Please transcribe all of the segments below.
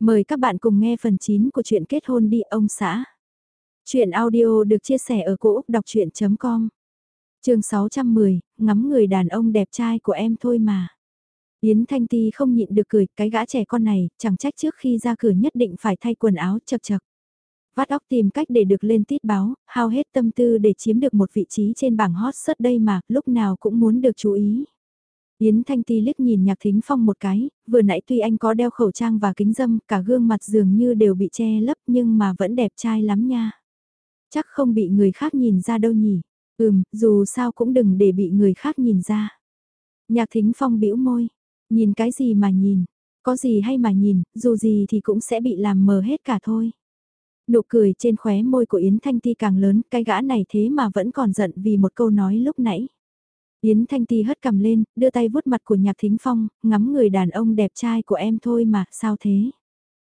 Mời các bạn cùng nghe phần 9 của truyện kết hôn đi ông xã. Chuyện audio được chia sẻ ở cỗ đọc chuyện.com Trường 610, ngắm người đàn ông đẹp trai của em thôi mà. Yến Thanh Ti không nhịn được cười, cái gã trẻ con này, chẳng trách trước khi ra cửa nhất định phải thay quần áo chật chật. Vắt óc tìm cách để được lên tít báo, hao hết tâm tư để chiếm được một vị trí trên bảng hot search đây mà, lúc nào cũng muốn được chú ý. Yến Thanh Ti liếc nhìn Nhạc Thính Phong một cái, vừa nãy tuy anh có đeo khẩu trang và kính dâm, cả gương mặt dường như đều bị che lấp nhưng mà vẫn đẹp trai lắm nha. Chắc không bị người khác nhìn ra đâu nhỉ. Ừm, dù sao cũng đừng để bị người khác nhìn ra. Nhạc Thính Phong bĩu môi, nhìn cái gì mà nhìn, có gì hay mà nhìn, dù gì thì cũng sẽ bị làm mờ hết cả thôi. Nụ cười trên khóe môi của Yến Thanh Ti càng lớn, cái gã này thế mà vẫn còn giận vì một câu nói lúc nãy. Yến Thanh Ti hất cầm lên, đưa tay vuốt mặt của Nhạc Thính Phong, ngắm người đàn ông đẹp trai của em thôi mà, sao thế?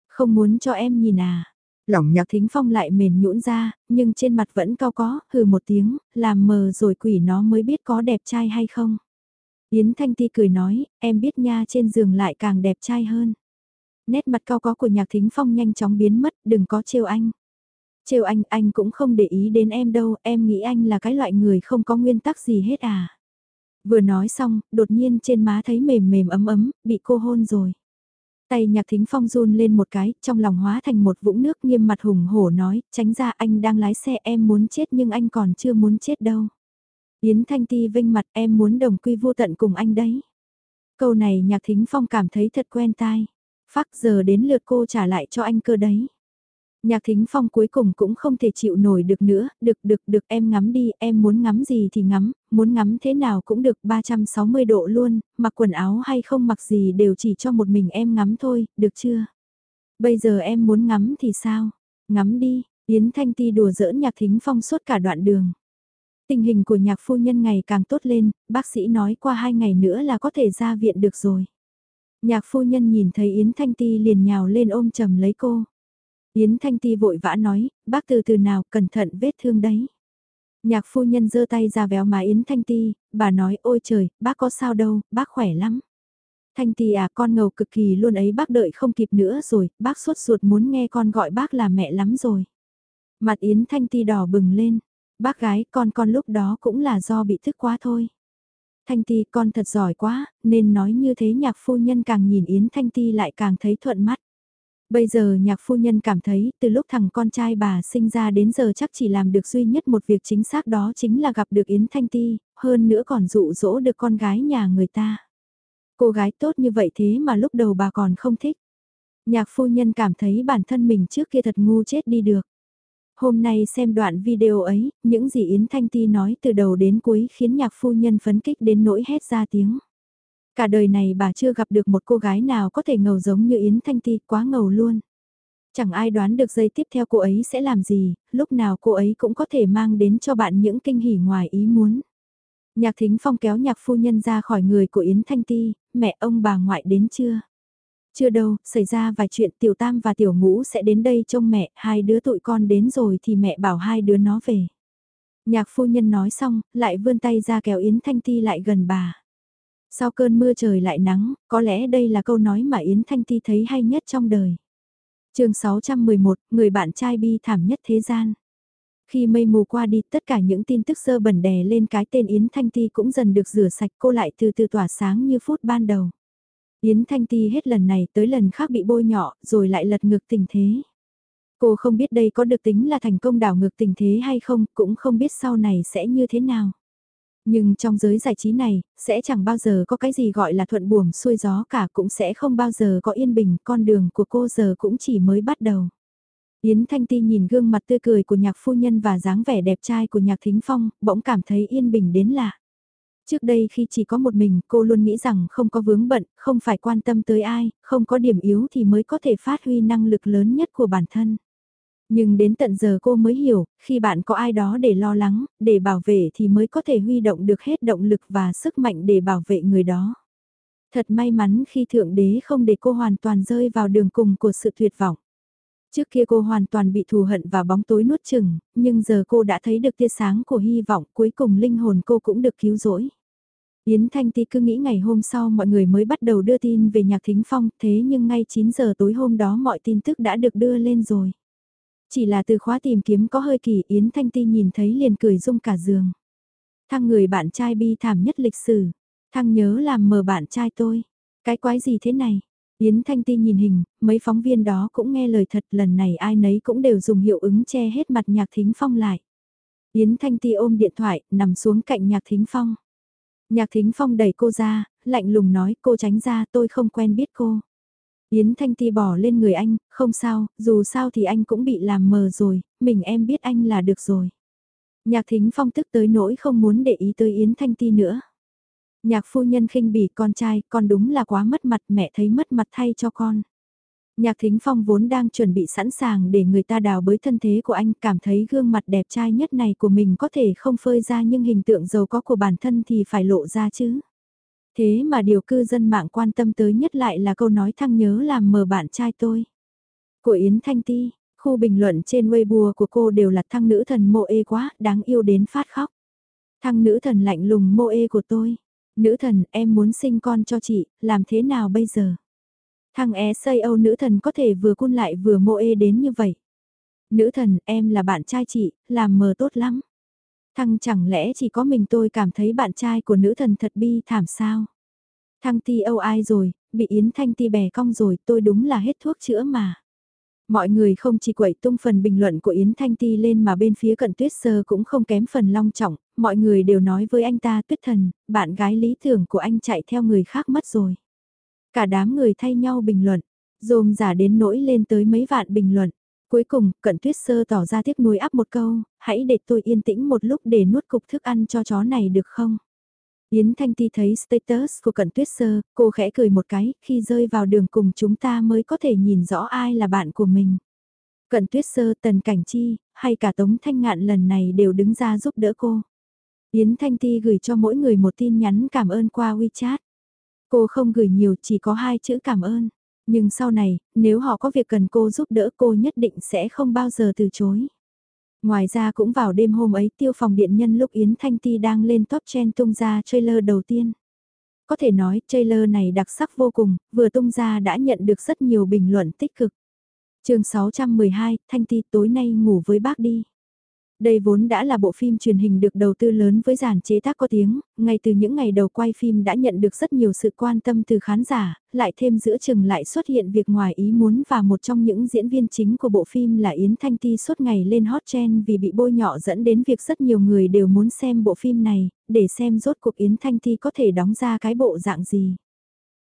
Không muốn cho em nhìn à? Lỏng Nhạc Thính Phong lại mềm nhũn ra, nhưng trên mặt vẫn cao có, hừ một tiếng, làm mờ rồi quỷ nó mới biết có đẹp trai hay không. Yến Thanh Ti cười nói, em biết nha trên giường lại càng đẹp trai hơn. Nét mặt cao có của Nhạc Thính Phong nhanh chóng biến mất, đừng có trêu anh. Trêu anh, anh cũng không để ý đến em đâu, em nghĩ anh là cái loại người không có nguyên tắc gì hết à. Vừa nói xong, đột nhiên trên má thấy mềm mềm ấm ấm, bị cô hôn rồi. Tay nhạc thính phong run lên một cái, trong lòng hóa thành một vũng nước nghiêm mặt hùng hổ nói, tránh ra anh đang lái xe em muốn chết nhưng anh còn chưa muốn chết đâu. Yến Thanh Ti vinh mặt em muốn đồng quy vô tận cùng anh đấy. Câu này nhạc thính phong cảm thấy thật quen tai. Phác giờ đến lượt cô trả lại cho anh cơ đấy. Nhạc thính phong cuối cùng cũng không thể chịu nổi được nữa, được được được em ngắm đi, em muốn ngắm gì thì ngắm, muốn ngắm thế nào cũng được 360 độ luôn, mặc quần áo hay không mặc gì đều chỉ cho một mình em ngắm thôi, được chưa? Bây giờ em muốn ngắm thì sao? Ngắm đi, Yến Thanh Ti đùa giỡn nhạc thính phong suốt cả đoạn đường. Tình hình của nhạc phu nhân ngày càng tốt lên, bác sĩ nói qua hai ngày nữa là có thể ra viện được rồi. Nhạc phu nhân nhìn thấy Yến Thanh Ti liền nhào lên ôm chầm lấy cô. Yến Thanh Ti vội vã nói, bác từ từ nào, cẩn thận vết thương đấy. Nhạc phu nhân giơ tay ra véo má Yến Thanh Ti, bà nói ôi trời, bác có sao đâu, bác khỏe lắm. Thanh Ti à con ngầu cực kỳ luôn ấy bác đợi không kịp nữa rồi, bác suốt ruột muốn nghe con gọi bác là mẹ lắm rồi. Mặt Yến Thanh Ti đỏ bừng lên, bác gái con con lúc đó cũng là do bị thức quá thôi. Thanh Ti con thật giỏi quá, nên nói như thế nhạc phu nhân càng nhìn Yến Thanh Ti lại càng thấy thuận mắt. Bây giờ nhạc phu nhân cảm thấy từ lúc thằng con trai bà sinh ra đến giờ chắc chỉ làm được duy nhất một việc chính xác đó chính là gặp được Yến Thanh Ti, hơn nữa còn dụ dỗ được con gái nhà người ta. Cô gái tốt như vậy thế mà lúc đầu bà còn không thích. Nhạc phu nhân cảm thấy bản thân mình trước kia thật ngu chết đi được. Hôm nay xem đoạn video ấy, những gì Yến Thanh Ti nói từ đầu đến cuối khiến nhạc phu nhân phấn kích đến nỗi hét ra tiếng. Cả đời này bà chưa gặp được một cô gái nào có thể ngầu giống như Yến Thanh Ti, quá ngầu luôn. Chẳng ai đoán được giây tiếp theo cô ấy sẽ làm gì, lúc nào cô ấy cũng có thể mang đến cho bạn những kinh hỉ ngoài ý muốn. Nhạc thính phong kéo nhạc phu nhân ra khỏi người của Yến Thanh Ti, mẹ ông bà ngoại đến chưa? Chưa đâu, xảy ra vài chuyện tiểu tam và tiểu ngũ sẽ đến đây trông mẹ, hai đứa tụi con đến rồi thì mẹ bảo hai đứa nó về. Nhạc phu nhân nói xong, lại vươn tay ra kéo Yến Thanh Ti lại gần bà. Sau cơn mưa trời lại nắng, có lẽ đây là câu nói mà Yến Thanh Ti thấy hay nhất trong đời. chương 611, người bạn trai bi thảm nhất thế gian. Khi mây mù qua đi tất cả những tin tức sơ bẩn đè lên cái tên Yến Thanh Ti cũng dần được rửa sạch cô lại từ từ tỏa sáng như phút ban đầu. Yến Thanh Ti hết lần này tới lần khác bị bôi nhọ rồi lại lật ngược tình thế. Cô không biết đây có được tính là thành công đảo ngược tình thế hay không, cũng không biết sau này sẽ như thế nào. Nhưng trong giới giải trí này, sẽ chẳng bao giờ có cái gì gọi là thuận buồm xuôi gió cả cũng sẽ không bao giờ có yên bình, con đường của cô giờ cũng chỉ mới bắt đầu. Yến Thanh Ti nhìn gương mặt tươi cười của nhạc phu nhân và dáng vẻ đẹp trai của nhạc thính phong, bỗng cảm thấy yên bình đến lạ. Trước đây khi chỉ có một mình cô luôn nghĩ rằng không có vướng bận, không phải quan tâm tới ai, không có điểm yếu thì mới có thể phát huy năng lực lớn nhất của bản thân. Nhưng đến tận giờ cô mới hiểu, khi bạn có ai đó để lo lắng, để bảo vệ thì mới có thể huy động được hết động lực và sức mạnh để bảo vệ người đó. Thật may mắn khi Thượng Đế không để cô hoàn toàn rơi vào đường cùng của sự tuyệt vọng. Trước kia cô hoàn toàn bị thù hận và bóng tối nuốt chừng, nhưng giờ cô đã thấy được tia sáng của hy vọng cuối cùng linh hồn cô cũng được cứu rỗi. Yến Thanh Ti cứ nghĩ ngày hôm sau mọi người mới bắt đầu đưa tin về nhạc thính phong, thế nhưng ngay 9 giờ tối hôm đó mọi tin tức đã được đưa lên rồi. Chỉ là từ khóa tìm kiếm có hơi kỳ Yến Thanh Ti nhìn thấy liền cười rung cả giường. Thăng người bạn trai bi thảm nhất lịch sử. Thăng nhớ làm mờ bạn trai tôi. Cái quái gì thế này? Yến Thanh Ti nhìn hình, mấy phóng viên đó cũng nghe lời thật lần này ai nấy cũng đều dùng hiệu ứng che hết mặt nhạc thính phong lại. Yến Thanh Ti ôm điện thoại, nằm xuống cạnh nhạc thính phong. Nhạc thính phong đẩy cô ra, lạnh lùng nói cô tránh ra tôi không quen biết cô. Yến Thanh Ti bỏ lên người anh, không sao, dù sao thì anh cũng bị làm mờ rồi, mình em biết anh là được rồi. Nhạc thính phong tức tới nỗi không muốn để ý tới Yến Thanh Ti nữa. Nhạc phu nhân khinh bỉ con trai, con đúng là quá mất mặt mẹ thấy mất mặt thay cho con. Nhạc thính phong vốn đang chuẩn bị sẵn sàng để người ta đào bới thân thế của anh cảm thấy gương mặt đẹp trai nhất này của mình có thể không phơi ra nhưng hình tượng giàu có của bản thân thì phải lộ ra chứ. Thế mà điều cư dân mạng quan tâm tới nhất lại là câu nói thăng nhớ làm mờ bạn trai tôi. Của Yến Thanh Ti, khu bình luận trên Weibo của cô đều là thăng nữ thần mộ ê quá, đáng yêu đến phát khóc. Thăng nữ thần lạnh lùng mộ ê của tôi. Nữ thần, em muốn sinh con cho chị, làm thế nào bây giờ? Thằng é xây Âu nữ thần có thể vừa cun lại vừa mộ ê đến như vậy. Nữ thần, em là bạn trai chị, làm mờ tốt lắm thăng chẳng lẽ chỉ có mình tôi cảm thấy bạn trai của nữ thần thật bi thảm sao? thăng ti Âu ai rồi, bị Yến Thanh ti bè cong rồi, tôi đúng là hết thuốc chữa mà. Mọi người không chỉ quẩy tung phần bình luận của Yến Thanh Ti lên mà bên phía cận tuyết sơ cũng không kém phần long trọng, mọi người đều nói với anh ta tuyết thần, bạn gái lý tưởng của anh chạy theo người khác mất rồi. Cả đám người thay nhau bình luận, rôm giả đến nỗi lên tới mấy vạn bình luận. Cuối cùng, cận tuyết sơ tỏ ra tiếc nuối áp một câu, hãy để tôi yên tĩnh một lúc để nuốt cục thức ăn cho chó này được không? Yến Thanh Ti thấy status của cận tuyết sơ, cô khẽ cười một cái, khi rơi vào đường cùng chúng ta mới có thể nhìn rõ ai là bạn của mình. Cận tuyết sơ, tần cảnh chi, hay cả tống thanh ngạn lần này đều đứng ra giúp đỡ cô. Yến Thanh Ti gửi cho mỗi người một tin nhắn cảm ơn qua WeChat. Cô không gửi nhiều chỉ có hai chữ cảm ơn. Nhưng sau này, nếu họ có việc cần cô giúp đỡ cô nhất định sẽ không bao giờ từ chối. Ngoài ra cũng vào đêm hôm ấy tiêu phòng điện nhân lúc Yến Thanh Ti đang lên top trend tung ra trailer đầu tiên. Có thể nói trailer này đặc sắc vô cùng, vừa tung ra đã nhận được rất nhiều bình luận tích cực. chương 612, Thanh Ti tối nay ngủ với bác đi. Đây vốn đã là bộ phim truyền hình được đầu tư lớn với dàn chế tác có tiếng, ngay từ những ngày đầu quay phim đã nhận được rất nhiều sự quan tâm từ khán giả, lại thêm giữa chừng lại xuất hiện việc ngoài ý muốn và một trong những diễn viên chính của bộ phim là Yến Thanh Ti suốt ngày lên hot trend vì bị bôi nhọ dẫn đến việc rất nhiều người đều muốn xem bộ phim này, để xem rốt cuộc Yến Thanh Ti có thể đóng ra cái bộ dạng gì.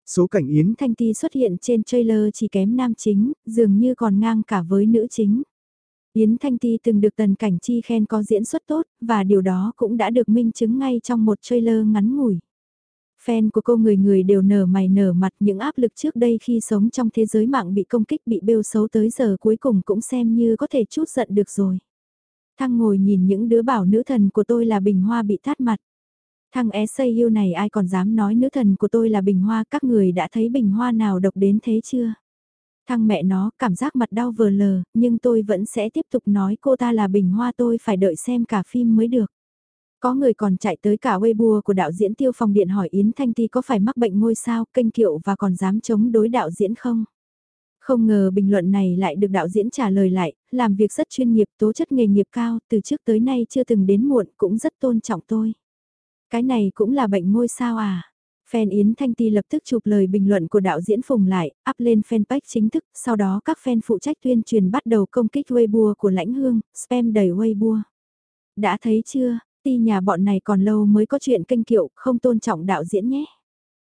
Số cảnh Yến Thanh Ti xuất hiện trên trailer chỉ kém nam chính, dường như còn ngang cả với nữ chính. Yến Thanh Ti từng được Tần Cảnh Chi khen có diễn xuất tốt, và điều đó cũng đã được minh chứng ngay trong một trailer ngắn ngủi. Fan của cô người người đều nở mày nở mặt những áp lực trước đây khi sống trong thế giới mạng bị công kích bị bêu xấu tới giờ cuối cùng cũng xem như có thể chút giận được rồi. Thăng ngồi nhìn những đứa bảo nữ thần của tôi là bình hoa bị tát mặt. Thằng SAU này ai còn dám nói nữ thần của tôi là bình hoa các người đã thấy bình hoa nào độc đến thế chưa? Thăng mẹ nó, cảm giác mặt đau vờ lờ, nhưng tôi vẫn sẽ tiếp tục nói cô ta là bình hoa tôi phải đợi xem cả phim mới được. Có người còn chạy tới cả Weibo của đạo diễn Tiêu Phòng Điện hỏi Yến Thanh Ti có phải mắc bệnh ngôi sao, kênh kiệu và còn dám chống đối đạo diễn không? Không ngờ bình luận này lại được đạo diễn trả lời lại, làm việc rất chuyên nghiệp, tố chất nghề nghiệp cao, từ trước tới nay chưa từng đến muộn, cũng rất tôn trọng tôi. Cái này cũng là bệnh ngôi sao à? Fan Yến Thanh Ti lập tức chụp lời bình luận của đạo diễn Phùng lại, up lên fanpage chính thức, sau đó các fan phụ trách tuyên truyền bắt đầu công kích Weibo của Lãnh Hương, spam đầy Weibo. Đã thấy chưa, ti nhà bọn này còn lâu mới có chuyện kênh kiệu, không tôn trọng đạo diễn nhé.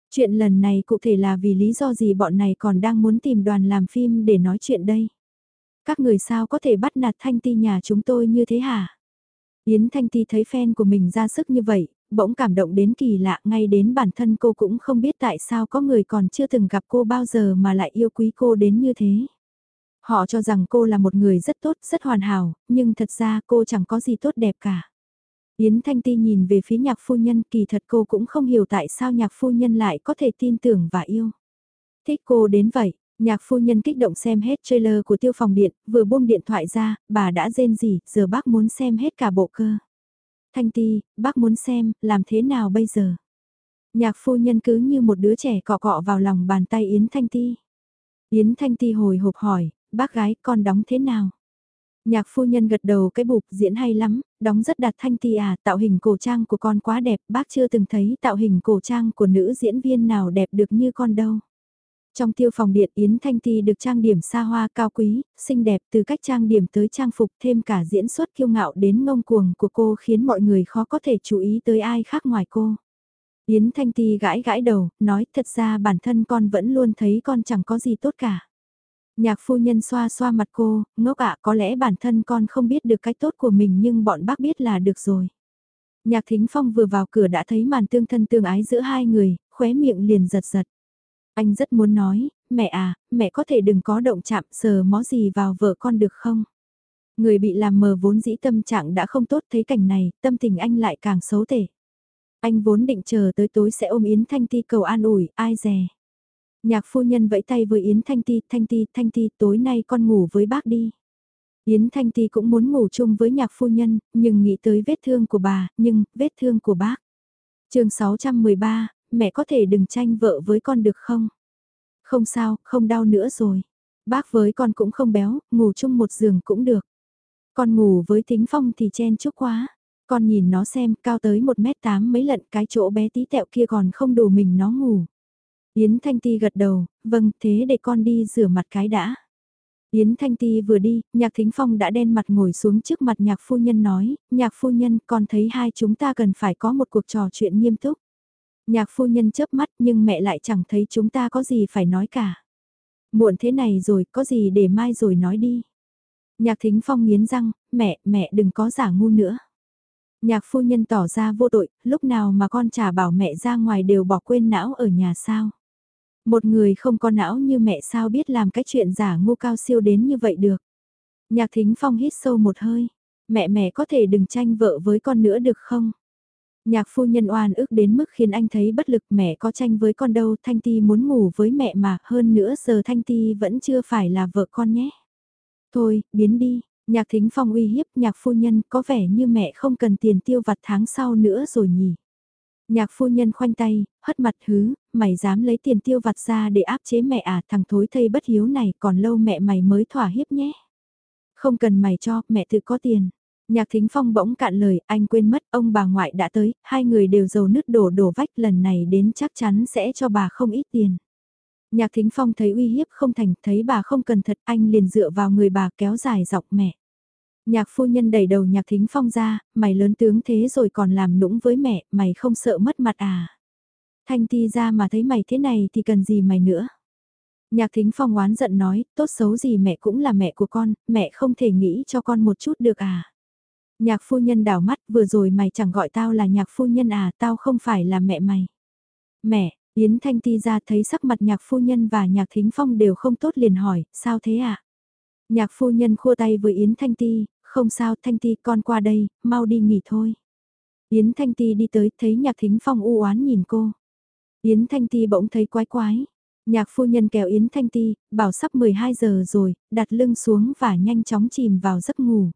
Chuyện lần này cụ thể là vì lý do gì bọn này còn đang muốn tìm đoàn làm phim để nói chuyện đây? Các người sao có thể bắt nạt Thanh Ti nhà chúng tôi như thế hả? Yến Thanh Ti thấy fan của mình ra sức như vậy, bỗng cảm động đến kỳ lạ ngay đến bản thân cô cũng không biết tại sao có người còn chưa từng gặp cô bao giờ mà lại yêu quý cô đến như thế. Họ cho rằng cô là một người rất tốt, rất hoàn hảo, nhưng thật ra cô chẳng có gì tốt đẹp cả. Yến Thanh Ti nhìn về phía nhạc phu nhân kỳ thật cô cũng không hiểu tại sao nhạc phu nhân lại có thể tin tưởng và yêu. Thích cô đến vậy, nhạc phu nhân kích động xem hết trailer của tiêu phòng điện, vừa buông điện thoại ra, bà đã rên gì, giờ bác muốn xem hết cả bộ cơ. Thanh Ti, bác muốn xem, làm thế nào bây giờ? Nhạc phu nhân cứ như một đứa trẻ cọ cọ vào lòng bàn tay Yến Thanh Ti. Yến Thanh Ti hồi hộp hỏi, bác gái con đóng thế nào? Nhạc phu nhân gật đầu cái bụp diễn hay lắm, đóng rất đạt thanh ti à, tạo hình cổ trang của con quá đẹp, bác chưa từng thấy tạo hình cổ trang của nữ diễn viên nào đẹp được như con đâu. Trong tiêu phòng điện Yến Thanh Ti được trang điểm xa hoa cao quý, xinh đẹp từ cách trang điểm tới trang phục thêm cả diễn xuất kiêu ngạo đến ngông cuồng của cô khiến mọi người khó có thể chú ý tới ai khác ngoài cô. Yến Thanh Ti gãi gãi đầu, nói thật ra bản thân con vẫn luôn thấy con chẳng có gì tốt cả. Nhạc phu nhân xoa xoa mặt cô, ngốc ạ có lẽ bản thân con không biết được cách tốt của mình nhưng bọn bác biết là được rồi. Nhạc thính phong vừa vào cửa đã thấy màn tương thân tương ái giữa hai người, khóe miệng liền giật giật. Anh rất muốn nói, mẹ à, mẹ có thể đừng có động chạm sờ mó gì vào vợ con được không? Người bị làm mờ vốn dĩ tâm trạng đã không tốt thấy cảnh này, tâm tình anh lại càng xấu tệ. Anh vốn định chờ tới tối sẽ ôm Yến Thanh Ti cầu an ủi, ai dè. Nhạc phu nhân vẫy tay với Yến Thanh Ti, Thanh Ti, Thanh Ti, tối nay con ngủ với bác đi. Yến Thanh Ti cũng muốn ngủ chung với nhạc phu nhân, nhưng nghĩ tới vết thương của bà, nhưng, vết thương của bác. chương 613, mẹ có thể đừng tranh vợ với con được không? Không sao, không đau nữa rồi. Bác với con cũng không béo, ngủ chung một giường cũng được. Con ngủ với tính phong thì chen chúc quá. Con nhìn nó xem, cao tới 1m8 mấy lận cái chỗ bé tí tẹo kia còn không đủ mình nó ngủ. Yến Thanh Ti gật đầu, vâng, thế để con đi rửa mặt cái đã. Yến Thanh Ti vừa đi, nhạc thính phong đã đen mặt ngồi xuống trước mặt nhạc phu nhân nói, nhạc phu nhân con thấy hai chúng ta cần phải có một cuộc trò chuyện nghiêm túc. Nhạc phu nhân chớp mắt nhưng mẹ lại chẳng thấy chúng ta có gì phải nói cả. Muộn thế này rồi, có gì để mai rồi nói đi. Nhạc thính phong nghiến răng, mẹ, mẹ đừng có giả ngu nữa. Nhạc phu nhân tỏ ra vô tội, lúc nào mà con trả bảo mẹ ra ngoài đều bỏ quên não ở nhà sao. Một người không có não như mẹ sao biết làm cái chuyện giả ngu cao siêu đến như vậy được. Nhạc thính phong hít sâu một hơi. Mẹ mẹ có thể đừng tranh vợ với con nữa được không? Nhạc phu nhân oan ức đến mức khiến anh thấy bất lực mẹ có tranh với con đâu Thanh Ti muốn ngủ với mẹ mà hơn nữa giờ Thanh Ti vẫn chưa phải là vợ con nhé. Thôi, biến đi, nhạc thính phong uy hiếp nhạc phu nhân có vẻ như mẹ không cần tiền tiêu vặt tháng sau nữa rồi nhỉ. Nhạc phu nhân khoanh tay, hất mặt hứ, mày dám lấy tiền tiêu vặt ra để áp chế mẹ à thằng thối thây bất hiếu này còn lâu mẹ mày mới thỏa hiếp nhé. Không cần mày cho, mẹ tự có tiền. Nhạc thính phong bỗng cạn lời, anh quên mất ông bà ngoại đã tới, hai người đều giàu nứt đổ đổ vách lần này đến chắc chắn sẽ cho bà không ít tiền. Nhạc thính phong thấy uy hiếp không thành, thấy bà không cần thật, anh liền dựa vào người bà kéo dài dọc mẹ. Nhạc phu nhân đẩy đầu nhạc thính phong ra, mày lớn tướng thế rồi còn làm nũng với mẹ, mày không sợ mất mặt à. Thanh ti ra mà thấy mày thế này thì cần gì mày nữa. Nhạc thính phong oán giận nói, tốt xấu gì mẹ cũng là mẹ của con, mẹ không thể nghĩ cho con một chút được à. Nhạc phu nhân đảo mắt, vừa rồi mày chẳng gọi tao là nhạc phu nhân à, tao không phải là mẹ mày. Mẹ, Yến Thanh Ti ra thấy sắc mặt nhạc phu nhân và nhạc thính phong đều không tốt liền hỏi, sao thế à? Nhạc phu nhân khua tay với Yến Thanh Ti, không sao Thanh Ti con qua đây, mau đi nghỉ thôi. Yến Thanh Ti đi tới thấy nhạc thính phong u oán nhìn cô. Yến Thanh Ti bỗng thấy quái quái. Nhạc phu nhân kéo Yến Thanh Ti, bảo sắp 12 giờ rồi, đặt lưng xuống và nhanh chóng chìm vào giấc ngủ.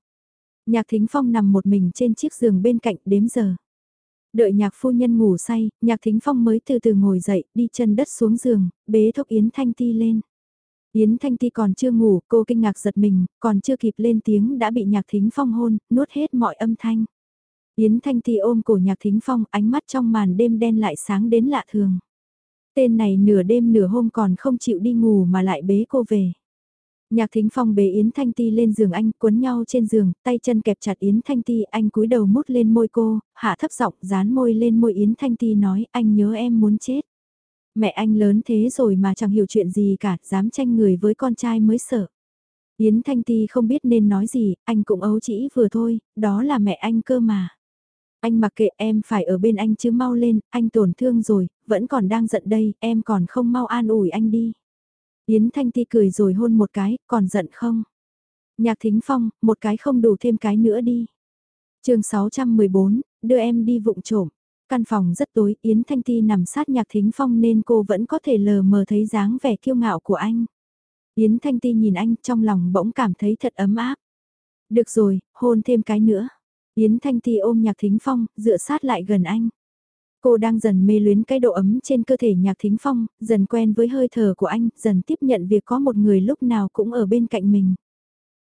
Nhạc thính phong nằm một mình trên chiếc giường bên cạnh đếm giờ. Đợi nhạc phu nhân ngủ say, nhạc thính phong mới từ từ ngồi dậy, đi chân đất xuống giường, bế thốc Yến Thanh Ti lên. Yến Thanh Ti còn chưa ngủ, cô kinh ngạc giật mình, còn chưa kịp lên tiếng đã bị nhạc thính phong hôn, nuốt hết mọi âm thanh. Yến Thanh Ti ôm cổ nhạc thính phong, ánh mắt trong màn đêm đen lại sáng đến lạ thường. Tên này nửa đêm nửa hôm còn không chịu đi ngủ mà lại bế cô về. Nhạc thính phong bế Yến Thanh Ti lên giường anh cuốn nhau trên giường, tay chân kẹp chặt Yến Thanh Ti anh cúi đầu mút lên môi cô, hạ thấp giọng dán môi lên môi Yến Thanh Ti nói anh nhớ em muốn chết. Mẹ anh lớn thế rồi mà chẳng hiểu chuyện gì cả, dám tranh người với con trai mới sợ. Yến Thanh Ti không biết nên nói gì, anh cũng ấu chỉ vừa thôi, đó là mẹ anh cơ mà. Anh mặc kệ em phải ở bên anh chứ mau lên, anh tổn thương rồi, vẫn còn đang giận đây, em còn không mau an ủi anh đi. Yến Thanh Ti cười rồi hôn một cái, còn giận không? Nhạc Thính Phong, một cái không đủ thêm cái nữa đi. chương 614, đưa em đi vụng trộm. Căn phòng rất tối, Yến Thanh Ti nằm sát Nhạc Thính Phong nên cô vẫn có thể lờ mờ thấy dáng vẻ kiêu ngạo của anh. Yến Thanh Ti nhìn anh trong lòng bỗng cảm thấy thật ấm áp. Được rồi, hôn thêm cái nữa. Yến Thanh Ti ôm Nhạc Thính Phong, dựa sát lại gần anh. Cô đang dần mê luyến cái độ ấm trên cơ thể nhạc thính phong, dần quen với hơi thở của anh, dần tiếp nhận việc có một người lúc nào cũng ở bên cạnh mình.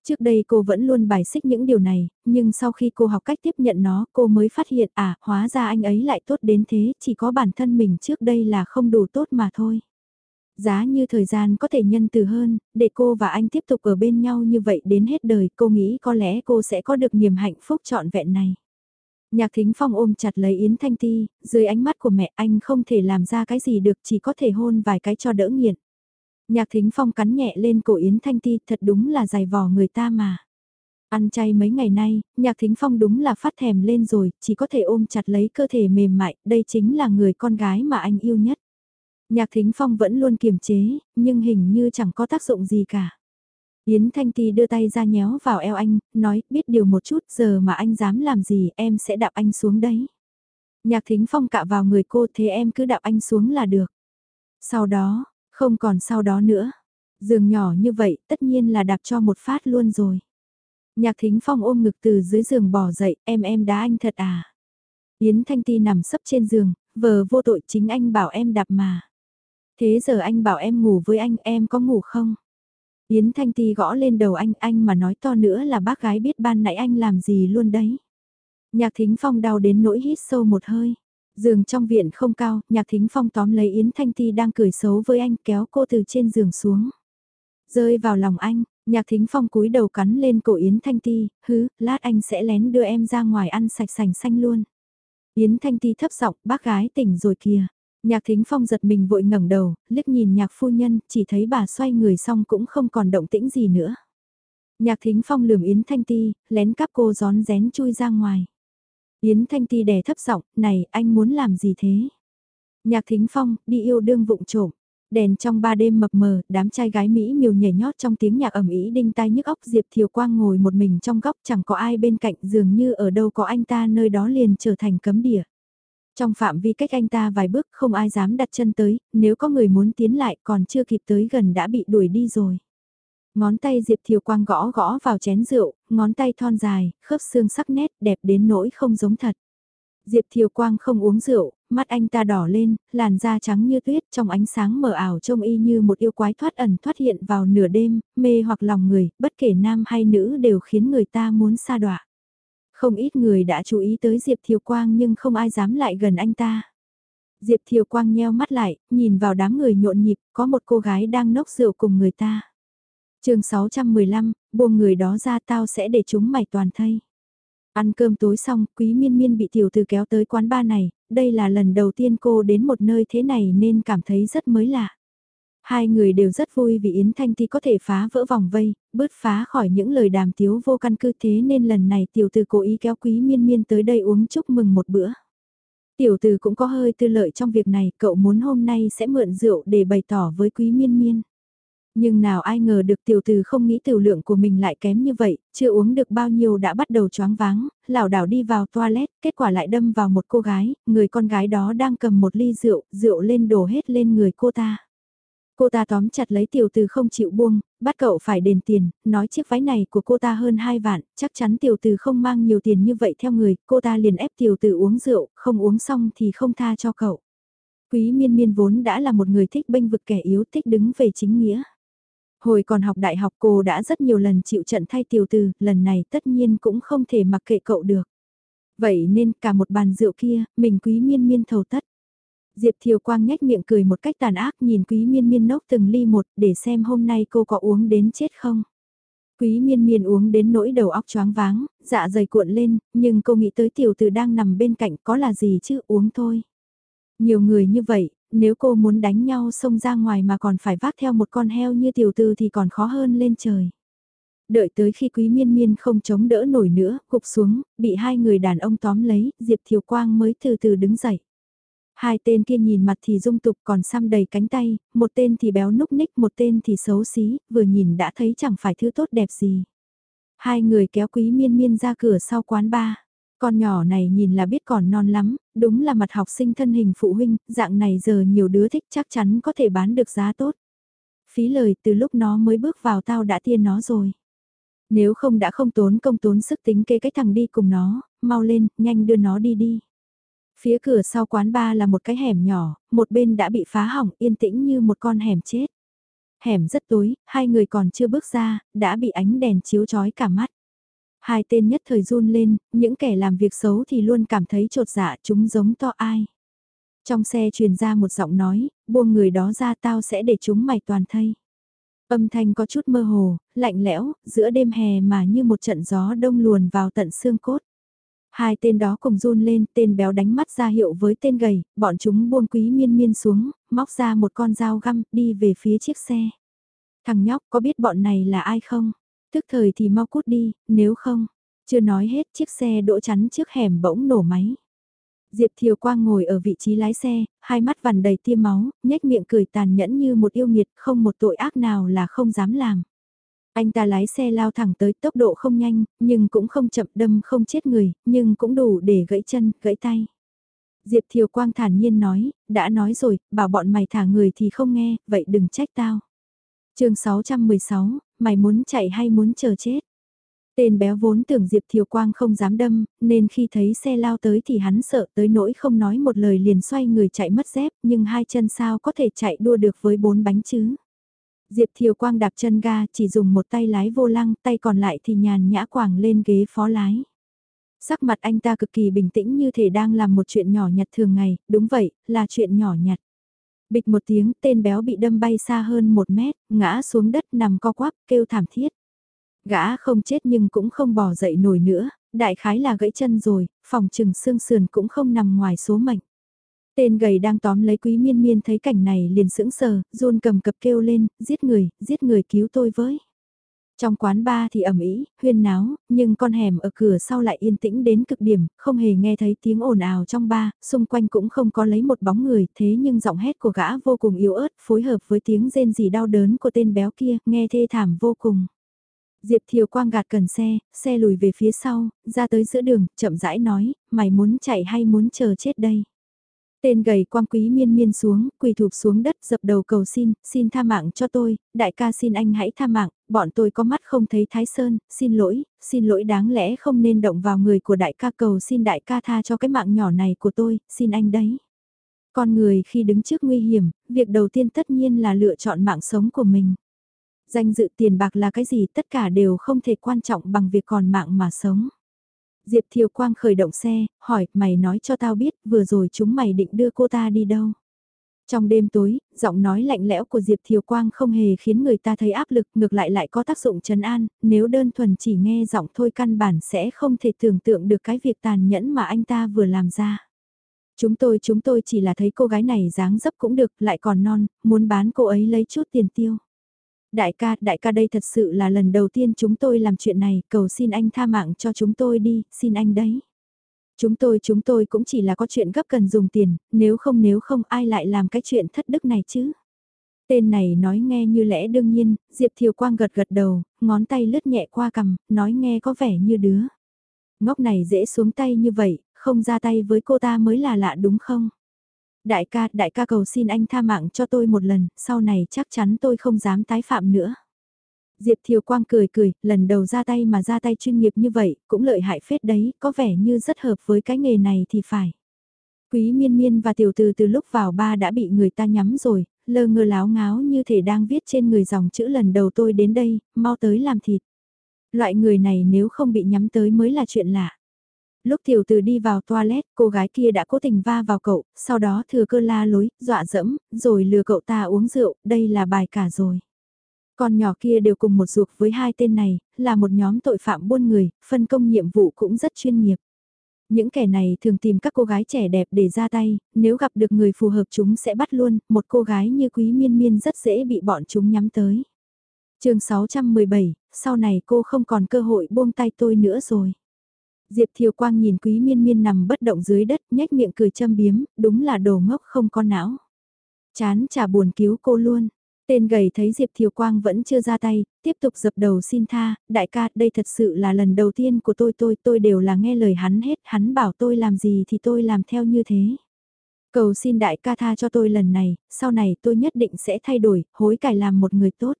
Trước đây cô vẫn luôn bài xích những điều này, nhưng sau khi cô học cách tiếp nhận nó, cô mới phát hiện à, hóa ra anh ấy lại tốt đến thế, chỉ có bản thân mình trước đây là không đủ tốt mà thôi. Giá như thời gian có thể nhân từ hơn, để cô và anh tiếp tục ở bên nhau như vậy đến hết đời, cô nghĩ có lẽ cô sẽ có được niềm hạnh phúc trọn vẹn này. Nhạc thính phong ôm chặt lấy Yến Thanh Ti, dưới ánh mắt của mẹ anh không thể làm ra cái gì được chỉ có thể hôn vài cái cho đỡ nghiện. Nhạc thính phong cắn nhẹ lên cổ Yến Thanh Ti thật đúng là dài vò người ta mà. Ăn chay mấy ngày nay, nhạc thính phong đúng là phát thèm lên rồi, chỉ có thể ôm chặt lấy cơ thể mềm mại, đây chính là người con gái mà anh yêu nhất. Nhạc thính phong vẫn luôn kiềm chế, nhưng hình như chẳng có tác dụng gì cả. Yến Thanh Ti đưa tay ra nhéo vào eo anh, nói biết điều một chút giờ mà anh dám làm gì em sẽ đạp anh xuống đấy. Nhạc thính phong cạ vào người cô thế em cứ đạp anh xuống là được. Sau đó, không còn sau đó nữa. Giường nhỏ như vậy tất nhiên là đạp cho một phát luôn rồi. Nhạc thính phong ôm ngực từ dưới giường bỏ dậy, em em đá anh thật à. Yến Thanh Ti nằm sấp trên giường, vờ vô tội chính anh bảo em đạp mà. Thế giờ anh bảo em ngủ với anh, em có ngủ không? Yến Thanh Ti gõ lên đầu anh, anh mà nói to nữa là bác gái biết ban nãy anh làm gì luôn đấy. Nhạc Thính Phong đau đến nỗi hít sâu một hơi. Giường trong viện không cao, Nhạc Thính Phong tóm lấy Yến Thanh Ti đang cười xấu với anh kéo cô từ trên giường xuống. Rơi vào lòng anh, Nhạc Thính Phong cúi đầu cắn lên cổ Yến Thanh Ti, hứ, lát anh sẽ lén đưa em ra ngoài ăn sạch sành xanh luôn. Yến Thanh Ti thấp giọng, bác gái tỉnh rồi kìa. Nhạc thính phong giật mình vội ngẩng đầu, liếc nhìn nhạc phu nhân, chỉ thấy bà xoay người xong cũng không còn động tĩnh gì nữa. Nhạc thính phong lườm Yến Thanh Ti, lén cắp cô gión rén chui ra ngoài. Yến Thanh Ti đè thấp giọng, này anh muốn làm gì thế? Nhạc thính phong, đi yêu đương vụng trộm. Đèn trong ba đêm mập mờ, đám trai gái Mỹ miều nhảy nhót trong tiếng nhạc ẩm ý đinh tai nhức óc Diệp Thiều Quang ngồi một mình trong góc chẳng có ai bên cạnh dường như ở đâu có anh ta nơi đó liền trở thành cấm địa. Trong phạm vi cách anh ta vài bước không ai dám đặt chân tới, nếu có người muốn tiến lại còn chưa kịp tới gần đã bị đuổi đi rồi. Ngón tay Diệp Thiều Quang gõ gõ vào chén rượu, ngón tay thon dài, khớp xương sắc nét đẹp đến nỗi không giống thật. Diệp Thiều Quang không uống rượu, mắt anh ta đỏ lên, làn da trắng như tuyết trong ánh sáng mờ ảo trông y như một yêu quái thoát ẩn thoát hiện vào nửa đêm, mê hoặc lòng người, bất kể nam hay nữ đều khiến người ta muốn xa đọa. Không ít người đã chú ý tới Diệp Thiều Quang nhưng không ai dám lại gần anh ta. Diệp Thiều Quang nheo mắt lại, nhìn vào đám người nhộn nhịp, có một cô gái đang nốc rượu cùng người ta. chương 615, buông người đó ra tao sẽ để chúng mày toàn thây. Ăn cơm tối xong, quý miên miên bị tiểu từ kéo tới quán ba này, đây là lần đầu tiên cô đến một nơi thế này nên cảm thấy rất mới lạ. Hai người đều rất vui vì Yến Thanh Ti có thể phá vỡ vòng vây, bứt phá khỏi những lời đàm tiếu vô căn cứ thế nên lần này tiểu từ cố ý kéo quý miên miên tới đây uống chúc mừng một bữa. Tiểu từ cũng có hơi tư lợi trong việc này, cậu muốn hôm nay sẽ mượn rượu để bày tỏ với quý miên miên. Nhưng nào ai ngờ được tiểu từ không nghĩ tiểu lượng của mình lại kém như vậy, chưa uống được bao nhiêu đã bắt đầu choáng váng, lảo đảo đi vào toilet, kết quả lại đâm vào một cô gái, người con gái đó đang cầm một ly rượu, rượu lên đổ hết lên người cô ta. Cô ta tóm chặt lấy tiểu từ không chịu buông, bắt cậu phải đền tiền, nói chiếc váy này của cô ta hơn 2 vạn, chắc chắn tiểu từ không mang nhiều tiền như vậy theo người, cô ta liền ép tiểu từ uống rượu, không uống xong thì không tha cho cậu. Quý miên miên vốn đã là một người thích bênh vực kẻ yếu thích đứng về chính nghĩa. Hồi còn học đại học cô đã rất nhiều lần chịu trận thay tiểu từ, lần này tất nhiên cũng không thể mặc kệ cậu được. Vậy nên cả một bàn rượu kia, mình quý miên miên thầu tất. Diệp Thiều Quang nhếch miệng cười một cách tàn ác nhìn Quý Miên Miên nốc từng ly một để xem hôm nay cô có uống đến chết không. Quý Miên Miên uống đến nỗi đầu óc choáng váng, dạ dày cuộn lên, nhưng cô nghĩ tới tiểu từ đang nằm bên cạnh có là gì chứ uống thôi. Nhiều người như vậy, nếu cô muốn đánh nhau xông ra ngoài mà còn phải vác theo một con heo như tiểu từ thì còn khó hơn lên trời. Đợi tới khi quý miên miên không chống đỡ nổi nữa, gục xuống, bị hai người đàn ông tóm lấy, Diệp Thiều Quang mới từ từ đứng dậy. Hai tên kia nhìn mặt thì dung tục còn xăm đầy cánh tay, một tên thì béo núc ních một tên thì xấu xí, vừa nhìn đã thấy chẳng phải thứ tốt đẹp gì. Hai người kéo quý miên miên ra cửa sau quán ba. Con nhỏ này nhìn là biết còn non lắm, đúng là mặt học sinh thân hình phụ huynh, dạng này giờ nhiều đứa thích chắc chắn có thể bán được giá tốt. Phí lời từ lúc nó mới bước vào tao đã tiên nó rồi. Nếu không đã không tốn công tốn sức tính kê cái thằng đi cùng nó, mau lên, nhanh đưa nó đi đi. Phía cửa sau quán ba là một cái hẻm nhỏ, một bên đã bị phá hỏng yên tĩnh như một con hẻm chết. Hẻm rất tối, hai người còn chưa bước ra, đã bị ánh đèn chiếu chói cả mắt. Hai tên nhất thời run lên, những kẻ làm việc xấu thì luôn cảm thấy trột dạ chúng giống to ai. Trong xe truyền ra một giọng nói, buông người đó ra tao sẽ để chúng mày toàn thây. Âm thanh có chút mơ hồ, lạnh lẽo, giữa đêm hè mà như một trận gió đông luồn vào tận xương cốt. Hai tên đó cùng run lên, tên béo đánh mắt ra hiệu với tên gầy, bọn chúng buông quý miên miên xuống, móc ra một con dao găm, đi về phía chiếc xe. Thằng nhóc có biết bọn này là ai không? Tức thời thì mau cút đi, nếu không. Chưa nói hết chiếc xe đỗ chắn trước hẻm bỗng nổ máy. Diệp Thiều Quang ngồi ở vị trí lái xe, hai mắt vằn đầy tia máu, nhếch miệng cười tàn nhẫn như một yêu nghiệt, không một tội ác nào là không dám làm. Anh ta lái xe lao thẳng tới tốc độ không nhanh, nhưng cũng không chậm đâm không chết người, nhưng cũng đủ để gãy chân, gãy tay. Diệp Thiều Quang thản nhiên nói, đã nói rồi, bảo bọn mày thả người thì không nghe, vậy đừng trách tao. chương 616, mày muốn chạy hay muốn chờ chết? Tên béo vốn tưởng Diệp Thiều Quang không dám đâm, nên khi thấy xe lao tới thì hắn sợ tới nỗi không nói một lời liền xoay người chạy mất dép, nhưng hai chân sao có thể chạy đua được với bốn bánh chứ. Diệp Thiều Quang đạp chân ga chỉ dùng một tay lái vô lăng, tay còn lại thì nhàn nhã quảng lên ghế phó lái. Sắc mặt anh ta cực kỳ bình tĩnh như thể đang làm một chuyện nhỏ nhặt thường ngày, đúng vậy, là chuyện nhỏ nhặt. Bịch một tiếng, tên béo bị đâm bay xa hơn một mét, ngã xuống đất nằm co quắp, kêu thảm thiết. Gã không chết nhưng cũng không bỏ dậy nổi nữa, đại khái là gãy chân rồi, phòng trừng xương sườn cũng không nằm ngoài số mệnh. Tên gầy đang tóm lấy quý miên miên thấy cảnh này liền sững sờ, run cầm cập kêu lên, giết người, giết người cứu tôi với. Trong quán ba thì ẩm ý, huyên náo, nhưng con hẻm ở cửa sau lại yên tĩnh đến cực điểm, không hề nghe thấy tiếng ồn ào trong ba, xung quanh cũng không có lấy một bóng người, thế nhưng giọng hét của gã vô cùng yếu ớt, phối hợp với tiếng rên rỉ đau đớn của tên béo kia, nghe thê thảm vô cùng. Diệp Thiều Quang gạt cần xe, xe lùi về phía sau, ra tới giữa đường, chậm rãi nói, mày muốn chạy hay muốn chờ chết đây? Tên gầy quang quý miên miên xuống, quỳ thụp xuống đất dập đầu cầu xin, xin tha mạng cho tôi, đại ca xin anh hãy tha mạng, bọn tôi có mắt không thấy Thái Sơn, xin lỗi, xin lỗi đáng lẽ không nên động vào người của đại ca cầu xin đại ca tha cho cái mạng nhỏ này của tôi, xin anh đấy. Con người khi đứng trước nguy hiểm, việc đầu tiên tất nhiên là lựa chọn mạng sống của mình. Danh dự tiền bạc là cái gì tất cả đều không thể quan trọng bằng việc còn mạng mà sống. Diệp Thiều Quang khởi động xe, hỏi, mày nói cho tao biết, vừa rồi chúng mày định đưa cô ta đi đâu? Trong đêm tối, giọng nói lạnh lẽo của Diệp Thiều Quang không hề khiến người ta thấy áp lực, ngược lại lại có tác dụng trấn an, nếu đơn thuần chỉ nghe giọng thôi căn bản sẽ không thể tưởng tượng được cái việc tàn nhẫn mà anh ta vừa làm ra. Chúng tôi chúng tôi chỉ là thấy cô gái này dáng dấp cũng được, lại còn non, muốn bán cô ấy lấy chút tiền tiêu. Đại ca, đại ca đây thật sự là lần đầu tiên chúng tôi làm chuyện này, cầu xin anh tha mạng cho chúng tôi đi, xin anh đấy. Chúng tôi chúng tôi cũng chỉ là có chuyện gấp cần dùng tiền, nếu không nếu không ai lại làm cái chuyện thất đức này chứ. Tên này nói nghe như lẽ đương nhiên, Diệp Thiều Quang gật gật đầu, ngón tay lướt nhẹ qua cằm, nói nghe có vẻ như đứa. Ngốc này dễ xuống tay như vậy, không ra tay với cô ta mới là lạ đúng không? Đại ca, đại ca cầu xin anh tha mạng cho tôi một lần, sau này chắc chắn tôi không dám tái phạm nữa. Diệp Thiều Quang cười cười, lần đầu ra tay mà ra tay chuyên nghiệp như vậy, cũng lợi hại phết đấy, có vẻ như rất hợp với cái nghề này thì phải. Quý miên miên và tiểu từ từ lúc vào ba đã bị người ta nhắm rồi, lơ ngơ láo ngáo như thể đang viết trên người dòng chữ lần đầu tôi đến đây, mau tới làm thịt. Loại người này nếu không bị nhắm tới mới là chuyện lạ. Lúc tiểu từ đi vào toilet, cô gái kia đã cố tình va vào cậu, sau đó thừa cơ la lối, dọa dẫm, rồi lừa cậu ta uống rượu, đây là bài cả rồi. Con nhỏ kia đều cùng một ruột với hai tên này, là một nhóm tội phạm buôn người, phân công nhiệm vụ cũng rất chuyên nghiệp. Những kẻ này thường tìm các cô gái trẻ đẹp để ra tay, nếu gặp được người phù hợp chúng sẽ bắt luôn, một cô gái như Quý Miên Miên rất dễ bị bọn chúng nhắm tới. chương 617, sau này cô không còn cơ hội buông tay tôi nữa rồi. Diệp Thiều Quang nhìn Quý Miên Miên nằm bất động dưới đất, nhếch miệng cười châm biếm, đúng là đồ ngốc không có não. Chán chả buồn cứu cô luôn. Tên gầy thấy Diệp Thiều Quang vẫn chưa ra tay, tiếp tục dập đầu xin tha, đại ca, đây thật sự là lần đầu tiên của tôi tôi, tôi đều là nghe lời hắn hết, hắn bảo tôi làm gì thì tôi làm theo như thế. Cầu xin đại ca tha cho tôi lần này, sau này tôi nhất định sẽ thay đổi, hối cải làm một người tốt.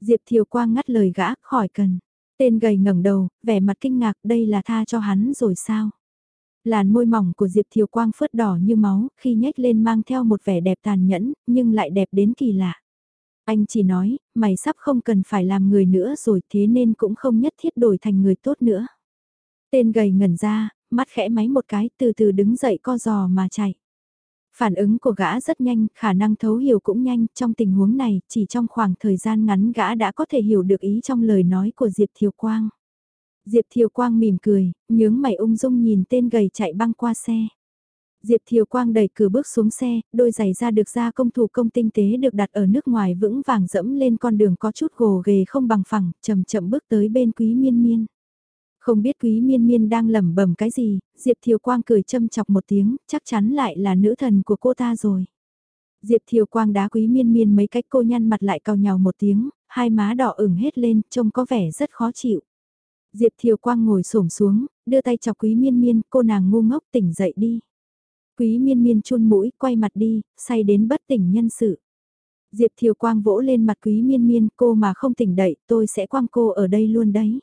Diệp Thiều Quang ngắt lời gã, khỏi cần. Tên gầy ngẩng đầu, vẻ mặt kinh ngạc đây là tha cho hắn rồi sao? Làn môi mỏng của Diệp Thiều Quang phớt đỏ như máu, khi nhếch lên mang theo một vẻ đẹp tàn nhẫn, nhưng lại đẹp đến kỳ lạ. Anh chỉ nói, mày sắp không cần phải làm người nữa rồi thế nên cũng không nhất thiết đổi thành người tốt nữa. Tên gầy ngẩn ra, mắt khẽ máy một cái từ từ đứng dậy co giò mà chạy. Phản ứng của gã rất nhanh, khả năng thấu hiểu cũng nhanh, trong tình huống này, chỉ trong khoảng thời gian ngắn gã đã có thể hiểu được ý trong lời nói của Diệp Thiều Quang. Diệp Thiều Quang mỉm cười, nhướng mày ung dung nhìn tên gầy chạy băng qua xe. Diệp Thiều Quang đẩy cửa bước xuống xe, đôi giày da được ra công thủ công tinh tế được đặt ở nước ngoài vững vàng dẫm lên con đường có chút gồ ghề không bằng phẳng, chậm chậm bước tới bên quý miên miên. Không biết quý miên miên đang lẩm bẩm cái gì, Diệp Thiều Quang cười châm chọc một tiếng, chắc chắn lại là nữ thần của cô ta rồi. Diệp Thiều Quang đá quý miên miên mấy cách cô nhăn mặt lại cào nhào một tiếng, hai má đỏ ửng hết lên, trông có vẻ rất khó chịu. Diệp Thiều Quang ngồi xổm xuống, đưa tay chọc quý miên miên, cô nàng ngu ngốc tỉnh dậy đi. Quý miên miên chun mũi, quay mặt đi, say đến bất tỉnh nhân sự. Diệp Thiều Quang vỗ lên mặt quý miên miên, cô mà không tỉnh đậy, tôi sẽ quăng cô ở đây luôn đấy.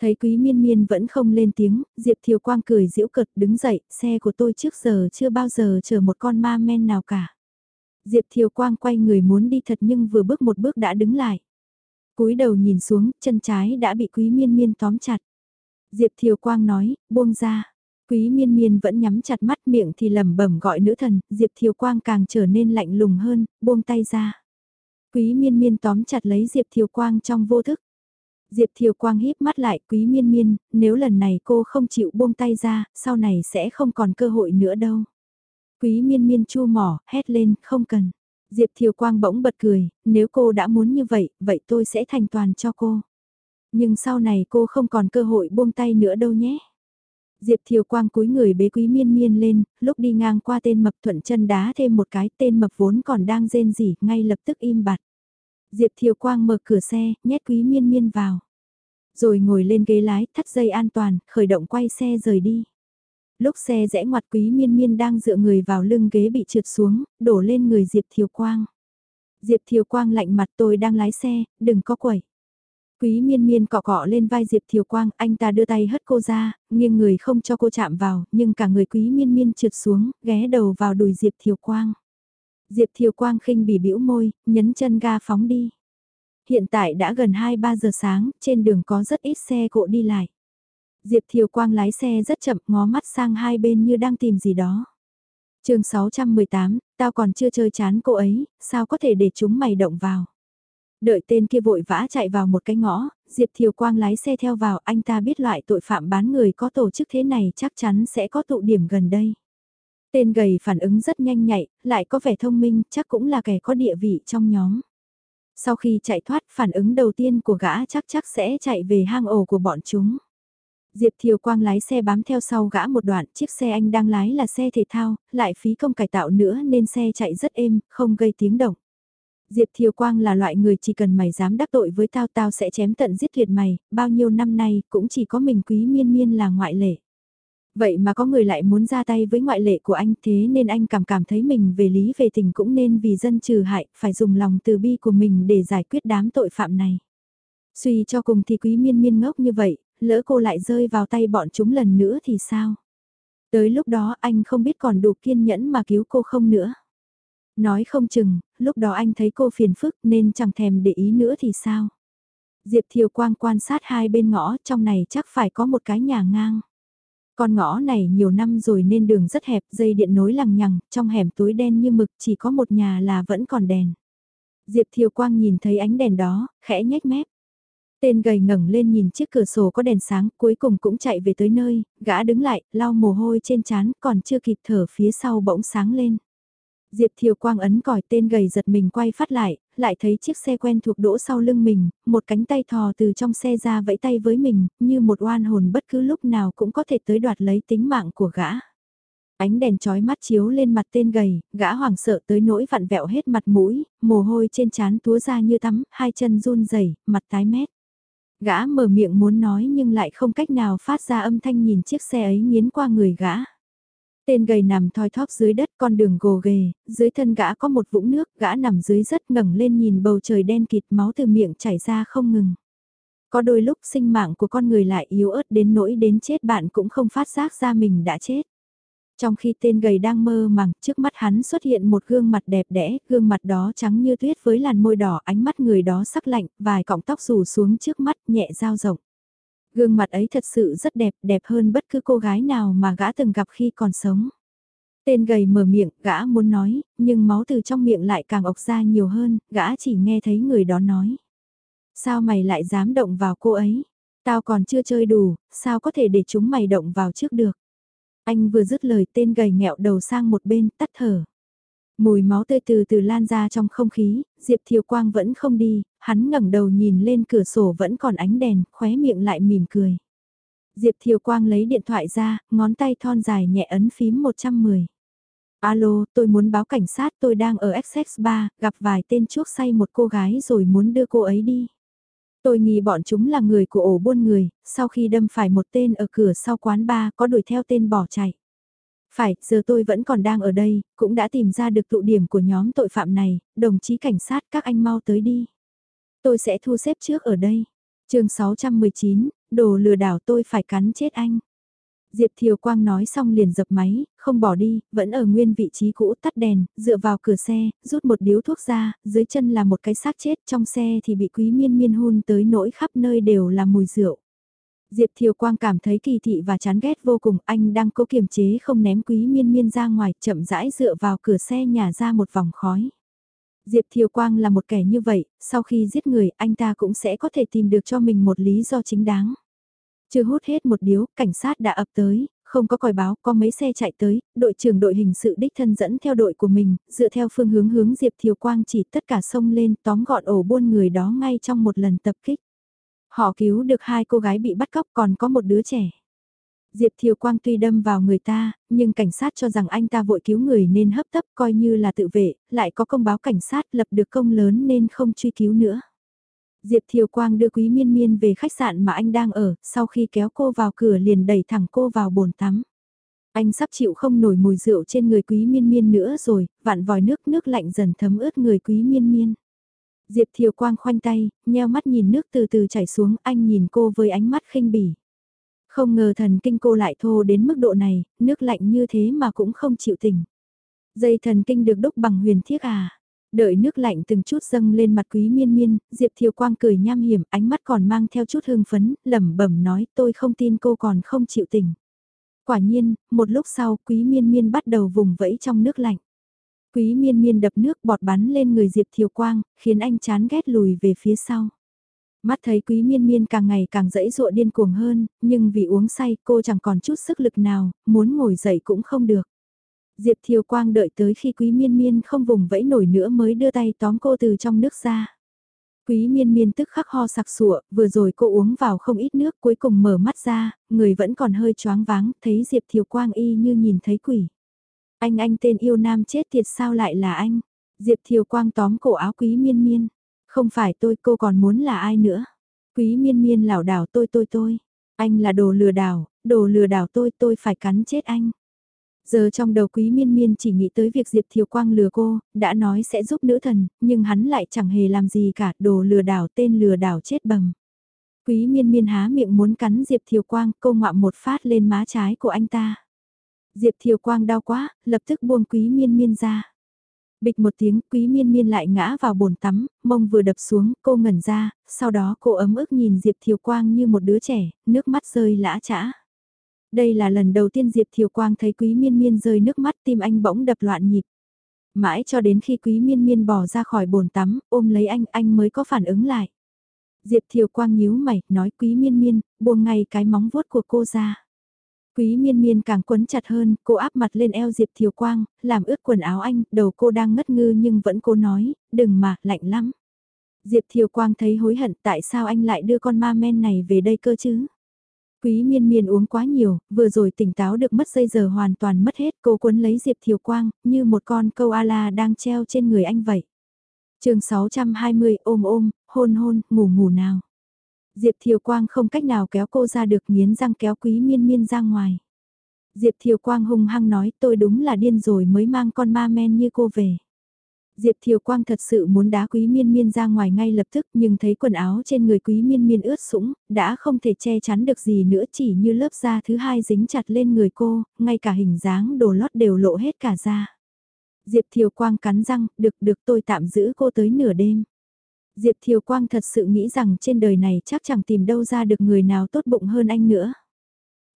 Thấy quý miên miên vẫn không lên tiếng, Diệp Thiều Quang cười giễu cợt đứng dậy, xe của tôi trước giờ chưa bao giờ chờ một con ma men nào cả. Diệp Thiều Quang quay người muốn đi thật nhưng vừa bước một bước đã đứng lại. cúi đầu nhìn xuống, chân trái đã bị quý miên miên tóm chặt. Diệp Thiều Quang nói, buông ra. Quý miên miên vẫn nhắm chặt mắt miệng thì lẩm bẩm gọi nữ thần, Diệp Thiều Quang càng trở nên lạnh lùng hơn, buông tay ra. Quý miên miên tóm chặt lấy Diệp Thiều Quang trong vô thức. Diệp Thiều Quang híp mắt lại quý miên miên, nếu lần này cô không chịu buông tay ra, sau này sẽ không còn cơ hội nữa đâu. Quý miên miên chu mỏ, hét lên, không cần. Diệp Thiều Quang bỗng bật cười, nếu cô đã muốn như vậy, vậy tôi sẽ thành toàn cho cô. Nhưng sau này cô không còn cơ hội buông tay nữa đâu nhé. Diệp Thiều Quang cúi người bế quý miên miên lên, lúc đi ngang qua tên mập thuận chân đá thêm một cái tên mập vốn còn đang rên rỉ, ngay lập tức im bặt. Diệp Thiều Quang mở cửa xe, nhét quý miên miên vào. Rồi ngồi lên ghế lái, thắt dây an toàn, khởi động quay xe rời đi. Lúc xe rẽ ngoặt quý miên miên đang dựa người vào lưng ghế bị trượt xuống, đổ lên người Diệp Thiều Quang. Diệp Thiều Quang lạnh mặt tôi đang lái xe, đừng có quẩy. Quý miên miên cọ cọ lên vai Diệp Thiều Quang, anh ta đưa tay hất cô ra, nghiêng người không cho cô chạm vào, nhưng cả người quý miên miên trượt xuống, ghé đầu vào đùi Diệp Thiều Quang. Diệp Thiều Quang khinh bỉ bĩu môi, nhấn chân ga phóng đi. Hiện tại đã gần 2-3 giờ sáng, trên đường có rất ít xe cộ đi lại. Diệp Thiều Quang lái xe rất chậm ngó mắt sang hai bên như đang tìm gì đó. chương 618, tao còn chưa chơi chán cô ấy, sao có thể để chúng mày động vào. Đợi tên kia vội vã chạy vào một cái ngõ, Diệp Thiều Quang lái xe theo vào anh ta biết loại tội phạm bán người có tổ chức thế này chắc chắn sẽ có tụ điểm gần đây. Tên gầy phản ứng rất nhanh nhạy, lại có vẻ thông minh, chắc cũng là kẻ có địa vị trong nhóm. Sau khi chạy thoát, phản ứng đầu tiên của gã chắc chắc sẽ chạy về hang ổ của bọn chúng. Diệp Thiều Quang lái xe bám theo sau gã một đoạn, chiếc xe anh đang lái là xe thể thao, lại phí công cải tạo nữa nên xe chạy rất êm, không gây tiếng động. Diệp Thiều Quang là loại người chỉ cần mày dám đắc tội với tao tao sẽ chém tận giết tuyệt mày, bao nhiêu năm nay cũng chỉ có mình quý miên miên là ngoại lệ. Vậy mà có người lại muốn ra tay với ngoại lệ của anh thế nên anh cảm cảm thấy mình về lý về tình cũng nên vì dân trừ hại, phải dùng lòng từ bi của mình để giải quyết đám tội phạm này. Suy cho cùng thì quý miên miên ngốc như vậy, lỡ cô lại rơi vào tay bọn chúng lần nữa thì sao? Tới lúc đó anh không biết còn đủ kiên nhẫn mà cứu cô không nữa. Nói không chừng, lúc đó anh thấy cô phiền phức nên chẳng thèm để ý nữa thì sao? Diệp Thiều Quang quan sát hai bên ngõ trong này chắc phải có một cái nhà ngang. Con ngõ này nhiều năm rồi nên đường rất hẹp, dây điện nối lằng nhằng, trong hẻm tối đen như mực chỉ có một nhà là vẫn còn đèn. Diệp Thiều Quang nhìn thấy ánh đèn đó, khẽ nhếch mép. Tên gầy ngẩng lên nhìn chiếc cửa sổ có đèn sáng, cuối cùng cũng chạy về tới nơi, gã đứng lại, lau mồ hôi trên trán, còn chưa kịp thở phía sau bỗng sáng lên. Diệp Thiều Quang ấn còi tên gầy giật mình quay phát lại, lại thấy chiếc xe quen thuộc đỗ sau lưng mình, một cánh tay thò từ trong xe ra vẫy tay với mình, như một oan hồn bất cứ lúc nào cũng có thể tới đoạt lấy tính mạng của gã. Ánh đèn chói mắt chiếu lên mặt tên gầy, gã hoảng sợ tới nỗi vặn vẹo hết mặt mũi, mồ hôi trên trán túa ra như tắm, hai chân run rẩy, mặt tái mét. Gã mở miệng muốn nói nhưng lại không cách nào phát ra âm thanh nhìn chiếc xe ấy nghiến qua người gã. Tên gầy nằm thoi thóp dưới đất con đường gồ ghề, dưới thân gã có một vũng nước, gã nằm dưới rất ngẩng lên nhìn bầu trời đen kịt máu từ miệng chảy ra không ngừng. Có đôi lúc sinh mạng của con người lại yếu ớt đến nỗi đến chết bạn cũng không phát giác ra mình đã chết. Trong khi tên gầy đang mơ màng, trước mắt hắn xuất hiện một gương mặt đẹp đẽ, gương mặt đó trắng như tuyết với làn môi đỏ, ánh mắt người đó sắc lạnh, vài cọng tóc rủ xuống trước mắt nhẹ dao rộng. Gương mặt ấy thật sự rất đẹp, đẹp hơn bất cứ cô gái nào mà gã từng gặp khi còn sống. Tên gầy mở miệng, gã muốn nói, nhưng máu từ trong miệng lại càng ọc ra nhiều hơn, gã chỉ nghe thấy người đó nói. Sao mày lại dám động vào cô ấy? Tao còn chưa chơi đủ, sao có thể để chúng mày động vào trước được? Anh vừa dứt lời tên gầy nghẹo đầu sang một bên, tắt thở. Mùi máu tươi từ từ lan ra trong không khí, Diệp Thiều Quang vẫn không đi, hắn ngẩng đầu nhìn lên cửa sổ vẫn còn ánh đèn, khóe miệng lại mỉm cười. Diệp Thiều Quang lấy điện thoại ra, ngón tay thon dài nhẹ ấn phím 110. Alo, tôi muốn báo cảnh sát tôi đang ở XX3, gặp vài tên chuốc say một cô gái rồi muốn đưa cô ấy đi. Tôi nghi bọn chúng là người của ổ buôn người, sau khi đâm phải một tên ở cửa sau quán bar có đuổi theo tên bỏ chạy. Phải, giờ tôi vẫn còn đang ở đây, cũng đã tìm ra được tụ điểm của nhóm tội phạm này, đồng chí cảnh sát các anh mau tới đi. Tôi sẽ thu xếp trước ở đây. chương 619, đồ lừa đảo tôi phải cắn chết anh. Diệp Thiều Quang nói xong liền dập máy, không bỏ đi, vẫn ở nguyên vị trí cũ tắt đèn, dựa vào cửa xe, rút một điếu thuốc ra, dưới chân là một cái xác chết, trong xe thì bị quý miên miên hôn tới nỗi khắp nơi đều là mùi rượu. Diệp Thiều Quang cảm thấy kỳ thị và chán ghét vô cùng, anh đang cố kiềm chế không ném quý miên miên ra ngoài, chậm rãi dựa vào cửa xe nhà ra một vòng khói. Diệp Thiều Quang là một kẻ như vậy, sau khi giết người anh ta cũng sẽ có thể tìm được cho mình một lý do chính đáng. Chưa hút hết một điếu, cảnh sát đã ập tới, không có còi báo, có mấy xe chạy tới, đội trưởng đội hình sự đích thân dẫn theo đội của mình, dựa theo phương hướng hướng Diệp Thiều Quang chỉ tất cả sông lên tóm gọn ổ buôn người đó ngay trong một lần tập kích. Họ cứu được hai cô gái bị bắt cóc còn có một đứa trẻ. Diệp Thiều Quang tuy đâm vào người ta, nhưng cảnh sát cho rằng anh ta vội cứu người nên hấp tấp coi như là tự vệ, lại có công báo cảnh sát lập được công lớn nên không truy cứu nữa. Diệp Thiều Quang đưa Quý Miên Miên về khách sạn mà anh đang ở, sau khi kéo cô vào cửa liền đẩy thẳng cô vào bồn tắm. Anh sắp chịu không nổi mùi rượu trên người Quý Miên Miên nữa rồi, vạn vòi nước nước lạnh dần thấm ướt người Quý Miên Miên. Diệp Thiều Quang khoanh tay, nheo mắt nhìn nước từ từ chảy xuống, anh nhìn cô với ánh mắt khinh bỉ. Không ngờ thần kinh cô lại thô đến mức độ này, nước lạnh như thế mà cũng không chịu tỉnh. Dây thần kinh được đúc bằng huyền thiết à. Đợi nước lạnh từng chút dâng lên mặt quý miên miên, Diệp Thiều Quang cười nham hiểm, ánh mắt còn mang theo chút hương phấn, lẩm bẩm nói tôi không tin cô còn không chịu tỉnh. Quả nhiên, một lúc sau quý miên miên bắt đầu vùng vẫy trong nước lạnh. Quý miên miên đập nước bọt bắn lên người Diệp Thiều Quang, khiến anh chán ghét lùi về phía sau. Mắt thấy quý miên miên càng ngày càng dẫy dụa điên cuồng hơn, nhưng vì uống say cô chẳng còn chút sức lực nào, muốn ngồi dậy cũng không được. Diệp Thiều Quang đợi tới khi quý miên miên không vùng vẫy nổi nữa mới đưa tay tóm cô từ trong nước ra. Quý miên miên tức khắc ho sặc sụa, vừa rồi cô uống vào không ít nước cuối cùng mở mắt ra, người vẫn còn hơi choáng váng, thấy Diệp Thiều Quang y như nhìn thấy quỷ. Anh anh tên yêu nam chết tiệt sao lại là anh? Diệp Thiều Quang tóm cổ áo quý miên miên. Không phải tôi cô còn muốn là ai nữa? Quý miên miên lảo đảo tôi tôi tôi. Anh là đồ lừa đảo, đồ lừa đảo tôi tôi phải cắn chết anh. Giờ trong đầu quý miên miên chỉ nghĩ tới việc Diệp Thiều Quang lừa cô, đã nói sẽ giúp nữ thần, nhưng hắn lại chẳng hề làm gì cả, đồ lừa đảo tên lừa đảo chết bầm. Quý miên miên há miệng muốn cắn Diệp Thiều Quang, cô ngoạm một phát lên má trái của anh ta. Diệp Thiều Quang đau quá, lập tức buông quý miên miên ra. Bịch một tiếng, quý miên miên lại ngã vào bồn tắm, mông vừa đập xuống, cô ngẩn ra, sau đó cô ấm ức nhìn Diệp Thiều Quang như một đứa trẻ, nước mắt rơi lã chã. Đây là lần đầu tiên Diệp Thiều Quang thấy Quý Miên Miên rơi nước mắt tim anh bỗng đập loạn nhịp. Mãi cho đến khi Quý Miên Miên bỏ ra khỏi bồn tắm, ôm lấy anh, anh mới có phản ứng lại. Diệp Thiều Quang nhíu mày, nói Quý Miên Miên, buông ngay cái móng vuốt của cô ra. Quý Miên Miên càng quấn chặt hơn, cô áp mặt lên eo Diệp Thiều Quang, làm ướt quần áo anh, đầu cô đang ngất ngư nhưng vẫn cô nói, đừng mà, lạnh lắm. Diệp Thiều Quang thấy hối hận tại sao anh lại đưa con ma men này về đây cơ chứ? Quý miên miên uống quá nhiều, vừa rồi tỉnh táo được mất dây giờ hoàn toàn mất hết cô cuốn lấy Diệp Thiều Quang, như một con câu ala đang treo trên người anh vậy. chương 620 ôm ôm, hôn hôn, ngủ ngủ nào. Diệp Thiều Quang không cách nào kéo cô ra được nghiến răng kéo quý miên miên ra ngoài. Diệp Thiều Quang hung hăng nói tôi đúng là điên rồi mới mang con ma men như cô về. Diệp Thiều Quang thật sự muốn đá quý miên miên ra ngoài ngay lập tức nhưng thấy quần áo trên người quý miên miên ướt sũng, đã không thể che chắn được gì nữa chỉ như lớp da thứ hai dính chặt lên người cô, ngay cả hình dáng đồ lót đều lộ hết cả da. Diệp Thiều Quang cắn răng, được được tôi tạm giữ cô tới nửa đêm. Diệp Thiều Quang thật sự nghĩ rằng trên đời này chắc chẳng tìm đâu ra được người nào tốt bụng hơn anh nữa.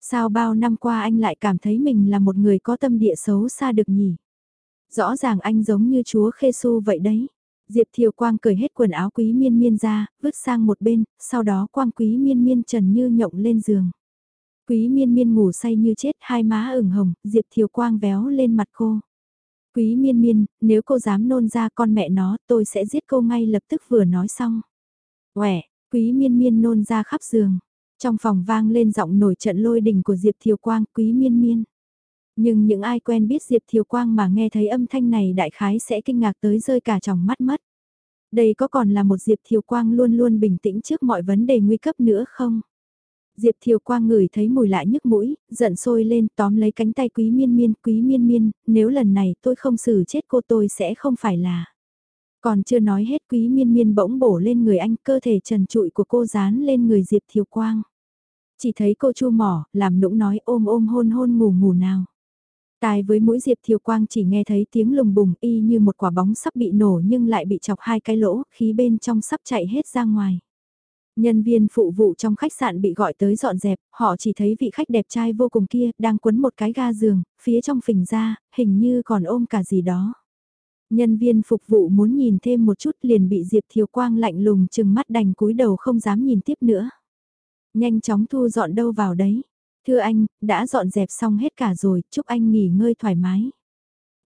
Sao bao năm qua anh lại cảm thấy mình là một người có tâm địa xấu xa được nhỉ? Rõ ràng anh giống như chúa Khê Xu vậy đấy. Diệp Thiều Quang cởi hết quần áo quý miên miên ra, vứt sang một bên, sau đó quang quý miên miên trần như nhộng lên giường. Quý miên miên ngủ say như chết, hai má ửng hồng, Diệp Thiều Quang véo lên mặt cô. Quý miên miên, nếu cô dám nôn ra con mẹ nó, tôi sẽ giết cô ngay lập tức vừa nói xong. Quẻ, quý miên miên nôn ra khắp giường. Trong phòng vang lên giọng nổi trận lôi đình của Diệp Thiều Quang, quý miên miên. Nhưng những ai quen biết Diệp Thiều Quang mà nghe thấy âm thanh này đại khái sẽ kinh ngạc tới rơi cả tròng mắt mất. Đây có còn là một Diệp Thiều Quang luôn luôn bình tĩnh trước mọi vấn đề nguy cấp nữa không? Diệp Thiều Quang ngửi thấy mùi lại nhức mũi, giận sôi lên tóm lấy cánh tay quý miên miên, quý miên miên, nếu lần này tôi không xử chết cô tôi sẽ không phải là. Còn chưa nói hết quý miên miên bỗng bổ lên người anh, cơ thể trần trụi của cô dán lên người Diệp Thiều Quang. Chỉ thấy cô chu mỏ, làm nũng nói ôm ôm hôn hôn ngủ ngủ nào. Tai với mũi Diệp Thiều Quang chỉ nghe thấy tiếng lùng bùng y như một quả bóng sắp bị nổ nhưng lại bị chọc hai cái lỗ, khí bên trong sắp chạy hết ra ngoài. Nhân viên phụ vụ trong khách sạn bị gọi tới dọn dẹp, họ chỉ thấy vị khách đẹp trai vô cùng kia đang quấn một cái ga giường, phía trong phình ra, hình như còn ôm cả gì đó. Nhân viên phục vụ muốn nhìn thêm một chút liền bị Diệp Thiều Quang lạnh lùng chừng mắt đành cúi đầu không dám nhìn tiếp nữa. Nhanh chóng thu dọn đâu vào đấy. Thưa anh, đã dọn dẹp xong hết cả rồi, chúc anh nghỉ ngơi thoải mái.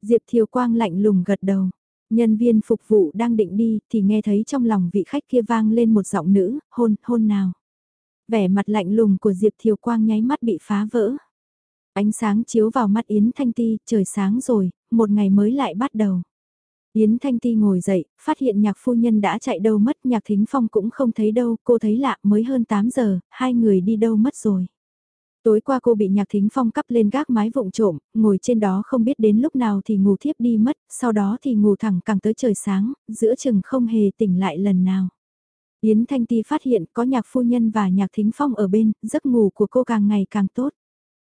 Diệp Thiều Quang lạnh lùng gật đầu. Nhân viên phục vụ đang định đi thì nghe thấy trong lòng vị khách kia vang lên một giọng nữ, hôn, hôn nào. Vẻ mặt lạnh lùng của Diệp Thiều Quang nháy mắt bị phá vỡ. Ánh sáng chiếu vào mắt Yến Thanh Ti, trời sáng rồi, một ngày mới lại bắt đầu. Yến Thanh Ti ngồi dậy, phát hiện nhạc phu nhân đã chạy đâu mất, nhạc thính phong cũng không thấy đâu, cô thấy lạ mới hơn 8 giờ, hai người đi đâu mất rồi. Tối qua cô bị nhạc thính phong cắp lên gác mái vụng trộm, ngồi trên đó không biết đến lúc nào thì ngủ thiếp đi mất, sau đó thì ngủ thẳng càng tới trời sáng, giữa chừng không hề tỉnh lại lần nào. Yến Thanh Ti phát hiện có nhạc phu nhân và nhạc thính phong ở bên, giấc ngủ của cô càng ngày càng tốt.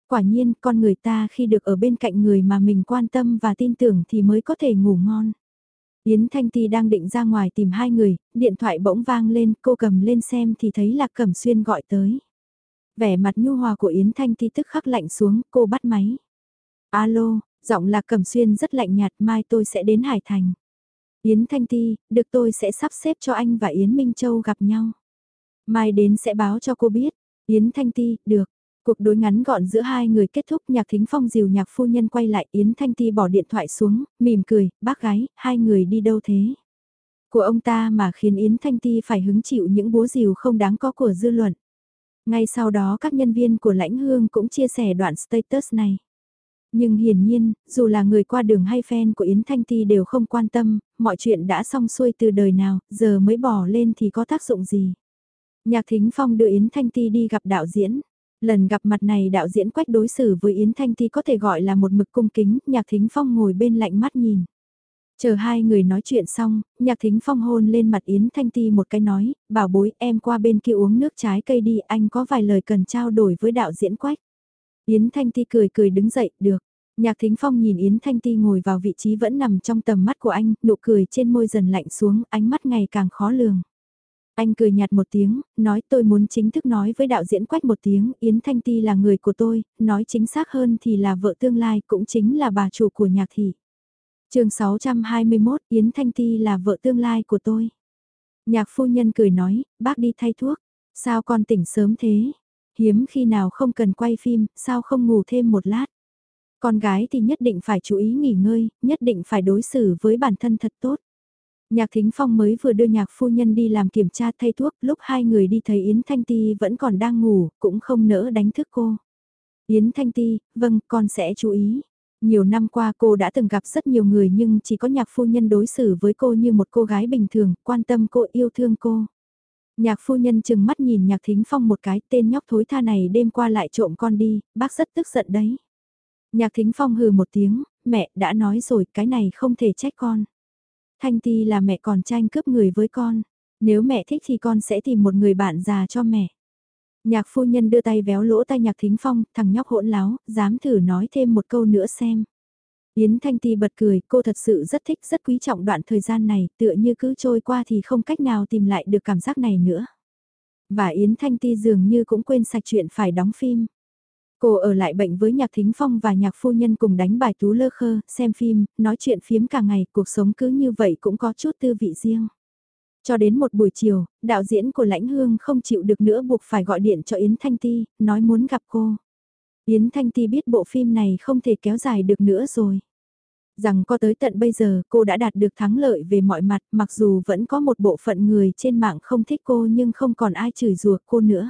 Quả nhiên, con người ta khi được ở bên cạnh người mà mình quan tâm và tin tưởng thì mới có thể ngủ ngon. Yến Thanh Ti đang định ra ngoài tìm hai người, điện thoại bỗng vang lên, cô cầm lên xem thì thấy là Cẩm Xuyên gọi tới. Vẻ mặt nhu hòa của Yến Thanh Ti tức khắc lạnh xuống, cô bắt máy. Alo, giọng lạc cẩm xuyên rất lạnh nhạt, mai tôi sẽ đến Hải Thành. Yến Thanh Ti, được tôi sẽ sắp xếp cho anh và Yến Minh Châu gặp nhau. Mai đến sẽ báo cho cô biết. Yến Thanh Ti, được. Cuộc đối ngắn gọn giữa hai người kết thúc nhạc thính phong dìu nhạc phu nhân quay lại Yến Thanh Ti bỏ điện thoại xuống, mỉm cười, bác gái, hai người đi đâu thế? Của ông ta mà khiến Yến Thanh Ti phải hứng chịu những búa dìu không đáng có của dư luận. Ngay sau đó các nhân viên của lãnh hương cũng chia sẻ đoạn status này. Nhưng hiển nhiên, dù là người qua đường hay fan của Yến Thanh Ti đều không quan tâm, mọi chuyện đã xong xuôi từ đời nào, giờ mới bỏ lên thì có tác dụng gì. Nhạc Thính Phong đưa Yến Thanh Ti đi gặp đạo diễn. Lần gặp mặt này đạo diễn quách đối xử với Yến Thanh Ti có thể gọi là một mực cung kính, Nhạc Thính Phong ngồi bên lạnh mắt nhìn. Chờ hai người nói chuyện xong, nhạc thính phong hôn lên mặt Yến Thanh Ti một cái nói, bảo bối em qua bên kia uống nước trái cây đi, anh có vài lời cần trao đổi với đạo diễn quách. Yến Thanh Ti cười cười đứng dậy, được. Nhạc thính phong nhìn Yến Thanh Ti ngồi vào vị trí vẫn nằm trong tầm mắt của anh, nụ cười trên môi dần lạnh xuống, ánh mắt ngày càng khó lường. Anh cười nhạt một tiếng, nói tôi muốn chính thức nói với đạo diễn quách một tiếng, Yến Thanh Ti là người của tôi, nói chính xác hơn thì là vợ tương lai cũng chính là bà chủ của nhạc thị chương 621 Yến Thanh Ti là vợ tương lai của tôi. Nhạc phu nhân cười nói, bác đi thay thuốc. Sao con tỉnh sớm thế? Hiếm khi nào không cần quay phim, sao không ngủ thêm một lát? Con gái thì nhất định phải chú ý nghỉ ngơi, nhất định phải đối xử với bản thân thật tốt. Nhạc Thính Phong mới vừa đưa nhạc phu nhân đi làm kiểm tra thay thuốc, lúc hai người đi thấy Yến Thanh Ti vẫn còn đang ngủ, cũng không nỡ đánh thức cô. Yến Thanh Ti, vâng, con sẽ chú ý. Nhiều năm qua cô đã từng gặp rất nhiều người nhưng chỉ có nhạc phu nhân đối xử với cô như một cô gái bình thường, quan tâm cô yêu thương cô. Nhạc phu nhân chừng mắt nhìn nhạc thính phong một cái tên nhóc thối tha này đêm qua lại trộm con đi, bác rất tức giận đấy. Nhạc thính phong hừ một tiếng, mẹ đã nói rồi cái này không thể trách con. Thanh Ti là mẹ còn tranh cướp người với con. Nếu mẹ thích thì con sẽ tìm một người bạn già cho mẹ. Nhạc phu nhân đưa tay véo lỗ tai nhạc thính phong, thằng nhóc hỗn láo, dám thử nói thêm một câu nữa xem. Yến Thanh Ti bật cười, cô thật sự rất thích, rất quý trọng đoạn thời gian này, tựa như cứ trôi qua thì không cách nào tìm lại được cảm giác này nữa. Và Yến Thanh Ti dường như cũng quên sạch chuyện phải đóng phim. Cô ở lại bệnh với Nhạc Thính Phong và Nhạc Phu Nhân cùng đánh bài tú lơ khơ, xem phim, nói chuyện phiếm cả ngày, cuộc sống cứ như vậy cũng có chút tư vị riêng. Cho đến một buổi chiều, đạo diễn của Lãnh Hương không chịu được nữa buộc phải gọi điện cho Yến Thanh Ti, nói muốn gặp cô. Yến Thanh Ti biết bộ phim này không thể kéo dài được nữa rồi. Rằng có tới tận bây giờ cô đã đạt được thắng lợi về mọi mặt mặc dù vẫn có một bộ phận người trên mạng không thích cô nhưng không còn ai chửi rủa cô nữa.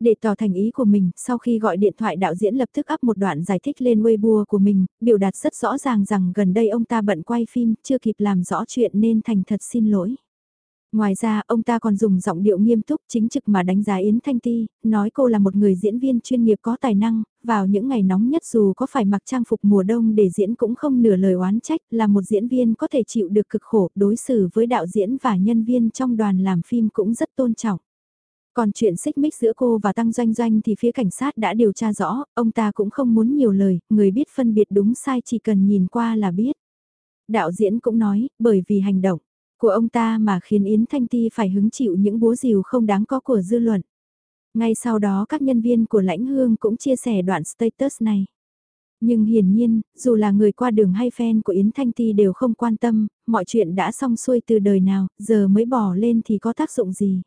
Để tỏ thành ý của mình, sau khi gọi điện thoại đạo diễn lập tức up một đoạn giải thích lên Weibo của mình, biểu đạt rất rõ ràng rằng gần đây ông ta bận quay phim, chưa kịp làm rõ chuyện nên thành thật xin lỗi. Ngoài ra, ông ta còn dùng giọng điệu nghiêm túc chính trực mà đánh giá Yến Thanh Ti, nói cô là một người diễn viên chuyên nghiệp có tài năng, vào những ngày nóng nhất dù có phải mặc trang phục mùa đông để diễn cũng không nửa lời oán trách, là một diễn viên có thể chịu được cực khổ, đối xử với đạo diễn và nhân viên trong đoàn làm phim cũng rất tôn trọng. Còn chuyện xích mích giữa cô và Tăng Doanh Doanh thì phía cảnh sát đã điều tra rõ, ông ta cũng không muốn nhiều lời, người biết phân biệt đúng sai chỉ cần nhìn qua là biết. Đạo diễn cũng nói, bởi vì hành động của ông ta mà khiến Yến Thanh Ti phải hứng chịu những búa rìu không đáng có của dư luận. Ngay sau đó các nhân viên của lãnh hương cũng chia sẻ đoạn status này. Nhưng hiển nhiên, dù là người qua đường hay fan của Yến Thanh Ti đều không quan tâm, mọi chuyện đã xong xuôi từ đời nào, giờ mới bỏ lên thì có tác dụng gì.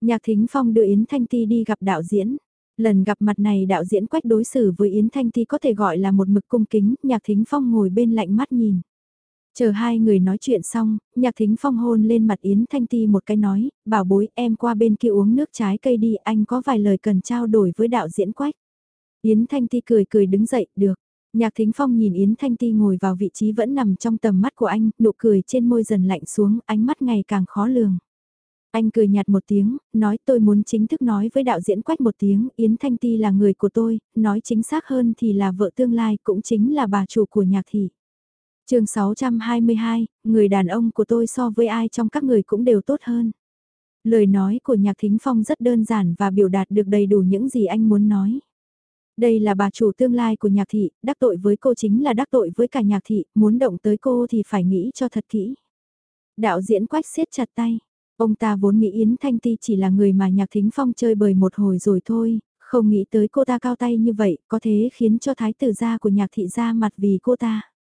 Nhạc Thính Phong đưa Yến Thanh Ti đi gặp đạo diễn. Lần gặp mặt này đạo diễn quách đối xử với Yến Thanh Ti có thể gọi là một mực cung kính, Nhạc Thính Phong ngồi bên lạnh mắt nhìn. Chờ hai người nói chuyện xong, nhạc thính phong hôn lên mặt Yến Thanh Ti một cái nói, bảo bối em qua bên kia uống nước trái cây đi, anh có vài lời cần trao đổi với đạo diễn quách. Yến Thanh Ti cười cười đứng dậy, được. Nhạc Thính Phong nhìn Yến Thanh Ti ngồi vào vị trí vẫn nằm trong tầm mắt của anh, nụ cười trên môi dần lạnh xuống, ánh mắt ngày càng khó lường. Anh cười nhạt một tiếng, nói tôi muốn chính thức nói với đạo diễn quách một tiếng, Yến Thanh Ti là người của tôi, nói chính xác hơn thì là vợ tương lai cũng chính là bà chủ của nhạc thị chương 622, người đàn ông của tôi so với ai trong các người cũng đều tốt hơn. Lời nói của Nhạc Thính Phong rất đơn giản và biểu đạt được đầy đủ những gì anh muốn nói. Đây là bà chủ tương lai của nhạc thị, đắc tội với cô chính là đắc tội với cả nhạc thị, muốn động tới cô thì phải nghĩ cho thật kỹ. Đạo diễn quách siết chặt tay. Ông ta vốn nghĩ Yến Thanh Ti chỉ là người mà nhạc thính phong chơi bời một hồi rồi thôi, không nghĩ tới cô ta cao tay như vậy, có thế khiến cho thái tử gia của nhạc thị ra mặt vì cô ta.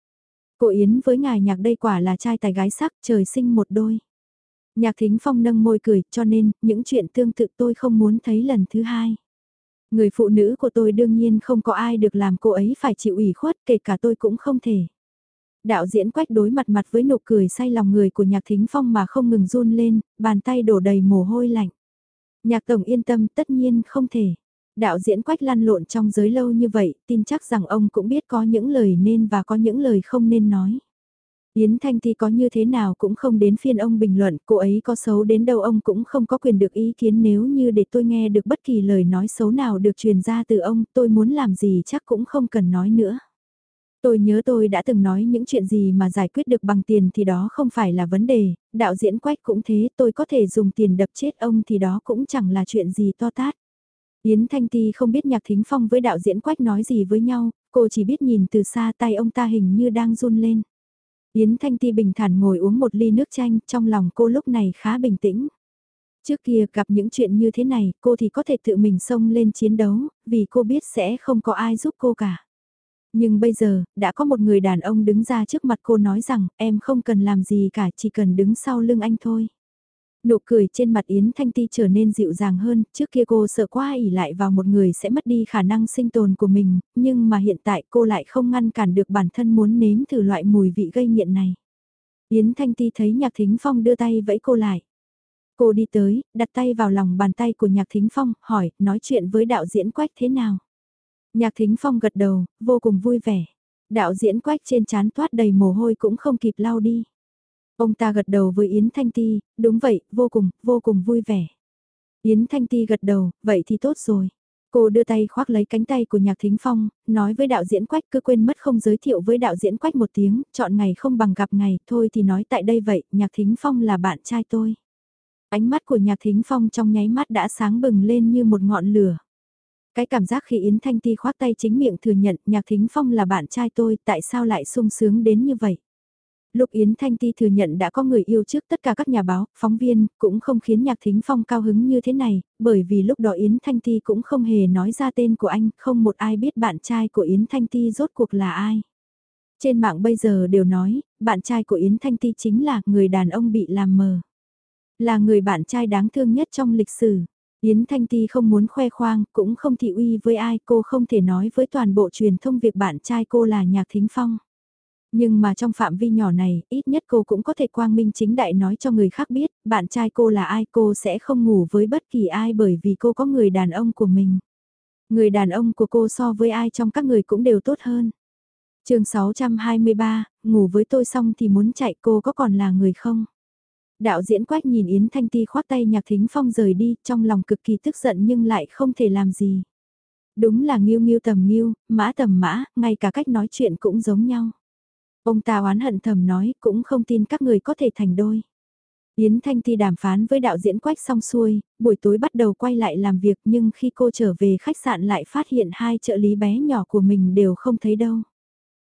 Cô Yến với ngài nhạc đây quả là trai tài gái sắc trời sinh một đôi. Nhạc thính phong nâng môi cười cho nên những chuyện tương tự tôi không muốn thấy lần thứ hai. Người phụ nữ của tôi đương nhiên không có ai được làm cô ấy phải chịu ủy khuất kể cả tôi cũng không thể. Đạo diễn quách đối mặt mặt với nụ cười say lòng người của nhạc thính phong mà không ngừng run lên, bàn tay đổ đầy mồ hôi lạnh. Nhạc tổng yên tâm tất nhiên không thể. Đạo diễn quách lăn lộn trong giới lâu như vậy, tin chắc rằng ông cũng biết có những lời nên và có những lời không nên nói. Yến Thanh Ti có như thế nào cũng không đến phiên ông bình luận, cô ấy có xấu đến đâu ông cũng không có quyền được ý kiến nếu như để tôi nghe được bất kỳ lời nói xấu nào được truyền ra từ ông, tôi muốn làm gì chắc cũng không cần nói nữa. Tôi nhớ tôi đã từng nói những chuyện gì mà giải quyết được bằng tiền thì đó không phải là vấn đề, đạo diễn quách cũng thế, tôi có thể dùng tiền đập chết ông thì đó cũng chẳng là chuyện gì to tát. Yến Thanh Ti không biết Nhạc Thính Phong với đạo diễn Quách nói gì với nhau, cô chỉ biết nhìn từ xa tay ông ta hình như đang run lên. Yến Thanh Ti bình thản ngồi uống một ly nước chanh, trong lòng cô lúc này khá bình tĩnh. Trước kia gặp những chuyện như thế này, cô thì có thể tự mình xông lên chiến đấu, vì cô biết sẽ không có ai giúp cô cả. Nhưng bây giờ, đã có một người đàn ông đứng ra trước mặt cô nói rằng, em không cần làm gì cả, chỉ cần đứng sau lưng anh thôi. Nụ cười trên mặt Yến Thanh Ti trở nên dịu dàng hơn, trước kia cô sợ quá ỉ lại vào một người sẽ mất đi khả năng sinh tồn của mình, nhưng mà hiện tại cô lại không ngăn cản được bản thân muốn nếm thử loại mùi vị gây nghiện này. Yến Thanh Ti thấy Nhạc Thính Phong đưa tay vẫy cô lại. Cô đi tới, đặt tay vào lòng bàn tay của Nhạc Thính Phong, hỏi, nói chuyện với đạo diễn Quách thế nào? Nhạc Thính Phong gật đầu, vô cùng vui vẻ. Đạo diễn Quách trên chán toát đầy mồ hôi cũng không kịp lau đi. Ông ta gật đầu với Yến Thanh Ti, đúng vậy, vô cùng, vô cùng vui vẻ. Yến Thanh Ti gật đầu, vậy thì tốt rồi. Cô đưa tay khoác lấy cánh tay của Nhạc Thính Phong, nói với đạo diễn Quách cứ quên mất không giới thiệu với đạo diễn Quách một tiếng, chọn ngày không bằng gặp ngày, thôi thì nói tại đây vậy, Nhạc Thính Phong là bạn trai tôi. Ánh mắt của Nhạc Thính Phong trong nháy mắt đã sáng bừng lên như một ngọn lửa. Cái cảm giác khi Yến Thanh Ti khoác tay chính miệng thừa nhận Nhạc Thính Phong là bạn trai tôi, tại sao lại sung sướng đến như vậy? Lúc Yến Thanh Ti thừa nhận đã có người yêu trước tất cả các nhà báo, phóng viên, cũng không khiến Nhạc Thính Phong cao hứng như thế này, bởi vì lúc đó Yến Thanh Ti cũng không hề nói ra tên của anh, không một ai biết bạn trai của Yến Thanh Ti rốt cuộc là ai. Trên mạng bây giờ đều nói, bạn trai của Yến Thanh Ti chính là người đàn ông bị làm mờ. Là người bạn trai đáng thương nhất trong lịch sử. Yến Thanh Ti không muốn khoe khoang, cũng không thị uy với ai, cô không thể nói với toàn bộ truyền thông việc bạn trai cô là Nhạc Thính Phong. Nhưng mà trong phạm vi nhỏ này, ít nhất cô cũng có thể quang minh chính đại nói cho người khác biết, bạn trai cô là ai cô sẽ không ngủ với bất kỳ ai bởi vì cô có người đàn ông của mình. Người đàn ông của cô so với ai trong các người cũng đều tốt hơn. chương 623, ngủ với tôi xong thì muốn chạy cô có còn là người không? Đạo diễn quách nhìn Yến Thanh Ti khoát tay nhạc thính phong rời đi, trong lòng cực kỳ tức giận nhưng lại không thể làm gì. Đúng là nghiêu nghiêu tầm nghiêu, mã tầm mã, ngay cả cách nói chuyện cũng giống nhau. Ông ta oán hận thầm nói cũng không tin các người có thể thành đôi. Yến Thanh Ti đàm phán với đạo diễn Quách xong xuôi, buổi tối bắt đầu quay lại làm việc nhưng khi cô trở về khách sạn lại phát hiện hai trợ lý bé nhỏ của mình đều không thấy đâu.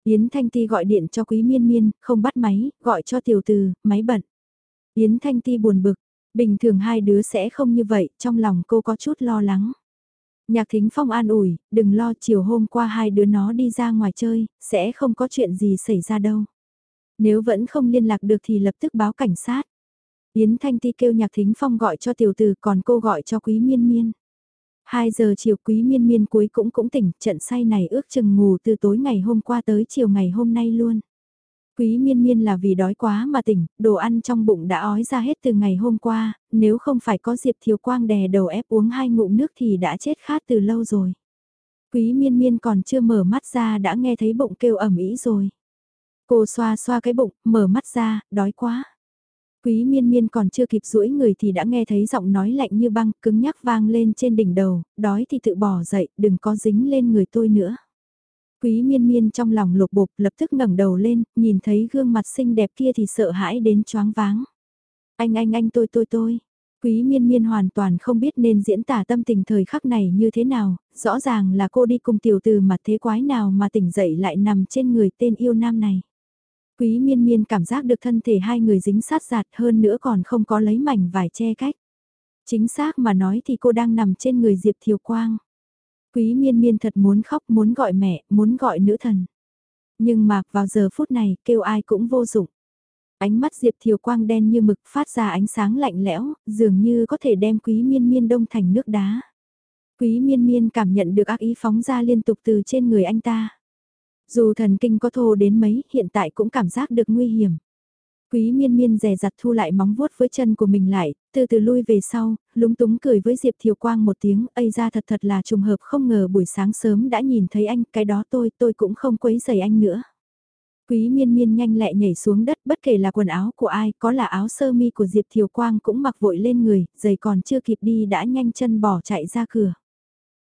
Yến Thanh Ti gọi điện cho Quý Miên Miên, không bắt máy, gọi cho tiểu từ, máy bận. Yến Thanh Ti buồn bực, bình thường hai đứa sẽ không như vậy, trong lòng cô có chút lo lắng. Nhạc Thính Phong an ủi, đừng lo chiều hôm qua hai đứa nó đi ra ngoài chơi, sẽ không có chuyện gì xảy ra đâu. Nếu vẫn không liên lạc được thì lập tức báo cảnh sát. Yến Thanh Ti kêu Nhạc Thính Phong gọi cho tiểu tử còn cô gọi cho Quý Miên Miên. 2 giờ chiều Quý Miên Miên cuối cũng cũng tỉnh, trận say này ước chừng ngủ từ tối ngày hôm qua tới chiều ngày hôm nay luôn. Quý miên miên là vì đói quá mà tỉnh, đồ ăn trong bụng đã ói ra hết từ ngày hôm qua, nếu không phải có Diệp Thiều Quang đè đầu ép uống hai ngụm nước thì đã chết khát từ lâu rồi. Quý miên miên còn chưa mở mắt ra đã nghe thấy bụng kêu ẩm ý rồi. Cô xoa xoa cái bụng, mở mắt ra, đói quá. Quý miên miên còn chưa kịp duỗi người thì đã nghe thấy giọng nói lạnh như băng, cứng nhắc vang lên trên đỉnh đầu, đói thì tự bỏ dậy, đừng có dính lên người tôi nữa. Quý miên miên trong lòng lục bục lập tức ngẩng đầu lên, nhìn thấy gương mặt xinh đẹp kia thì sợ hãi đến choáng váng. Anh anh anh tôi tôi tôi. Quý miên miên hoàn toàn không biết nên diễn tả tâm tình thời khắc này như thế nào, rõ ràng là cô đi cùng tiểu từ mà thế quái nào mà tỉnh dậy lại nằm trên người tên yêu nam này. Quý miên miên cảm giác được thân thể hai người dính sát giạt hơn nữa còn không có lấy mảnh vải che cách. Chính xác mà nói thì cô đang nằm trên người Diệp Thiều Quang. Quý miên miên thật muốn khóc, muốn gọi mẹ, muốn gọi nữ thần. Nhưng mà vào giờ phút này, kêu ai cũng vô dụng. Ánh mắt Diệp Thiều Quang đen như mực phát ra ánh sáng lạnh lẽo, dường như có thể đem quý miên miên đông thành nước đá. Quý miên miên cảm nhận được ác ý phóng ra liên tục từ trên người anh ta. Dù thần kinh có thô đến mấy, hiện tại cũng cảm giác được nguy hiểm. Quý miên miên rè rặt thu lại móng vuốt với chân của mình lại, từ từ lui về sau, lúng túng cười với Diệp Thiều Quang một tiếng, ây ra thật thật là trùng hợp không ngờ buổi sáng sớm đã nhìn thấy anh, cái đó tôi, tôi cũng không quấy giày anh nữa. Quý miên miên nhanh lẹ nhảy xuống đất bất kể là quần áo của ai, có là áo sơ mi của Diệp Thiều Quang cũng mặc vội lên người, giày còn chưa kịp đi đã nhanh chân bỏ chạy ra cửa.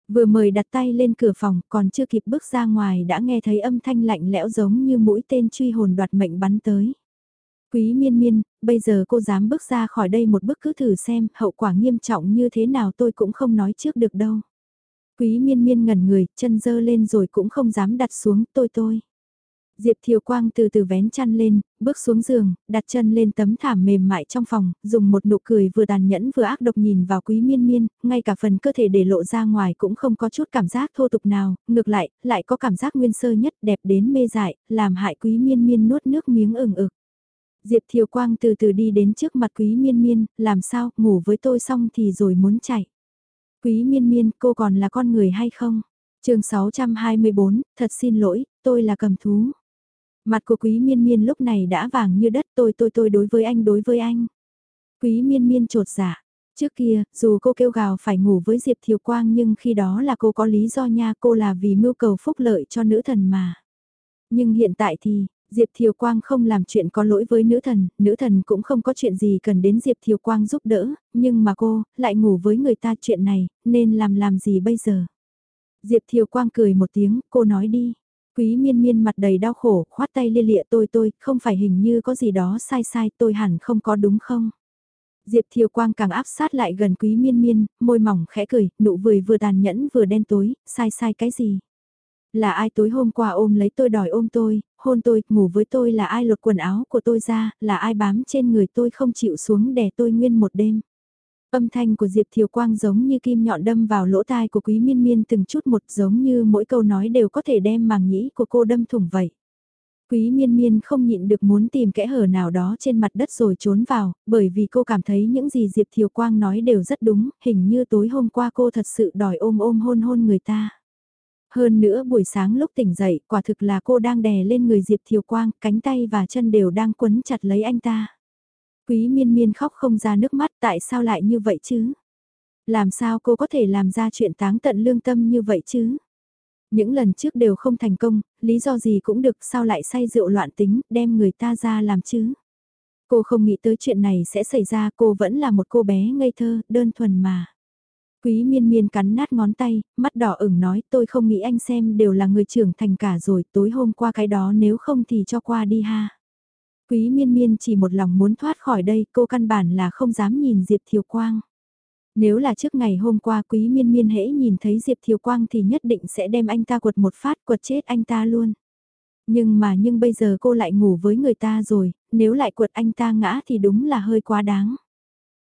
Vừa mời đặt tay lên cửa phòng, còn chưa kịp bước ra ngoài đã nghe thấy âm thanh lạnh lẽo giống như mũi tên truy hồn đoạt mệnh bắn tới. Quý miên miên, bây giờ cô dám bước ra khỏi đây một bước cứ thử xem, hậu quả nghiêm trọng như thế nào tôi cũng không nói trước được đâu. Quý miên miên ngẩn người, chân dơ lên rồi cũng không dám đặt xuống, tôi tôi. Diệp Thiều Quang từ từ vén chăn lên, bước xuống giường, đặt chân lên tấm thảm mềm mại trong phòng, dùng một nụ cười vừa tàn nhẫn vừa ác độc nhìn vào quý miên miên, ngay cả phần cơ thể để lộ ra ngoài cũng không có chút cảm giác thô tục nào, ngược lại, lại có cảm giác nguyên sơ nhất đẹp đến mê dại, làm hại quý miên miên nuốt nước miếng ửng ực. Diệp Thiều Quang từ từ đi đến trước mặt Quý Miên Miên, làm sao, ngủ với tôi xong thì rồi muốn chạy. Quý Miên Miên, cô còn là con người hay không? chương 624, thật xin lỗi, tôi là cầm thú. Mặt của Quý Miên Miên lúc này đã vàng như đất tôi tôi tôi đối với anh đối với anh. Quý Miên Miên trột giả, Trước kia, dù cô kêu gào phải ngủ với Diệp Thiều Quang nhưng khi đó là cô có lý do nha cô là vì mưu cầu phúc lợi cho nữ thần mà. Nhưng hiện tại thì, Diệp Thiều Quang không làm chuyện có lỗi với nữ thần, nữ thần cũng không có chuyện gì cần đến Diệp Thiều Quang giúp đỡ, nhưng mà cô, lại ngủ với người ta chuyện này, nên làm làm gì bây giờ? Diệp Thiều Quang cười một tiếng, cô nói đi. Quý miên miên mặt đầy đau khổ, khoát tay lia lịa tôi tôi, không phải hình như có gì đó sai sai, tôi hẳn không có đúng không? Diệp Thiều Quang càng áp sát lại gần quý miên miên, môi mỏng khẽ cười, nụ cười vừa tàn nhẫn vừa đen tối, sai sai cái gì? Là ai tối hôm qua ôm lấy tôi đòi ôm tôi, hôn tôi, ngủ với tôi là ai lột quần áo của tôi ra, là ai bám trên người tôi không chịu xuống để tôi nguyên một đêm. Âm thanh của Diệp Thiều Quang giống như kim nhọn đâm vào lỗ tai của Quý Miên Miên từng chút một giống như mỗi câu nói đều có thể đem màng nhĩ của cô đâm thủng vậy. Quý Miên Miên không nhịn được muốn tìm kẽ hở nào đó trên mặt đất rồi trốn vào, bởi vì cô cảm thấy những gì Diệp Thiều Quang nói đều rất đúng, hình như tối hôm qua cô thật sự đòi ôm ôm hôn hôn người ta. Hơn nữa buổi sáng lúc tỉnh dậy, quả thực là cô đang đè lên người Diệp Thiều Quang, cánh tay và chân đều đang quấn chặt lấy anh ta. Quý miên miên khóc không ra nước mắt tại sao lại như vậy chứ? Làm sao cô có thể làm ra chuyện táng tận lương tâm như vậy chứ? Những lần trước đều không thành công, lý do gì cũng được sao lại say rượu loạn tính, đem người ta ra làm chứ? Cô không nghĩ tới chuyện này sẽ xảy ra, cô vẫn là một cô bé ngây thơ, đơn thuần mà. Quý miên miên cắn nát ngón tay, mắt đỏ ửng nói tôi không nghĩ anh xem đều là người trưởng thành cả rồi, tối hôm qua cái đó nếu không thì cho qua đi ha. Quý miên miên chỉ một lòng muốn thoát khỏi đây, cô căn bản là không dám nhìn Diệp Thiều Quang. Nếu là trước ngày hôm qua quý miên miên hễ nhìn thấy Diệp Thiều Quang thì nhất định sẽ đem anh ta quật một phát quật chết anh ta luôn. Nhưng mà nhưng bây giờ cô lại ngủ với người ta rồi, nếu lại quật anh ta ngã thì đúng là hơi quá đáng.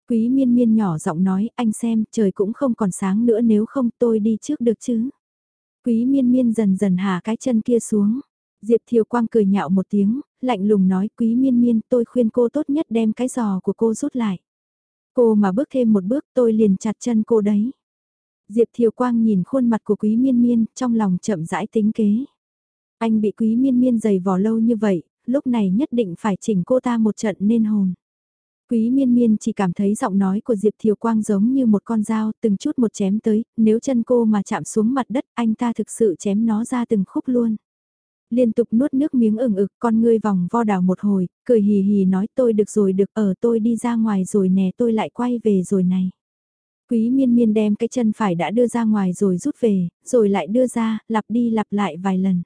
Quý miên miên nhỏ giọng nói, anh xem, trời cũng không còn sáng nữa nếu không tôi đi trước được chứ. Quý miên miên dần dần hạ cái chân kia xuống. Diệp Thiều Quang cười nhạo một tiếng, lạnh lùng nói quý miên miên tôi khuyên cô tốt nhất đem cái giò của cô rút lại. Cô mà bước thêm một bước tôi liền chặt chân cô đấy. Diệp Thiều Quang nhìn khuôn mặt của quý miên miên trong lòng chậm rãi tính kế. Anh bị quý miên miên giày vò lâu như vậy, lúc này nhất định phải chỉnh cô ta một trận nên hồn. Quý miên miên chỉ cảm thấy giọng nói của Diệp Thiều Quang giống như một con dao từng chút một chém tới, nếu chân cô mà chạm xuống mặt đất anh ta thực sự chém nó ra từng khúc luôn. Liên tục nuốt nước miếng ửng ực con ngươi vòng vo đảo một hồi, cười hì hì nói tôi được rồi được ở tôi đi ra ngoài rồi nè tôi lại quay về rồi này. Quý miên miên đem cái chân phải đã đưa ra ngoài rồi rút về, rồi lại đưa ra, lặp đi lặp lại vài lần.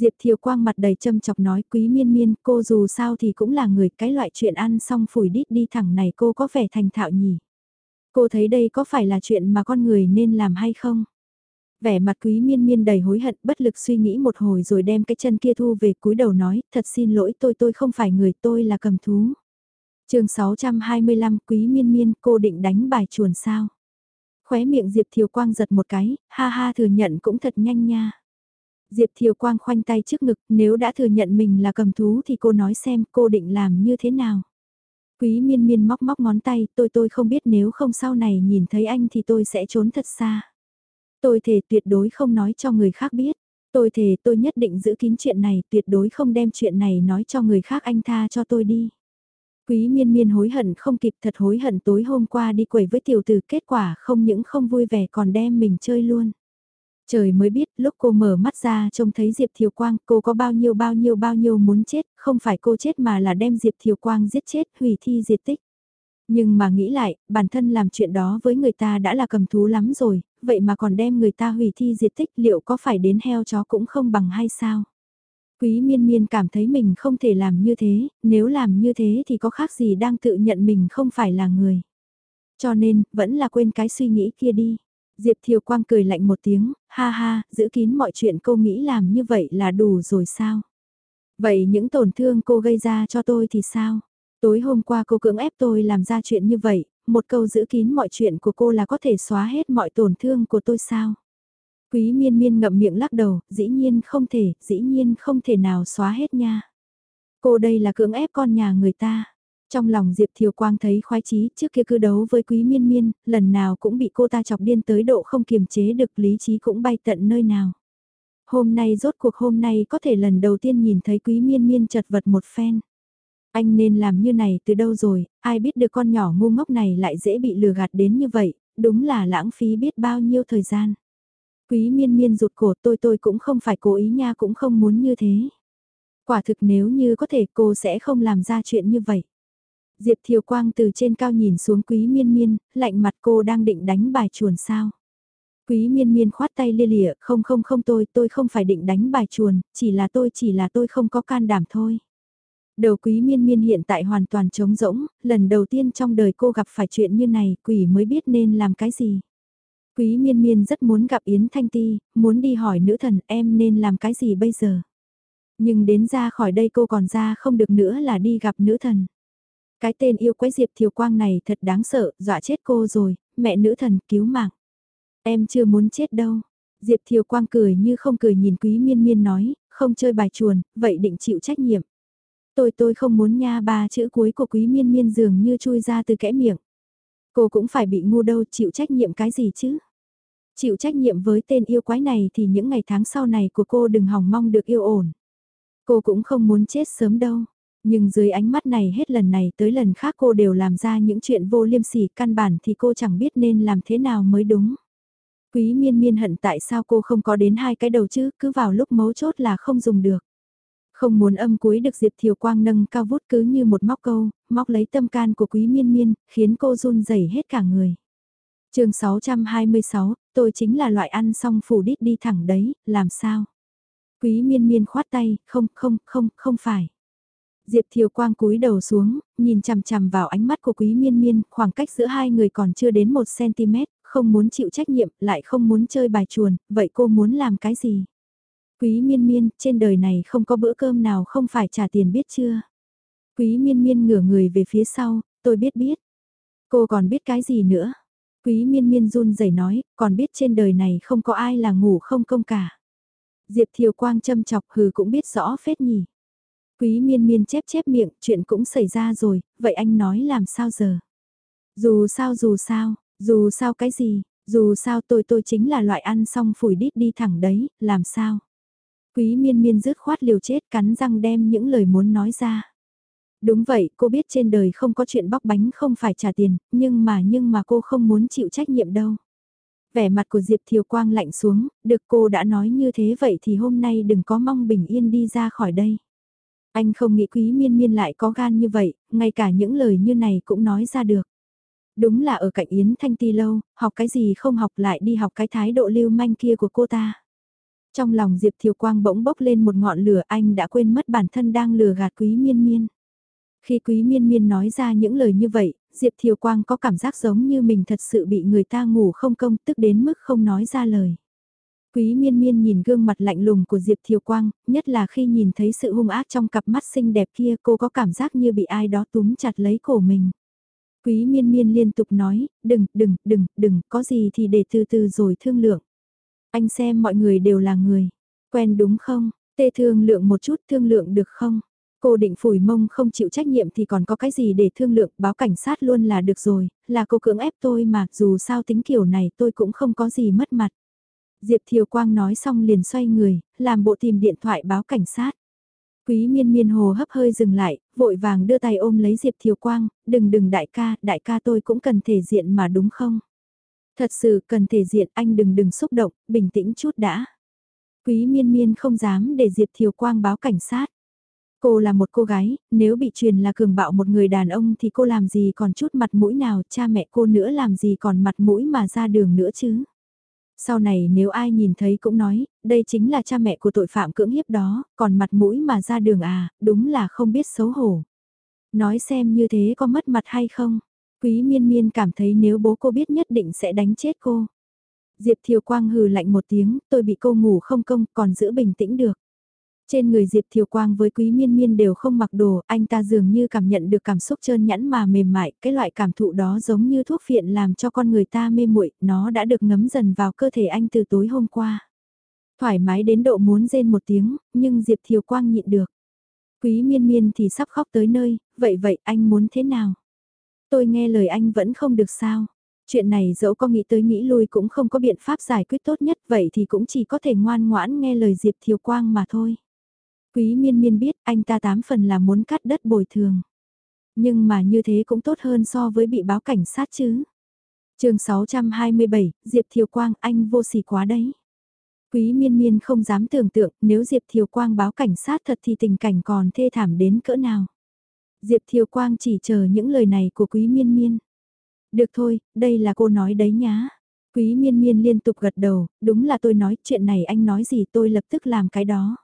Diệp Thiều Quang mặt đầy châm chọc nói quý miên miên cô dù sao thì cũng là người cái loại chuyện ăn xong phủi đít đi thẳng này cô có vẻ thành thạo nhỉ. Cô thấy đây có phải là chuyện mà con người nên làm hay không? Vẻ mặt quý miên miên đầy hối hận bất lực suy nghĩ một hồi rồi đem cái chân kia thu về cúi đầu nói thật xin lỗi tôi tôi không phải người tôi là cầm thú. chương 625 quý miên miên cô định đánh bài chuồn sao? Khóe miệng Diệp Thiều Quang giật một cái, ha ha thừa nhận cũng thật nhanh nha. Diệp Thiều Quang khoanh tay trước ngực, nếu đã thừa nhận mình là cầm thú thì cô nói xem cô định làm như thế nào. Quý miên miên móc móc ngón tay, tôi tôi không biết nếu không sau này nhìn thấy anh thì tôi sẽ trốn thật xa. Tôi thề tuyệt đối không nói cho người khác biết. Tôi thề tôi nhất định giữ kín chuyện này, tuyệt đối không đem chuyện này nói cho người khác anh tha cho tôi đi. Quý miên miên hối hận không kịp thật hối hận tối hôm qua đi quẩy với tiểu tử kết quả không những không vui vẻ còn đem mình chơi luôn. Trời mới biết lúc cô mở mắt ra trông thấy Diệp Thiều Quang cô có bao nhiêu bao nhiêu bao nhiêu muốn chết, không phải cô chết mà là đem Diệp Thiều Quang giết chết hủy thi diệt tích. Nhưng mà nghĩ lại, bản thân làm chuyện đó với người ta đã là cầm thú lắm rồi, vậy mà còn đem người ta hủy thi diệt tích liệu có phải đến heo chó cũng không bằng hay sao? Quý miên miên cảm thấy mình không thể làm như thế, nếu làm như thế thì có khác gì đang tự nhận mình không phải là người. Cho nên, vẫn là quên cái suy nghĩ kia đi. Diệp Thiều Quang cười lạnh một tiếng, ha ha, giữ kín mọi chuyện cô nghĩ làm như vậy là đủ rồi sao? Vậy những tổn thương cô gây ra cho tôi thì sao? Tối hôm qua cô cưỡng ép tôi làm ra chuyện như vậy, một câu giữ kín mọi chuyện của cô là có thể xóa hết mọi tổn thương của tôi sao? Quý miên miên ngậm miệng lắc đầu, dĩ nhiên không thể, dĩ nhiên không thể nào xóa hết nha. Cô đây là cưỡng ép con nhà người ta. Trong lòng Diệp Thiều Quang thấy khoái chí trước kia cứ đấu với quý miên miên, lần nào cũng bị cô ta chọc điên tới độ không kiềm chế được lý trí cũng bay tận nơi nào. Hôm nay rốt cuộc hôm nay có thể lần đầu tiên nhìn thấy quý miên miên chật vật một phen. Anh nên làm như này từ đâu rồi, ai biết được con nhỏ ngu ngốc này lại dễ bị lừa gạt đến như vậy, đúng là lãng phí biết bao nhiêu thời gian. Quý miên miên rụt cổ tôi tôi cũng không phải cố ý nha cũng không muốn như thế. Quả thực nếu như có thể cô sẽ không làm ra chuyện như vậy. Diệp Thiều Quang từ trên cao nhìn xuống quý miên miên, lạnh mặt cô đang định đánh bài chuồn sao. Quý miên miên khoát tay lia lịa, không không không tôi, tôi không phải định đánh bài chuồn, chỉ là tôi chỉ là tôi không có can đảm thôi. Đầu quý miên miên hiện tại hoàn toàn trống rỗng, lần đầu tiên trong đời cô gặp phải chuyện như này, quỷ mới biết nên làm cái gì. Quý miên miên rất muốn gặp Yến Thanh Ti, muốn đi hỏi nữ thần em nên làm cái gì bây giờ. Nhưng đến ra khỏi đây cô còn ra không được nữa là đi gặp nữ thần. Cái tên yêu quái Diệp Thiều Quang này thật đáng sợ, dọa chết cô rồi, mẹ nữ thần cứu mạng. Em chưa muốn chết đâu. Diệp Thiều Quang cười như không cười nhìn Quý Miên Miên nói, không chơi bài chuồn, vậy định chịu trách nhiệm. Tôi tôi không muốn nha ba chữ cuối của Quý Miên Miên dường như chui ra từ kẽ miệng. Cô cũng phải bị ngu đâu chịu trách nhiệm cái gì chứ. Chịu trách nhiệm với tên yêu quái này thì những ngày tháng sau này của cô đừng hỏng mong được yêu ổn. Cô cũng không muốn chết sớm đâu. Nhưng dưới ánh mắt này hết lần này tới lần khác cô đều làm ra những chuyện vô liêm sỉ căn bản thì cô chẳng biết nên làm thế nào mới đúng. Quý miên miên hận tại sao cô không có đến hai cái đầu chứ, cứ vào lúc mấu chốt là không dùng được. Không muốn âm cuối được Diệp Thiều Quang nâng cao vút cứ như một móc câu, móc lấy tâm can của quý miên miên, khiến cô run rẩy hết cả người. chương 626, tôi chính là loại ăn xong phủ đít đi thẳng đấy, làm sao? Quý miên miên khoát tay, không, không, không, không phải. Diệp Thiều Quang cúi đầu xuống, nhìn chằm chằm vào ánh mắt của Quý Miên Miên, khoảng cách giữa hai người còn chưa đến 1cm, không muốn chịu trách nhiệm, lại không muốn chơi bài chuồn, vậy cô muốn làm cái gì? Quý Miên Miên, trên đời này không có bữa cơm nào không phải trả tiền biết chưa? Quý Miên Miên ngửa người về phía sau, tôi biết biết. Cô còn biết cái gì nữa? Quý Miên Miên run rẩy nói, còn biết trên đời này không có ai là ngủ không công cả. Diệp Thiều Quang châm chọc hừ cũng biết rõ phết nhỉ. Quý miên miên chép chép miệng, chuyện cũng xảy ra rồi, vậy anh nói làm sao giờ? Dù sao dù sao, dù sao cái gì, dù sao tôi tôi chính là loại ăn xong phủi đít đi thẳng đấy, làm sao? Quý miên miên rứt khoát liều chết cắn răng đem những lời muốn nói ra. Đúng vậy, cô biết trên đời không có chuyện bóc bánh không phải trả tiền, nhưng mà nhưng mà cô không muốn chịu trách nhiệm đâu. Vẻ mặt của Diệp Thiều Quang lạnh xuống, được cô đã nói như thế vậy thì hôm nay đừng có mong bình yên đi ra khỏi đây. Anh không nghĩ quý miên miên lại có gan như vậy, ngay cả những lời như này cũng nói ra được. Đúng là ở cạnh Yến Thanh Ti lâu, học cái gì không học lại đi học cái thái độ lưu manh kia của cô ta. Trong lòng Diệp Thiều Quang bỗng bốc lên một ngọn lửa anh đã quên mất bản thân đang lừa gạt quý miên miên. Khi quý miên miên nói ra những lời như vậy, Diệp Thiều Quang có cảm giác giống như mình thật sự bị người ta ngủ không công tức đến mức không nói ra lời. Quý miên miên nhìn gương mặt lạnh lùng của Diệp Thiều Quang, nhất là khi nhìn thấy sự hung ác trong cặp mắt xinh đẹp kia cô có cảm giác như bị ai đó túm chặt lấy cổ mình. Quý miên miên liên tục nói, đừng, đừng, đừng, đừng, có gì thì để từ từ rồi thương lượng. Anh xem mọi người đều là người. Quen đúng không? Tê thương lượng một chút thương lượng được không? Cô định phủi mông không chịu trách nhiệm thì còn có cái gì để thương lượng, báo cảnh sát luôn là được rồi, là cô cưỡng ép tôi mà, dù sao tính kiểu này tôi cũng không có gì mất mặt. Diệp Thiều Quang nói xong liền xoay người, làm bộ tìm điện thoại báo cảnh sát. Quý miên miên hồ hấp hơi dừng lại, vội vàng đưa tay ôm lấy Diệp Thiều Quang, đừng đừng đại ca, đại ca tôi cũng cần thể diện mà đúng không? Thật sự cần thể diện anh đừng đừng xúc động, bình tĩnh chút đã. Quý miên miên không dám để Diệp Thiều Quang báo cảnh sát. Cô là một cô gái, nếu bị truyền là cường bạo một người đàn ông thì cô làm gì còn chút mặt mũi nào, cha mẹ cô nữa làm gì còn mặt mũi mà ra đường nữa chứ. Sau này nếu ai nhìn thấy cũng nói, đây chính là cha mẹ của tội phạm cưỡng hiếp đó, còn mặt mũi mà ra đường à, đúng là không biết xấu hổ. Nói xem như thế có mất mặt hay không? Quý miên miên cảm thấy nếu bố cô biết nhất định sẽ đánh chết cô. Diệp Thiều Quang hừ lạnh một tiếng, tôi bị cô ngủ không công, còn giữ bình tĩnh được. Trên người Diệp Thiều Quang với Quý Miên Miên đều không mặc đồ, anh ta dường như cảm nhận được cảm xúc trơn nhẵn mà mềm mại, cái loại cảm thụ đó giống như thuốc phiện làm cho con người ta mê muội, nó đã được ngấm dần vào cơ thể anh từ tối hôm qua. Thoải mái đến độ muốn rên một tiếng, nhưng Diệp Thiều Quang nhịn được. Quý Miên Miên thì sắp khóc tới nơi, vậy vậy anh muốn thế nào? Tôi nghe lời anh vẫn không được sao? Chuyện này dẫu có nghĩ tới nghĩ lui cũng không có biện pháp giải quyết tốt nhất vậy thì cũng chỉ có thể ngoan ngoãn nghe lời Diệp Thiều Quang mà thôi. Quý miên miên biết anh ta tám phần là muốn cắt đất bồi thường. Nhưng mà như thế cũng tốt hơn so với bị báo cảnh sát chứ. chương 627, Diệp Thiều Quang anh vô sỉ quá đấy. Quý miên miên không dám tưởng tượng nếu Diệp Thiều Quang báo cảnh sát thật thì tình cảnh còn thê thảm đến cỡ nào. Diệp Thiều Quang chỉ chờ những lời này của quý miên miên. Được thôi, đây là cô nói đấy nhá. Quý miên miên liên tục gật đầu, đúng là tôi nói chuyện này anh nói gì tôi lập tức làm cái đó.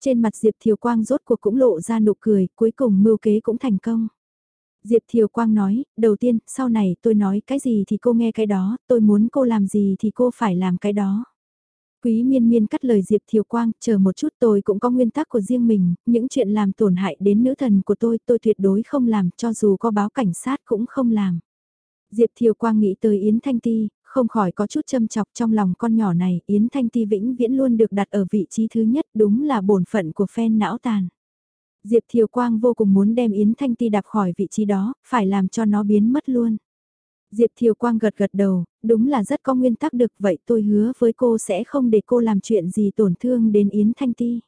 Trên mặt Diệp Thiều Quang rốt cuộc cũng lộ ra nụ cười, cuối cùng mưu kế cũng thành công. Diệp Thiều Quang nói, đầu tiên, sau này tôi nói cái gì thì cô nghe cái đó, tôi muốn cô làm gì thì cô phải làm cái đó. Quý miên miên cắt lời Diệp Thiều Quang, chờ một chút tôi cũng có nguyên tắc của riêng mình, những chuyện làm tổn hại đến nữ thần của tôi tôi tuyệt đối không làm cho dù có báo cảnh sát cũng không làm. Diệp Thiều Quang nghĩ tới Yến Thanh Ti, không khỏi có chút châm chọc trong lòng con nhỏ này, Yến Thanh Ti vĩnh viễn luôn được đặt ở vị trí thứ nhất đúng là bổn phận của phen não tàn. Diệp Thiều Quang vô cùng muốn đem Yến Thanh Ti đạp khỏi vị trí đó, phải làm cho nó biến mất luôn. Diệp Thiều Quang gật gật đầu, đúng là rất có nguyên tắc được vậy tôi hứa với cô sẽ không để cô làm chuyện gì tổn thương đến Yến Thanh Ti.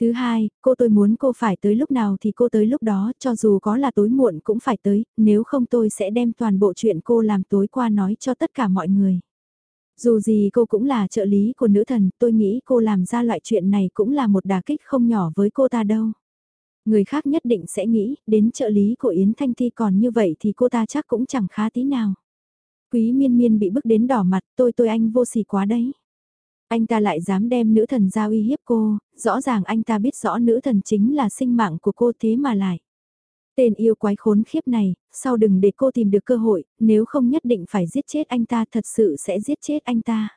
Thứ hai, cô tôi muốn cô phải tới lúc nào thì cô tới lúc đó, cho dù có là tối muộn cũng phải tới, nếu không tôi sẽ đem toàn bộ chuyện cô làm tối qua nói cho tất cả mọi người. Dù gì cô cũng là trợ lý của nữ thần, tôi nghĩ cô làm ra loại chuyện này cũng là một đà kích không nhỏ với cô ta đâu. Người khác nhất định sẽ nghĩ, đến trợ lý của Yến Thanh Thi còn như vậy thì cô ta chắc cũng chẳng khá tí nào. Quý miên miên bị bức đến đỏ mặt, tôi tôi anh vô sỉ quá đấy. Anh ta lại dám đem nữ thần ra uy hiếp cô, rõ ràng anh ta biết rõ nữ thần chính là sinh mạng của cô thế mà lại. Tên yêu quái khốn khiếp này, sau đừng để cô tìm được cơ hội, nếu không nhất định phải giết chết anh ta thật sự sẽ giết chết anh ta.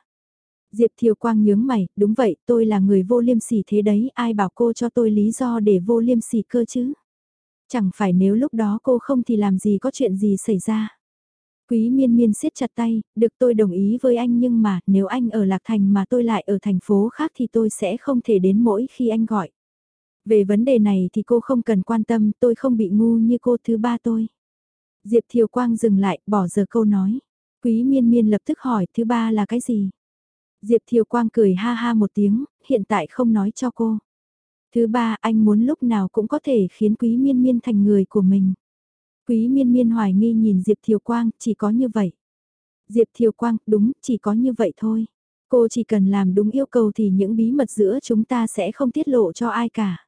Diệp Thiều Quang nhướng mày, đúng vậy, tôi là người vô liêm sỉ thế đấy, ai bảo cô cho tôi lý do để vô liêm sỉ cơ chứ? Chẳng phải nếu lúc đó cô không thì làm gì có chuyện gì xảy ra. Quý miên miên siết chặt tay, được tôi đồng ý với anh nhưng mà nếu anh ở Lạc Thành mà tôi lại ở thành phố khác thì tôi sẽ không thể đến mỗi khi anh gọi. Về vấn đề này thì cô không cần quan tâm, tôi không bị ngu như cô thứ ba tôi. Diệp Thiều Quang dừng lại, bỏ giờ câu nói. Quý miên miên lập tức hỏi thứ ba là cái gì? Diệp Thiều Quang cười ha ha một tiếng, hiện tại không nói cho cô. Thứ ba, anh muốn lúc nào cũng có thể khiến Quý Miên Miên thành người của mình. Quý Miên Miên hoài nghi nhìn Diệp Thiều Quang, chỉ có như vậy. Diệp Thiều Quang, đúng, chỉ có như vậy thôi. Cô chỉ cần làm đúng yêu cầu thì những bí mật giữa chúng ta sẽ không tiết lộ cho ai cả.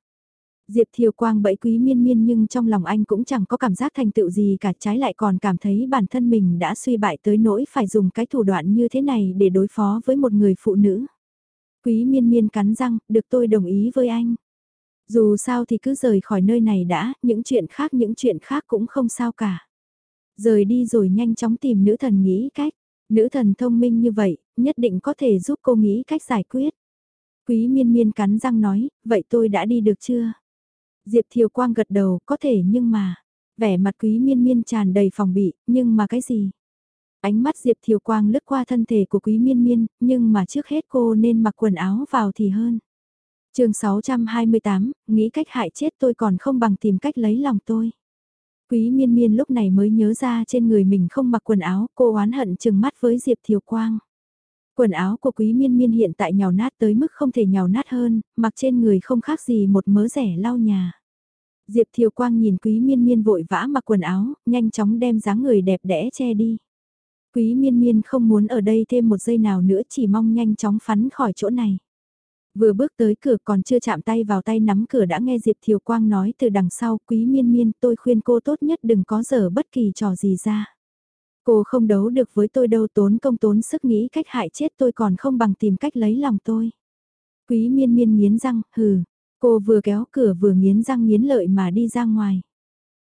Diệp Thiều Quang bẫy quý miên miên nhưng trong lòng anh cũng chẳng có cảm giác thành tựu gì cả trái lại còn cảm thấy bản thân mình đã suy bại tới nỗi phải dùng cái thủ đoạn như thế này để đối phó với một người phụ nữ. Quý miên miên cắn răng, được tôi đồng ý với anh. Dù sao thì cứ rời khỏi nơi này đã, những chuyện khác những chuyện khác cũng không sao cả. Rời đi rồi nhanh chóng tìm nữ thần nghĩ cách. Nữ thần thông minh như vậy, nhất định có thể giúp cô nghĩ cách giải quyết. Quý miên miên cắn răng nói, vậy tôi đã đi được chưa? Diệp Thiều Quang gật đầu, có thể nhưng mà, vẻ mặt quý miên miên tràn đầy phòng bị, nhưng mà cái gì? Ánh mắt Diệp Thiều Quang lướt qua thân thể của quý miên miên, nhưng mà trước hết cô nên mặc quần áo vào thì hơn chương 628, nghĩ cách hại chết tôi còn không bằng tìm cách lấy lòng tôi. Quý miên miên lúc này mới nhớ ra trên người mình không mặc quần áo, cô oán hận chừng mắt với Diệp Thiều Quang. Quần áo của quý miên miên hiện tại nhào nát tới mức không thể nhào nát hơn, mặc trên người không khác gì một mớ rẻ lau nhà. Diệp Thiều Quang nhìn quý miên miên vội vã mặc quần áo, nhanh chóng đem dáng người đẹp đẽ che đi. Quý miên miên không muốn ở đây thêm một giây nào nữa chỉ mong nhanh chóng phắn khỏi chỗ này. Vừa bước tới cửa còn chưa chạm tay vào tay nắm cửa đã nghe Diệp Thiều Quang nói từ đằng sau quý miên miên tôi khuyên cô tốt nhất đừng có dở bất kỳ trò gì ra. Cô không đấu được với tôi đâu tốn công tốn sức nghĩ cách hại chết tôi còn không bằng tìm cách lấy lòng tôi. Quý miên miên nghiến răng, hừ, cô vừa kéo cửa vừa nghiến răng nghiến lợi mà đi ra ngoài.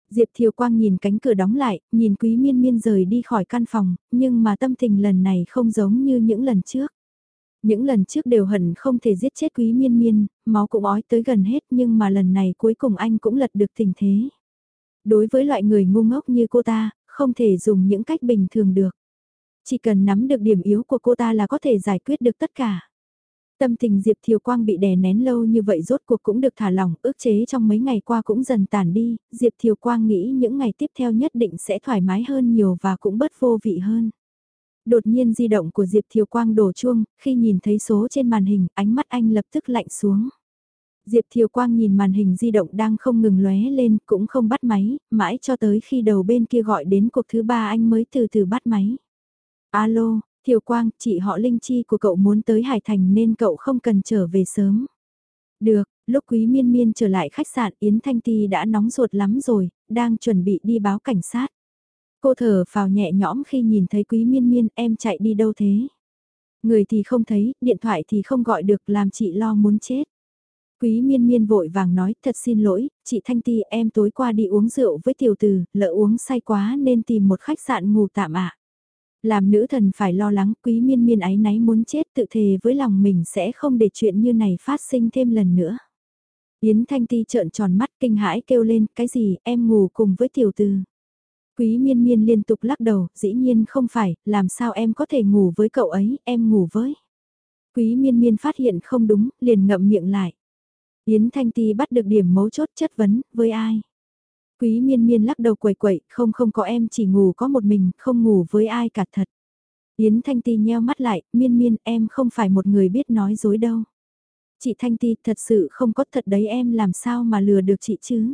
Diệp Thiều Quang nhìn cánh cửa đóng lại, nhìn quý miên miên rời đi khỏi căn phòng, nhưng mà tâm tình lần này không giống như những lần trước. Những lần trước đều hận không thể giết chết quý miên miên, máu cũng ói tới gần hết nhưng mà lần này cuối cùng anh cũng lật được tình thế. Đối với loại người ngu ngốc như cô ta, không thể dùng những cách bình thường được. Chỉ cần nắm được điểm yếu của cô ta là có thể giải quyết được tất cả. Tâm tình Diệp Thiều Quang bị đè nén lâu như vậy rốt cuộc cũng được thả lỏng, ước chế trong mấy ngày qua cũng dần tàn đi, Diệp Thiều Quang nghĩ những ngày tiếp theo nhất định sẽ thoải mái hơn nhiều và cũng bớt vô vị hơn. Đột nhiên di động của Diệp Thiều Quang đổ chuông, khi nhìn thấy số trên màn hình, ánh mắt anh lập tức lạnh xuống. Diệp Thiều Quang nhìn màn hình di động đang không ngừng lóe lên, cũng không bắt máy, mãi cho tới khi đầu bên kia gọi đến cuộc thứ ba anh mới từ từ bắt máy. Alo, Thiều Quang, chị họ Linh Chi của cậu muốn tới Hải Thành nên cậu không cần trở về sớm. Được, lúc Quý Miên Miên trở lại khách sạn Yến Thanh Ti đã nóng ruột lắm rồi, đang chuẩn bị đi báo cảnh sát. Cô thở vào nhẹ nhõm khi nhìn thấy quý miên miên em chạy đi đâu thế? Người thì không thấy, điện thoại thì không gọi được làm chị lo muốn chết. Quý miên miên vội vàng nói thật xin lỗi, chị Thanh Ti em tối qua đi uống rượu với tiểu từ, lỡ uống say quá nên tìm một khách sạn ngủ tạm ạ. Làm nữ thần phải lo lắng quý miên miên ấy náy muốn chết tự thề với lòng mình sẽ không để chuyện như này phát sinh thêm lần nữa. Yến Thanh Ti trợn tròn mắt kinh hãi kêu lên cái gì em ngủ cùng với tiểu từ. Quý miên miên liên tục lắc đầu, dĩ nhiên không phải, làm sao em có thể ngủ với cậu ấy, em ngủ với. Quý miên miên phát hiện không đúng, liền ngậm miệng lại. Yến Thanh Ti bắt được điểm mấu chốt chất vấn, với ai? Quý miên miên lắc đầu quẩy quẩy, không không có em chỉ ngủ có một mình, không ngủ với ai cả thật. Yến Thanh Ti nheo mắt lại, miên miên em không phải một người biết nói dối đâu. Chị Thanh Ti thật sự không có thật đấy em làm sao mà lừa được chị chứ.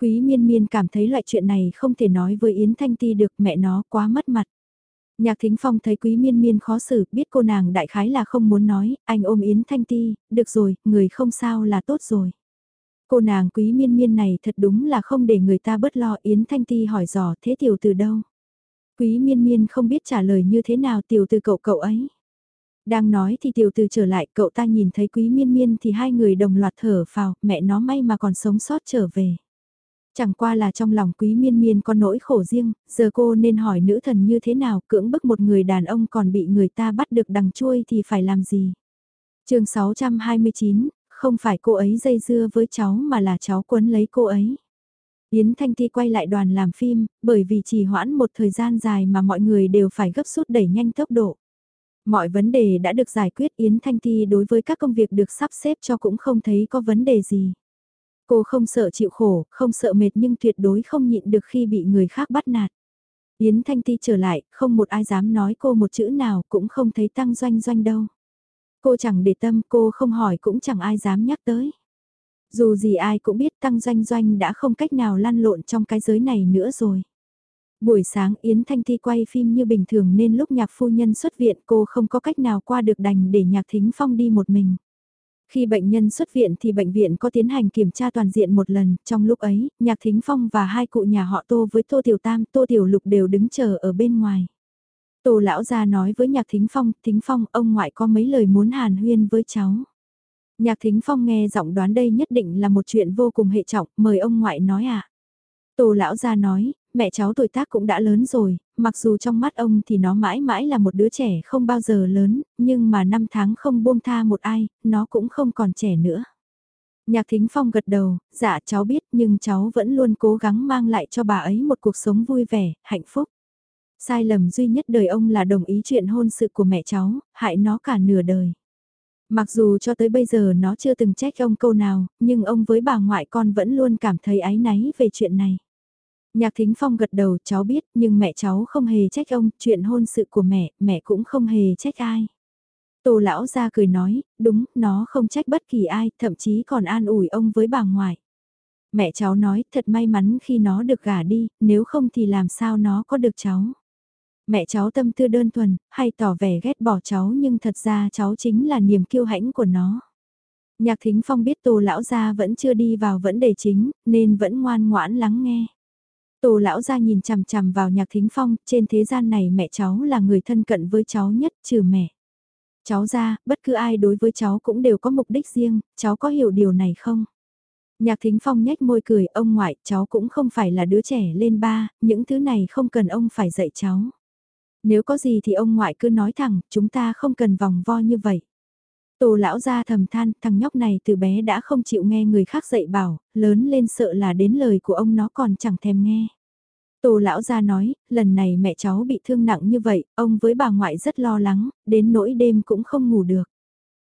Quý miên miên cảm thấy loại chuyện này không thể nói với Yến Thanh Ti được mẹ nó quá mất mặt. Nhạc Thính Phong thấy Quý Miên Miên khó xử, biết cô nàng đại khái là không muốn nói, anh ôm Yến Thanh Ti, được rồi, người không sao là tốt rồi. Cô nàng Quý Miên Miên này thật đúng là không để người ta bớt lo Yến Thanh Ti hỏi dò thế tiểu từ đâu. Quý Miên Miên không biết trả lời như thế nào tiểu từ cậu cậu ấy. Đang nói thì tiểu từ trở lại cậu ta nhìn thấy Quý Miên Miên thì hai người đồng loạt thở phào, mẹ nó may mà còn sống sót trở về. Chẳng qua là trong lòng quý miên miên có nỗi khổ riêng, giờ cô nên hỏi nữ thần như thế nào cưỡng bức một người đàn ông còn bị người ta bắt được đằng chui thì phải làm gì. chương 629, không phải cô ấy dây dưa với cháu mà là cháu quấn lấy cô ấy. Yến Thanh Ti quay lại đoàn làm phim, bởi vì chỉ hoãn một thời gian dài mà mọi người đều phải gấp rút đẩy nhanh tốc độ. Mọi vấn đề đã được giải quyết Yến Thanh Ti đối với các công việc được sắp xếp cho cũng không thấy có vấn đề gì. Cô không sợ chịu khổ, không sợ mệt nhưng tuyệt đối không nhịn được khi bị người khác bắt nạt. Yến Thanh Ti trở lại, không một ai dám nói cô một chữ nào, cũng không thấy tăng doanh doanh đâu. Cô chẳng để tâm, cô không hỏi cũng chẳng ai dám nhắc tới. Dù gì ai cũng biết tăng doanh doanh đã không cách nào lăn lộn trong cái giới này nữa rồi. Buổi sáng Yến Thanh Thi quay phim như bình thường nên lúc nhạc phu nhân xuất viện cô không có cách nào qua được đành để nhạc thính phong đi một mình. Khi bệnh nhân xuất viện thì bệnh viện có tiến hành kiểm tra toàn diện một lần, trong lúc ấy, Nhạc Thính Phong và hai cụ nhà họ Tô với Tô Tiểu Tam, Tô Tiểu Lục đều đứng chờ ở bên ngoài. Tô lão gia nói với Nhạc Thính Phong, Thính Phong, ông ngoại có mấy lời muốn hàn huyên với cháu. Nhạc Thính Phong nghe giọng đoán đây nhất định là một chuyện vô cùng hệ trọng, mời ông ngoại nói ạ. À. Tô lão gia nói, mẹ cháu tuổi tác cũng đã lớn rồi, mặc dù trong mắt ông thì nó mãi mãi là một đứa trẻ không bao giờ lớn, nhưng mà năm tháng không buông tha một ai, nó cũng không còn trẻ nữa. Nhạc Thính Phong gật đầu, dạ cháu biết nhưng cháu vẫn luôn cố gắng mang lại cho bà ấy một cuộc sống vui vẻ, hạnh phúc. Sai lầm duy nhất đời ông là đồng ý chuyện hôn sự của mẹ cháu, hại nó cả nửa đời. Mặc dù cho tới bây giờ nó chưa từng trách ông câu nào, nhưng ông với bà ngoại con vẫn luôn cảm thấy áy náy về chuyện này. Nhạc Thính Phong gật đầu cháu biết nhưng mẹ cháu không hề trách ông, chuyện hôn sự của mẹ, mẹ cũng không hề trách ai. Tô lão ra cười nói, đúng, nó không trách bất kỳ ai, thậm chí còn an ủi ông với bà ngoại. Mẹ cháu nói, thật may mắn khi nó được gả đi, nếu không thì làm sao nó có được cháu. Mẹ cháu tâm tư đơn thuần, hay tỏ vẻ ghét bỏ cháu nhưng thật ra cháu chính là niềm kiêu hãnh của nó. Nhạc Thính Phong biết Tô lão gia vẫn chưa đi vào vấn đề chính, nên vẫn ngoan ngoãn lắng nghe. Tô lão ra nhìn chằm chằm vào nhạc thính phong, trên thế gian này mẹ cháu là người thân cận với cháu nhất trừ mẹ. Cháu ra, bất cứ ai đối với cháu cũng đều có mục đích riêng, cháu có hiểu điều này không? Nhạc thính phong nhếch môi cười, ông ngoại, cháu cũng không phải là đứa trẻ lên ba, những thứ này không cần ông phải dạy cháu. Nếu có gì thì ông ngoại cứ nói thẳng, chúng ta không cần vòng vo như vậy. Tô lão ra thầm than, thằng nhóc này từ bé đã không chịu nghe người khác dạy bảo, lớn lên sợ là đến lời của ông nó còn chẳng thèm nghe. Tô lão gia nói, lần này mẹ cháu bị thương nặng như vậy, ông với bà ngoại rất lo lắng, đến nỗi đêm cũng không ngủ được.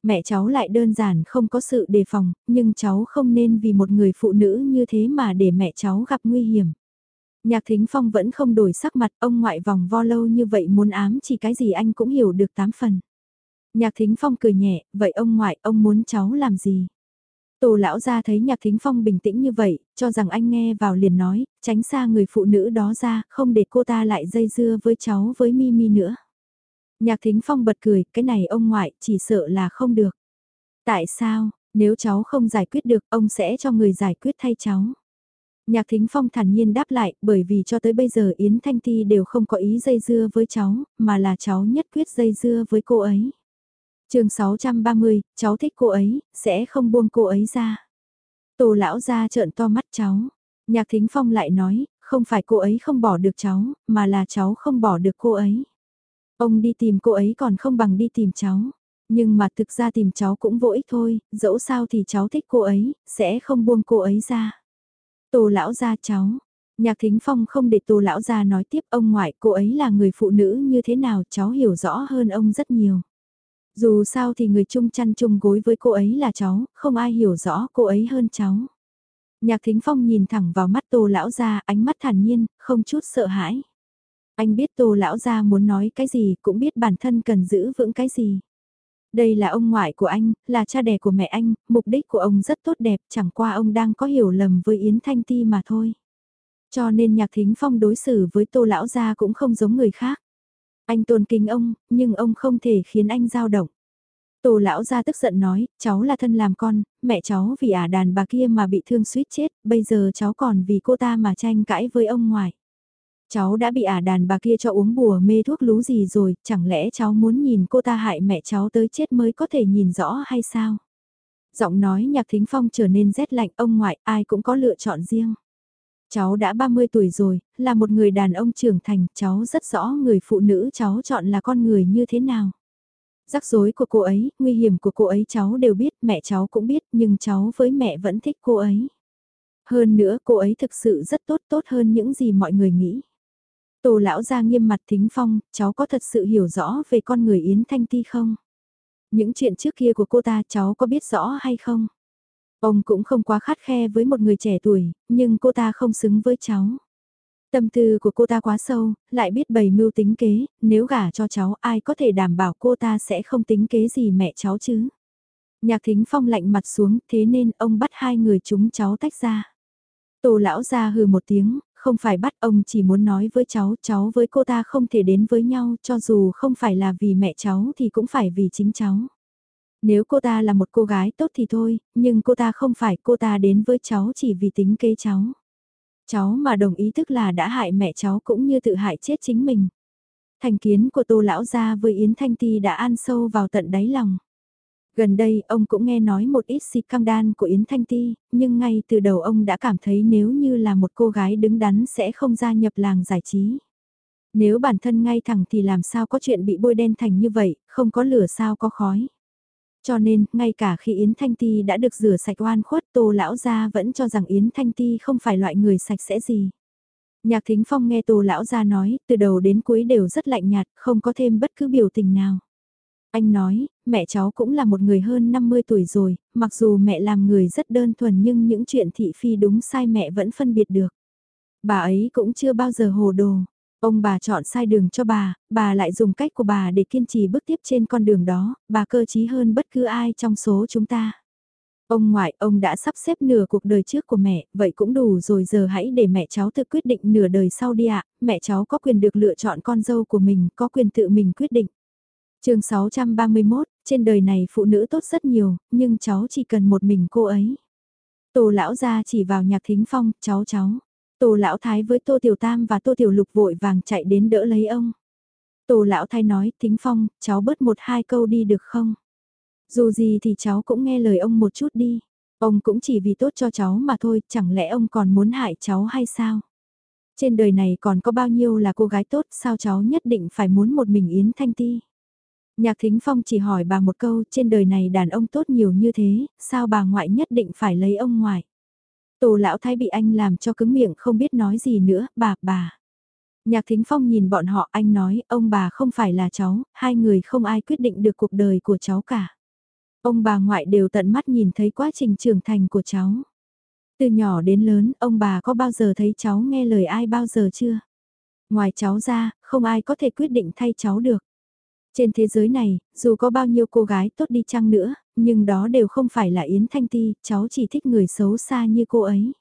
Mẹ cháu lại đơn giản không có sự đề phòng, nhưng cháu không nên vì một người phụ nữ như thế mà để mẹ cháu gặp nguy hiểm. Nhạc Thính Phong vẫn không đổi sắc mặt, ông ngoại vòng vo lâu như vậy muốn ám chỉ cái gì anh cũng hiểu được tám phần. Nhạc Thính Phong cười nhẹ, vậy ông ngoại, ông muốn cháu làm gì? Tô lão ra thấy Nhạc Thính Phong bình tĩnh như vậy, cho rằng anh nghe vào liền nói, tránh xa người phụ nữ đó ra, không để cô ta lại dây dưa với cháu với Mimi nữa. Nhạc Thính Phong bật cười, cái này ông ngoại, chỉ sợ là không được. Tại sao, nếu cháu không giải quyết được, ông sẽ cho người giải quyết thay cháu. Nhạc Thính Phong thản nhiên đáp lại, bởi vì cho tới bây giờ Yến Thanh Ti đều không có ý dây dưa với cháu, mà là cháu nhất quyết dây dưa với cô ấy chương 630, cháu thích cô ấy, sẽ không buông cô ấy ra. Tô lão ra trợn to mắt cháu. Nhạc Thính Phong lại nói, không phải cô ấy không bỏ được cháu, mà là cháu không bỏ được cô ấy. Ông đi tìm cô ấy còn không bằng đi tìm cháu. Nhưng mà thực ra tìm cháu cũng vô ích thôi, dẫu sao thì cháu thích cô ấy, sẽ không buông cô ấy ra. Tô lão ra cháu. Nhạc Thính Phong không để Tô lão ra nói tiếp ông ngoại cô ấy là người phụ nữ như thế nào cháu hiểu rõ hơn ông rất nhiều. Dù sao thì người chung chăn chung gối với cô ấy là cháu, không ai hiểu rõ cô ấy hơn cháu. Nhạc Thính Phong nhìn thẳng vào mắt Tô lão gia, ánh mắt thản nhiên, không chút sợ hãi. Anh biết Tô lão gia muốn nói cái gì, cũng biết bản thân cần giữ vững cái gì. Đây là ông ngoại của anh, là cha đẻ của mẹ anh, mục đích của ông rất tốt đẹp, chẳng qua ông đang có hiểu lầm với Yến Thanh Ti mà thôi. Cho nên Nhạc Thính Phong đối xử với Tô lão gia cũng không giống người khác. Anh tôn kính ông, nhưng ông không thể khiến anh dao động. Tô lão ra tức giận nói, cháu là thân làm con, mẹ cháu vì ả đàn bà kia mà bị thương suýt chết, bây giờ cháu còn vì cô ta mà tranh cãi với ông ngoại. Cháu đã bị ả đàn bà kia cho uống bùa mê thuốc lú gì rồi, chẳng lẽ cháu muốn nhìn cô ta hại mẹ cháu tới chết mới có thể nhìn rõ hay sao? Giọng nói nhạc thính phong trở nên rét lạnh ông ngoại ai cũng có lựa chọn riêng. Cháu đã 30 tuổi rồi, là một người đàn ông trưởng thành, cháu rất rõ người phụ nữ cháu chọn là con người như thế nào. Rắc rối của cô ấy, nguy hiểm của cô ấy cháu đều biết, mẹ cháu cũng biết, nhưng cháu với mẹ vẫn thích cô ấy. Hơn nữa cô ấy thực sự rất tốt tốt hơn những gì mọi người nghĩ. Tổ lão ra nghiêm mặt thính phong, cháu có thật sự hiểu rõ về con người Yến Thanh Ti không? Những chuyện trước kia của cô ta cháu có biết rõ hay không? Ông cũng không quá khắt khe với một người trẻ tuổi, nhưng cô ta không xứng với cháu. Tâm tư của cô ta quá sâu, lại biết bày mưu tính kế, nếu gả cho cháu ai có thể đảm bảo cô ta sẽ không tính kế gì mẹ cháu chứ. Nhạc thính phong lạnh mặt xuống thế nên ông bắt hai người chúng cháu tách ra. Tổ lão ra hừ một tiếng, không phải bắt ông chỉ muốn nói với cháu, cháu với cô ta không thể đến với nhau cho dù không phải là vì mẹ cháu thì cũng phải vì chính cháu. Nếu cô ta là một cô gái tốt thì thôi, nhưng cô ta không phải cô ta đến với cháu chỉ vì tính kế cháu. Cháu mà đồng ý tức là đã hại mẹ cháu cũng như tự hại chết chính mình. Thành kiến của tô lão gia với Yến Thanh Ti đã ăn sâu vào tận đáy lòng. Gần đây ông cũng nghe nói một ít xịt cam đan của Yến Thanh Ti, nhưng ngay từ đầu ông đã cảm thấy nếu như là một cô gái đứng đắn sẽ không gia nhập làng giải trí. Nếu bản thân ngay thẳng thì làm sao có chuyện bị bôi đen thành như vậy, không có lửa sao có khói. Cho nên, ngay cả khi Yến Thanh Ti đã được rửa sạch oan khuất Tô Lão Gia vẫn cho rằng Yến Thanh Ti không phải loại người sạch sẽ gì. Nhạc Thính Phong nghe Tô Lão Gia nói, từ đầu đến cuối đều rất lạnh nhạt, không có thêm bất cứ biểu tình nào. Anh nói, mẹ cháu cũng là một người hơn 50 tuổi rồi, mặc dù mẹ làm người rất đơn thuần nhưng những chuyện thị phi đúng sai mẹ vẫn phân biệt được. Bà ấy cũng chưa bao giờ hồ đồ. Ông bà chọn sai đường cho bà, bà lại dùng cách của bà để kiên trì bước tiếp trên con đường đó, bà cơ trí hơn bất cứ ai trong số chúng ta. Ông ngoại, ông đã sắp xếp nửa cuộc đời trước của mẹ, vậy cũng đủ rồi giờ hãy để mẹ cháu tự quyết định nửa đời sau đi ạ, mẹ cháu có quyền được lựa chọn con dâu của mình, có quyền tự mình quyết định chương 631, trên đời này phụ nữ tốt rất nhiều, nhưng cháu chỉ cần một mình cô ấy. Tổ lão ra chỉ vào nhạc thính phong, cháu cháu. Tô lão thái với tô tiểu tam và tô tiểu lục vội vàng chạy đến đỡ lấy ông. Tô lão thái nói, thính phong, cháu bớt một hai câu đi được không? Dù gì thì cháu cũng nghe lời ông một chút đi. Ông cũng chỉ vì tốt cho cháu mà thôi, chẳng lẽ ông còn muốn hại cháu hay sao? Trên đời này còn có bao nhiêu là cô gái tốt, sao cháu nhất định phải muốn một mình Yến Thanh Ti? Nhạc Thính Phong chỉ hỏi bà một câu, trên đời này đàn ông tốt nhiều như thế, sao bà ngoại nhất định phải lấy ông ngoại? Tô lão thái bị anh làm cho cứng miệng không biết nói gì nữa, bà, bà. Nhạc Thính Phong nhìn bọn họ anh nói, ông bà không phải là cháu, hai người không ai quyết định được cuộc đời của cháu cả. Ông bà ngoại đều tận mắt nhìn thấy quá trình trưởng thành của cháu. Từ nhỏ đến lớn, ông bà có bao giờ thấy cháu nghe lời ai bao giờ chưa? Ngoài cháu ra, không ai có thể quyết định thay cháu được. Trên thế giới này, dù có bao nhiêu cô gái tốt đi chăng nữa, nhưng đó đều không phải là Yến Thanh Ti, cháu chỉ thích người xấu xa như cô ấy.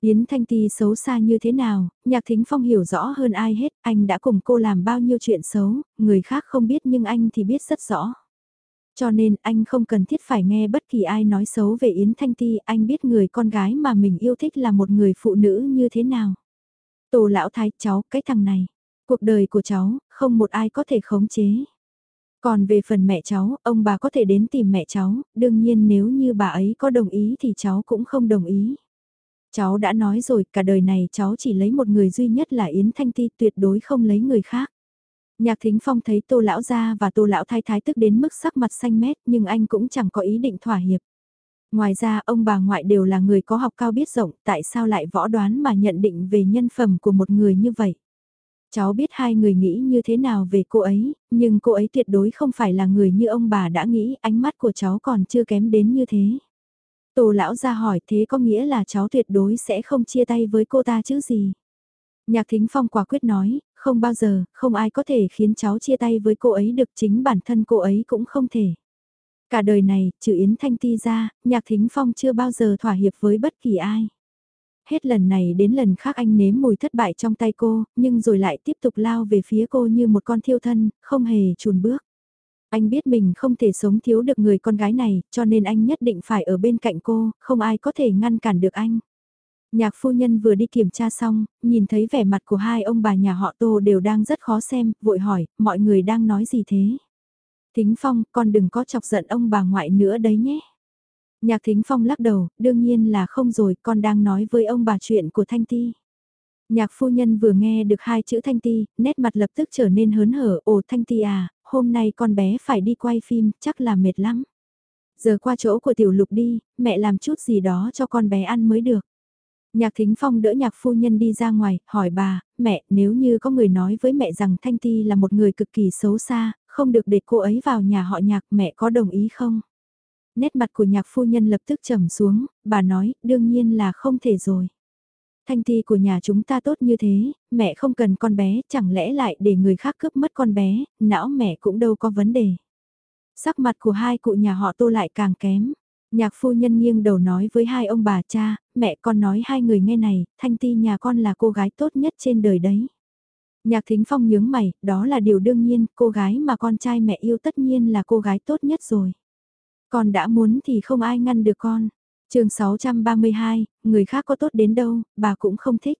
Yến Thanh Ti xấu xa như thế nào, Nhạc Thính Phong hiểu rõ hơn ai hết, anh đã cùng cô làm bao nhiêu chuyện xấu, người khác không biết nhưng anh thì biết rất rõ. Cho nên anh không cần thiết phải nghe bất kỳ ai nói xấu về Yến Thanh Ti, anh biết người con gái mà mình yêu thích là một người phụ nữ như thế nào. Tổ lão thái cháu, cái thằng này, cuộc đời của cháu, không một ai có thể khống chế. Còn về phần mẹ cháu, ông bà có thể đến tìm mẹ cháu, đương nhiên nếu như bà ấy có đồng ý thì cháu cũng không đồng ý. Cháu đã nói rồi, cả đời này cháu chỉ lấy một người duy nhất là Yến Thanh Ti, tuyệt đối không lấy người khác. Nhạc Thính Phong thấy Tô Lão Gia và Tô Lão Thái Thái tức đến mức sắc mặt xanh mét nhưng anh cũng chẳng có ý định thỏa hiệp. Ngoài ra ông bà ngoại đều là người có học cao biết rộng, tại sao lại võ đoán mà nhận định về nhân phẩm của một người như vậy? Cháu biết hai người nghĩ như thế nào về cô ấy, nhưng cô ấy tuyệt đối không phải là người như ông bà đã nghĩ, ánh mắt của cháu còn chưa kém đến như thế. Tổ lão ra hỏi thế có nghĩa là cháu tuyệt đối sẽ không chia tay với cô ta chứ gì? Nhạc Thính Phong quả quyết nói, không bao giờ, không ai có thể khiến cháu chia tay với cô ấy được chính bản thân cô ấy cũng không thể. Cả đời này, trừ Yến Thanh Ti ra, Nhạc Thính Phong chưa bao giờ thỏa hiệp với bất kỳ ai. Hết lần này đến lần khác anh nếm mùi thất bại trong tay cô, nhưng rồi lại tiếp tục lao về phía cô như một con thiêu thân, không hề chùn bước. Anh biết mình không thể sống thiếu được người con gái này, cho nên anh nhất định phải ở bên cạnh cô, không ai có thể ngăn cản được anh. Nhạc phu nhân vừa đi kiểm tra xong, nhìn thấy vẻ mặt của hai ông bà nhà họ Tô đều đang rất khó xem, vội hỏi, mọi người đang nói gì thế? Thính Phong, con đừng có chọc giận ông bà ngoại nữa đấy nhé. Nhạc Thính Phong lắc đầu, đương nhiên là không rồi, con đang nói với ông bà chuyện của Thanh Ti. Nhạc phu nhân vừa nghe được hai chữ Thanh Ti, nét mặt lập tức trở nên hớn hở, ồ Thanh Ti à, hôm nay con bé phải đi quay phim, chắc là mệt lắm. Giờ qua chỗ của tiểu lục đi, mẹ làm chút gì đó cho con bé ăn mới được. Nhạc Thính Phong đỡ nhạc phu nhân đi ra ngoài, hỏi bà, mẹ, nếu như có người nói với mẹ rằng Thanh Ti là một người cực kỳ xấu xa, không được để cô ấy vào nhà họ nhạc, mẹ có đồng ý không? Nét mặt của nhạc phu nhân lập tức trầm xuống, bà nói, đương nhiên là không thể rồi. Thanh thi của nhà chúng ta tốt như thế, mẹ không cần con bé, chẳng lẽ lại để người khác cướp mất con bé, não mẹ cũng đâu có vấn đề. Sắc mặt của hai cụ nhà họ tô lại càng kém. Nhạc phu nhân nghiêng đầu nói với hai ông bà cha, mẹ con nói hai người nghe này, Thanh Ti nhà con là cô gái tốt nhất trên đời đấy. Nhạc Thính Phong nhướng mày, đó là điều đương nhiên, cô gái mà con trai mẹ yêu tất nhiên là cô gái tốt nhất rồi. Con đã muốn thì không ai ngăn được con. chương 632, người khác có tốt đến đâu, bà cũng không thích.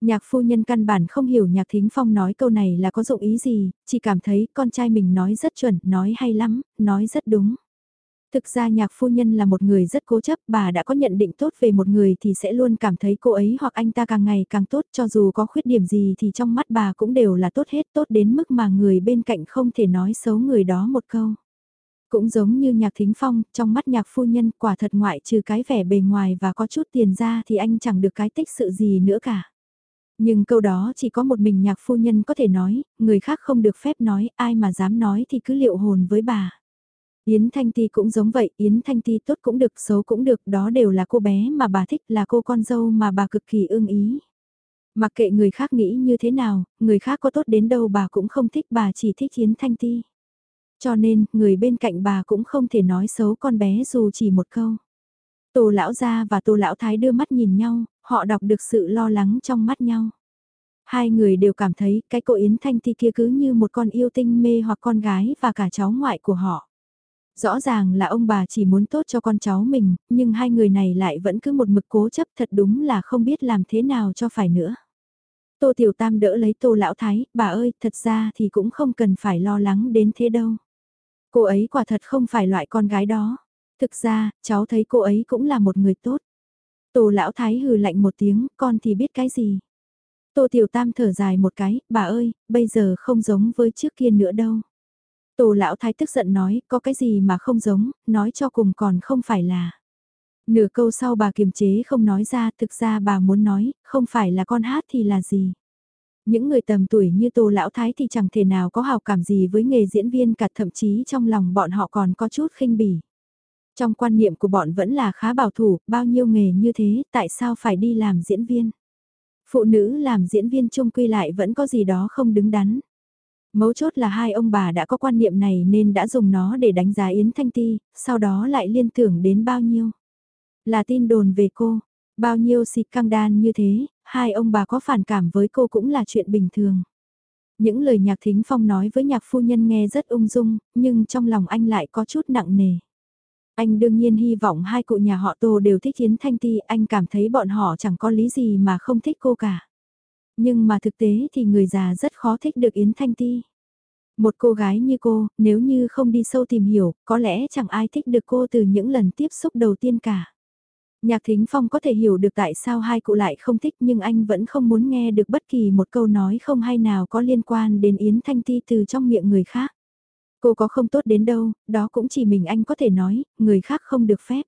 Nhạc phu nhân căn bản không hiểu nhạc thính phong nói câu này là có dụng ý gì, chỉ cảm thấy con trai mình nói rất chuẩn, nói hay lắm, nói rất đúng. Thực ra nhạc phu nhân là một người rất cố chấp, bà đã có nhận định tốt về một người thì sẽ luôn cảm thấy cô ấy hoặc anh ta càng ngày càng tốt cho dù có khuyết điểm gì thì trong mắt bà cũng đều là tốt hết tốt đến mức mà người bên cạnh không thể nói xấu người đó một câu. Cũng giống như nhạc thính phong, trong mắt nhạc phu nhân quả thật ngoại trừ cái vẻ bề ngoài và có chút tiền ra thì anh chẳng được cái tích sự gì nữa cả. Nhưng câu đó chỉ có một mình nhạc phu nhân có thể nói, người khác không được phép nói, ai mà dám nói thì cứ liệu hồn với bà. Yến Thanh Ti cũng giống vậy, Yến Thanh Ti tốt cũng được, xấu cũng được, đó đều là cô bé mà bà thích, là cô con dâu mà bà cực kỳ ưng ý. Mặc kệ người khác nghĩ như thế nào, người khác có tốt đến đâu bà cũng không thích, bà chỉ thích Yến Thanh Ti. Cho nên, người bên cạnh bà cũng không thể nói xấu con bé dù chỉ một câu. Tô lão gia và tô lão thái đưa mắt nhìn nhau, họ đọc được sự lo lắng trong mắt nhau. Hai người đều cảm thấy cái cô Yến Thanh Ti kia cứ như một con yêu tinh mê hoặc con gái và cả cháu ngoại của họ. Rõ ràng là ông bà chỉ muốn tốt cho con cháu mình, nhưng hai người này lại vẫn cứ một mực cố chấp thật đúng là không biết làm thế nào cho phải nữa. Tô Tiểu Tam đỡ lấy Tô Lão Thái, bà ơi, thật ra thì cũng không cần phải lo lắng đến thế đâu. Cô ấy quả thật không phải loại con gái đó. Thực ra, cháu thấy cô ấy cũng là một người tốt. Tô Lão Thái hừ lạnh một tiếng, con thì biết cái gì. Tô Tiểu Tam thở dài một cái, bà ơi, bây giờ không giống với trước kia nữa đâu. Tô lão thái tức giận nói, có cái gì mà không giống, nói cho cùng còn không phải là. Nửa câu sau bà kiềm chế không nói ra, thực ra bà muốn nói, không phải là con hát thì là gì. Những người tầm tuổi như Tô Lão Thái thì chẳng thể nào có hào cảm gì với nghề diễn viên cả thậm chí trong lòng bọn họ còn có chút khinh bỉ. Trong quan niệm của bọn vẫn là khá bảo thủ, bao nhiêu nghề như thế, tại sao phải đi làm diễn viên? Phụ nữ làm diễn viên chung quy lại vẫn có gì đó không đứng đắn. Mấu chốt là hai ông bà đã có quan niệm này nên đã dùng nó để đánh giá Yến Thanh Ti, sau đó lại liên tưởng đến bao nhiêu. Là tin đồn về cô, bao nhiêu xịt căng đan như thế, hai ông bà có phản cảm với cô cũng là chuyện bình thường. Những lời nhạc thính phong nói với nhạc phu nhân nghe rất ung dung, nhưng trong lòng anh lại có chút nặng nề. Anh đương nhiên hy vọng hai cụ nhà họ Tô đều thích Yến Thanh Ti, anh cảm thấy bọn họ chẳng có lý gì mà không thích cô cả. Nhưng mà thực tế thì người già rất khó thích được Yến Thanh Ti. Một cô gái như cô, nếu như không đi sâu tìm hiểu, có lẽ chẳng ai thích được cô từ những lần tiếp xúc đầu tiên cả. Nhạc Thính Phong có thể hiểu được tại sao hai cụ lại không thích nhưng anh vẫn không muốn nghe được bất kỳ một câu nói không hay nào có liên quan đến Yến Thanh Ti từ trong miệng người khác. Cô có không tốt đến đâu, đó cũng chỉ mình anh có thể nói, người khác không được phép.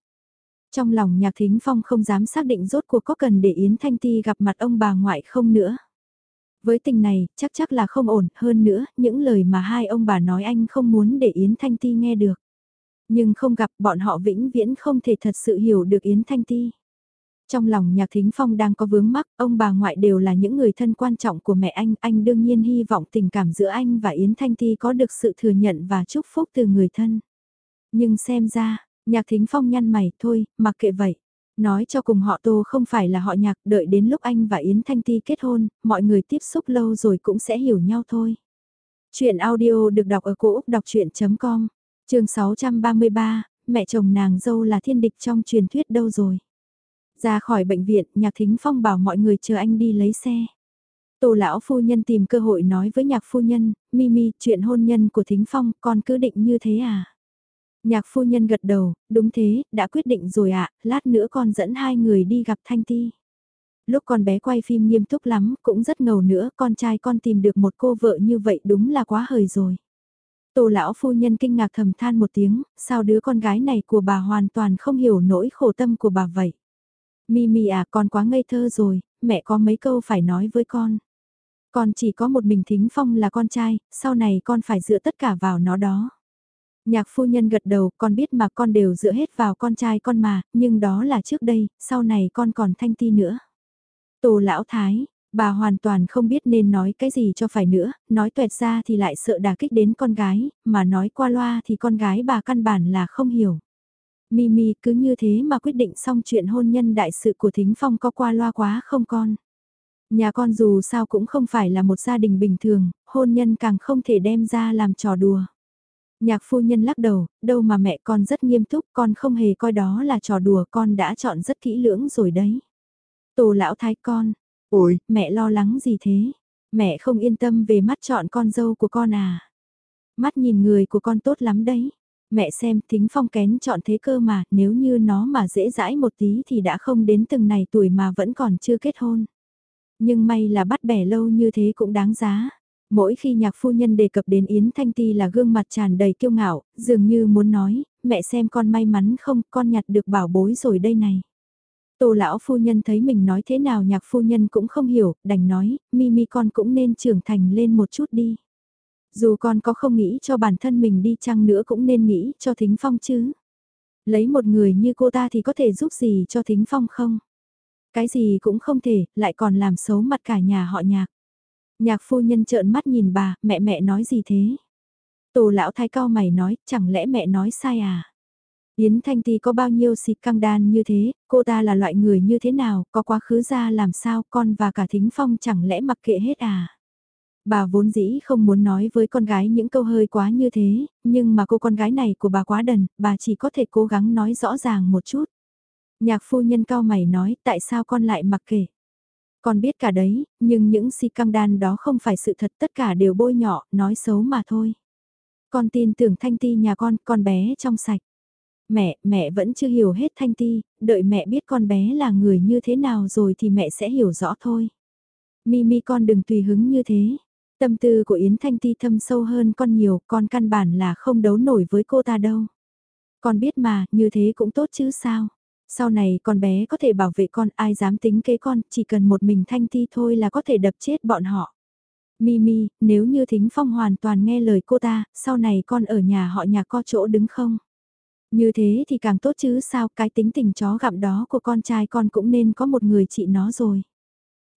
Trong lòng Nhạc Thính Phong không dám xác định rốt cuộc có cần để Yến Thanh Ti gặp mặt ông bà ngoại không nữa. Với tình này, chắc chắc là không ổn, hơn nữa, những lời mà hai ông bà nói anh không muốn để Yến Thanh Ti nghe được. Nhưng không gặp bọn họ vĩnh viễn không thể thật sự hiểu được Yến Thanh Ti. Trong lòng nhạc thính phong đang có vướng mắc, ông bà ngoại đều là những người thân quan trọng của mẹ anh, anh đương nhiên hy vọng tình cảm giữa anh và Yến Thanh Ti có được sự thừa nhận và chúc phúc từ người thân. Nhưng xem ra, nhạc thính phong nhăn mày, thôi, mặc kệ vậy. Nói cho cùng họ Tô không phải là họ nhạc, đợi đến lúc anh và Yến Thanh Ti kết hôn, mọi người tiếp xúc lâu rồi cũng sẽ hiểu nhau thôi. Chuyện audio được đọc ở cổ Úc đọc chuyện.com, trường 633, mẹ chồng nàng dâu là thiên địch trong truyền thuyết đâu rồi. Ra khỏi bệnh viện, nhạc thính phong bảo mọi người chờ anh đi lấy xe. Tổ lão phu nhân tìm cơ hội nói với nhạc phu nhân, Mimi, chuyện hôn nhân của thính phong, con cứ định như thế à? Nhạc phu nhân gật đầu, đúng thế, đã quyết định rồi ạ, lát nữa con dẫn hai người đi gặp Thanh Ti. Lúc con bé quay phim nghiêm túc lắm, cũng rất ngầu nữa, con trai con tìm được một cô vợ như vậy đúng là quá hời rồi tô lão phu nhân kinh ngạc thầm than một tiếng, sao đứa con gái này của bà hoàn toàn không hiểu nỗi khổ tâm của bà vậy. Mimi à con quá ngây thơ rồi, mẹ có mấy câu phải nói với con. Con chỉ có một mình thính phong là con trai, sau này con phải dựa tất cả vào nó đó. Nhạc phu nhân gật đầu, con biết mà con đều dựa hết vào con trai con mà, nhưng đó là trước đây, sau này con còn thanh ti nữa. tô lão thái, bà hoàn toàn không biết nên nói cái gì cho phải nữa, nói tuẹt ra thì lại sợ đả kích đến con gái, mà nói qua loa thì con gái bà căn bản là không hiểu. Mimi cứ như thế mà quyết định xong chuyện hôn nhân đại sự của Thính Phong có qua loa quá không con. Nhà con dù sao cũng không phải là một gia đình bình thường, hôn nhân càng không thể đem ra làm trò đùa. Nhạc phu nhân lắc đầu, đâu mà mẹ con rất nghiêm túc, con không hề coi đó là trò đùa, con đã chọn rất kỹ lưỡng rồi đấy. Tổ lão thái con, ôi, mẹ lo lắng gì thế? Mẹ không yên tâm về mắt chọn con dâu của con à? Mắt nhìn người của con tốt lắm đấy. Mẹ xem, thính phong kén chọn thế cơ mà, nếu như nó mà dễ dãi một tí thì đã không đến từng này tuổi mà vẫn còn chưa kết hôn. Nhưng may là bắt bẻ lâu như thế cũng đáng giá. Mỗi khi nhạc phu nhân đề cập đến Yến Thanh Ti là gương mặt tràn đầy kiêu ngạo, dường như muốn nói, mẹ xem con may mắn không, con nhặt được bảo bối rồi đây này. Tô lão phu nhân thấy mình nói thế nào nhạc phu nhân cũng không hiểu, đành nói, Mimi con cũng nên trưởng thành lên một chút đi. Dù con có không nghĩ cho bản thân mình đi chăng nữa cũng nên nghĩ cho Thính Phong chứ. Lấy một người như cô ta thì có thể giúp gì cho Thính Phong không? Cái gì cũng không thể, lại còn làm xấu mặt cả nhà họ nhạc. Nhạc phu nhân trợn mắt nhìn bà, mẹ mẹ nói gì thế? Tổ lão thái cao mày nói, chẳng lẽ mẹ nói sai à? Yến Thanh Ti có bao nhiêu xịt căng đan như thế, cô ta là loại người như thế nào, có quá khứ ra làm sao con và cả thính phong chẳng lẽ mặc kệ hết à? Bà vốn dĩ không muốn nói với con gái những câu hơi quá như thế, nhưng mà cô con gái này của bà quá đần, bà chỉ có thể cố gắng nói rõ ràng một chút. Nhạc phu nhân cao mày nói tại sao con lại mặc kệ. Con biết cả đấy, nhưng những si căng đan đó không phải sự thật tất cả đều bôi nhọ, nói xấu mà thôi. Con tin tưởng Thanh Ti nhà con, con bé trong sạch. Mẹ, mẹ vẫn chưa hiểu hết Thanh Ti, đợi mẹ biết con bé là người như thế nào rồi thì mẹ sẽ hiểu rõ thôi. Mimi con đừng tùy hứng như thế. Tâm tư của Yến Thanh Ti thâm sâu hơn con nhiều, con căn bản là không đấu nổi với cô ta đâu. Con biết mà, như thế cũng tốt chứ sao. Sau này con bé có thể bảo vệ con, ai dám tính kế con, chỉ cần một mình Thanh Ti thôi là có thể đập chết bọn họ. Mimi, nếu như Thính Phong hoàn toàn nghe lời cô ta, sau này con ở nhà họ nhà có chỗ đứng không? Như thế thì càng tốt chứ sao, cái tính tình chó gặm đó của con trai con cũng nên có một người chị nó rồi.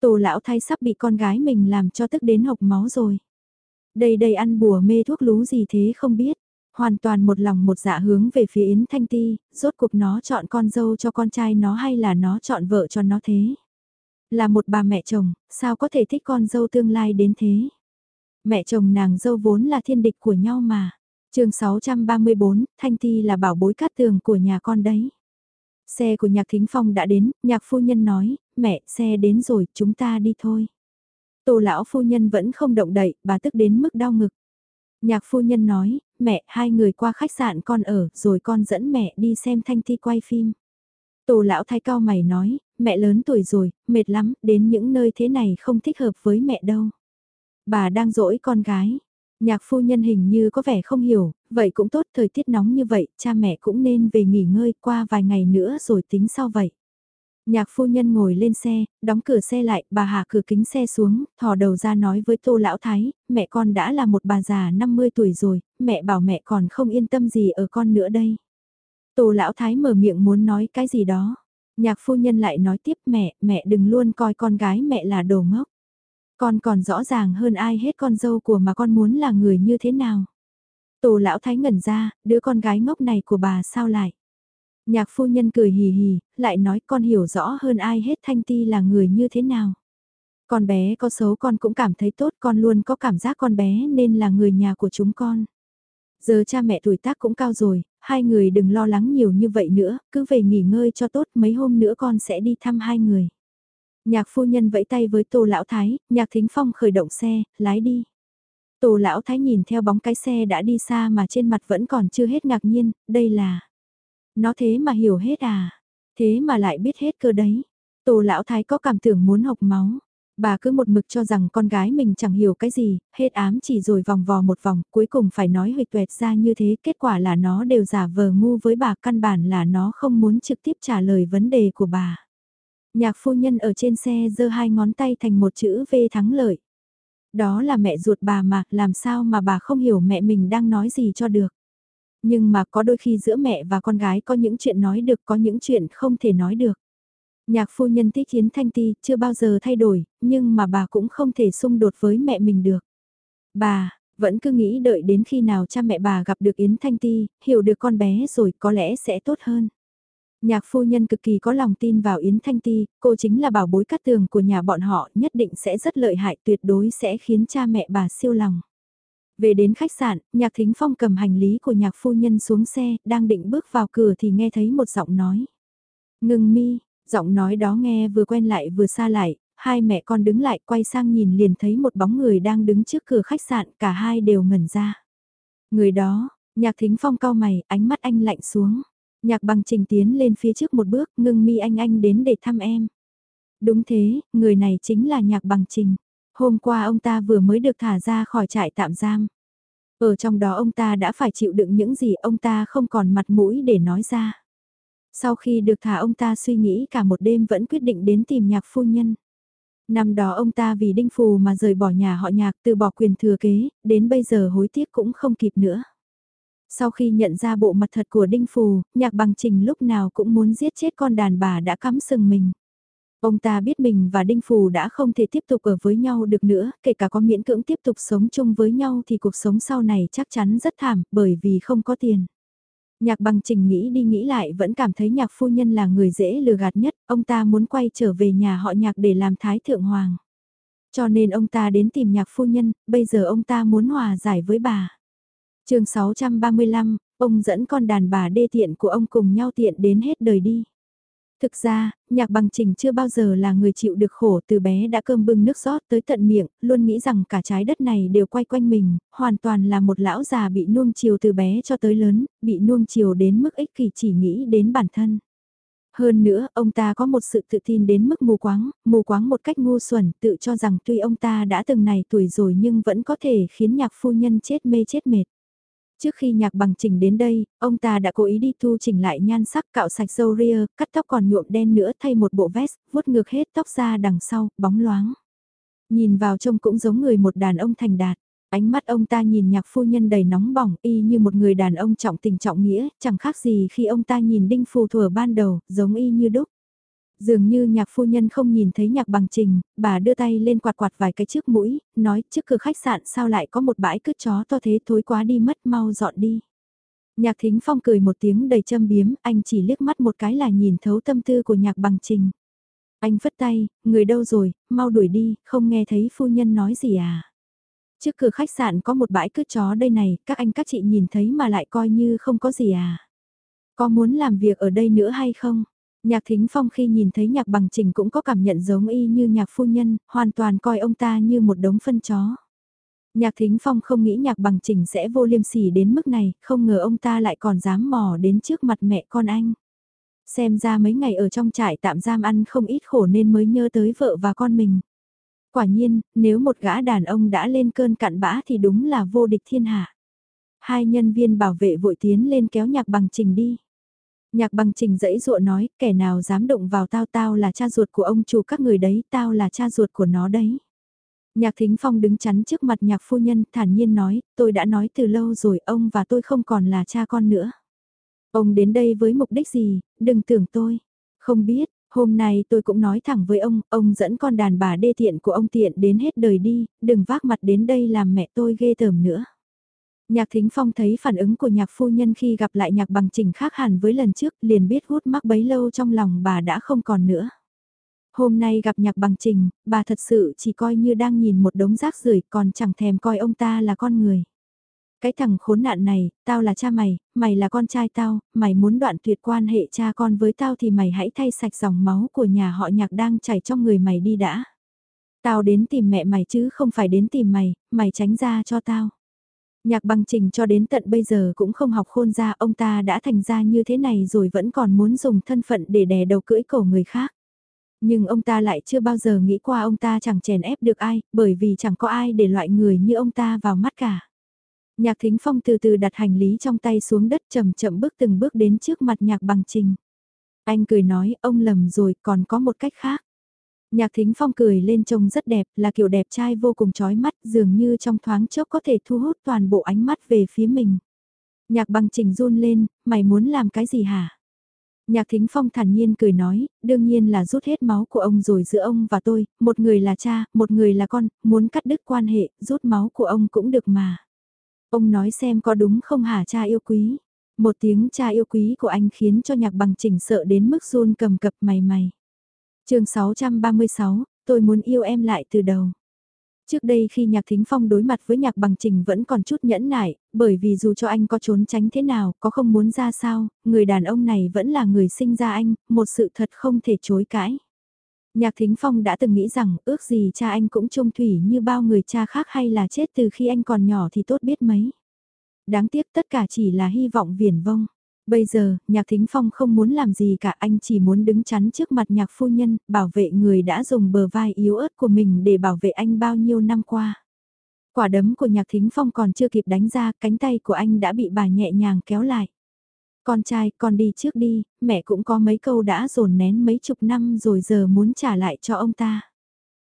Tổ lão thay sắp bị con gái mình làm cho tức đến hộc máu rồi. Đây đây ăn bùa mê thuốc lú gì thế không biết. Hoàn toàn một lòng một dạ hướng về phía Yến Thanh Ti, rốt cuộc nó chọn con dâu cho con trai nó hay là nó chọn vợ cho nó thế. Là một bà mẹ chồng, sao có thể thích con dâu tương lai đến thế. Mẹ chồng nàng dâu vốn là thiên địch của nhau mà chương 634, Thanh Ti là bảo bối cát tường của nhà con đấy. Xe của nhạc thính phong đã đến, nhạc phu nhân nói, mẹ, xe đến rồi, chúng ta đi thôi. Tô lão phu nhân vẫn không động đậy, bà tức đến mức đau ngực. Nhạc phu nhân nói, mẹ, hai người qua khách sạn con ở, rồi con dẫn mẹ đi xem Thanh Ti quay phim. Tô lão thái cao mày nói, mẹ lớn tuổi rồi, mệt lắm, đến những nơi thế này không thích hợp với mẹ đâu. Bà đang dỗi con gái. Nhạc phu nhân hình như có vẻ không hiểu, vậy cũng tốt thời tiết nóng như vậy, cha mẹ cũng nên về nghỉ ngơi qua vài ngày nữa rồi tính sau vậy. Nhạc phu nhân ngồi lên xe, đóng cửa xe lại, bà hạ cửa kính xe xuống, thò đầu ra nói với tô lão thái, mẹ con đã là một bà già 50 tuổi rồi, mẹ bảo mẹ còn không yên tâm gì ở con nữa đây. Tô lão thái mở miệng muốn nói cái gì đó. Nhạc phu nhân lại nói tiếp mẹ, mẹ đừng luôn coi con gái mẹ là đồ ngốc. Con còn rõ ràng hơn ai hết con dâu của mà con muốn là người như thế nào. Tổ lão thái ngẩn ra, đứa con gái ngốc này của bà sao lại. Nhạc phu nhân cười hì hì, lại nói con hiểu rõ hơn ai hết Thanh Ti là người như thế nào. Con bé có xấu con cũng cảm thấy tốt con luôn có cảm giác con bé nên là người nhà của chúng con. Giờ cha mẹ tuổi tác cũng cao rồi, hai người đừng lo lắng nhiều như vậy nữa, cứ về nghỉ ngơi cho tốt mấy hôm nữa con sẽ đi thăm hai người. Nhạc phu nhân vẫy tay với Tô Lão Thái, nhạc thính phong khởi động xe, lái đi. Tô Lão Thái nhìn theo bóng cái xe đã đi xa mà trên mặt vẫn còn chưa hết ngạc nhiên, đây là... Nó thế mà hiểu hết à? Thế mà lại biết hết cơ đấy. Tô Lão Thái có cảm tưởng muốn học máu. Bà cứ một mực cho rằng con gái mình chẳng hiểu cái gì, hết ám chỉ rồi vòng vò một vòng, cuối cùng phải nói huyệt tuệt ra như thế, kết quả là nó đều giả vờ ngu với bà, căn bản là nó không muốn trực tiếp trả lời vấn đề của bà. Nhạc phu nhân ở trên xe giơ hai ngón tay thành một chữ V thắng lợi. Đó là mẹ ruột bà mà, làm sao mà bà không hiểu mẹ mình đang nói gì cho được. Nhưng mà có đôi khi giữa mẹ và con gái có những chuyện nói được có những chuyện không thể nói được. Nhạc phu nhân thích Yến Thanh Ti chưa bao giờ thay đổi, nhưng mà bà cũng không thể xung đột với mẹ mình được. Bà, vẫn cứ nghĩ đợi đến khi nào cha mẹ bà gặp được Yến Thanh Ti, hiểu được con bé rồi có lẽ sẽ tốt hơn. Nhạc phu nhân cực kỳ có lòng tin vào Yến Thanh Ti, cô chính là bảo bối cắt tường của nhà bọn họ nhất định sẽ rất lợi hại tuyệt đối sẽ khiến cha mẹ bà siêu lòng. Về đến khách sạn, nhạc thính phong cầm hành lý của nhạc phu nhân xuống xe, đang định bước vào cửa thì nghe thấy một giọng nói. Ngừng mi, giọng nói đó nghe vừa quen lại vừa xa lại, hai mẹ con đứng lại quay sang nhìn liền thấy một bóng người đang đứng trước cửa khách sạn, cả hai đều ngẩn ra. Người đó, nhạc thính phong cao mày, ánh mắt anh lạnh xuống. Nhạc bằng trình tiến lên phía trước một bước, ngưng mi anh anh đến để thăm em. Đúng thế, người này chính là nhạc bằng trình. Hôm qua ông ta vừa mới được thả ra khỏi trại tạm giam. Ở trong đó ông ta đã phải chịu đựng những gì ông ta không còn mặt mũi để nói ra. Sau khi được thả ông ta suy nghĩ cả một đêm vẫn quyết định đến tìm nhạc phu nhân. Năm đó ông ta vì đinh phù mà rời bỏ nhà họ nhạc từ bỏ quyền thừa kế, đến bây giờ hối tiếc cũng không kịp nữa. Sau khi nhận ra bộ mặt thật của Đinh Phù, nhạc bằng trình lúc nào cũng muốn giết chết con đàn bà đã cắm sừng mình. Ông ta biết mình và Đinh Phù đã không thể tiếp tục ở với nhau được nữa, kể cả có miễn cưỡng tiếp tục sống chung với nhau thì cuộc sống sau này chắc chắn rất thảm bởi vì không có tiền. Nhạc bằng trình nghĩ đi nghĩ lại vẫn cảm thấy nhạc phu nhân là người dễ lừa gạt nhất, ông ta muốn quay trở về nhà họ nhạc để làm thái thượng hoàng. Cho nên ông ta đến tìm nhạc phu nhân, bây giờ ông ta muốn hòa giải với bà chương 635, ông dẫn con đàn bà đê tiện của ông cùng nhau tiện đến hết đời đi. Thực ra, nhạc bằng trình chưa bao giờ là người chịu được khổ từ bé đã cơm bưng nước rót tới tận miệng, luôn nghĩ rằng cả trái đất này đều quay quanh mình, hoàn toàn là một lão già bị nuông chiều từ bé cho tới lớn, bị nuông chiều đến mức ích kỷ chỉ nghĩ đến bản thân. Hơn nữa, ông ta có một sự tự tin đến mức mù quáng, mù quáng một cách ngu xuẩn, tự cho rằng tuy ông ta đã từng này tuổi rồi nhưng vẫn có thể khiến nhạc phu nhân chết mê chết mệt. Trước khi nhạc bằng chỉnh đến đây, ông ta đã cố ý đi thu chỉnh lại nhan sắc cạo sạch râu ria, cắt tóc còn nhuộm đen nữa thay một bộ vest, vuốt ngược hết tóc ra đằng sau, bóng loáng. Nhìn vào trông cũng giống người một đàn ông thành đạt. Ánh mắt ông ta nhìn nhạc phu nhân đầy nóng bỏng y như một người đàn ông trọng tình trọng nghĩa, chẳng khác gì khi ông ta nhìn đinh phù thừa ban đầu, giống y như đúc. Dường như nhạc phu nhân không nhìn thấy nhạc bằng trình, bà đưa tay lên quạt quạt vài cái trước mũi, nói trước cửa khách sạn sao lại có một bãi cứt chó to thế thối quá đi mất mau dọn đi. Nhạc thính phong cười một tiếng đầy châm biếm, anh chỉ liếc mắt một cái là nhìn thấu tâm tư của nhạc bằng trình. Anh phất tay, người đâu rồi, mau đuổi đi, không nghe thấy phu nhân nói gì à. Trước cửa khách sạn có một bãi cứt chó đây này, các anh các chị nhìn thấy mà lại coi như không có gì à. Có muốn làm việc ở đây nữa hay không? Nhạc Thính Phong khi nhìn thấy nhạc bằng trình cũng có cảm nhận giống y như nhạc phu nhân, hoàn toàn coi ông ta như một đống phân chó. Nhạc Thính Phong không nghĩ nhạc bằng trình sẽ vô liêm sỉ đến mức này, không ngờ ông ta lại còn dám mò đến trước mặt mẹ con anh. Xem ra mấy ngày ở trong trại tạm giam ăn không ít khổ nên mới nhớ tới vợ và con mình. Quả nhiên, nếu một gã đàn ông đã lên cơn cặn bã thì đúng là vô địch thiên hạ. Hai nhân viên bảo vệ vội tiến lên kéo nhạc bằng trình đi. Nhạc bằng trình dãy dụa nói, kẻ nào dám động vào tao tao là cha ruột của ông chủ các người đấy, tao là cha ruột của nó đấy. Nhạc Thính Phong đứng chắn trước mặt nhạc phu nhân, thản nhiên nói, tôi đã nói từ lâu rồi, ông và tôi không còn là cha con nữa. Ông đến đây với mục đích gì, đừng tưởng tôi. Không biết, hôm nay tôi cũng nói thẳng với ông, ông dẫn con đàn bà đê tiện của ông tiện đến hết đời đi, đừng vác mặt đến đây làm mẹ tôi ghê tởm nữa. Nhạc Thính Phong thấy phản ứng của nhạc phu nhân khi gặp lại nhạc bằng trình khác hẳn với lần trước liền biết hút mắc bấy lâu trong lòng bà đã không còn nữa. Hôm nay gặp nhạc bằng trình, bà thật sự chỉ coi như đang nhìn một đống rác rưởi còn chẳng thèm coi ông ta là con người. Cái thằng khốn nạn này, tao là cha mày, mày là con trai tao, mày muốn đoạn tuyệt quan hệ cha con với tao thì mày hãy thay sạch dòng máu của nhà họ nhạc đang chảy trong người mày đi đã. Tao đến tìm mẹ mày chứ không phải đến tìm mày, mày tránh ra cho tao. Nhạc bằng trình cho đến tận bây giờ cũng không học khôn ra ông ta đã thành ra như thế này rồi vẫn còn muốn dùng thân phận để đè đầu cưỡi cổ người khác. Nhưng ông ta lại chưa bao giờ nghĩ qua ông ta chẳng chèn ép được ai, bởi vì chẳng có ai để loại người như ông ta vào mắt cả. Nhạc Thính Phong từ từ đặt hành lý trong tay xuống đất chậm chậm bước từng bước đến trước mặt nhạc bằng trình. Anh cười nói ông lầm rồi còn có một cách khác. Nhạc Thính Phong cười lên trông rất đẹp là kiểu đẹp trai vô cùng chói mắt dường như trong thoáng chốc có thể thu hút toàn bộ ánh mắt về phía mình. Nhạc bằng trình run lên, mày muốn làm cái gì hả? Nhạc Thính Phong thản nhiên cười nói, đương nhiên là rút hết máu của ông rồi giữa ông và tôi, một người là cha, một người là con, muốn cắt đứt quan hệ, rút máu của ông cũng được mà. Ông nói xem có đúng không hả cha yêu quý. Một tiếng cha yêu quý của anh khiến cho nhạc bằng chỉnh sợ đến mức run cầm cập mày mày chương 636, tôi muốn yêu em lại từ đầu. Trước đây khi Nhạc Thính Phong đối mặt với Nhạc Bằng Trình vẫn còn chút nhẫn nại, bởi vì dù cho anh có trốn tránh thế nào, có không muốn ra sao, người đàn ông này vẫn là người sinh ra anh, một sự thật không thể chối cãi. Nhạc Thính Phong đã từng nghĩ rằng ước gì cha anh cũng trung thủy như bao người cha khác hay là chết từ khi anh còn nhỏ thì tốt biết mấy. Đáng tiếc tất cả chỉ là hy vọng viển vông. Bây giờ, Nhạc Thính Phong không muốn làm gì cả anh chỉ muốn đứng chắn trước mặt nhạc phu nhân, bảo vệ người đã dùng bờ vai yếu ớt của mình để bảo vệ anh bao nhiêu năm qua. Quả đấm của Nhạc Thính Phong còn chưa kịp đánh ra, cánh tay của anh đã bị bà nhẹ nhàng kéo lại. Con trai, con đi trước đi, mẹ cũng có mấy câu đã dồn nén mấy chục năm rồi giờ muốn trả lại cho ông ta.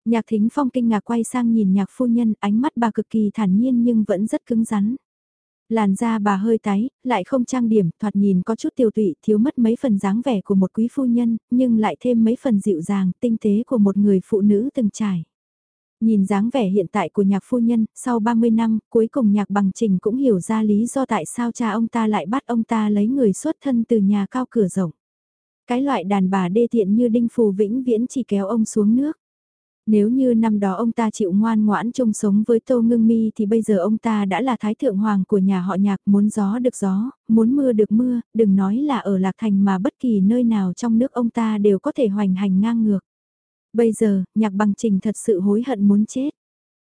Nhạc Thính Phong kinh ngạc quay sang nhìn nhạc phu nhân, ánh mắt bà cực kỳ thản nhiên nhưng vẫn rất cứng rắn. Làn da bà hơi tái, lại không trang điểm, thoạt nhìn có chút tiêu tụy, thiếu mất mấy phần dáng vẻ của một quý phu nhân, nhưng lại thêm mấy phần dịu dàng, tinh tế của một người phụ nữ từng trải. Nhìn dáng vẻ hiện tại của nhạc phu nhân, sau 30 năm, cuối cùng nhạc bằng trình cũng hiểu ra lý do tại sao cha ông ta lại bắt ông ta lấy người xuất thân từ nhà cao cửa rộng. Cái loại đàn bà đê tiện như đinh phù vĩnh viễn chỉ kéo ông xuống nước. Nếu như năm đó ông ta chịu ngoan ngoãn chung sống với Tô Ngưng Mi thì bây giờ ông ta đã là thái thượng hoàng của nhà họ nhạc muốn gió được gió, muốn mưa được mưa, đừng nói là ở Lạc Thành mà bất kỳ nơi nào trong nước ông ta đều có thể hoành hành ngang ngược. Bây giờ, nhạc bằng trình thật sự hối hận muốn chết.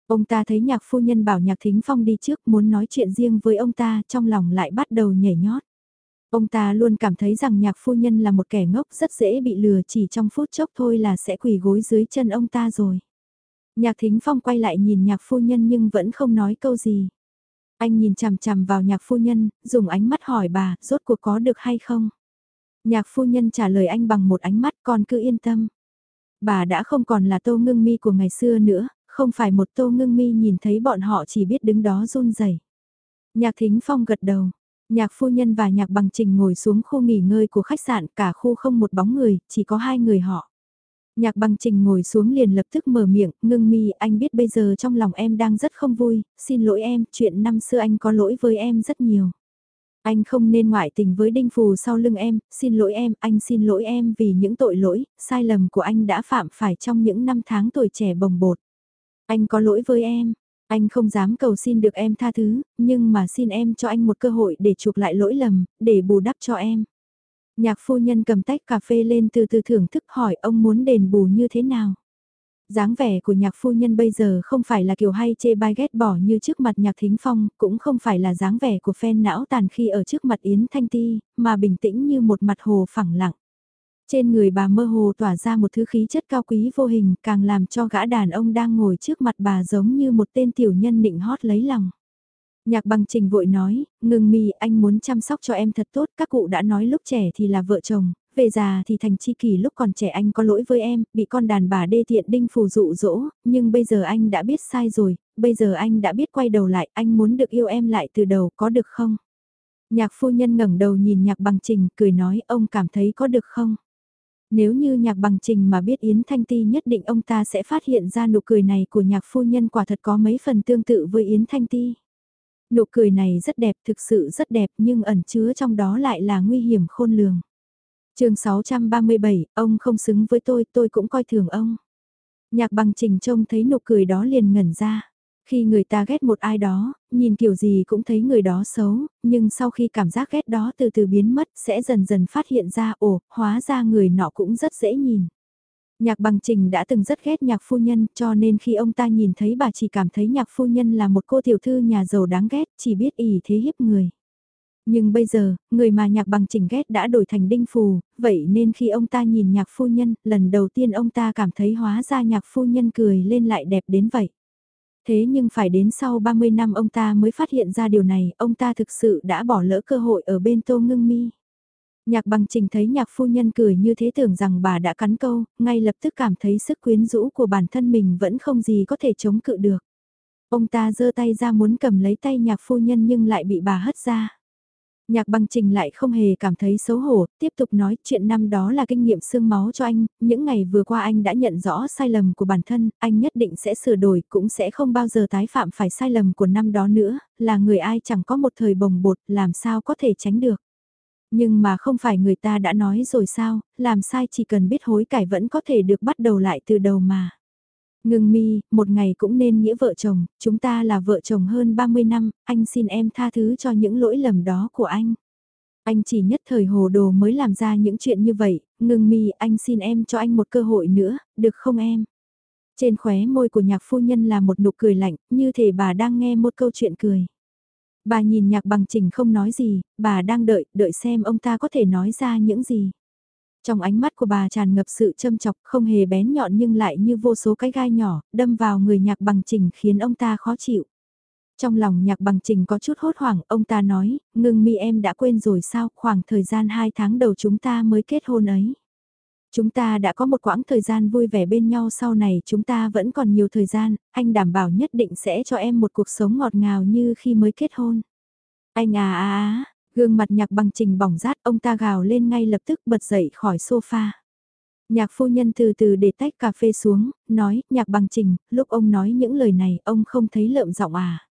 Ông ta thấy nhạc phu nhân bảo nhạc thính phong đi trước muốn nói chuyện riêng với ông ta trong lòng lại bắt đầu nhảy nhót. Ông ta luôn cảm thấy rằng nhạc phu nhân là một kẻ ngốc rất dễ bị lừa chỉ trong phút chốc thôi là sẽ quỳ gối dưới chân ông ta rồi. Nhạc thính phong quay lại nhìn nhạc phu nhân nhưng vẫn không nói câu gì. Anh nhìn chằm chằm vào nhạc phu nhân, dùng ánh mắt hỏi bà, rốt cuộc có được hay không? Nhạc phu nhân trả lời anh bằng một ánh mắt con cứ yên tâm. Bà đã không còn là tô ngưng mi của ngày xưa nữa, không phải một tô ngưng mi nhìn thấy bọn họ chỉ biết đứng đó run rẩy. Nhạc thính phong gật đầu, Nhạc phu nhân và nhạc bằng trình ngồi xuống khu nghỉ ngơi của khách sạn, cả khu không một bóng người, chỉ có hai người họ. Nhạc bằng trình ngồi xuống liền lập tức mở miệng, ngưng mi anh biết bây giờ trong lòng em đang rất không vui, xin lỗi em, chuyện năm xưa anh có lỗi với em rất nhiều. Anh không nên ngoại tình với đinh phù sau lưng em, xin lỗi em, anh xin lỗi em vì những tội lỗi, sai lầm của anh đã phạm phải trong những năm tháng tuổi trẻ bồng bột. Anh có lỗi với em, anh không dám cầu xin được em tha thứ, nhưng mà xin em cho anh một cơ hội để chuộc lại lỗi lầm, để bù đắp cho em. Nhạc phu nhân cầm tách cà phê lên từ từ thưởng thức hỏi ông muốn đền bù như thế nào dáng vẻ của nhạc phu nhân bây giờ không phải là kiểu hay chê bai ghét bỏ như trước mặt nhạc thính phong, cũng không phải là dáng vẻ của phen não tàn khi ở trước mặt Yến Thanh Ti, mà bình tĩnh như một mặt hồ phẳng lặng. Trên người bà mơ hồ tỏa ra một thứ khí chất cao quý vô hình càng làm cho gã đàn ông đang ngồi trước mặt bà giống như một tên tiểu nhân nịnh hót lấy lòng. Nhạc bằng trình vội nói, ngừng mì anh muốn chăm sóc cho em thật tốt, các cụ đã nói lúc trẻ thì là vợ chồng, về già thì thành chi kỳ lúc còn trẻ anh có lỗi với em, bị con đàn bà đê tiện đinh phù dụ dỗ, nhưng bây giờ anh đã biết sai rồi, bây giờ anh đã biết quay đầu lại, anh muốn được yêu em lại từ đầu, có được không? Nhạc phu nhân ngẩng đầu nhìn nhạc bằng trình, cười nói ông cảm thấy có được không? Nếu như nhạc bằng trình mà biết Yến Thanh Ti nhất định ông ta sẽ phát hiện ra nụ cười này của nhạc phu nhân quả thật có mấy phần tương tự với Yến Thanh Ti. Nụ cười này rất đẹp, thực sự rất đẹp nhưng ẩn chứa trong đó lại là nguy hiểm khôn lường chương 637, ông không xứng với tôi, tôi cũng coi thường ông. Nhạc bằng trình trông thấy nụ cười đó liền ngẩn ra. Khi người ta ghét một ai đó, nhìn kiểu gì cũng thấy người đó xấu, nhưng sau khi cảm giác ghét đó từ từ biến mất sẽ dần dần phát hiện ra ồ, hóa ra người nọ cũng rất dễ nhìn. Nhạc bằng trình đã từng rất ghét nhạc phu nhân cho nên khi ông ta nhìn thấy bà chỉ cảm thấy nhạc phu nhân là một cô tiểu thư nhà giàu đáng ghét chỉ biết ỉ thế hiếp người. Nhưng bây giờ, người mà nhạc bằng chỉnh ghét đã đổi thành đinh phù, vậy nên khi ông ta nhìn nhạc phu nhân, lần đầu tiên ông ta cảm thấy hóa ra nhạc phu nhân cười lên lại đẹp đến vậy. Thế nhưng phải đến sau 30 năm ông ta mới phát hiện ra điều này, ông ta thực sự đã bỏ lỡ cơ hội ở bên tô ngưng mi. Nhạc bằng trình thấy nhạc phu nhân cười như thế tưởng rằng bà đã cắn câu, ngay lập tức cảm thấy sức quyến rũ của bản thân mình vẫn không gì có thể chống cự được. Ông ta giơ tay ra muốn cầm lấy tay nhạc phu nhân nhưng lại bị bà hất ra. Nhạc băng trình lại không hề cảm thấy xấu hổ, tiếp tục nói chuyện năm đó là kinh nghiệm xương máu cho anh, những ngày vừa qua anh đã nhận rõ sai lầm của bản thân, anh nhất định sẽ sửa đổi, cũng sẽ không bao giờ tái phạm phải sai lầm của năm đó nữa, là người ai chẳng có một thời bồng bột, làm sao có thể tránh được. Nhưng mà không phải người ta đã nói rồi sao, làm sai chỉ cần biết hối cải vẫn có thể được bắt đầu lại từ đầu mà. Ngừng mi, một ngày cũng nên nghĩa vợ chồng, chúng ta là vợ chồng hơn 30 năm, anh xin em tha thứ cho những lỗi lầm đó của anh. Anh chỉ nhất thời hồ đồ mới làm ra những chuyện như vậy, ngừng mi anh xin em cho anh một cơ hội nữa, được không em? Trên khóe môi của nhạc phu nhân là một nụ cười lạnh, như thể bà đang nghe một câu chuyện cười. Bà nhìn nhạc bằng trình không nói gì, bà đang đợi, đợi xem ông ta có thể nói ra những gì. Trong ánh mắt của bà tràn ngập sự châm chọc không hề bén nhọn nhưng lại như vô số cái gai nhỏ, đâm vào người nhạc bằng trình khiến ông ta khó chịu. Trong lòng nhạc bằng trình có chút hốt hoảng, ông ta nói, ngưng mi em đã quên rồi sao, khoảng thời gian 2 tháng đầu chúng ta mới kết hôn ấy. Chúng ta đã có một quãng thời gian vui vẻ bên nhau sau này chúng ta vẫn còn nhiều thời gian, anh đảm bảo nhất định sẽ cho em một cuộc sống ngọt ngào như khi mới kết hôn. Anh à à à, Gương mặt nhạc bằng trình bỏng rát ông ta gào lên ngay lập tức bật dậy khỏi sofa. Nhạc phu nhân từ từ để tách cà phê xuống, nói, nhạc bằng trình, lúc ông nói những lời này ông không thấy lợm giọng à.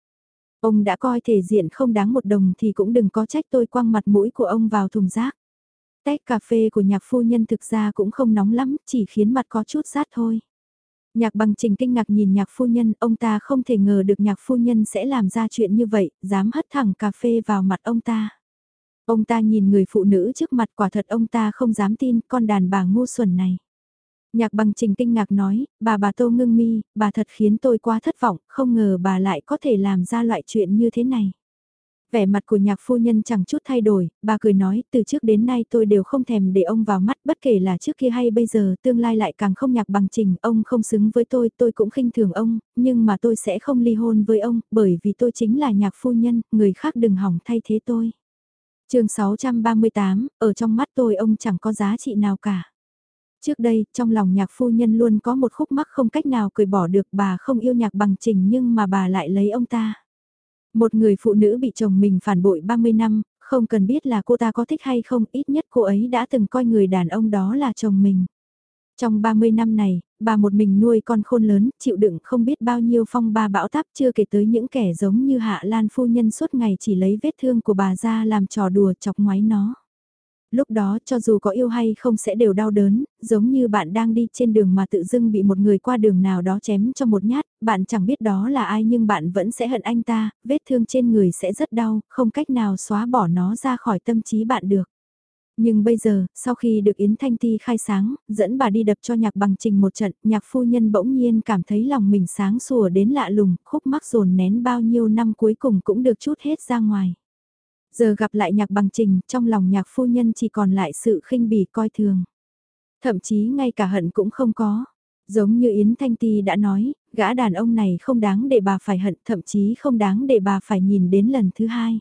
Ông đã coi thể diện không đáng một đồng thì cũng đừng có trách tôi quăng mặt mũi của ông vào thùng rác. Tách cà phê của nhạc phu nhân thực ra cũng không nóng lắm, chỉ khiến mặt có chút rát thôi. Nhạc bằng trình kinh ngạc nhìn nhạc phu nhân, ông ta không thể ngờ được nhạc phu nhân sẽ làm ra chuyện như vậy, dám hất thẳng cà phê vào mặt ông ta. Ông ta nhìn người phụ nữ trước mặt quả thật ông ta không dám tin con đàn bà ngu xuẩn này. Nhạc bằng trình kinh ngạc nói, bà bà tô ngưng mi, bà thật khiến tôi quá thất vọng, không ngờ bà lại có thể làm ra loại chuyện như thế này. Vẻ mặt của nhạc phu nhân chẳng chút thay đổi, bà cười nói, từ trước đến nay tôi đều không thèm để ông vào mắt bất kể là trước kia hay bây giờ, tương lai lại càng không nhạc bằng trình, ông không xứng với tôi, tôi cũng khinh thường ông, nhưng mà tôi sẽ không ly hôn với ông, bởi vì tôi chính là nhạc phu nhân, người khác đừng hỏng thay thế tôi chương 638, ở trong mắt tôi ông chẳng có giá trị nào cả. Trước đây, trong lòng nhạc phu nhân luôn có một khúc mắc không cách nào cười bỏ được bà không yêu nhạc bằng trình nhưng mà bà lại lấy ông ta. Một người phụ nữ bị chồng mình phản bội 30 năm, không cần biết là cô ta có thích hay không, ít nhất cô ấy đã từng coi người đàn ông đó là chồng mình. Trong 30 năm này, bà một mình nuôi con khôn lớn, chịu đựng không biết bao nhiêu phong ba bão táp chưa kể tới những kẻ giống như Hạ Lan phu nhân suốt ngày chỉ lấy vết thương của bà ra làm trò đùa chọc ngoái nó. Lúc đó cho dù có yêu hay không sẽ đều đau đớn, giống như bạn đang đi trên đường mà tự dưng bị một người qua đường nào đó chém cho một nhát, bạn chẳng biết đó là ai nhưng bạn vẫn sẽ hận anh ta, vết thương trên người sẽ rất đau, không cách nào xóa bỏ nó ra khỏi tâm trí bạn được. Nhưng bây giờ, sau khi được Yến Thanh Ti khai sáng, dẫn bà đi đập cho nhạc bằng trình một trận, nhạc phu nhân bỗng nhiên cảm thấy lòng mình sáng sủa đến lạ lùng, khúc mắc dồn nén bao nhiêu năm cuối cùng cũng được chút hết ra ngoài. Giờ gặp lại nhạc bằng trình, trong lòng nhạc phu nhân chỉ còn lại sự khinh bỉ coi thường. Thậm chí ngay cả hận cũng không có. Giống như Yến Thanh Ti đã nói, gã đàn ông này không đáng để bà phải hận, thậm chí không đáng để bà phải nhìn đến lần thứ hai.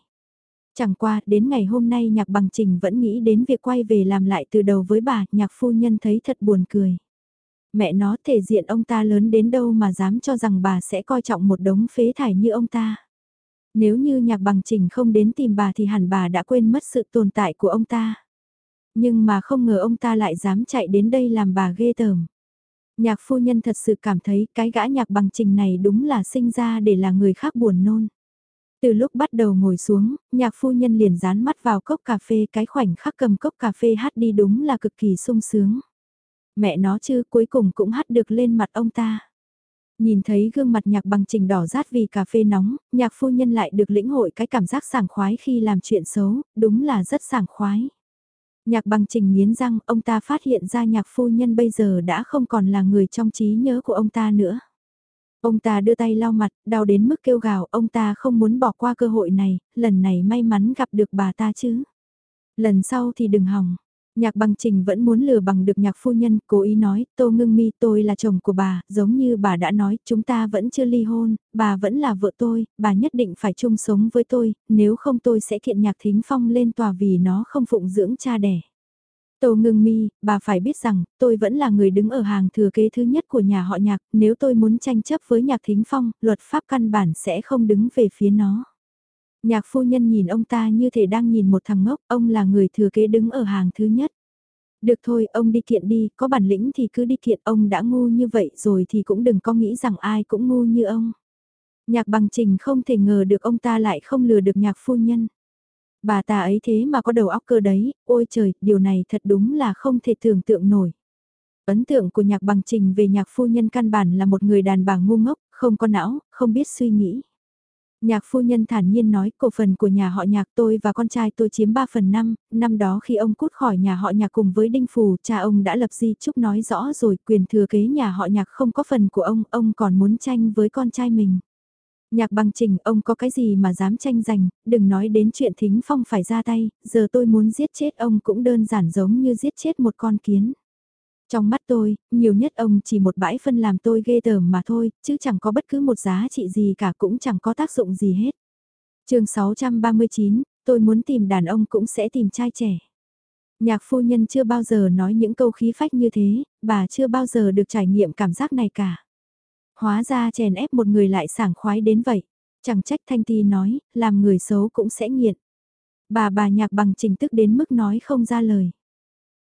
Chẳng qua, đến ngày hôm nay nhạc bằng trình vẫn nghĩ đến việc quay về làm lại từ đầu với bà, nhạc phu nhân thấy thật buồn cười. Mẹ nó thể diện ông ta lớn đến đâu mà dám cho rằng bà sẽ coi trọng một đống phế thải như ông ta. Nếu như nhạc bằng trình không đến tìm bà thì hẳn bà đã quên mất sự tồn tại của ông ta. Nhưng mà không ngờ ông ta lại dám chạy đến đây làm bà ghê tởm. Nhạc phu nhân thật sự cảm thấy cái gã nhạc bằng trình này đúng là sinh ra để là người khác buồn nôn. Từ lúc bắt đầu ngồi xuống, nhạc phu nhân liền dán mắt vào cốc cà phê cái khoảnh khắc cầm cốc cà phê hát đi đúng là cực kỳ sung sướng. Mẹ nó chứ cuối cùng cũng hát được lên mặt ông ta. Nhìn thấy gương mặt nhạc bằng trình đỏ rát vì cà phê nóng, nhạc phu nhân lại được lĩnh hội cái cảm giác sảng khoái khi làm chuyện xấu, đúng là rất sảng khoái. Nhạc bằng trình nghiến răng, ông ta phát hiện ra nhạc phu nhân bây giờ đã không còn là người trong trí nhớ của ông ta nữa. Ông ta đưa tay lau mặt, đau đến mức kêu gào, ông ta không muốn bỏ qua cơ hội này, lần này may mắn gặp được bà ta chứ. Lần sau thì đừng hỏng. Nhạc bằng trình vẫn muốn lừa bằng được nhạc phu nhân, cố ý nói, tô ngưng mi tôi là chồng của bà, giống như bà đã nói, chúng ta vẫn chưa ly hôn, bà vẫn là vợ tôi, bà nhất định phải chung sống với tôi, nếu không tôi sẽ kiện nhạc thính phong lên tòa vì nó không phụng dưỡng cha đẻ. Tô ngưng mi, bà phải biết rằng, tôi vẫn là người đứng ở hàng thừa kế thứ nhất của nhà họ nhạc, nếu tôi muốn tranh chấp với nhạc thính phong, luật pháp căn bản sẽ không đứng về phía nó. Nhạc phu nhân nhìn ông ta như thể đang nhìn một thằng ngốc, ông là người thừa kế đứng ở hàng thứ nhất. Được thôi, ông đi kiện đi, có bản lĩnh thì cứ đi kiện, ông đã ngu như vậy rồi thì cũng đừng có nghĩ rằng ai cũng ngu như ông. Nhạc bằng trình không thể ngờ được ông ta lại không lừa được nhạc phu nhân. Bà ta ấy thế mà có đầu óc cơ đấy, ôi trời, điều này thật đúng là không thể tưởng tượng nổi. Ấn tượng của nhạc bằng trình về nhạc phu nhân căn bản là một người đàn bà ngu ngốc, không có não, không biết suy nghĩ. Nhạc phu nhân thản nhiên nói cổ phần của nhà họ nhạc tôi và con trai tôi chiếm 3 phần 5, năm đó khi ông cút khỏi nhà họ nhạc cùng với Đinh Phù, cha ông đã lập di chúc nói rõ rồi quyền thừa kế nhà họ nhạc không có phần của ông, ông còn muốn tranh với con trai mình. Nhạc bằng trình ông có cái gì mà dám tranh giành, đừng nói đến chuyện thính phong phải ra tay, giờ tôi muốn giết chết ông cũng đơn giản giống như giết chết một con kiến. Trong mắt tôi, nhiều nhất ông chỉ một bãi phân làm tôi ghê tởm mà thôi, chứ chẳng có bất cứ một giá trị gì cả cũng chẳng có tác dụng gì hết. chương 639, tôi muốn tìm đàn ông cũng sẽ tìm trai trẻ. Nhạc phu nhân chưa bao giờ nói những câu khí phách như thế, bà chưa bao giờ được trải nghiệm cảm giác này cả. Hóa ra chèn ép một người lại sảng khoái đến vậy. Chẳng trách Thanh Ti nói, làm người xấu cũng sẽ nghiện. Bà bà nhạc bằng trình tức đến mức nói không ra lời.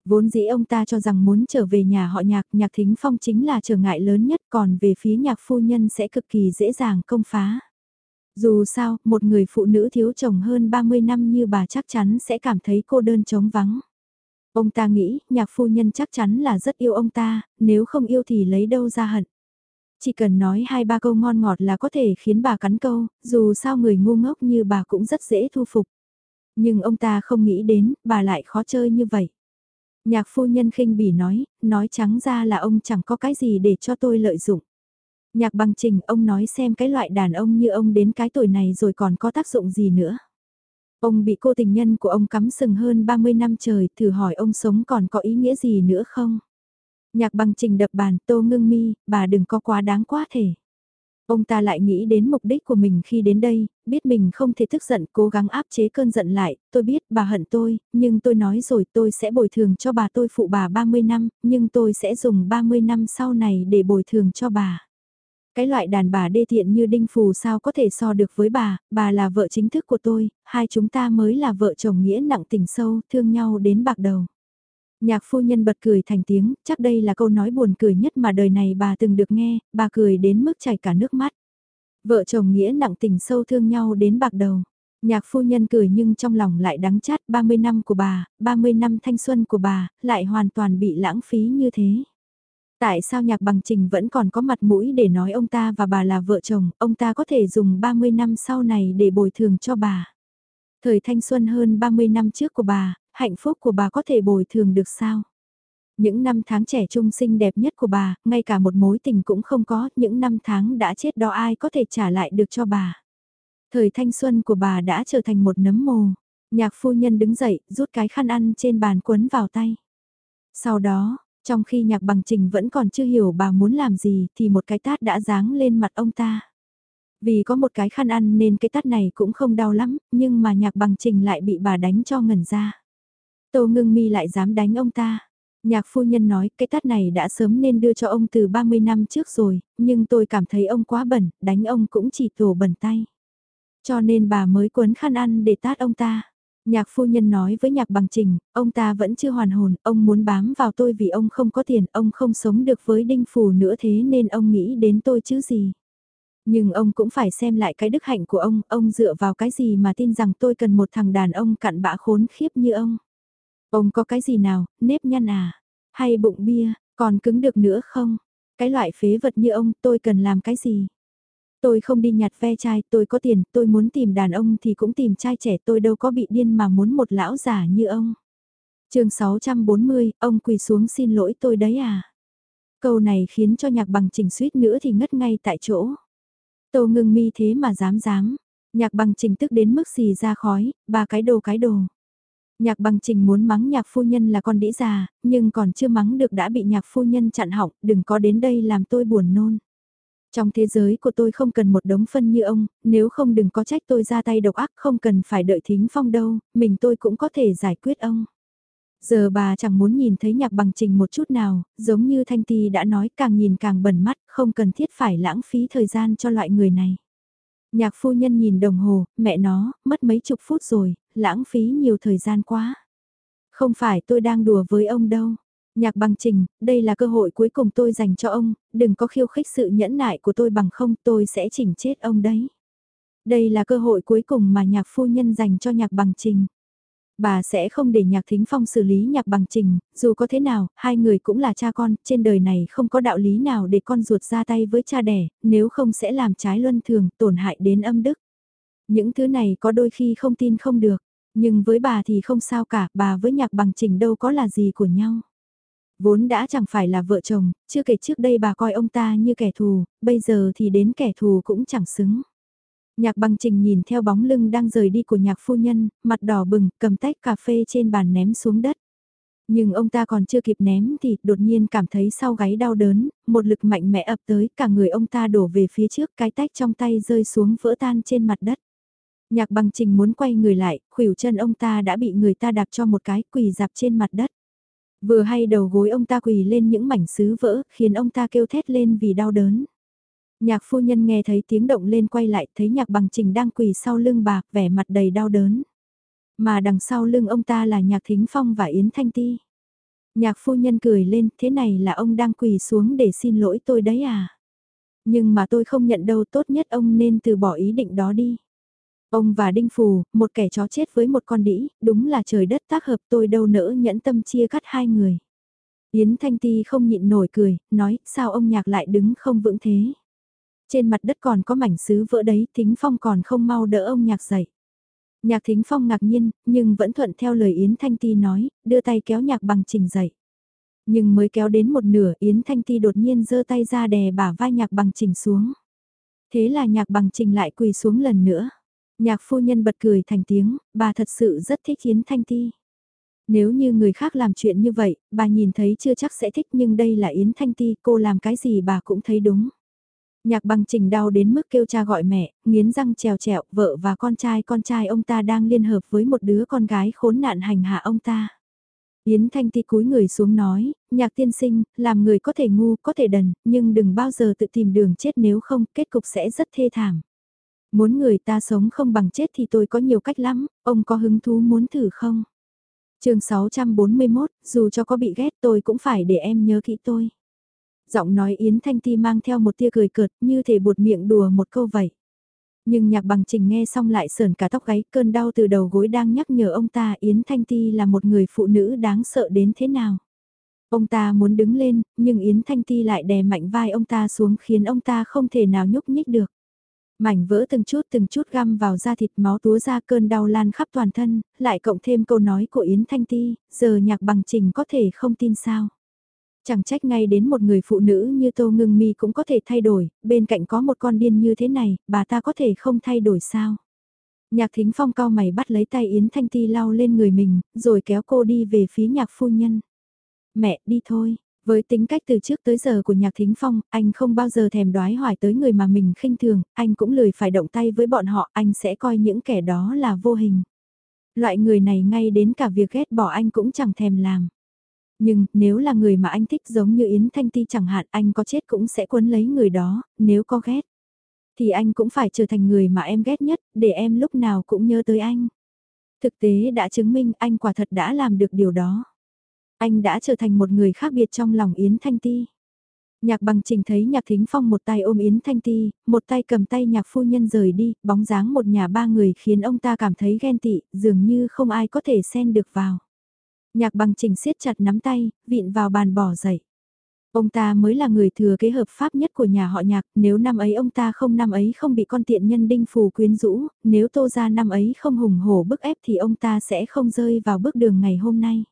Vốn dĩ ông ta cho rằng muốn trở về nhà họ nhạc, nhạc thính phong chính là trở ngại lớn nhất còn về phía nhạc phu nhân sẽ cực kỳ dễ dàng công phá. Dù sao, một người phụ nữ thiếu chồng hơn 30 năm như bà chắc chắn sẽ cảm thấy cô đơn trống vắng. Ông ta nghĩ, nhạc phu nhân chắc chắn là rất yêu ông ta, nếu không yêu thì lấy đâu ra hận. Chỉ cần nói hai ba câu ngon ngọt là có thể khiến bà cắn câu, dù sao người ngu ngốc như bà cũng rất dễ thu phục. Nhưng ông ta không nghĩ đến, bà lại khó chơi như vậy. Nhạc phu nhân khinh bỉ nói, nói trắng ra là ông chẳng có cái gì để cho tôi lợi dụng. Nhạc bằng trình ông nói xem cái loại đàn ông như ông đến cái tuổi này rồi còn có tác dụng gì nữa. Ông bị cô tình nhân của ông cắm sừng hơn 30 năm trời, thử hỏi ông sống còn có ý nghĩa gì nữa không? Nhạc bằng trình đập bàn, tô ngưng mi, bà đừng có quá đáng quá thể. Ông ta lại nghĩ đến mục đích của mình khi đến đây, biết mình không thể tức giận, cố gắng áp chế cơn giận lại, tôi biết bà hận tôi, nhưng tôi nói rồi tôi sẽ bồi thường cho bà tôi phụ bà 30 năm, nhưng tôi sẽ dùng 30 năm sau này để bồi thường cho bà. Cái loại đàn bà đê tiện như đinh phù sao có thể so được với bà, bà là vợ chính thức của tôi, hai chúng ta mới là vợ chồng nghĩa nặng tình sâu, thương nhau đến bạc đầu. Nhạc phu nhân bật cười thành tiếng, chắc đây là câu nói buồn cười nhất mà đời này bà từng được nghe, bà cười đến mức chảy cả nước mắt. Vợ chồng nghĩa nặng tình sâu thương nhau đến bạc đầu. Nhạc phu nhân cười nhưng trong lòng lại đắng chát 30 năm của bà, 30 năm thanh xuân của bà, lại hoàn toàn bị lãng phí như thế. Tại sao nhạc bằng trình vẫn còn có mặt mũi để nói ông ta và bà là vợ chồng, ông ta có thể dùng 30 năm sau này để bồi thường cho bà. Thời thanh xuân hơn 30 năm trước của bà, hạnh phúc của bà có thể bồi thường được sao? Những năm tháng trẻ trung xinh đẹp nhất của bà, ngay cả một mối tình cũng không có, những năm tháng đã chết đó ai có thể trả lại được cho bà. Thời thanh xuân của bà đã trở thành một nấm mồ. Nhạc phu nhân đứng dậy, rút cái khăn ăn trên bàn quấn vào tay. Sau đó, trong khi nhạc bằng trình vẫn còn chưa hiểu bà muốn làm gì thì một cái tát đã giáng lên mặt ông ta. Vì có một cái khăn ăn nên cái tát này cũng không đau lắm, nhưng mà nhạc bằng trình lại bị bà đánh cho ngẩn ra. Tô ngưng mi lại dám đánh ông ta. Nhạc phu nhân nói cái tát này đã sớm nên đưa cho ông từ 30 năm trước rồi, nhưng tôi cảm thấy ông quá bẩn, đánh ông cũng chỉ tổ bẩn tay. Cho nên bà mới quấn khăn ăn để tát ông ta. Nhạc phu nhân nói với nhạc bằng trình, ông ta vẫn chưa hoàn hồn, ông muốn bám vào tôi vì ông không có tiền, ông không sống được với đinh phù nữa thế nên ông nghĩ đến tôi chứ gì. Nhưng ông cũng phải xem lại cái đức hạnh của ông, ông dựa vào cái gì mà tin rằng tôi cần một thằng đàn ông cặn bã khốn khiếp như ông. Ông có cái gì nào, nếp nhăn à, hay bụng bia, còn cứng được nữa không? Cái loại phế vật như ông tôi cần làm cái gì? Tôi không đi nhặt ve chai, tôi có tiền, tôi muốn tìm đàn ông thì cũng tìm trai trẻ tôi đâu có bị điên mà muốn một lão già như ông. chương 640, ông quỳ xuống xin lỗi tôi đấy à? Câu này khiến cho nhạc bằng trình suýt nữa thì ngất ngay tại chỗ. Tô ngưng mi thế mà dám dám. Nhạc bằng trình tức đến mức xì ra khói, ba cái đồ cái đồ. Nhạc bằng trình muốn mắng nhạc phu nhân là con đĩ già, nhưng còn chưa mắng được đã bị nhạc phu nhân chặn họng, đừng có đến đây làm tôi buồn nôn. Trong thế giới của tôi không cần một đống phân như ông, nếu không đừng có trách tôi ra tay độc ác không cần phải đợi thính phong đâu, mình tôi cũng có thể giải quyết ông. Giờ bà chẳng muốn nhìn thấy nhạc bằng trình một chút nào, giống như Thanh Ti đã nói càng nhìn càng bẩn mắt, không cần thiết phải lãng phí thời gian cho loại người này. Nhạc phu nhân nhìn đồng hồ, mẹ nó, mất mấy chục phút rồi, lãng phí nhiều thời gian quá. Không phải tôi đang đùa với ông đâu. Nhạc bằng trình, đây là cơ hội cuối cùng tôi dành cho ông, đừng có khiêu khích sự nhẫn nại của tôi bằng không tôi sẽ chỉnh chết ông đấy. Đây là cơ hội cuối cùng mà nhạc phu nhân dành cho nhạc bằng trình. Bà sẽ không để nhạc thính phong xử lý nhạc bằng trình, dù có thế nào, hai người cũng là cha con, trên đời này không có đạo lý nào để con ruột ra tay với cha đẻ, nếu không sẽ làm trái luân thường, tổn hại đến âm đức. Những thứ này có đôi khi không tin không được, nhưng với bà thì không sao cả, bà với nhạc bằng trình đâu có là gì của nhau. Vốn đã chẳng phải là vợ chồng, chưa kể trước đây bà coi ông ta như kẻ thù, bây giờ thì đến kẻ thù cũng chẳng xứng. Nhạc bằng trình nhìn theo bóng lưng đang rời đi của nhạc phu nhân, mặt đỏ bừng, cầm tách cà phê trên bàn ném xuống đất. Nhưng ông ta còn chưa kịp ném thì đột nhiên cảm thấy sau gáy đau đớn, một lực mạnh mẽ ập tới, cả người ông ta đổ về phía trước, cái tách trong tay rơi xuống vỡ tan trên mặt đất. Nhạc bằng trình muốn quay người lại, khuỷu chân ông ta đã bị người ta đạp cho một cái quỳ dạp trên mặt đất. Vừa hay đầu gối ông ta quỳ lên những mảnh sứ vỡ, khiến ông ta kêu thét lên vì đau đớn. Nhạc phu nhân nghe thấy tiếng động lên quay lại, thấy nhạc bằng trình đang quỳ sau lưng bà, vẻ mặt đầy đau đớn. Mà đằng sau lưng ông ta là nhạc thính phong và Yến Thanh Ti. Nhạc phu nhân cười lên, thế này là ông đang quỳ xuống để xin lỗi tôi đấy à? Nhưng mà tôi không nhận đâu tốt nhất ông nên từ bỏ ý định đó đi. Ông và Đinh Phù, một kẻ chó chết với một con đĩ, đúng là trời đất tác hợp tôi đâu nỡ nhẫn tâm chia cắt hai người. Yến Thanh Ti không nhịn nổi cười, nói, sao ông nhạc lại đứng không vững thế? Trên mặt đất còn có mảnh sứ vỡ đấy, Thính Phong còn không mau đỡ ông nhạc dậy. Nhạc Thính Phong ngạc nhiên, nhưng vẫn thuận theo lời Yến Thanh Ti nói, đưa tay kéo nhạc bằng trình dậy. Nhưng mới kéo đến một nửa Yến Thanh Ti đột nhiên giơ tay ra đè bả vai nhạc bằng trình xuống. Thế là nhạc bằng trình lại quỳ xuống lần nữa. Nhạc phu nhân bật cười thành tiếng, bà thật sự rất thích Yến Thanh Ti. Nếu như người khác làm chuyện như vậy, bà nhìn thấy chưa chắc sẽ thích nhưng đây là Yến Thanh Ti, cô làm cái gì bà cũng thấy đúng. Nhạc bằng trình đau đến mức kêu cha gọi mẹ, nghiến răng trèo trẹo, vợ và con trai con trai ông ta đang liên hợp với một đứa con gái khốn nạn hành hạ ông ta. Yến Thanh Ti cúi người xuống nói, nhạc tiên sinh, làm người có thể ngu, có thể đần, nhưng đừng bao giờ tự tìm đường chết nếu không, kết cục sẽ rất thê thảm. Muốn người ta sống không bằng chết thì tôi có nhiều cách lắm, ông có hứng thú muốn thử không? chương 641, dù cho có bị ghét tôi cũng phải để em nhớ kỹ tôi. Giọng nói Yến Thanh Ti mang theo một tia cười cợt như thể buột miệng đùa một câu vậy. Nhưng nhạc bằng trình nghe xong lại sờn cả tóc gáy cơn đau từ đầu gối đang nhắc nhở ông ta Yến Thanh Ti là một người phụ nữ đáng sợ đến thế nào. Ông ta muốn đứng lên, nhưng Yến Thanh Ti lại đè mạnh vai ông ta xuống khiến ông ta không thể nào nhúc nhích được. Mảnh vỡ từng chút từng chút găm vào da thịt máu túa ra cơn đau lan khắp toàn thân, lại cộng thêm câu nói của Yến Thanh Ti, giờ nhạc bằng trình có thể không tin sao. Chẳng trách ngay đến một người phụ nữ như Tô Ngưng Mi cũng có thể thay đổi, bên cạnh có một con điên như thế này, bà ta có thể không thay đổi sao. Nhạc thính phong cao mày bắt lấy tay Yến Thanh Ti lau lên người mình, rồi kéo cô đi về phía nhạc phu nhân. Mẹ, đi thôi. Với tính cách từ trước tới giờ của nhạc thính phong, anh không bao giờ thèm đoái hoài tới người mà mình khinh thường, anh cũng lười phải động tay với bọn họ, anh sẽ coi những kẻ đó là vô hình. Loại người này ngay đến cả việc ghét bỏ anh cũng chẳng thèm làm. Nhưng, nếu là người mà anh thích giống như Yến Thanh Ti chẳng hạn anh có chết cũng sẽ quấn lấy người đó, nếu có ghét. Thì anh cũng phải trở thành người mà em ghét nhất, để em lúc nào cũng nhớ tới anh. Thực tế đã chứng minh anh quả thật đã làm được điều đó. Anh đã trở thành một người khác biệt trong lòng Yến Thanh Ti. Nhạc bằng trình thấy nhạc thính phong một tay ôm Yến Thanh Ti, một tay cầm tay nhạc phu nhân rời đi, bóng dáng một nhà ba người khiến ông ta cảm thấy ghen tị, dường như không ai có thể xen được vào. Nhạc bằng trình siết chặt nắm tay, vịn vào bàn bỏ dậy. Ông ta mới là người thừa kế hợp pháp nhất của nhà họ nhạc, nếu năm ấy ông ta không năm ấy không bị con tiện nhân đinh phù quyến rũ, nếu tô ra năm ấy không hùng hổ bức ép thì ông ta sẽ không rơi vào bước đường ngày hôm nay.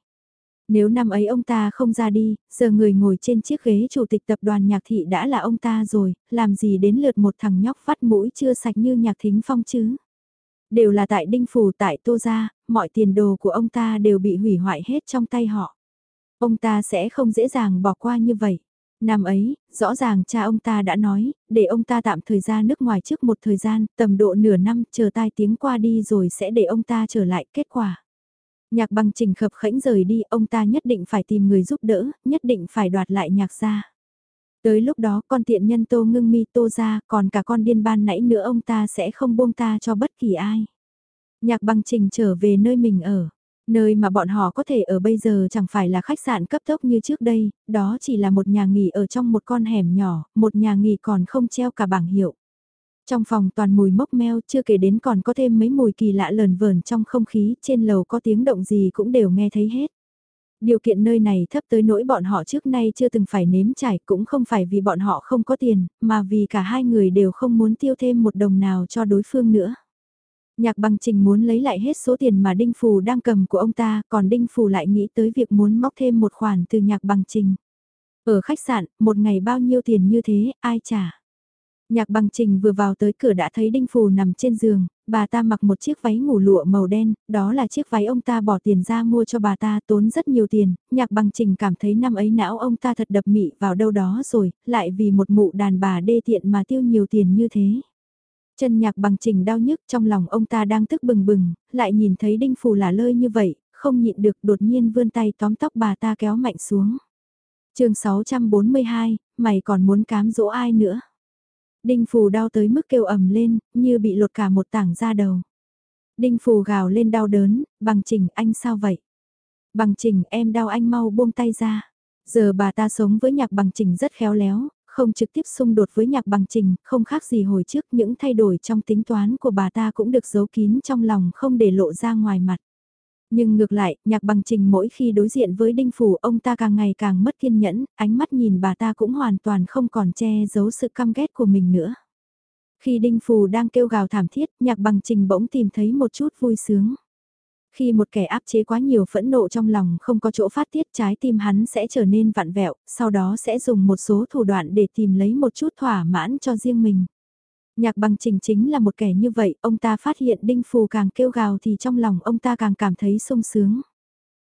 Nếu năm ấy ông ta không ra đi, giờ người ngồi trên chiếc ghế chủ tịch tập đoàn nhạc thị đã là ông ta rồi, làm gì đến lượt một thằng nhóc vắt mũi chưa sạch như nhạc thính phong chứ. Đều là tại Đinh Phủ tại Tô Gia, mọi tiền đồ của ông ta đều bị hủy hoại hết trong tay họ. Ông ta sẽ không dễ dàng bỏ qua như vậy. Năm ấy, rõ ràng cha ông ta đã nói, để ông ta tạm thời ra nước ngoài trước một thời gian, tầm độ nửa năm, chờ tai tiếng qua đi rồi sẽ để ông ta trở lại kết quả. Nhạc bằng trình khập khẽnh rời đi, ông ta nhất định phải tìm người giúp đỡ, nhất định phải đoạt lại nhạc gia. Tới lúc đó con tiện nhân tô ngưng mi tô ra, còn cả con điên ban nãy nữa ông ta sẽ không buông ta cho bất kỳ ai. Nhạc bằng trình trở về nơi mình ở. Nơi mà bọn họ có thể ở bây giờ chẳng phải là khách sạn cấp tốc như trước đây, đó chỉ là một nhà nghỉ ở trong một con hẻm nhỏ, một nhà nghỉ còn không treo cả bảng hiệu. Trong phòng toàn mùi mốc meo chưa kể đến còn có thêm mấy mùi kỳ lạ lờn vờn trong không khí, trên lầu có tiếng động gì cũng đều nghe thấy hết. Điều kiện nơi này thấp tới nỗi bọn họ trước nay chưa từng phải nếm trải cũng không phải vì bọn họ không có tiền, mà vì cả hai người đều không muốn tiêu thêm một đồng nào cho đối phương nữa. Nhạc bằng trình muốn lấy lại hết số tiền mà Đinh Phù đang cầm của ông ta, còn Đinh Phù lại nghĩ tới việc muốn móc thêm một khoản từ nhạc bằng trình. Ở khách sạn, một ngày bao nhiêu tiền như thế, ai trả? Nhạc bằng trình vừa vào tới cửa đã thấy Đinh Phù nằm trên giường, bà ta mặc một chiếc váy ngủ lụa màu đen, đó là chiếc váy ông ta bỏ tiền ra mua cho bà ta tốn rất nhiều tiền, nhạc bằng trình cảm thấy năm ấy não ông ta thật đập mị vào đâu đó rồi, lại vì một mụ đàn bà đê tiện mà tiêu nhiều tiền như thế. Chân nhạc bằng trình đau nhức trong lòng ông ta đang tức bừng bừng, lại nhìn thấy Đinh Phù là lơi như vậy, không nhịn được đột nhiên vươn tay tóm tóc bà ta kéo mạnh xuống. chương 642, mày còn muốn cám dỗ ai nữa? Đinh Phù đau tới mức kêu ầm lên, như bị lột cả một tảng da đầu. Đinh Phù gào lên đau đớn, bằng trình anh sao vậy? Bằng trình em đau anh mau buông tay ra. Giờ bà ta sống với nhạc bằng trình rất khéo léo, không trực tiếp xung đột với nhạc bằng trình, không khác gì hồi trước những thay đổi trong tính toán của bà ta cũng được giấu kín trong lòng không để lộ ra ngoài mặt. Nhưng ngược lại, nhạc bằng trình mỗi khi đối diện với đinh phủ ông ta càng ngày càng mất kiên nhẫn, ánh mắt nhìn bà ta cũng hoàn toàn không còn che giấu sự căm ghét của mình nữa. Khi đinh phù đang kêu gào thảm thiết, nhạc bằng trình bỗng tìm thấy một chút vui sướng. Khi một kẻ áp chế quá nhiều phẫn nộ trong lòng không có chỗ phát tiết trái tim hắn sẽ trở nên vặn vẹo, sau đó sẽ dùng một số thủ đoạn để tìm lấy một chút thỏa mãn cho riêng mình. Nhạc bằng trình chính là một kẻ như vậy, ông ta phát hiện đinh phù càng kêu gào thì trong lòng ông ta càng cảm thấy sung sướng.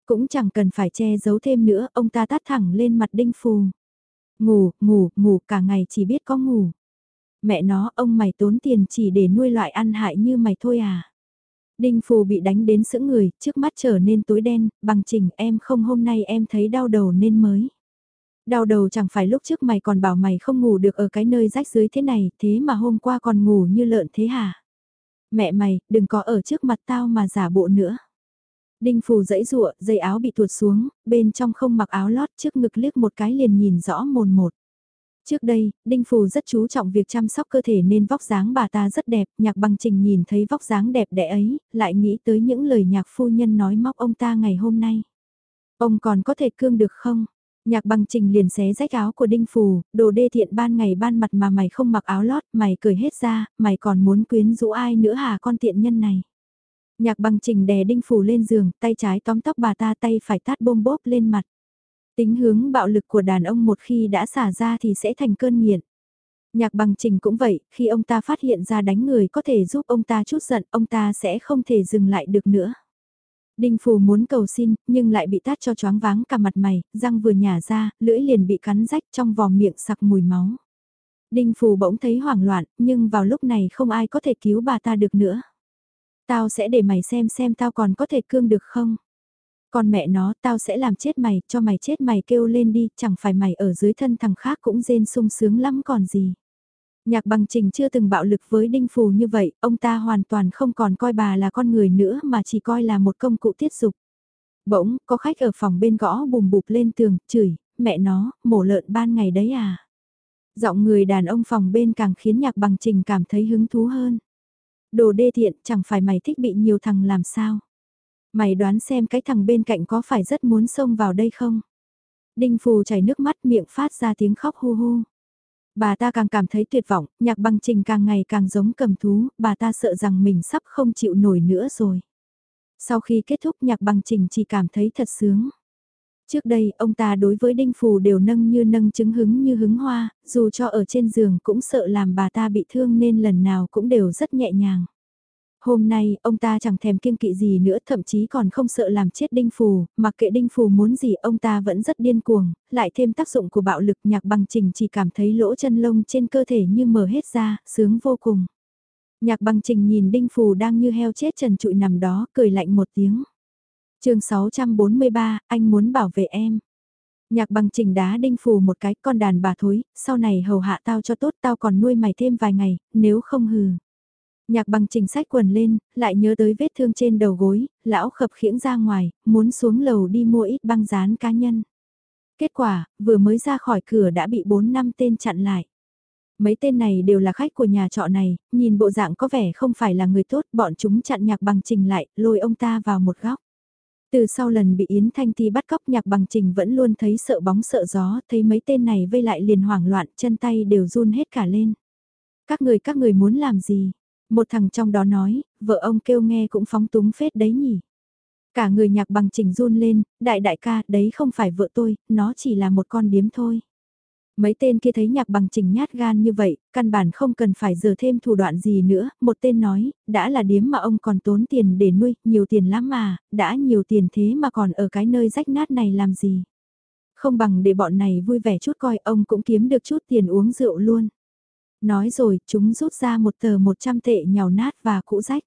Cũng chẳng cần phải che giấu thêm nữa, ông ta tát thẳng lên mặt đinh phù. Ngủ, ngủ, ngủ, cả ngày chỉ biết có ngủ. Mẹ nó, ông mày tốn tiền chỉ để nuôi loại ăn hại như mày thôi à. Đinh phù bị đánh đến sững người, trước mắt trở nên tối đen, bằng trình em không hôm nay em thấy đau đầu nên mới. Đau đầu chẳng phải lúc trước mày còn bảo mày không ngủ được ở cái nơi rách dưới thế này, thế mà hôm qua còn ngủ như lợn thế hả? Mẹ mày, đừng có ở trước mặt tao mà giả bộ nữa. Đinh phù dãy rụa, dây áo bị tuột xuống, bên trong không mặc áo lót trước ngực liếc một cái liền nhìn rõ mồn một. Trước đây, Đinh Phù rất chú trọng việc chăm sóc cơ thể nên vóc dáng bà ta rất đẹp, nhạc bằng trình nhìn thấy vóc dáng đẹp đẽ ấy, lại nghĩ tới những lời nhạc phu nhân nói móc ông ta ngày hôm nay. Ông còn có thể cương được không? Nhạc bằng trình liền xé rách áo của Đinh Phù, đồ đê thiện ban ngày ban mặt mà mày không mặc áo lót, mày cười hết ra, mày còn muốn quyến rũ ai nữa hả con tiện nhân này? Nhạc bằng trình đè Đinh Phù lên giường, tay trái tóm tóc bà ta tay phải tát bôm bốp lên mặt. Tính hướng bạo lực của đàn ông một khi đã xả ra thì sẽ thành cơn nghiện. Nhạc bằng trình cũng vậy, khi ông ta phát hiện ra đánh người có thể giúp ông ta chút giận, ông ta sẽ không thể dừng lại được nữa. Đinh Phù muốn cầu xin, nhưng lại bị tát cho choáng váng cả mặt mày, răng vừa nhả ra, lưỡi liền bị cắn rách trong vòng miệng sặc mùi máu. Đinh Phù bỗng thấy hoảng loạn, nhưng vào lúc này không ai có thể cứu bà ta được nữa. Tao sẽ để mày xem xem tao còn có thể cương được không? Còn mẹ nó, tao sẽ làm chết mày, cho mày chết mày kêu lên đi, chẳng phải mày ở dưới thân thằng khác cũng rên sung sướng lắm còn gì. Nhạc bằng trình chưa từng bạo lực với Đinh Phù như vậy, ông ta hoàn toàn không còn coi bà là con người nữa mà chỉ coi là một công cụ tiết dục. Bỗng, có khách ở phòng bên gõ bùm bụp lên tường, chửi, mẹ nó, mổ lợn ban ngày đấy à. Giọng người đàn ông phòng bên càng khiến nhạc bằng trình cảm thấy hứng thú hơn. Đồ đê thiện, chẳng phải mày thích bị nhiều thằng làm sao. Mày đoán xem cái thằng bên cạnh có phải rất muốn xông vào đây không? Đinh Phù chảy nước mắt miệng phát ra tiếng khóc hu hu. Bà ta càng cảm thấy tuyệt vọng, nhạc băng trình càng ngày càng giống cầm thú, bà ta sợ rằng mình sắp không chịu nổi nữa rồi. Sau khi kết thúc nhạc băng trình chỉ cảm thấy thật sướng. Trước đây, ông ta đối với Đinh Phù đều nâng như nâng chứng hứng như hứng hoa, dù cho ở trên giường cũng sợ làm bà ta bị thương nên lần nào cũng đều rất nhẹ nhàng. Hôm nay, ông ta chẳng thèm kiêng kỵ gì nữa, thậm chí còn không sợ làm chết Đinh Phù, mặc kệ Đinh Phù muốn gì ông ta vẫn rất điên cuồng, lại thêm tác dụng của bạo lực nhạc bằng trình chỉ cảm thấy lỗ chân lông trên cơ thể như mở hết ra, sướng vô cùng. Nhạc bằng trình nhìn Đinh Phù đang như heo chết trần trụi nằm đó, cười lạnh một tiếng. chương 643, anh muốn bảo vệ em. Nhạc bằng trình đá Đinh Phù một cái con đàn bà thối, sau này hầu hạ tao cho tốt tao còn nuôi mày thêm vài ngày, nếu không hừ. Nhạc bằng trình sách quần lên, lại nhớ tới vết thương trên đầu gối, lão khập khiễng ra ngoài, muốn xuống lầu đi mua ít băng dán cá nhân. Kết quả, vừa mới ra khỏi cửa đã bị 4 năm tên chặn lại. Mấy tên này đều là khách của nhà trọ này, nhìn bộ dạng có vẻ không phải là người tốt, bọn chúng chặn nhạc bằng trình lại, lôi ông ta vào một góc. Từ sau lần bị Yến Thanh Ti bắt cóc nhạc bằng trình vẫn luôn thấy sợ bóng sợ gió, thấy mấy tên này vây lại liền hoảng loạn, chân tay đều run hết cả lên. Các người các người muốn làm gì? Một thằng trong đó nói, vợ ông kêu nghe cũng phóng túng phết đấy nhỉ. Cả người nhạc bằng chỉnh run lên, đại đại ca, đấy không phải vợ tôi, nó chỉ là một con điếm thôi. Mấy tên kia thấy nhạc bằng chỉnh nhát gan như vậy, căn bản không cần phải giờ thêm thủ đoạn gì nữa, một tên nói, đã là điếm mà ông còn tốn tiền để nuôi, nhiều tiền lắm mà, đã nhiều tiền thế mà còn ở cái nơi rách nát này làm gì. Không bằng để bọn này vui vẻ chút coi ông cũng kiếm được chút tiền uống rượu luôn. Nói rồi, chúng rút ra một tờ 100 tệ nhào nát và cũ rách.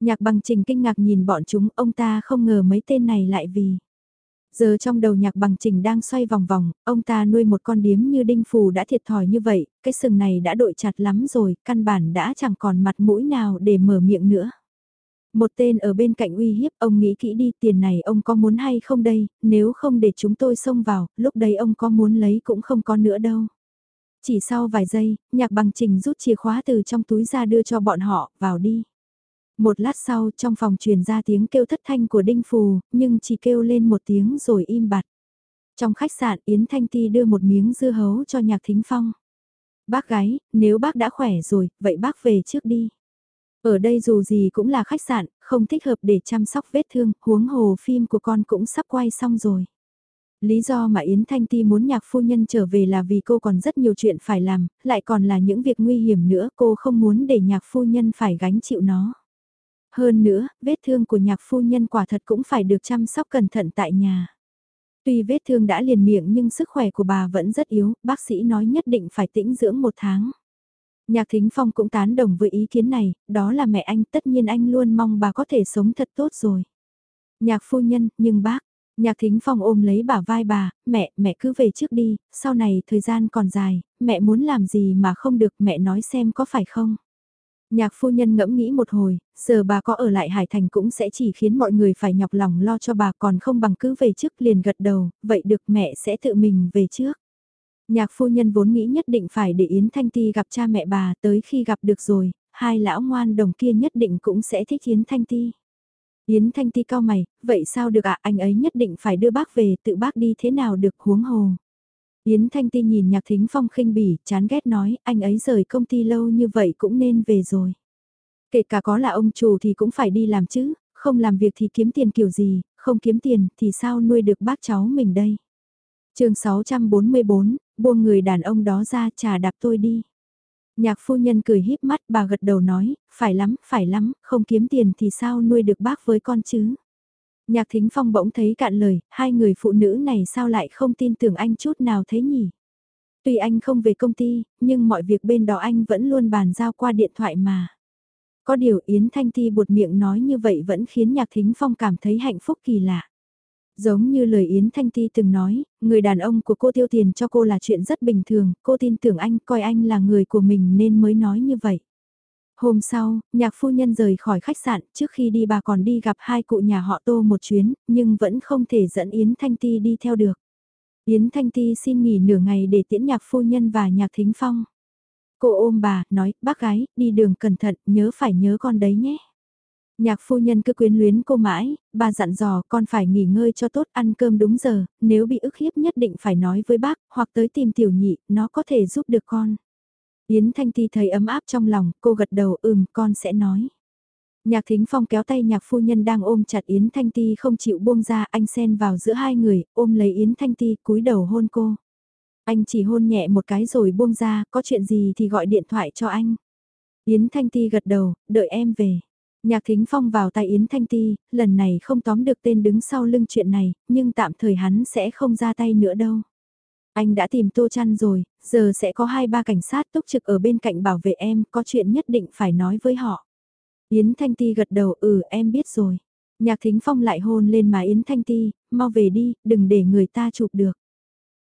Nhạc bằng trình kinh ngạc nhìn bọn chúng, ông ta không ngờ mấy tên này lại vì. Giờ trong đầu nhạc bằng trình đang xoay vòng vòng, ông ta nuôi một con điếm như đinh phù đã thiệt thòi như vậy, cái sừng này đã đội chặt lắm rồi, căn bản đã chẳng còn mặt mũi nào để mở miệng nữa. Một tên ở bên cạnh uy hiếp, ông nghĩ kỹ đi, tiền này ông có muốn hay không đây, nếu không để chúng tôi xông vào, lúc đấy ông có muốn lấy cũng không có nữa đâu. Chỉ sau vài giây, nhạc bằng trình rút chìa khóa từ trong túi ra đưa cho bọn họ, vào đi. Một lát sau trong phòng truyền ra tiếng kêu thất thanh của Đinh Phù, nhưng chỉ kêu lên một tiếng rồi im bặt. Trong khách sạn Yến Thanh Ti đưa một miếng dưa hấu cho nhạc thính phong. Bác gái, nếu bác đã khỏe rồi, vậy bác về trước đi. Ở đây dù gì cũng là khách sạn, không thích hợp để chăm sóc vết thương, huống hồ phim của con cũng sắp quay xong rồi. Lý do mà Yến Thanh Ti muốn nhạc phu nhân trở về là vì cô còn rất nhiều chuyện phải làm, lại còn là những việc nguy hiểm nữa cô không muốn để nhạc phu nhân phải gánh chịu nó. Hơn nữa, vết thương của nhạc phu nhân quả thật cũng phải được chăm sóc cẩn thận tại nhà. Tuy vết thương đã liền miệng nhưng sức khỏe của bà vẫn rất yếu, bác sĩ nói nhất định phải tĩnh dưỡng một tháng. Nhạc Thính Phong cũng tán đồng với ý kiến này, đó là mẹ anh, tất nhiên anh luôn mong bà có thể sống thật tốt rồi. Nhạc phu nhân, nhưng bác, Nhạc thính phong ôm lấy bà vai bà, mẹ, mẹ cứ về trước đi, sau này thời gian còn dài, mẹ muốn làm gì mà không được mẹ nói xem có phải không. Nhạc phu nhân ngẫm nghĩ một hồi, giờ bà có ở lại Hải Thành cũng sẽ chỉ khiến mọi người phải nhọc lòng lo cho bà còn không bằng cứ về trước liền gật đầu, vậy được mẹ sẽ tự mình về trước. Nhạc phu nhân vốn nghĩ nhất định phải để Yến Thanh Ti gặp cha mẹ bà tới khi gặp được rồi, hai lão ngoan đồng kia nhất định cũng sẽ thích Yến Thanh Ti. Yến Thanh Ti cao mày, vậy sao được ạ anh ấy nhất định phải đưa bác về tự bác đi thế nào được huống hồ. Yến Thanh Ti nhìn Nhạc Thính Phong khinh bỉ, chán ghét nói, anh ấy rời công ty lâu như vậy cũng nên về rồi. Kể cả có là ông chủ thì cũng phải đi làm chứ, không làm việc thì kiếm tiền kiểu gì, không kiếm tiền thì sao nuôi được bác cháu mình đây. chương 644, buông người đàn ông đó ra trà đạp tôi đi. Nhạc phu nhân cười híp mắt bà gật đầu nói, phải lắm, phải lắm, không kiếm tiền thì sao nuôi được bác với con chứ. Nhạc thính phong bỗng thấy cạn lời, hai người phụ nữ này sao lại không tin tưởng anh chút nào thế nhỉ? Tuy anh không về công ty, nhưng mọi việc bên đó anh vẫn luôn bàn giao qua điện thoại mà. Có điều Yến Thanh Ti buột miệng nói như vậy vẫn khiến Nhạc Thính Phong cảm thấy hạnh phúc kỳ lạ. Giống như lời Yến Thanh Ti từng nói, người đàn ông của cô tiêu tiền cho cô là chuyện rất bình thường, cô tin tưởng anh, coi anh là người của mình nên mới nói như vậy. Hôm sau, nhạc phu nhân rời khỏi khách sạn, trước khi đi bà còn đi gặp hai cụ nhà họ Tô một chuyến, nhưng vẫn không thể dẫn Yến Thanh Ti đi theo được. Yến Thanh Ti xin nghỉ nửa ngày để tiễn nhạc phu nhân và nhạc thính phong. Cô ôm bà, nói, bác gái, đi đường cẩn thận, nhớ phải nhớ con đấy nhé. Nhạc phu nhân cứ quyến luyến cô mãi, bà dặn dò con phải nghỉ ngơi cho tốt ăn cơm đúng giờ, nếu bị ức hiếp nhất định phải nói với bác, hoặc tới tìm tiểu nhị, nó có thể giúp được con. Yến Thanh Ti thấy ấm áp trong lòng, cô gật đầu ừm con sẽ nói. Nhạc Thính Phong kéo tay nhạc phu nhân đang ôm chặt Yến Thanh Ti không chịu buông ra anh xen vào giữa hai người, ôm lấy Yến Thanh Ti cúi đầu hôn cô. Anh chỉ hôn nhẹ một cái rồi buông ra, có chuyện gì thì gọi điện thoại cho anh. Yến Thanh Ti gật đầu, đợi em về. Nhạc Thính Phong vào tay Yến Thanh Ti, lần này không tóm được tên đứng sau lưng chuyện này, nhưng tạm thời hắn sẽ không ra tay nữa đâu. Anh đã tìm Tô Chăn rồi, giờ sẽ có hai ba cảnh sát túc trực ở bên cạnh bảo vệ em, có chuyện nhất định phải nói với họ. Yến Thanh Ti gật đầu ừ em biết rồi. Nhạc Thính Phong lại hôn lên má Yến Thanh Ti, mau về đi, đừng để người ta chụp được.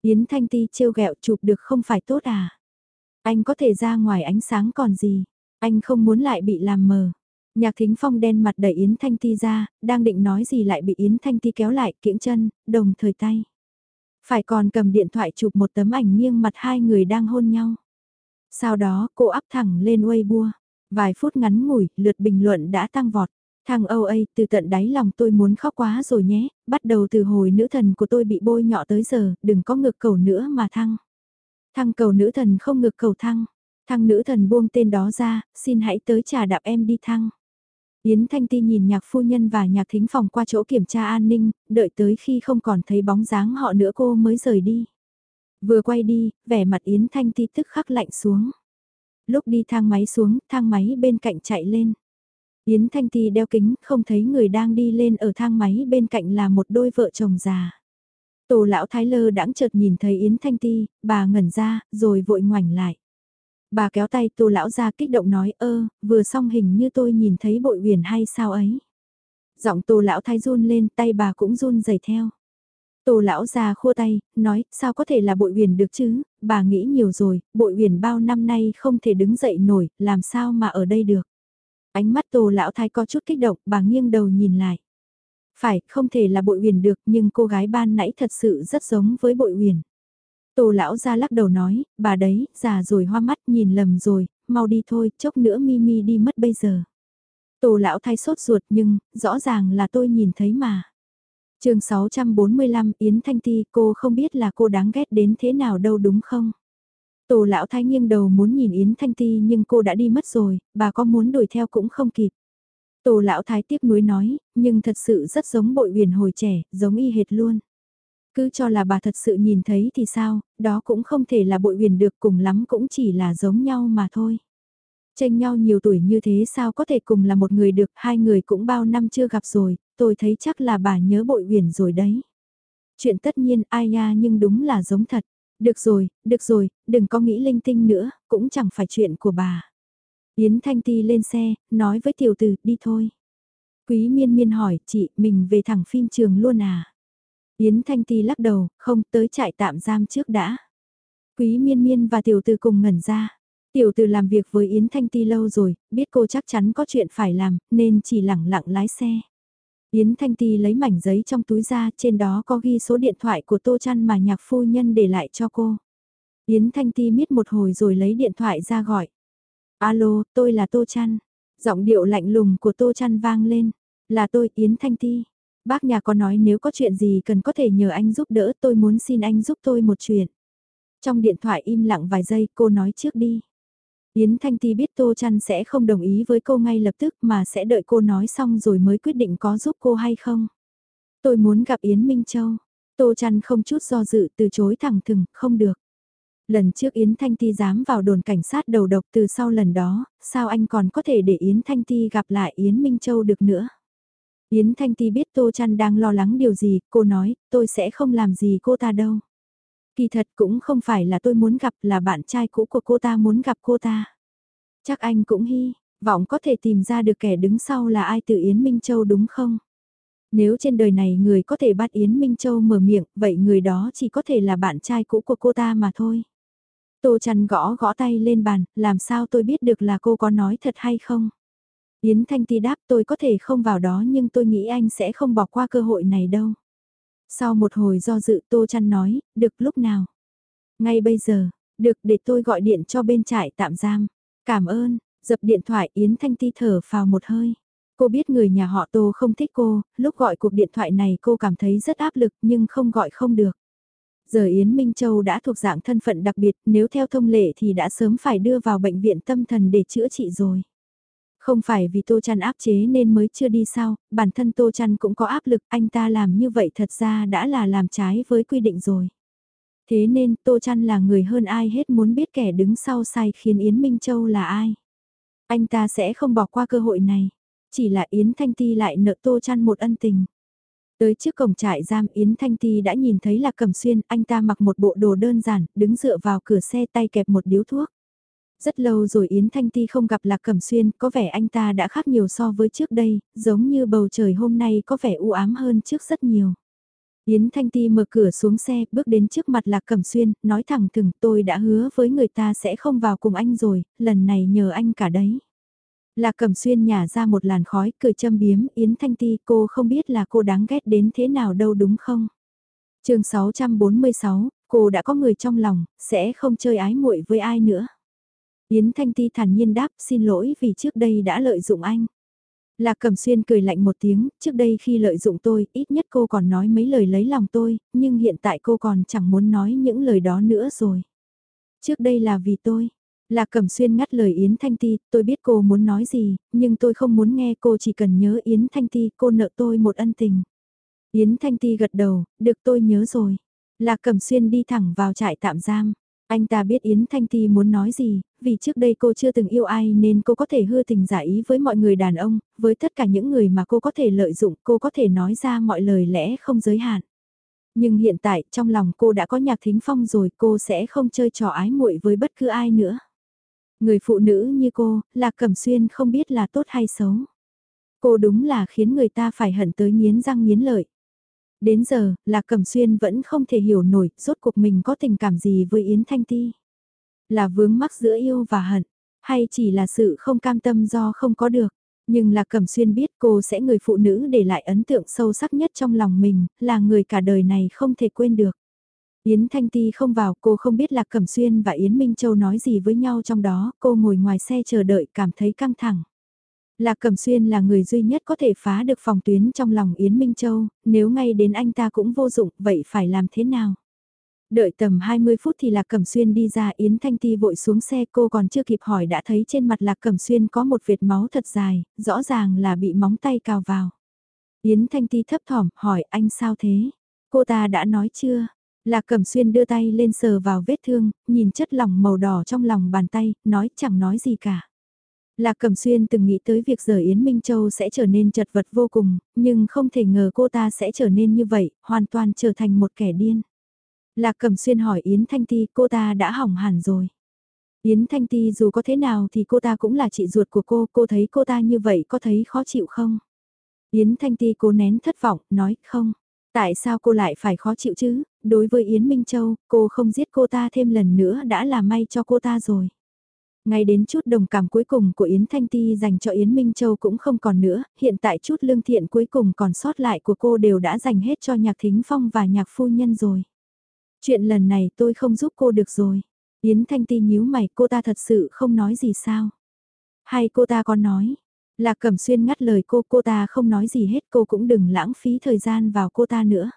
Yến Thanh Ti trêu ghẹo chụp được không phải tốt à? Anh có thể ra ngoài ánh sáng còn gì? Anh không muốn lại bị làm mờ. Nhạc Thính Phong đen mặt đẩy Yến Thanh Ti ra, đang định nói gì lại bị Yến Thanh Ti kéo lại kiễng chân, đồng thời tay. Phải còn cầm điện thoại chụp một tấm ảnh nghiêng mặt hai người đang hôn nhau. Sau đó cô áp thẳng lên Weibo. Vài phút ngắn ngủi, lượt bình luận đã tăng vọt. Thằng OA, từ tận đáy lòng tôi muốn khóc quá rồi nhé, bắt đầu từ hồi nữ thần của tôi bị bôi nhọ tới giờ, đừng có ngược cầu nữa mà thăng. Thăng cầu nữ thần không ngược cầu thăng. Thăng nữ thần buông tên đó ra, xin hãy tới trà đạp em đi thăng. Yến Thanh Ti nhìn nhạc phu nhân và nhạc thính phòng qua chỗ kiểm tra an ninh, đợi tới khi không còn thấy bóng dáng họ nữa cô mới rời đi. Vừa quay đi, vẻ mặt Yến Thanh Ti tức khắc lạnh xuống. Lúc đi thang máy xuống, thang máy bên cạnh chạy lên. Yến Thanh Ti đeo kính, không thấy người đang đi lên ở thang máy bên cạnh là một đôi vợ chồng già. Tổ lão Thái Lơ đãng chợt nhìn thấy Yến Thanh Ti, bà ngẩn ra, rồi vội ngoảnh lại. Bà kéo tay tô lão ra kích động nói ơ, vừa xong hình như tôi nhìn thấy bội huyền hay sao ấy. Giọng tô lão thái run lên tay bà cũng run dày theo. Tô lão già khua tay, nói, sao có thể là bội huyền được chứ, bà nghĩ nhiều rồi, bội huyền bao năm nay không thể đứng dậy nổi, làm sao mà ở đây được. Ánh mắt tô lão thái có chút kích động, bà nghiêng đầu nhìn lại. Phải, không thể là bội huyền được, nhưng cô gái ban nãy thật sự rất giống với bội huyền. Tô lão ra lắc đầu nói, bà đấy, già rồi hoa mắt nhìn lầm rồi, mau đi thôi, chốc nữa Mimi đi mất bây giờ. Tô lão thay sốt ruột nhưng, rõ ràng là tôi nhìn thấy mà. chương 645 Yến Thanh Ti cô không biết là cô đáng ghét đến thế nào đâu đúng không? Tổ lão thái nghiêng đầu muốn nhìn Yến Thanh Ti nhưng cô đã đi mất rồi, bà có muốn đuổi theo cũng không kịp. Tổ lão thái tiếc nuối nói, nhưng thật sự rất giống bội huyền hồi trẻ, giống y hệt luôn. Cứ cho là bà thật sự nhìn thấy thì sao, đó cũng không thể là bội huyền được cùng lắm cũng chỉ là giống nhau mà thôi. Tranh nhau nhiều tuổi như thế sao có thể cùng là một người được, hai người cũng bao năm chưa gặp rồi, tôi thấy chắc là bà nhớ bội huyền rồi đấy. Chuyện tất nhiên ai nha nhưng đúng là giống thật. Được rồi, được rồi, đừng có nghĩ linh tinh nữa, cũng chẳng phải chuyện của bà. Yến Thanh Ti lên xe, nói với tiểu tử, đi thôi. Quý miên miên hỏi, chị, mình về thẳng phim trường luôn à? Yến Thanh Ti lắc đầu, không tới trại tạm giam trước đã. Quý miên miên và tiểu từ cùng ngẩn ra. Tiểu từ làm việc với Yến Thanh Ti lâu rồi, biết cô chắc chắn có chuyện phải làm, nên chỉ lẳng lặng lái xe. Yến Thanh Ti lấy mảnh giấy trong túi ra, trên đó có ghi số điện thoại của Tô Chăn mà nhạc phu nhân để lại cho cô. Yến Thanh Ti miết một hồi rồi lấy điện thoại ra gọi. Alo, tôi là Tô Trăn. Giọng điệu lạnh lùng của Tô Trăn vang lên. Là tôi, Yến Thanh Ti. Bác nhà có nói nếu có chuyện gì cần có thể nhờ anh giúp đỡ tôi muốn xin anh giúp tôi một chuyện. Trong điện thoại im lặng vài giây cô nói trước đi. Yến Thanh Ti biết Tô Trăn sẽ không đồng ý với cô ngay lập tức mà sẽ đợi cô nói xong rồi mới quyết định có giúp cô hay không. Tôi muốn gặp Yến Minh Châu. Tô Trăn không chút do dự từ chối thẳng thừng, không được. Lần trước Yến Thanh Ti dám vào đồn cảnh sát đầu độc từ sau lần đó, sao anh còn có thể để Yến Thanh Ti gặp lại Yến Minh Châu được nữa? Yến Thanh Ti biết Tô Trăn đang lo lắng điều gì, cô nói, tôi sẽ không làm gì cô ta đâu. Kỳ thật cũng không phải là tôi muốn gặp là bạn trai cũ của cô ta muốn gặp cô ta. Chắc anh cũng hy, vọng có thể tìm ra được kẻ đứng sau là ai từ Yến Minh Châu đúng không? Nếu trên đời này người có thể bắt Yến Minh Châu mở miệng, vậy người đó chỉ có thể là bạn trai cũ của cô ta mà thôi. Tô chăn gõ gõ tay lên bàn, làm sao tôi biết được là cô có nói thật hay không? Yến Thanh Ti đáp tôi có thể không vào đó nhưng tôi nghĩ anh sẽ không bỏ qua cơ hội này đâu. Sau một hồi do dự Tô chăn nói, được lúc nào? Ngay bây giờ, được để tôi gọi điện cho bên trại tạm giam. Cảm ơn, dập điện thoại Yến Thanh Ti thở vào một hơi. Cô biết người nhà họ Tô không thích cô, lúc gọi cuộc điện thoại này cô cảm thấy rất áp lực nhưng không gọi không được. Giờ Yến Minh Châu đã thuộc dạng thân phận đặc biệt, nếu theo thông lệ thì đã sớm phải đưa vào bệnh viện tâm thần để chữa trị rồi. Không phải vì Tô Trăn áp chế nên mới chưa đi sao, bản thân Tô Trăn cũng có áp lực, anh ta làm như vậy thật ra đã là làm trái với quy định rồi. Thế nên Tô Trăn là người hơn ai hết muốn biết kẻ đứng sau sai khiến Yến Minh Châu là ai. Anh ta sẽ không bỏ qua cơ hội này. Chỉ là Yến Thanh Ti lại nợ Tô Trăn một ân tình. Tới trước cổng trại giam Yến Thanh Ti đã nhìn thấy là Cẩm Xuyên, anh ta mặc một bộ đồ đơn giản, đứng dựa vào cửa xe tay kẹp một điếu thuốc. Rất lâu rồi Yến Thanh Ti không gặp Lạc Cẩm Xuyên, có vẻ anh ta đã khác nhiều so với trước đây, giống như bầu trời hôm nay có vẻ u ám hơn trước rất nhiều. Yến Thanh Ti mở cửa xuống xe, bước đến trước mặt Lạc Cẩm Xuyên, nói thẳng thừng tôi đã hứa với người ta sẽ không vào cùng anh rồi, lần này nhờ anh cả đấy. Lạc Cẩm Xuyên nhả ra một làn khói, cười châm biếm, Yến Thanh Ti cô không biết là cô đáng ghét đến thế nào đâu đúng không? chương 646, cô đã có người trong lòng, sẽ không chơi ái muội với ai nữa. Yến Thanh Ti thản nhiên đáp xin lỗi vì trước đây đã lợi dụng anh. Lạc Cẩm Xuyên cười lạnh một tiếng, trước đây khi lợi dụng tôi, ít nhất cô còn nói mấy lời lấy lòng tôi, nhưng hiện tại cô còn chẳng muốn nói những lời đó nữa rồi. Trước đây là vì tôi. Lạc Cẩm Xuyên ngắt lời Yến Thanh Ti, tôi biết cô muốn nói gì, nhưng tôi không muốn nghe cô chỉ cần nhớ Yến Thanh Ti, cô nợ tôi một ân tình. Yến Thanh Ti gật đầu, được tôi nhớ rồi. Lạc Cẩm Xuyên đi thẳng vào trại tạm giam. Anh ta biết Yến Thanh Ti muốn nói gì, vì trước đây cô chưa từng yêu ai nên cô có thể hư tình giả ý với mọi người đàn ông, với tất cả những người mà cô có thể lợi dụng cô có thể nói ra mọi lời lẽ không giới hạn. Nhưng hiện tại trong lòng cô đã có nhạc thính phong rồi cô sẽ không chơi trò ái muội với bất cứ ai nữa. Người phụ nữ như cô, Lạc Cẩm Xuyên không biết là tốt hay xấu. Cô đúng là khiến người ta phải hận tới nghiến răng nghiến lợi. Đến giờ, Lạc Cẩm Xuyên vẫn không thể hiểu nổi, rốt cuộc mình có tình cảm gì với Yến Thanh Ti. Là vướng mắc giữa yêu và hận, hay chỉ là sự không cam tâm do không có được. Nhưng Lạc Cẩm Xuyên biết cô sẽ người phụ nữ để lại ấn tượng sâu sắc nhất trong lòng mình, là người cả đời này không thể quên được. Yến Thanh Ti không vào, cô không biết Lạc Cẩm Xuyên và Yến Minh Châu nói gì với nhau trong đó, cô ngồi ngoài xe chờ đợi cảm thấy căng thẳng. Lạc Cẩm Xuyên là người duy nhất có thể phá được phòng tuyến trong lòng Yến Minh Châu, nếu ngay đến anh ta cũng vô dụng, vậy phải làm thế nào? Đợi tầm 20 phút thì Lạc Cẩm Xuyên đi ra Yến Thanh Ti vội xuống xe cô còn chưa kịp hỏi đã thấy trên mặt Lạc Cẩm Xuyên có một vệt máu thật dài, rõ ràng là bị móng tay cào vào. Yến Thanh Ti thấp thỏm hỏi anh sao thế? Cô ta đã nói chưa? Lạc Cẩm Xuyên đưa tay lên sờ vào vết thương, nhìn chất lỏng màu đỏ trong lòng bàn tay, nói chẳng nói gì cả. Lạc Cẩm Xuyên từng nghĩ tới việc rời Yến Minh Châu sẽ trở nên chật vật vô cùng, nhưng không thể ngờ cô ta sẽ trở nên như vậy, hoàn toàn trở thành một kẻ điên. Lạc Cẩm Xuyên hỏi Yến Thanh Ti cô ta đã hỏng hẳn rồi. Yến Thanh Ti dù có thế nào thì cô ta cũng là chị ruột của cô, cô thấy cô ta như vậy có thấy khó chịu không? Yến Thanh Ti cố nén thất vọng, nói không. Tại sao cô lại phải khó chịu chứ? Đối với Yến Minh Châu, cô không giết cô ta thêm lần nữa đã là may cho cô ta rồi. Ngay đến chút đồng cảm cuối cùng của Yến Thanh Ti dành cho Yến Minh Châu cũng không còn nữa, hiện tại chút lương thiện cuối cùng còn sót lại của cô đều đã dành hết cho nhạc thính phong và nhạc phu nhân rồi. Chuyện lần này tôi không giúp cô được rồi. Yến Thanh Ti nhíu mày, cô ta thật sự không nói gì sao? Hay cô ta có nói? Lạc Cẩm Xuyên ngắt lời cô, cô ta không nói gì hết, cô cũng đừng lãng phí thời gian vào cô ta nữa.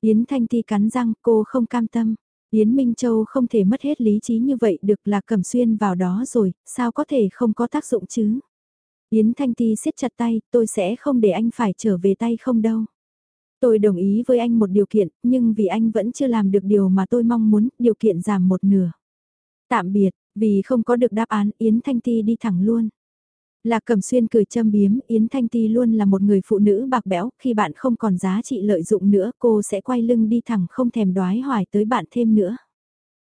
Yến Thanh Ti cắn răng, cô không cam tâm. Yến Minh Châu không thể mất hết lý trí như vậy được là Cẩm Xuyên vào đó rồi, sao có thể không có tác dụng chứ? Yến Thanh Ti siết chặt tay, tôi sẽ không để anh phải trở về tay không đâu. Tôi đồng ý với anh một điều kiện, nhưng vì anh vẫn chưa làm được điều mà tôi mong muốn, điều kiện giảm một nửa. Tạm biệt, vì không có được đáp án, Yến Thanh Ti đi thẳng luôn. Lạc Cẩm Xuyên cười châm biếm, Yến Thanh Ti luôn là một người phụ nữ bạc bẽo, khi bạn không còn giá trị lợi dụng nữa, cô sẽ quay lưng đi thẳng không thèm đoái hoài tới bạn thêm nữa.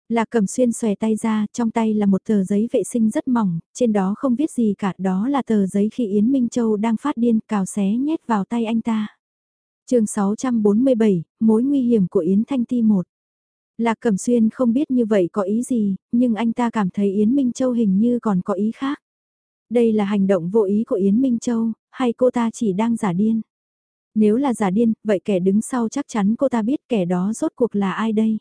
Lạc Cẩm Xuyên xòe tay ra, trong tay là một tờ giấy vệ sinh rất mỏng, trên đó không viết gì cả, đó là tờ giấy khi Yến Minh Châu đang phát điên, cào xé nhét vào tay anh ta. chương 647, mối nguy hiểm của Yến Thanh Ti 1. Lạc Cẩm Xuyên không biết như vậy có ý gì, nhưng anh ta cảm thấy Yến Minh Châu hình như còn có ý khác. Đây là hành động vô ý của Yến Minh Châu, hay cô ta chỉ đang giả điên? Nếu là giả điên, vậy kẻ đứng sau chắc chắn cô ta biết kẻ đó rốt cuộc là ai đây?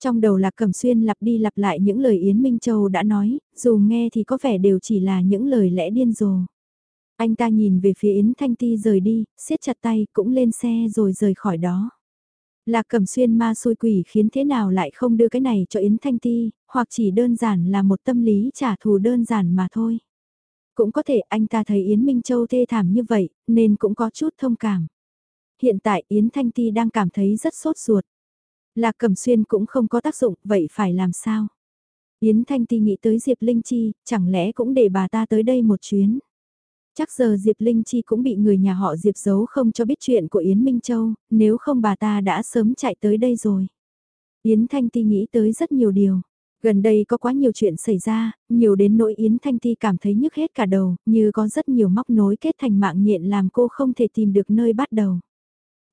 Trong đầu Lạc Cẩm Xuyên lặp đi lặp lại những lời Yến Minh Châu đã nói, dù nghe thì có vẻ đều chỉ là những lời lẽ điên rồ. Anh ta nhìn về phía Yến Thanh Ti rời đi, siết chặt tay cũng lên xe rồi rời khỏi đó. Lạc Cẩm Xuyên ma xui quỷ khiến thế nào lại không đưa cái này cho Yến Thanh Ti, hoặc chỉ đơn giản là một tâm lý trả thù đơn giản mà thôi. Cũng có thể anh ta thấy Yến Minh Châu thê thảm như vậy, nên cũng có chút thông cảm. Hiện tại Yến Thanh Ti đang cảm thấy rất sốt ruột. Lạc Cẩm Xuyên cũng không có tác dụng, vậy phải làm sao? Yến Thanh Ti nghĩ tới Diệp Linh Chi, chẳng lẽ cũng để bà ta tới đây một chuyến? Chắc giờ Diệp Linh Chi cũng bị người nhà họ Diệp giấu không cho biết chuyện của Yến Minh Châu, nếu không bà ta đã sớm chạy tới đây rồi. Yến Thanh Ti nghĩ tới rất nhiều điều. Gần đây có quá nhiều chuyện xảy ra, nhiều đến nỗi Yến Thanh Ti cảm thấy nhức hết cả đầu, như có rất nhiều móc nối kết thành mạng nhện làm cô không thể tìm được nơi bắt đầu.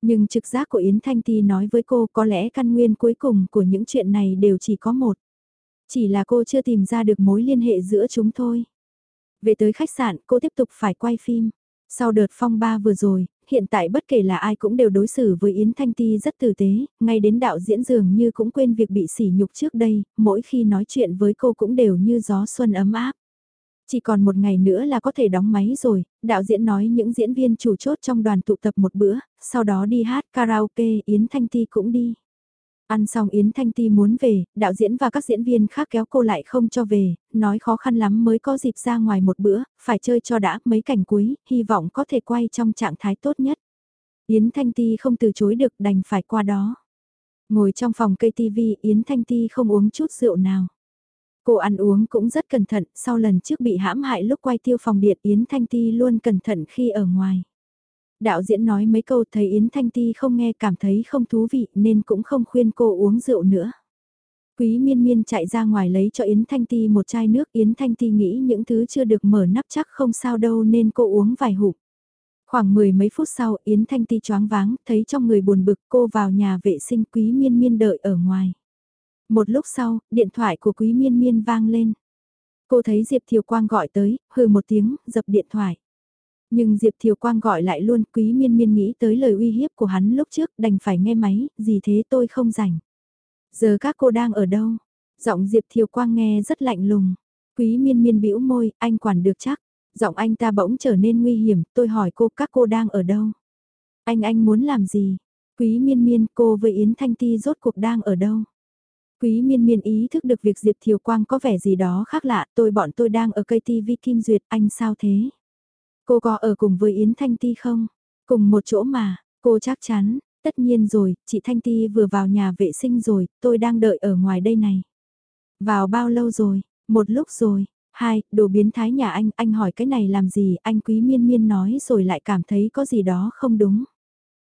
Nhưng trực giác của Yến Thanh Ti nói với cô có lẽ căn nguyên cuối cùng của những chuyện này đều chỉ có một. Chỉ là cô chưa tìm ra được mối liên hệ giữa chúng thôi. Về tới khách sạn, cô tiếp tục phải quay phim. Sau đợt phong ba vừa rồi, hiện tại bất kể là ai cũng đều đối xử với Yến Thanh Ti rất tử tế, ngay đến đạo diễn dường như cũng quên việc bị sỉ nhục trước đây, mỗi khi nói chuyện với cô cũng đều như gió xuân ấm áp. Chỉ còn một ngày nữa là có thể đóng máy rồi, đạo diễn nói những diễn viên chủ chốt trong đoàn tụ tập một bữa, sau đó đi hát karaoke, Yến Thanh Ti cũng đi. Ăn xong Yến Thanh Ti muốn về, đạo diễn và các diễn viên khác kéo cô lại không cho về, nói khó khăn lắm mới có dịp ra ngoài một bữa, phải chơi cho đã mấy cảnh cuối, hy vọng có thể quay trong trạng thái tốt nhất. Yến Thanh Ti không từ chối được đành phải qua đó. Ngồi trong phòng cây TV Yến Thanh Ti không uống chút rượu nào. Cô ăn uống cũng rất cẩn thận, sau lần trước bị hãm hại lúc quay tiêu phòng điện Yến Thanh Ti luôn cẩn thận khi ở ngoài. Đạo diễn nói mấy câu thấy Yến Thanh Ti không nghe cảm thấy không thú vị nên cũng không khuyên cô uống rượu nữa. Quý miên miên chạy ra ngoài lấy cho Yến Thanh Ti một chai nước Yến Thanh Ti nghĩ những thứ chưa được mở nắp chắc không sao đâu nên cô uống vài hụt. Khoảng mười mấy phút sau Yến Thanh Ti choáng váng, thấy trong người buồn bực cô vào nhà vệ sinh quý miên miên đợi ở ngoài. Một lúc sau, điện thoại của quý miên miên vang lên. Cô thấy Diệp Thiều Quang gọi tới, hừ một tiếng, dập điện thoại. Nhưng Diệp Thiều Quang gọi lại luôn, quý miên miên nghĩ tới lời uy hiếp của hắn lúc trước, đành phải nghe máy, gì thế tôi không rảnh. Giờ các cô đang ở đâu? Giọng Diệp Thiều Quang nghe rất lạnh lùng. Quý miên miên bĩu môi, anh quản được chắc. Giọng anh ta bỗng trở nên nguy hiểm, tôi hỏi cô các cô đang ở đâu? Anh anh muốn làm gì? Quý miên miên cô với Yến Thanh Ti rốt cuộc đang ở đâu? Quý miên miên ý thức được việc Diệp Thiều Quang có vẻ gì đó khác lạ, tôi bọn tôi đang ở cây TV Kim Duyệt, anh sao thế? Cô có ở cùng với Yến Thanh Ti không? Cùng một chỗ mà, cô chắc chắn, tất nhiên rồi, chị Thanh Ti vừa vào nhà vệ sinh rồi, tôi đang đợi ở ngoài đây này. Vào bao lâu rồi? Một lúc rồi. Hai, đồ biến thái nhà anh, anh hỏi cái này làm gì, anh quý miên miên nói rồi lại cảm thấy có gì đó không đúng.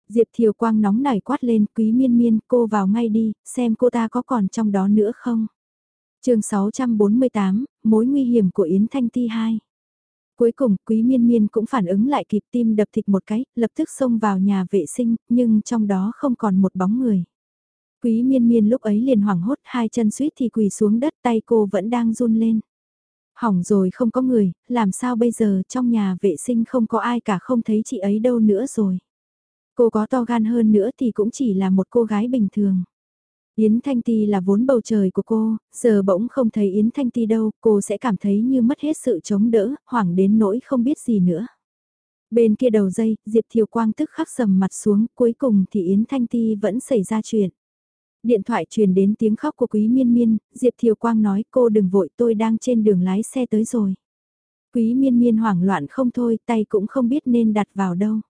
Diệp Thiều Quang nóng nảy quát lên, quý miên miên, cô vào ngay đi, xem cô ta có còn trong đó nữa không. chương 648, mối nguy hiểm của Yến Thanh Ti 2. Cuối cùng, quý miên miên cũng phản ứng lại kịp tim đập thịt một cái, lập tức xông vào nhà vệ sinh, nhưng trong đó không còn một bóng người. Quý miên miên lúc ấy liền hoảng hốt, hai chân suýt thì quỳ xuống đất tay cô vẫn đang run lên. Hỏng rồi không có người, làm sao bây giờ trong nhà vệ sinh không có ai cả không thấy chị ấy đâu nữa rồi. Cô có to gan hơn nữa thì cũng chỉ là một cô gái bình thường. Yến Thanh Ti là vốn bầu trời của cô, giờ bỗng không thấy Yến Thanh Ti đâu, cô sẽ cảm thấy như mất hết sự chống đỡ, hoảng đến nỗi không biết gì nữa. Bên kia đầu dây, Diệp Thiều Quang tức khắc sầm mặt xuống, cuối cùng thì Yến Thanh Ti vẫn xảy ra chuyện. Điện thoại truyền đến tiếng khóc của Quý Miên Miên, Diệp Thiều Quang nói cô đừng vội tôi đang trên đường lái xe tới rồi. Quý Miên Miên hoảng loạn không thôi, tay cũng không biết nên đặt vào đâu.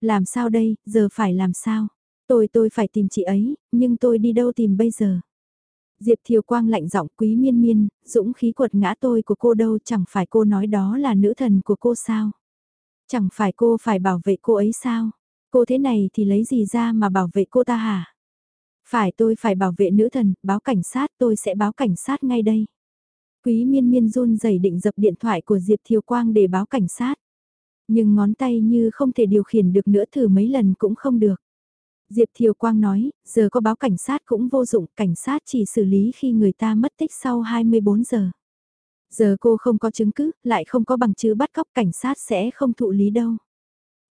Làm sao đây, giờ phải làm sao? Tôi tôi phải tìm chị ấy, nhưng tôi đi đâu tìm bây giờ? Diệp Thiều Quang lạnh giọng quý miên miên, dũng khí quật ngã tôi của cô đâu chẳng phải cô nói đó là nữ thần của cô sao? Chẳng phải cô phải bảo vệ cô ấy sao? Cô thế này thì lấy gì ra mà bảo vệ cô ta hả? Phải tôi phải bảo vệ nữ thần, báo cảnh sát tôi sẽ báo cảnh sát ngay đây. Quý miên miên run rẩy định dập điện thoại của Diệp Thiều Quang để báo cảnh sát. Nhưng ngón tay như không thể điều khiển được nữa thử mấy lần cũng không được. Diệp Thiều Quang nói, giờ có báo cảnh sát cũng vô dụng, cảnh sát chỉ xử lý khi người ta mất tích sau 24 giờ. Giờ cô không có chứng cứ, lại không có bằng chứng bắt cóc cảnh sát sẽ không thụ lý đâu.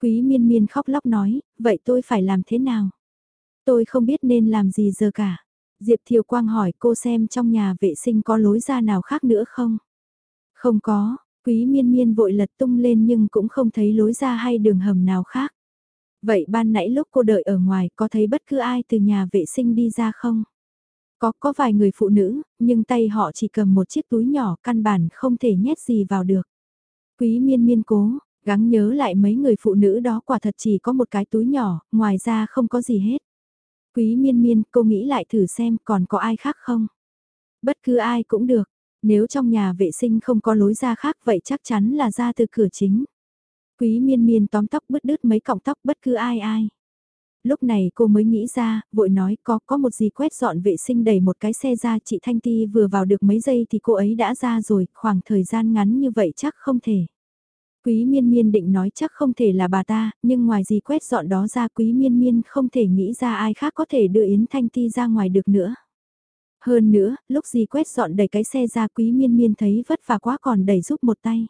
Quý miên miên khóc lóc nói, vậy tôi phải làm thế nào? Tôi không biết nên làm gì giờ cả. Diệp Thiều Quang hỏi cô xem trong nhà vệ sinh có lối ra nào khác nữa không? Không có, quý miên miên vội lật tung lên nhưng cũng không thấy lối ra hay đường hầm nào khác. Vậy ban nãy lúc cô đợi ở ngoài có thấy bất cứ ai từ nhà vệ sinh đi ra không? Có, có vài người phụ nữ, nhưng tay họ chỉ cầm một chiếc túi nhỏ căn bản không thể nhét gì vào được. Quý miên miên cố, gắng nhớ lại mấy người phụ nữ đó quả thật chỉ có một cái túi nhỏ, ngoài ra không có gì hết. Quý miên miên, cô nghĩ lại thử xem còn có ai khác không? Bất cứ ai cũng được, nếu trong nhà vệ sinh không có lối ra khác vậy chắc chắn là ra từ cửa chính. Quý miên miên tóm tóc bứt đứt mấy cọng tóc bất cứ ai ai. Lúc này cô mới nghĩ ra, vội nói có có một gì quét dọn vệ sinh đẩy một cái xe ra chị Thanh Ti vừa vào được mấy giây thì cô ấy đã ra rồi, khoảng thời gian ngắn như vậy chắc không thể. Quý miên miên định nói chắc không thể là bà ta, nhưng ngoài gì quét dọn đó ra quý miên miên không thể nghĩ ra ai khác có thể đưa Yến Thanh Ti ra ngoài được nữa. Hơn nữa, lúc gì quét dọn đẩy cái xe ra quý miên miên thấy vất vả quá còn đẩy giúp một tay.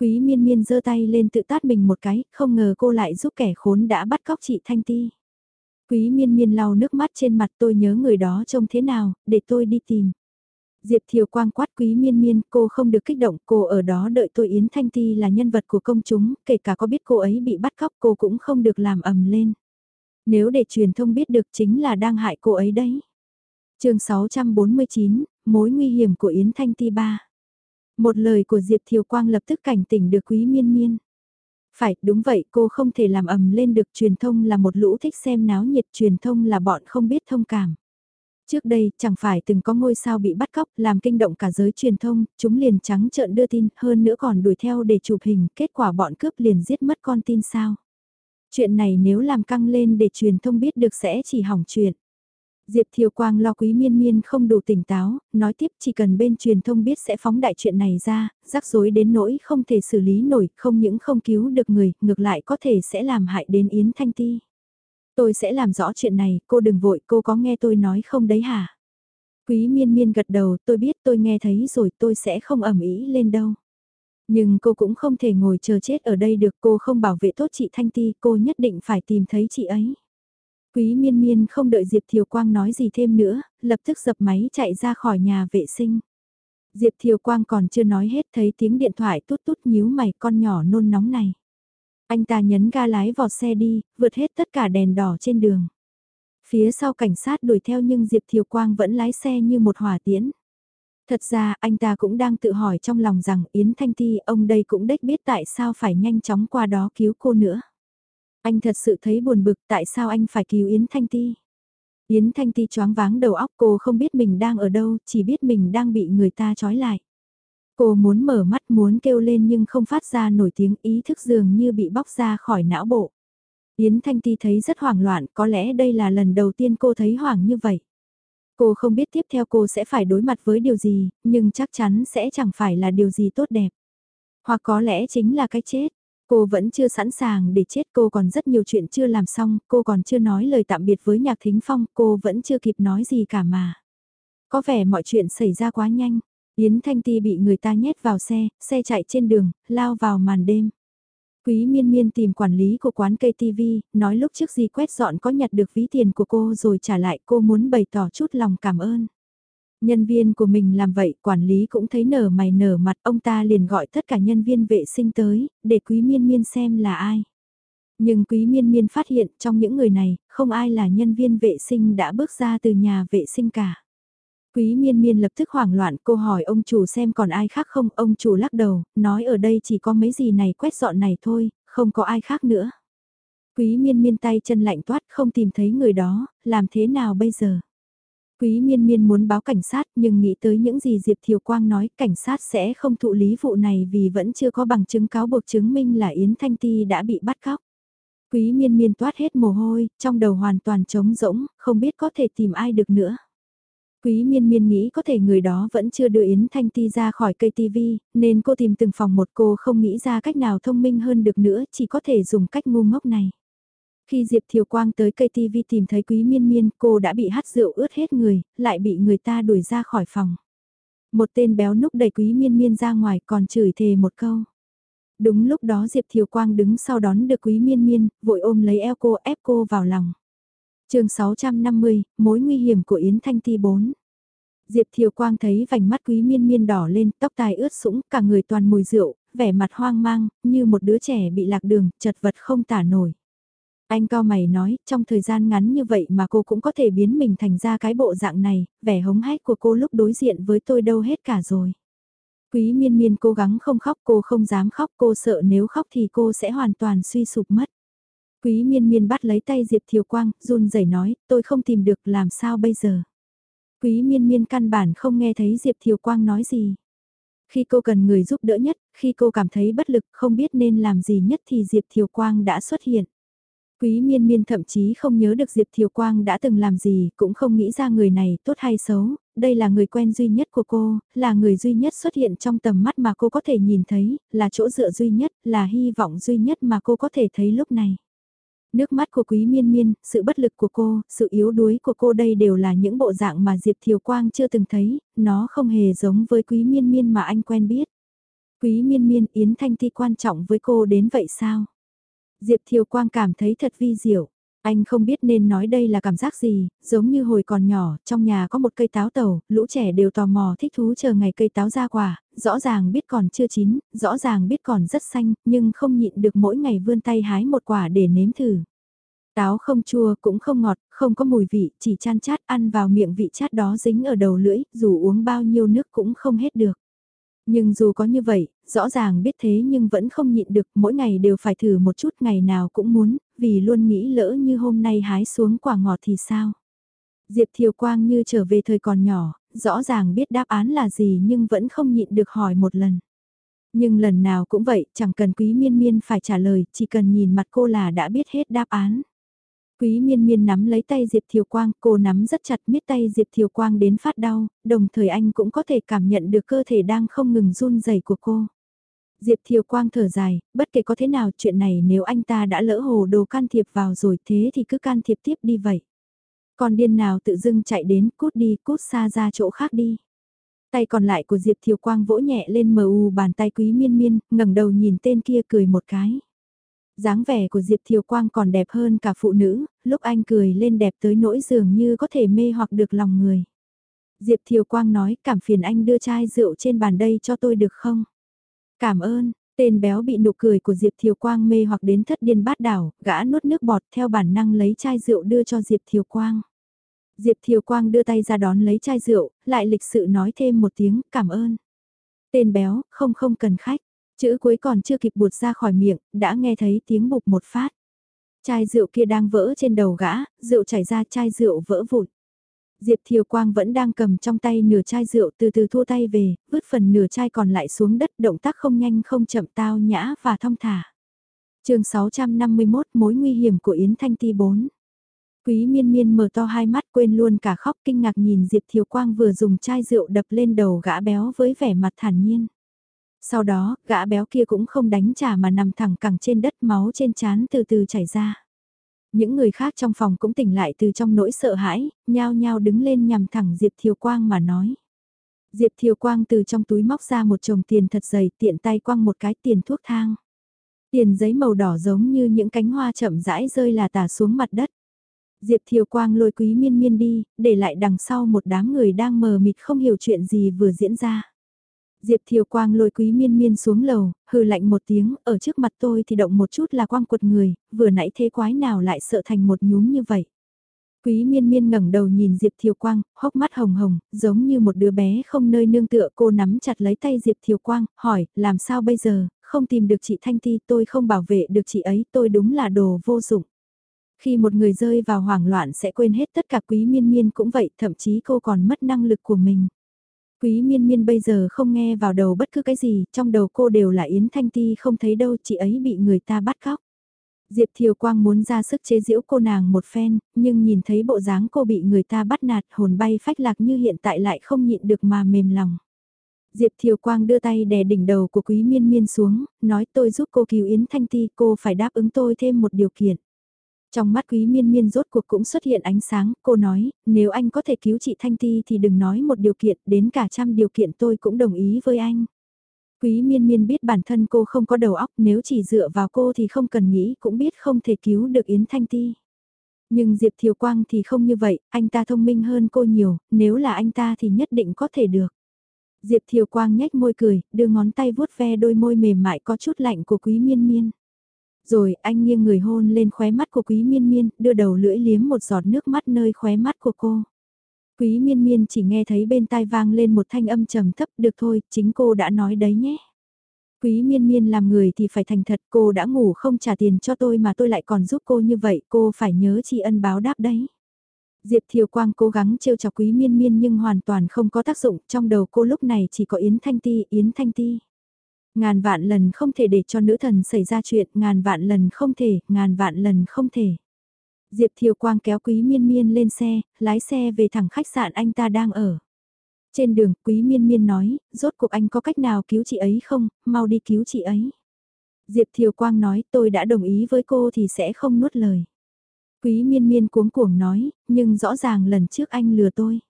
Quý miên miên giơ tay lên tự tát mình một cái, không ngờ cô lại giúp kẻ khốn đã bắt cóc chị Thanh Ti. Quý miên miên lau nước mắt trên mặt tôi nhớ người đó trông thế nào, để tôi đi tìm. Diệp Thiều Quang quát quý miên miên, cô không được kích động, cô ở đó đợi tôi Yến Thanh Ti là nhân vật của công chúng, kể cả có biết cô ấy bị bắt cóc cô cũng không được làm ầm lên. Nếu để truyền thông biết được chính là đang hại cô ấy đấy. chương 649, mối nguy hiểm của Yến Thanh Ti 3. Một lời của Diệp Thiều Quang lập tức cảnh tỉnh được quý miên miên. Phải, đúng vậy, cô không thể làm ầm lên được truyền thông là một lũ thích xem náo nhiệt truyền thông là bọn không biết thông cảm. Trước đây, chẳng phải từng có ngôi sao bị bắt cóc, làm kinh động cả giới truyền thông, chúng liền trắng trợn đưa tin, hơn nữa còn đuổi theo để chụp hình, kết quả bọn cướp liền giết mất con tin sao. Chuyện này nếu làm căng lên để truyền thông biết được sẽ chỉ hỏng chuyện. Diệp Thiều Quang lo quý miên miên không đủ tỉnh táo, nói tiếp chỉ cần bên truyền thông biết sẽ phóng đại chuyện này ra, rắc rối đến nỗi không thể xử lý nổi, không những không cứu được người, ngược lại có thể sẽ làm hại đến Yến Thanh Ti. Tôi sẽ làm rõ chuyện này, cô đừng vội, cô có nghe tôi nói không đấy hả? Quý miên miên gật đầu, tôi biết tôi nghe thấy rồi, tôi sẽ không ẩm ý lên đâu. Nhưng cô cũng không thể ngồi chờ chết ở đây được, cô không bảo vệ tốt chị Thanh Ti, cô nhất định phải tìm thấy chị ấy. Quý miên miên không đợi Diệp Thiều Quang nói gì thêm nữa, lập tức dập máy chạy ra khỏi nhà vệ sinh. Diệp Thiều Quang còn chưa nói hết thấy tiếng điện thoại tút tút nhíu mày con nhỏ nôn nóng này. Anh ta nhấn ga lái vọt xe đi, vượt hết tất cả đèn đỏ trên đường. Phía sau cảnh sát đuổi theo nhưng Diệp Thiều Quang vẫn lái xe như một hỏa tiễn. Thật ra anh ta cũng đang tự hỏi trong lòng rằng Yến Thanh Ti ông đây cũng đếch biết tại sao phải nhanh chóng qua đó cứu cô nữa. Anh thật sự thấy buồn bực tại sao anh phải cứu Yến Thanh Ti. Yến Thanh Ti choáng váng đầu óc cô không biết mình đang ở đâu, chỉ biết mình đang bị người ta trói lại. Cô muốn mở mắt muốn kêu lên nhưng không phát ra nổi tiếng ý thức dường như bị bóc ra khỏi não bộ. Yến Thanh Ti thấy rất hoảng loạn, có lẽ đây là lần đầu tiên cô thấy hoảng như vậy. Cô không biết tiếp theo cô sẽ phải đối mặt với điều gì, nhưng chắc chắn sẽ chẳng phải là điều gì tốt đẹp. Hoặc có lẽ chính là cái chết. Cô vẫn chưa sẵn sàng để chết cô còn rất nhiều chuyện chưa làm xong, cô còn chưa nói lời tạm biệt với Nhạc Thính Phong, cô vẫn chưa kịp nói gì cả mà. Có vẻ mọi chuyện xảy ra quá nhanh, Yến Thanh Ti bị người ta nhét vào xe, xe chạy trên đường, lao vào màn đêm. Quý miên miên tìm quản lý của quán cây TV, nói lúc trước gì quét dọn có nhặt được ví tiền của cô rồi trả lại cô muốn bày tỏ chút lòng cảm ơn. Nhân viên của mình làm vậy, quản lý cũng thấy nở mày nở mặt, ông ta liền gọi tất cả nhân viên vệ sinh tới, để quý miên miên xem là ai. Nhưng quý miên miên phát hiện trong những người này, không ai là nhân viên vệ sinh đã bước ra từ nhà vệ sinh cả. Quý miên miên lập tức hoảng loạn cô hỏi ông chủ xem còn ai khác không, ông chủ lắc đầu, nói ở đây chỉ có mấy gì này quét dọn này thôi, không có ai khác nữa. Quý miên miên tay chân lạnh toát không tìm thấy người đó, làm thế nào bây giờ? Quý miên miên muốn báo cảnh sát nhưng nghĩ tới những gì Diệp Thiều Quang nói cảnh sát sẽ không thụ lý vụ này vì vẫn chưa có bằng chứng cáo buộc chứng minh là Yến Thanh Ti đã bị bắt cóc. Quý miên miên toát hết mồ hôi, trong đầu hoàn toàn trống rỗng, không biết có thể tìm ai được nữa. Quý miên miên nghĩ có thể người đó vẫn chưa đưa Yến Thanh Ti ra khỏi cây TV, nên cô tìm từng phòng một cô không nghĩ ra cách nào thông minh hơn được nữa, chỉ có thể dùng cách ngu ngốc này. Khi Diệp Thiều Quang tới cây TV tìm thấy Quý Miên Miên, cô đã bị hát rượu ướt hết người, lại bị người ta đuổi ra khỏi phòng. Một tên béo núc đẩy Quý Miên Miên ra ngoài còn chửi thề một câu. Đúng lúc đó Diệp Thiều Quang đứng sau đón được Quý Miên Miên, vội ôm lấy eo cô ép cô vào lòng. chương 650, mối nguy hiểm của Yến Thanh Ti 4. Diệp Thiều Quang thấy vành mắt Quý Miên Miên đỏ lên, tóc tai ướt sũng, cả người toàn mùi rượu, vẻ mặt hoang mang, như một đứa trẻ bị lạc đường, chật vật không tả nổi. Anh cao mày nói, trong thời gian ngắn như vậy mà cô cũng có thể biến mình thành ra cái bộ dạng này, vẻ hống hách của cô lúc đối diện với tôi đâu hết cả rồi. Quý miên miên cố gắng không khóc cô không dám khóc cô sợ nếu khóc thì cô sẽ hoàn toàn suy sụp mất. Quý miên miên bắt lấy tay Diệp Thiều Quang, run rẩy nói, tôi không tìm được làm sao bây giờ. Quý miên miên căn bản không nghe thấy Diệp Thiều Quang nói gì. Khi cô cần người giúp đỡ nhất, khi cô cảm thấy bất lực không biết nên làm gì nhất thì Diệp Thiều Quang đã xuất hiện. Quý miên miên thậm chí không nhớ được Diệp Thiều Quang đã từng làm gì, cũng không nghĩ ra người này tốt hay xấu, đây là người quen duy nhất của cô, là người duy nhất xuất hiện trong tầm mắt mà cô có thể nhìn thấy, là chỗ dựa duy nhất, là hy vọng duy nhất mà cô có thể thấy lúc này. Nước mắt của quý miên miên, sự bất lực của cô, sự yếu đuối của cô đây đều là những bộ dạng mà Diệp Thiều Quang chưa từng thấy, nó không hề giống với quý miên miên mà anh quen biết. Quý miên miên Yến Thanh Ti quan trọng với cô đến vậy sao? Diệp Thiều Quang cảm thấy thật vi diệu. Anh không biết nên nói đây là cảm giác gì, giống như hồi còn nhỏ, trong nhà có một cây táo tàu, lũ trẻ đều tò mò thích thú chờ ngày cây táo ra quả, rõ ràng biết còn chưa chín, rõ ràng biết còn rất xanh, nhưng không nhịn được mỗi ngày vươn tay hái một quả để nếm thử. Táo không chua cũng không ngọt, không có mùi vị, chỉ chan chát ăn vào miệng vị chát đó dính ở đầu lưỡi, dù uống bao nhiêu nước cũng không hết được. Nhưng dù có như vậy, rõ ràng biết thế nhưng vẫn không nhịn được, mỗi ngày đều phải thử một chút ngày nào cũng muốn, vì luôn nghĩ lỡ như hôm nay hái xuống quả ngọt thì sao. Diệp Thiều Quang như trở về thời còn nhỏ, rõ ràng biết đáp án là gì nhưng vẫn không nhịn được hỏi một lần. Nhưng lần nào cũng vậy, chẳng cần quý miên miên phải trả lời, chỉ cần nhìn mặt cô là đã biết hết đáp án. Quý miên miên nắm lấy tay Diệp Thiều Quang, cô nắm rất chặt miết tay Diệp Thiều Quang đến phát đau, đồng thời anh cũng có thể cảm nhận được cơ thể đang không ngừng run rẩy của cô. Diệp Thiều Quang thở dài, bất kể có thế nào chuyện này nếu anh ta đã lỡ hồ đồ can thiệp vào rồi thế thì cứ can thiệp tiếp đi vậy. Còn điên nào tự dưng chạy đến cút đi cút xa ra chỗ khác đi. Tay còn lại của Diệp Thiều Quang vỗ nhẹ lên mờ u bàn tay quý miên miên, ngẩng đầu nhìn tên kia cười một cái dáng vẻ của Diệp Thiều Quang còn đẹp hơn cả phụ nữ, lúc anh cười lên đẹp tới nỗi dường như có thể mê hoặc được lòng người. Diệp Thiều Quang nói cảm phiền anh đưa chai rượu trên bàn đây cho tôi được không? Cảm ơn, tên béo bị nụ cười của Diệp Thiều Quang mê hoặc đến thất điên bát đảo, gã nuốt nước bọt theo bản năng lấy chai rượu đưa cho Diệp Thiều Quang. Diệp Thiều Quang đưa tay ra đón lấy chai rượu, lại lịch sự nói thêm một tiếng cảm ơn. Tên béo, không không cần khách. Chữ cuối còn chưa kịp buột ra khỏi miệng, đã nghe thấy tiếng bục một phát. Chai rượu kia đang vỡ trên đầu gã, rượu chảy ra chai rượu vỡ vụn. Diệp Thiều Quang vẫn đang cầm trong tay nửa chai rượu từ từ thua tay về, vứt phần nửa chai còn lại xuống đất động tác không nhanh không chậm tao nhã và thong thả. chương 651 mối nguy hiểm của Yến Thanh Ti 4. Quý miên miên mở to hai mắt quên luôn cả khóc kinh ngạc nhìn Diệp Thiều Quang vừa dùng chai rượu đập lên đầu gã béo với vẻ mặt thản nhiên. Sau đó, gã béo kia cũng không đánh trả mà nằm thẳng cẳng trên đất máu trên trán từ từ chảy ra. Những người khác trong phòng cũng tỉnh lại từ trong nỗi sợ hãi, nhao nhao đứng lên nhằm thẳng Diệp Thiều Quang mà nói. Diệp Thiều Quang từ trong túi móc ra một chồng tiền thật dày tiện tay quăng một cái tiền thuốc thang. Tiền giấy màu đỏ giống như những cánh hoa chậm rãi rơi là tả xuống mặt đất. Diệp Thiều Quang lôi quý miên miên đi, để lại đằng sau một đám người đang mờ mịt không hiểu chuyện gì vừa diễn ra. Diệp Thiều Quang lôi quý miên miên xuống lầu, hừ lạnh một tiếng, ở trước mặt tôi thì động một chút là quang quật người, vừa nãy thế quái nào lại sợ thành một nhúm như vậy. Quý miên miên ngẩng đầu nhìn Diệp Thiều Quang, hốc mắt hồng hồng, giống như một đứa bé không nơi nương tựa cô nắm chặt lấy tay Diệp Thiều Quang, hỏi, làm sao bây giờ, không tìm được chị Thanh Ti tôi không bảo vệ được chị ấy, tôi đúng là đồ vô dụng. Khi một người rơi vào hoảng loạn sẽ quên hết tất cả quý miên miên cũng vậy, thậm chí cô còn mất năng lực của mình. Quý miên miên bây giờ không nghe vào đầu bất cứ cái gì, trong đầu cô đều là Yến Thanh Ti không thấy đâu chị ấy bị người ta bắt cóc. Diệp Thiều Quang muốn ra sức chế giễu cô nàng một phen, nhưng nhìn thấy bộ dáng cô bị người ta bắt nạt hồn bay phách lạc như hiện tại lại không nhịn được mà mềm lòng. Diệp Thiều Quang đưa tay đè đỉnh đầu của Quý Miên Miên xuống, nói tôi giúp cô cứu Yến Thanh Ti, cô phải đáp ứng tôi thêm một điều kiện. Trong mắt quý miên miên rốt cuộc cũng xuất hiện ánh sáng, cô nói, nếu anh có thể cứu chị Thanh Ti thì đừng nói một điều kiện, đến cả trăm điều kiện tôi cũng đồng ý với anh. Quý miên miên biết bản thân cô không có đầu óc, nếu chỉ dựa vào cô thì không cần nghĩ cũng biết không thể cứu được Yến Thanh Ti. Nhưng Diệp Thiều Quang thì không như vậy, anh ta thông minh hơn cô nhiều, nếu là anh ta thì nhất định có thể được. Diệp Thiều Quang nhếch môi cười, đưa ngón tay vuốt ve đôi môi mềm mại có chút lạnh của Quý Miên Miên. Rồi anh nghiêng người hôn lên khóe mắt của Quý Miên Miên, đưa đầu lưỡi liếm một giọt nước mắt nơi khóe mắt của cô. Quý Miên Miên chỉ nghe thấy bên tai vang lên một thanh âm trầm thấp, được thôi, chính cô đã nói đấy nhé. Quý Miên Miên làm người thì phải thành thật, cô đã ngủ không trả tiền cho tôi mà tôi lại còn giúp cô như vậy, cô phải nhớ tri ân báo đáp đấy. Diệp Thiều Quang cố gắng trêu chọc Quý Miên Miên nhưng hoàn toàn không có tác dụng, trong đầu cô lúc này chỉ có Yến Thanh Ti, Yến Thanh Ti. Ngàn vạn lần không thể để cho nữ thần xảy ra chuyện, ngàn vạn lần không thể, ngàn vạn lần không thể. Diệp Thiều Quang kéo Quý Miên Miên lên xe, lái xe về thẳng khách sạn anh ta đang ở. Trên đường, Quý Miên Miên nói, rốt cuộc anh có cách nào cứu chị ấy không, mau đi cứu chị ấy. Diệp Thiều Quang nói, tôi đã đồng ý với cô thì sẽ không nuốt lời. Quý Miên Miên cuống cuồng nói, nhưng rõ ràng lần trước anh lừa tôi.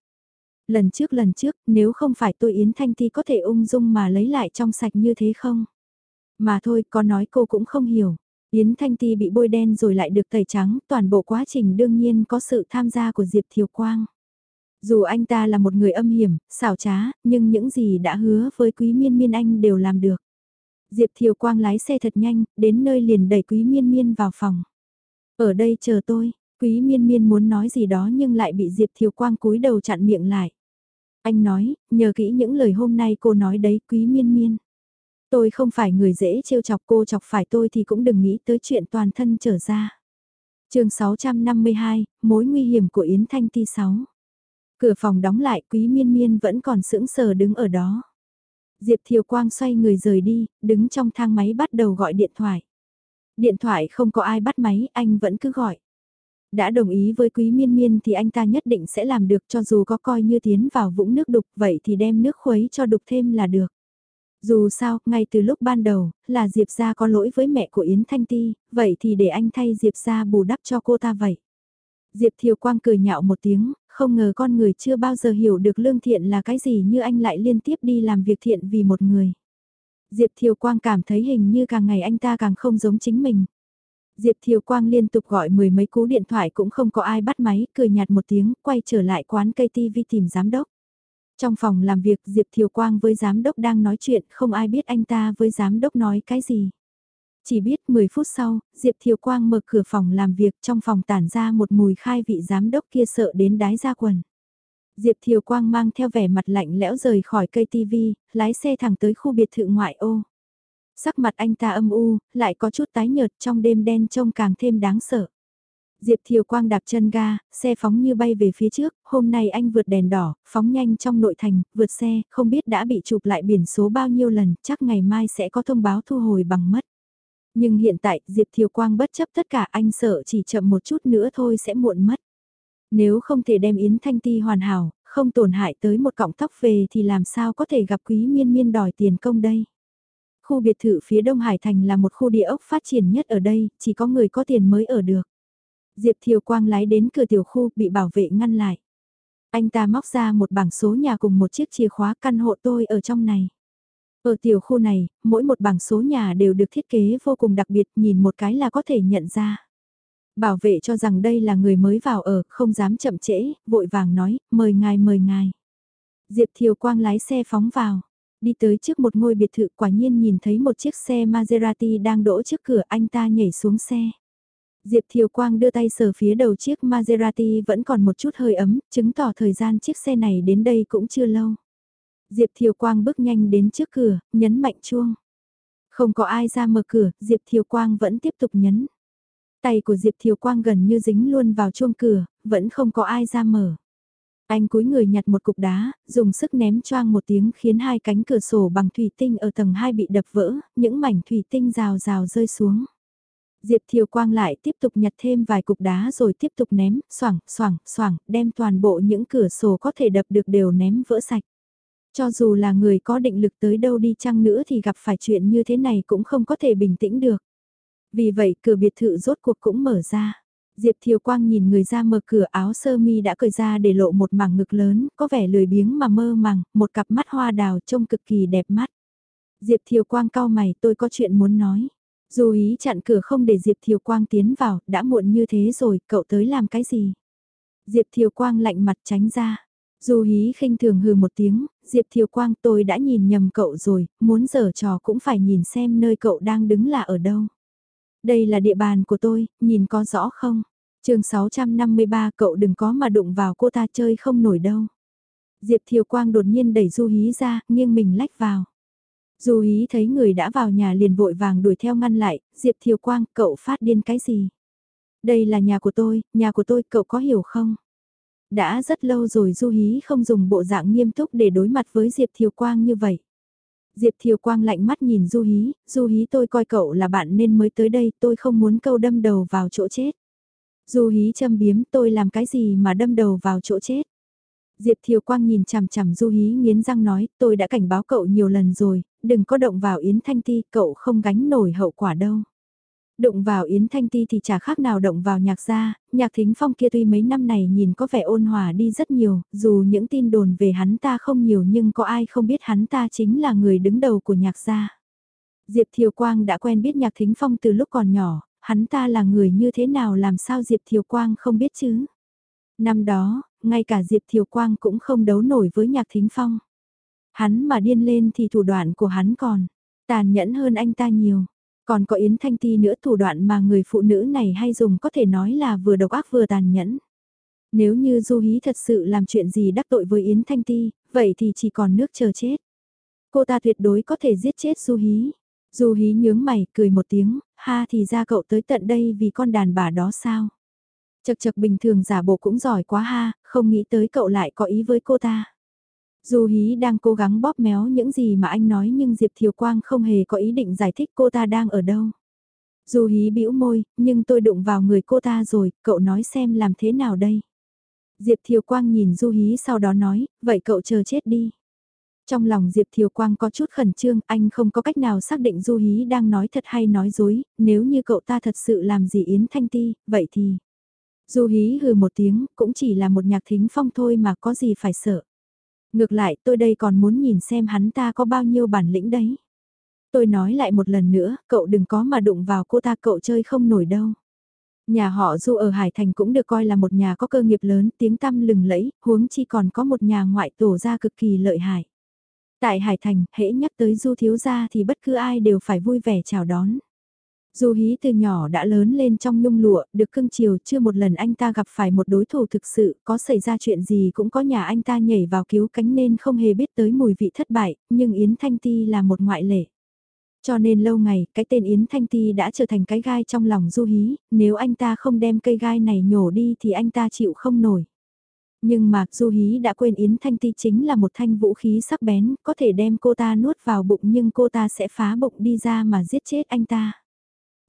Lần trước lần trước, nếu không phải tôi Yến Thanh Ti có thể ung dung mà lấy lại trong sạch như thế không? Mà thôi, có nói cô cũng không hiểu. Yến Thanh Ti bị bôi đen rồi lại được tẩy trắng, toàn bộ quá trình đương nhiên có sự tham gia của Diệp Thiều Quang. Dù anh ta là một người âm hiểm, xảo trá, nhưng những gì đã hứa với Quý Miên Miên Anh đều làm được. Diệp Thiều Quang lái xe thật nhanh, đến nơi liền đẩy Quý Miên Miên vào phòng. Ở đây chờ tôi, Quý miên miên muốn nói gì đó nhưng lại bị Diệp Thiều Quang cúi đầu chặn miệng lại. Anh nói, nhờ kỹ những lời hôm nay cô nói đấy quý miên miên. Tôi không phải người dễ trêu chọc cô chọc phải tôi thì cũng đừng nghĩ tới chuyện toàn thân trở ra. chương 652, mối nguy hiểm của Yến Thanh Ti 6. Cửa phòng đóng lại quý miên miên vẫn còn sững sờ đứng ở đó. Diệp Thiều Quang xoay người rời đi, đứng trong thang máy bắt đầu gọi điện thoại. Điện thoại không có ai bắt máy, anh vẫn cứ gọi đã đồng ý với quý miên miên thì anh ta nhất định sẽ làm được cho dù có coi như tiến vào vũng nước đục vậy thì đem nước khuấy cho đục thêm là được. Dù sao, ngay từ lúc ban đầu, là Diệp gia có lỗi với mẹ của Yến Thanh Ti, vậy thì để anh thay Diệp gia bù đắp cho cô ta vậy. Diệp Thiều Quang cười nhạo một tiếng, không ngờ con người chưa bao giờ hiểu được lương thiện là cái gì như anh lại liên tiếp đi làm việc thiện vì một người. Diệp Thiều Quang cảm thấy hình như càng ngày anh ta càng không giống chính mình. Diệp Thiều Quang liên tục gọi mười mấy cú điện thoại cũng không có ai bắt máy, cười nhạt một tiếng, quay trở lại quán cây TV tìm giám đốc. Trong phòng làm việc Diệp Thiều Quang với giám đốc đang nói chuyện, không ai biết anh ta với giám đốc nói cái gì. Chỉ biết 10 phút sau, Diệp Thiều Quang mở cửa phòng làm việc trong phòng tản ra một mùi khai vị giám đốc kia sợ đến đái ra quần. Diệp Thiều Quang mang theo vẻ mặt lạnh lẽo rời khỏi cây TV, lái xe thẳng tới khu biệt thự ngoại ô. Sắc mặt anh ta âm u, lại có chút tái nhợt trong đêm đen trông càng thêm đáng sợ. Diệp Thiều Quang đạp chân ga, xe phóng như bay về phía trước, hôm nay anh vượt đèn đỏ, phóng nhanh trong nội thành, vượt xe, không biết đã bị chụp lại biển số bao nhiêu lần, chắc ngày mai sẽ có thông báo thu hồi bằng mất. Nhưng hiện tại, Diệp Thiều Quang bất chấp tất cả anh sợ chỉ chậm một chút nữa thôi sẽ muộn mất. Nếu không thể đem Yến Thanh Ti hoàn hảo, không tổn hại tới một cọng tóc về thì làm sao có thể gặp quý miên miên đòi tiền công đây. Khu biệt thự phía Đông Hải Thành là một khu địa ốc phát triển nhất ở đây, chỉ có người có tiền mới ở được. Diệp Thiều Quang lái đến cửa tiểu khu bị bảo vệ ngăn lại. Anh ta móc ra một bảng số nhà cùng một chiếc chìa khóa căn hộ tôi ở trong này. Ở tiểu khu này, mỗi một bảng số nhà đều được thiết kế vô cùng đặc biệt, nhìn một cái là có thể nhận ra. Bảo vệ cho rằng đây là người mới vào ở, không dám chậm trễ, vội vàng nói, mời ngài mời ngài. Diệp Thiều Quang lái xe phóng vào, đi tới trước một ngôi biệt thự quả nhiên nhìn thấy một chiếc xe Maserati đang đỗ trước cửa anh ta nhảy xuống xe. Diệp Thiều Quang đưa tay sờ phía đầu chiếc Maserati vẫn còn một chút hơi ấm, chứng tỏ thời gian chiếc xe này đến đây cũng chưa lâu. Diệp Thiều Quang bước nhanh đến trước cửa, nhấn mạnh chuông. Không có ai ra mở cửa, Diệp Thiều Quang vẫn tiếp tục nhấn. Tay của Diệp Thiều Quang gần như dính luôn vào chuông cửa, vẫn không có ai ra mở. Anh cúi người nhặt một cục đá, dùng sức ném choang một tiếng khiến hai cánh cửa sổ bằng thủy tinh ở tầng 2 bị đập vỡ, những mảnh thủy tinh rào rào rơi xuống. Diệp Thiều Quang lại tiếp tục nhặt thêm vài cục đá rồi tiếp tục ném, xoảng, xoảng, xoảng, đem toàn bộ những cửa sổ có thể đập được đều ném vỡ sạch. Cho dù là người có định lực tới đâu đi chăng nữa thì gặp phải chuyện như thế này cũng không có thể bình tĩnh được. Vì vậy cửa biệt thự rốt cuộc cũng mở ra. Diệp Thiều Quang nhìn người ra mở cửa áo sơ mi đã cởi ra để lộ một mảng ngực lớn, có vẻ lười biếng mà mơ màng, một cặp mắt hoa đào trông cực kỳ đẹp mắt. Diệp Thiều Quang cau mày tôi có chuyện muốn nói. Dù ý chặn cửa không để Diệp Thiều Quang tiến vào, đã muộn như thế rồi, cậu tới làm cái gì? Diệp Thiều Quang lạnh mặt tránh ra. Dù hí khinh thường hừ một tiếng, Diệp Thiều Quang tôi đã nhìn nhầm cậu rồi, muốn giở trò cũng phải nhìn xem nơi cậu đang đứng là ở đâu. Đây là địa bàn của tôi, nhìn có rõ không? chương 653 cậu đừng có mà đụng vào cô ta chơi không nổi đâu. Diệp Thiều Quang đột nhiên đẩy Du Hí ra, nghiêng mình lách vào. Du Hí thấy người đã vào nhà liền vội vàng đuổi theo ngăn lại, Diệp Thiều Quang, cậu phát điên cái gì? Đây là nhà của tôi, nhà của tôi, cậu có hiểu không? Đã rất lâu rồi Du Hí không dùng bộ dạng nghiêm túc để đối mặt với Diệp Thiều Quang như vậy. Diệp Thiều Quang lạnh mắt nhìn Du Hí, Du Hí tôi coi cậu là bạn nên mới tới đây, tôi không muốn câu đâm đầu vào chỗ chết. Du Hí châm biếm tôi làm cái gì mà đâm đầu vào chỗ chết. Diệp Thiều Quang nhìn chằm chằm Du Hí nghiến răng nói, tôi đã cảnh báo cậu nhiều lần rồi, đừng có động vào Yến Thanh Ti, cậu không gánh nổi hậu quả đâu. Động vào Yến Thanh Ti thì chả khác nào động vào nhạc gia, nhạc thính phong kia tuy mấy năm này nhìn có vẻ ôn hòa đi rất nhiều, dù những tin đồn về hắn ta không nhiều nhưng có ai không biết hắn ta chính là người đứng đầu của nhạc gia. Diệp Thiều Quang đã quen biết nhạc thính phong từ lúc còn nhỏ, hắn ta là người như thế nào làm sao Diệp Thiều Quang không biết chứ. Năm đó, ngay cả Diệp Thiều Quang cũng không đấu nổi với nhạc thính phong. Hắn mà điên lên thì thủ đoạn của hắn còn tàn nhẫn hơn anh ta nhiều. Còn có Yến Thanh Ti nữa thủ đoạn mà người phụ nữ này hay dùng có thể nói là vừa độc ác vừa tàn nhẫn. Nếu như Du Hí thật sự làm chuyện gì đắc tội với Yến Thanh Ti, vậy thì chỉ còn nước chờ chết. Cô ta tuyệt đối có thể giết chết Du Hí. Du Hí nhướng mày, cười một tiếng, ha thì ra cậu tới tận đây vì con đàn bà đó sao? Chật chật bình thường giả bộ cũng giỏi quá ha, không nghĩ tới cậu lại có ý với cô ta. Du hí đang cố gắng bóp méo những gì mà anh nói nhưng Diệp Thiều Quang không hề có ý định giải thích cô ta đang ở đâu. Du hí bĩu môi, nhưng tôi đụng vào người cô ta rồi, cậu nói xem làm thế nào đây. Diệp Thiều Quang nhìn Du hí sau đó nói, vậy cậu chờ chết đi. Trong lòng Diệp Thiều Quang có chút khẩn trương, anh không có cách nào xác định Du hí đang nói thật hay nói dối, nếu như cậu ta thật sự làm gì Yến Thanh Ti, vậy thì... Du hí hừ một tiếng, cũng chỉ là một nhạc thính phong thôi mà có gì phải sợ. Ngược lại tôi đây còn muốn nhìn xem hắn ta có bao nhiêu bản lĩnh đấy. Tôi nói lại một lần nữa, cậu đừng có mà đụng vào cô ta cậu chơi không nổi đâu. Nhà họ Du ở Hải Thành cũng được coi là một nhà có cơ nghiệp lớn, tiếng tăm lừng lẫy, huống chi còn có một nhà ngoại tổ gia cực kỳ lợi hại. Tại Hải Thành, hễ nhắc tới Du thiếu gia thì bất cứ ai đều phải vui vẻ chào đón. Du hí từ nhỏ đã lớn lên trong nhung lụa, được cưng chiều chưa một lần anh ta gặp phải một đối thủ thực sự, có xảy ra chuyện gì cũng có nhà anh ta nhảy vào cứu cánh nên không hề biết tới mùi vị thất bại, nhưng Yến Thanh Ti là một ngoại lệ. Cho nên lâu ngày, cái tên Yến Thanh Ti đã trở thành cái gai trong lòng Du hí, nếu anh ta không đem cây gai này nhổ đi thì anh ta chịu không nổi. Nhưng mà Du Hí đã quên Yến Thanh Ti chính là một thanh vũ khí sắc bén, có thể đem cô ta nuốt vào bụng nhưng cô ta sẽ phá bụng đi ra mà giết chết anh ta.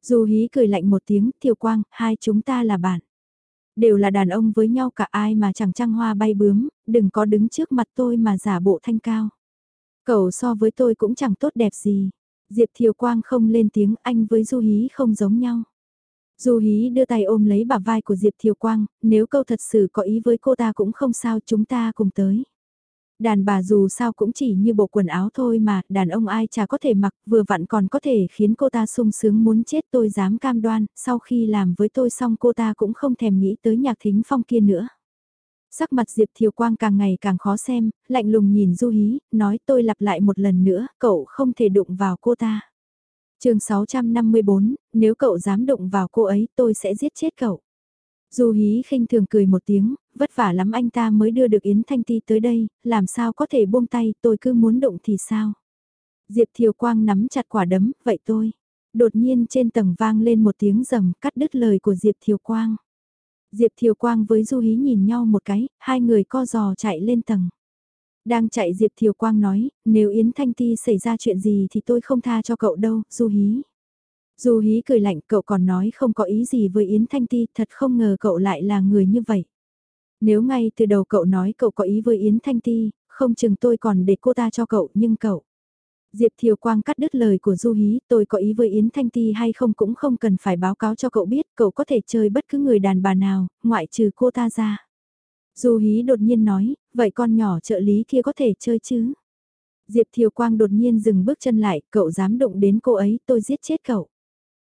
Du hí cười lạnh một tiếng, Thiều Quang, hai chúng ta là bạn. Đều là đàn ông với nhau cả ai mà chẳng trăng hoa bay bướm, đừng có đứng trước mặt tôi mà giả bộ thanh cao. Cậu so với tôi cũng chẳng tốt đẹp gì. Diệp Thiều Quang không lên tiếng anh với Du Hí không giống nhau. Du Hí đưa tay ôm lấy bả vai của Diệp Thiều Quang, nếu câu thật sự có ý với cô ta cũng không sao chúng ta cùng tới. Đàn bà dù sao cũng chỉ như bộ quần áo thôi mà, đàn ông ai chả có thể mặc, vừa vặn còn có thể khiến cô ta sung sướng muốn chết tôi dám cam đoan, sau khi làm với tôi xong cô ta cũng không thèm nghĩ tới nhạc thính phong kia nữa. Sắc mặt Diệp Thiều Quang càng ngày càng khó xem, lạnh lùng nhìn Du Hí, nói tôi lặp lại một lần nữa, cậu không thể đụng vào cô ta. chương 654, nếu cậu dám đụng vào cô ấy tôi sẽ giết chết cậu. Du Hí khinh thường cười một tiếng, vất vả lắm anh ta mới đưa được Yến Thanh Ti tới đây, làm sao có thể buông tay, tôi cứ muốn động thì sao. Diệp Thiều Quang nắm chặt quả đấm, vậy tôi. Đột nhiên trên tầng vang lên một tiếng rầm cắt đứt lời của Diệp Thiều Quang. Diệp Thiều Quang với Du Hí nhìn nhau một cái, hai người co giò chạy lên tầng. Đang chạy Diệp Thiều Quang nói, nếu Yến Thanh Ti xảy ra chuyện gì thì tôi không tha cho cậu đâu, Du Hí. Du Hí cười lạnh cậu còn nói không có ý gì với Yến Thanh Ti, thật không ngờ cậu lại là người như vậy. Nếu ngay từ đầu cậu nói cậu có ý với Yến Thanh Ti, không chừng tôi còn để cô ta cho cậu, nhưng cậu... Diệp Thiều Quang cắt đứt lời của Du Hí, tôi có ý với Yến Thanh Ti hay không cũng không cần phải báo cáo cho cậu biết, cậu có thể chơi bất cứ người đàn bà nào, ngoại trừ cô ta ra. Du Hí đột nhiên nói, vậy con nhỏ trợ lý kia có thể chơi chứ? Diệp Thiều Quang đột nhiên dừng bước chân lại, cậu dám đụng đến cô ấy, tôi giết chết cậu.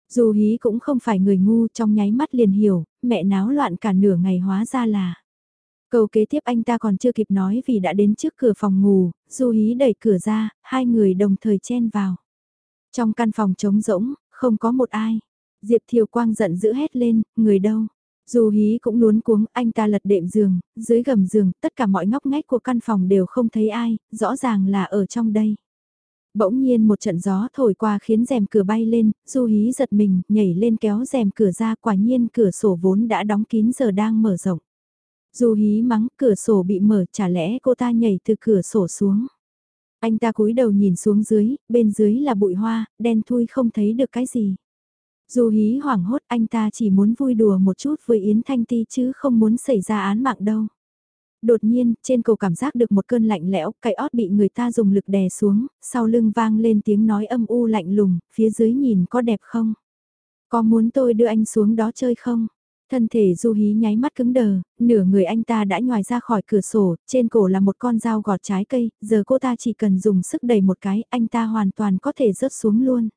Dù Hí cũng không phải người ngu trong nháy mắt liền hiểu, mẹ náo loạn cả nửa ngày hóa ra là. Câu kế tiếp anh ta còn chưa kịp nói vì đã đến trước cửa phòng ngủ, Du Hí đẩy cửa ra, hai người đồng thời chen vào. Trong căn phòng trống rỗng, không có một ai. Diệp Thiều Quang giận dữ hét lên, người đâu? Dù Hí cũng luống cuống, anh ta lật đệm giường, dưới gầm giường, tất cả mọi ngóc ngách của căn phòng đều không thấy ai, rõ ràng là ở trong đây. Bỗng nhiên một trận gió thổi qua khiến rèm cửa bay lên, Du Hí giật mình, nhảy lên kéo rèm cửa ra quả nhiên cửa sổ vốn đã đóng kín giờ đang mở rộng. Du hí mắng cửa sổ bị mở chả lẽ cô ta nhảy từ cửa sổ xuống. Anh ta cúi đầu nhìn xuống dưới, bên dưới là bụi hoa, đen thui không thấy được cái gì. Du hí hoảng hốt anh ta chỉ muốn vui đùa một chút với Yến Thanh Ti chứ không muốn xảy ra án mạng đâu. Đột nhiên, trên cổ cảm giác được một cơn lạnh lẽo, cái ót bị người ta dùng lực đè xuống, sau lưng vang lên tiếng nói âm u lạnh lùng, phía dưới nhìn có đẹp không? Có muốn tôi đưa anh xuống đó chơi không? Thân thể du hí nháy mắt cứng đờ, nửa người anh ta đã nhòi ra khỏi cửa sổ, trên cổ là một con dao gọt trái cây, giờ cô ta chỉ cần dùng sức đẩy một cái, anh ta hoàn toàn có thể rớt xuống luôn.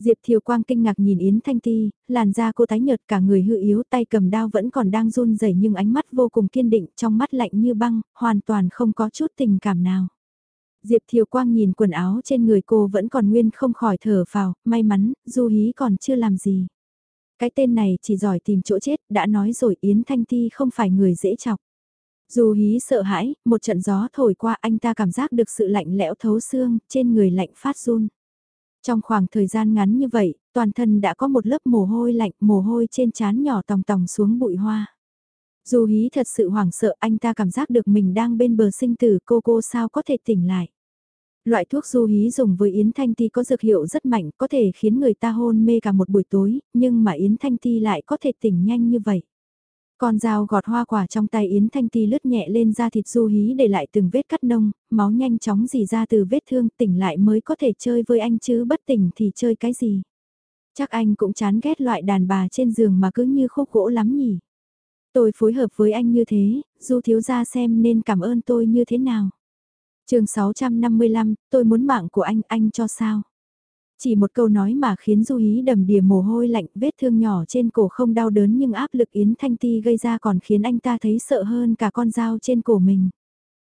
Diệp Thiều Quang kinh ngạc nhìn Yến Thanh Ti, làn da cô tái nhợt cả người hư yếu tay cầm đao vẫn còn đang run rẩy nhưng ánh mắt vô cùng kiên định trong mắt lạnh như băng, hoàn toàn không có chút tình cảm nào. Diệp Thiều Quang nhìn quần áo trên người cô vẫn còn nguyên không khỏi thở phào, may mắn, Du Hí còn chưa làm gì. Cái tên này chỉ giỏi tìm chỗ chết, đã nói rồi Yến Thanh Ti không phải người dễ chọc. Du hí sợ hãi, một trận gió thổi qua anh ta cảm giác được sự lạnh lẽo thấu xương, trên người lạnh phát run. Trong khoảng thời gian ngắn như vậy, toàn thân đã có một lớp mồ hôi lạnh, mồ hôi trên trán nhỏ tòng tòng xuống bụi hoa. Dù hí thật sự hoảng sợ anh ta cảm giác được mình đang bên bờ sinh tử cô cô sao có thể tỉnh lại. Loại thuốc du hí dùng với Yến Thanh Ti có dược hiệu rất mạnh, có thể khiến người ta hôn mê cả một buổi tối, nhưng mà Yến Thanh Ti lại có thể tỉnh nhanh như vậy. Con dao gọt hoa quả trong tay Yến Thanh Ti lướt nhẹ lên da thịt du hí để lại từng vết cắt nông, máu nhanh chóng dì ra từ vết thương tỉnh lại mới có thể chơi với anh chứ bất tỉnh thì chơi cái gì. Chắc anh cũng chán ghét loại đàn bà trên giường mà cứ như khúc gỗ lắm nhỉ. Tôi phối hợp với anh như thế, du thiếu gia xem nên cảm ơn tôi như thế nào chương 655, tôi muốn mạng của anh, anh cho sao? Chỉ một câu nói mà khiến Du Hí đầm đìa mồ hôi lạnh, vết thương nhỏ trên cổ không đau đớn nhưng áp lực Yến Thanh Ti gây ra còn khiến anh ta thấy sợ hơn cả con dao trên cổ mình.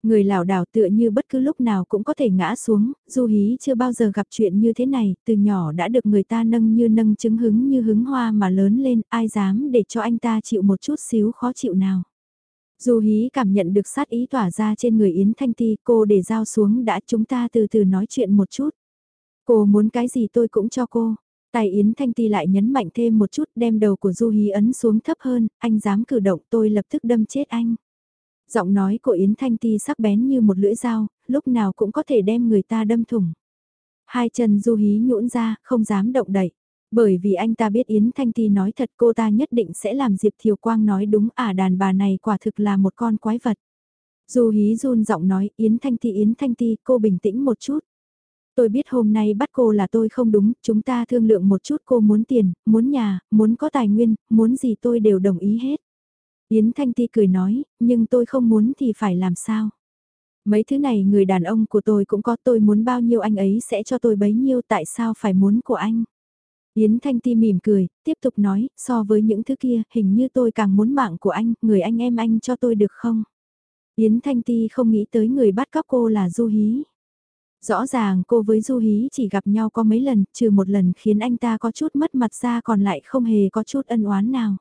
Người lảo đảo tựa như bất cứ lúc nào cũng có thể ngã xuống, Du Hí chưa bao giờ gặp chuyện như thế này, từ nhỏ đã được người ta nâng như nâng trứng hứng như hứng hoa mà lớn lên, ai dám để cho anh ta chịu một chút xíu khó chịu nào. Du hí cảm nhận được sát ý tỏa ra trên người Yến Thanh Ti, cô để dao xuống đã chúng ta từ từ nói chuyện một chút. Cô muốn cái gì tôi cũng cho cô. Tài Yến Thanh Ti lại nhấn mạnh thêm một chút đem đầu của Du Hí ấn xuống thấp hơn, anh dám cử động tôi lập tức đâm chết anh. Giọng nói của Yến Thanh Ti sắc bén như một lưỡi dao, lúc nào cũng có thể đem người ta đâm thủng. Hai chân Du Hí nhũn ra, không dám động đậy. Bởi vì anh ta biết Yến Thanh Ti nói thật cô ta nhất định sẽ làm Diệp Thiều Quang nói đúng à đàn bà này quả thực là một con quái vật. du hí run giọng nói Yến Thanh Ti Yến Thanh Ti cô bình tĩnh một chút. Tôi biết hôm nay bắt cô là tôi không đúng, chúng ta thương lượng một chút cô muốn tiền, muốn nhà, muốn có tài nguyên, muốn gì tôi đều đồng ý hết. Yến Thanh Ti cười nói, nhưng tôi không muốn thì phải làm sao? Mấy thứ này người đàn ông của tôi cũng có tôi muốn bao nhiêu anh ấy sẽ cho tôi bấy nhiêu tại sao phải muốn của anh. Yến Thanh Ti mỉm cười, tiếp tục nói, so với những thứ kia, hình như tôi càng muốn mạng của anh, người anh em anh cho tôi được không? Yến Thanh Ti không nghĩ tới người bắt cóc cô là Du Hí. Rõ ràng cô với Du Hí chỉ gặp nhau có mấy lần, trừ một lần khiến anh ta có chút mất mặt ra còn lại không hề có chút ân oán nào.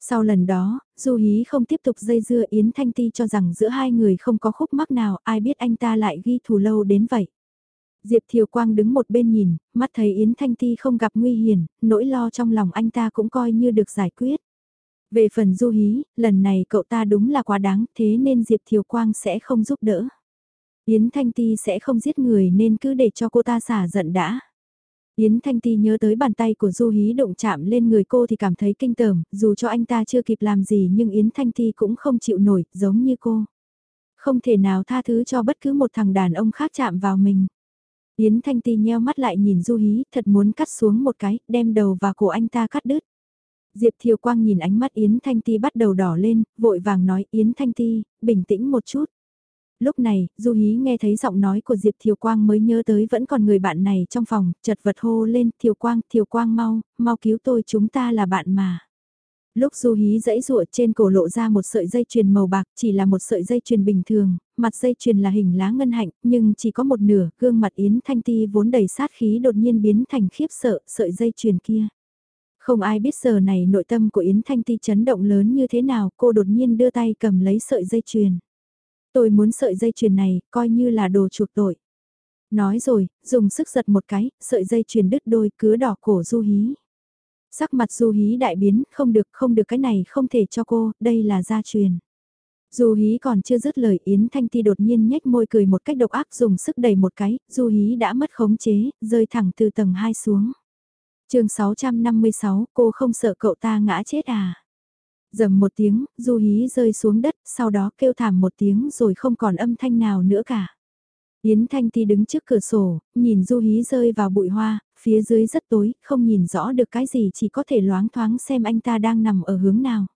Sau lần đó, Du Hí không tiếp tục dây dưa Yến Thanh Ti cho rằng giữa hai người không có khúc mắc nào, ai biết anh ta lại ghi thù lâu đến vậy. Diệp Thiều Quang đứng một bên nhìn, mắt thấy Yến Thanh Ti không gặp nguy hiểm, nỗi lo trong lòng anh ta cũng coi như được giải quyết. Về phần Du Hí, lần này cậu ta đúng là quá đáng, thế nên Diệp Thiều Quang sẽ không giúp đỡ. Yến Thanh Ti sẽ không giết người nên cứ để cho cô ta xả giận đã. Yến Thanh Ti nhớ tới bàn tay của Du Hí động chạm lên người cô thì cảm thấy kinh tởm, dù cho anh ta chưa kịp làm gì nhưng Yến Thanh Ti cũng không chịu nổi, giống như cô. Không thể nào tha thứ cho bất cứ một thằng đàn ông khác chạm vào mình. Yến Thanh Ti nheo mắt lại nhìn Du Hí, thật muốn cắt xuống một cái, đem đầu và cổ anh ta cắt đứt. Diệp Thiều Quang nhìn ánh mắt Yến Thanh Ti bắt đầu đỏ lên, vội vàng nói Yến Thanh Ti, bình tĩnh một chút. Lúc này, Du Hí nghe thấy giọng nói của Diệp Thiều Quang mới nhớ tới vẫn còn người bạn này trong phòng, chật vật hô lên, Thiều Quang, Thiều Quang mau, mau cứu tôi chúng ta là bạn mà. Lúc Du Hí dãy rụa trên cổ lộ ra một sợi dây chuyền màu bạc, chỉ là một sợi dây chuyền bình thường, mặt dây chuyền là hình lá ngân hạnh, nhưng chỉ có một nửa, gương mặt Yến Thanh Ti vốn đầy sát khí đột nhiên biến thành khiếp sợ, sợi dây chuyền kia. Không ai biết giờ này nội tâm của Yến Thanh Ti chấn động lớn như thế nào, cô đột nhiên đưa tay cầm lấy sợi dây chuyền. Tôi muốn sợi dây chuyền này, coi như là đồ chuộc tội. Nói rồi, dùng sức giật một cái, sợi dây chuyền đứt đôi cứa đỏ cổ Du Hí. Sắc mặt Du Hí đại biến, không được, không được cái này không thể cho cô, đây là gia truyền. Du Hí còn chưa dứt lời Yến Thanh Ti đột nhiên nhếch môi cười một cách độc ác dùng sức đẩy một cái, Du Hí đã mất khống chế, rơi thẳng từ tầng 2 xuống. chương 656, cô không sợ cậu ta ngã chết à? Dầm một tiếng, Du Hí rơi xuống đất, sau đó kêu thảm một tiếng rồi không còn âm thanh nào nữa cả. Yến Thanh Ti đứng trước cửa sổ, nhìn Du Hí rơi vào bụi hoa, phía dưới rất tối, không nhìn rõ được cái gì chỉ có thể loáng thoáng xem anh ta đang nằm ở hướng nào.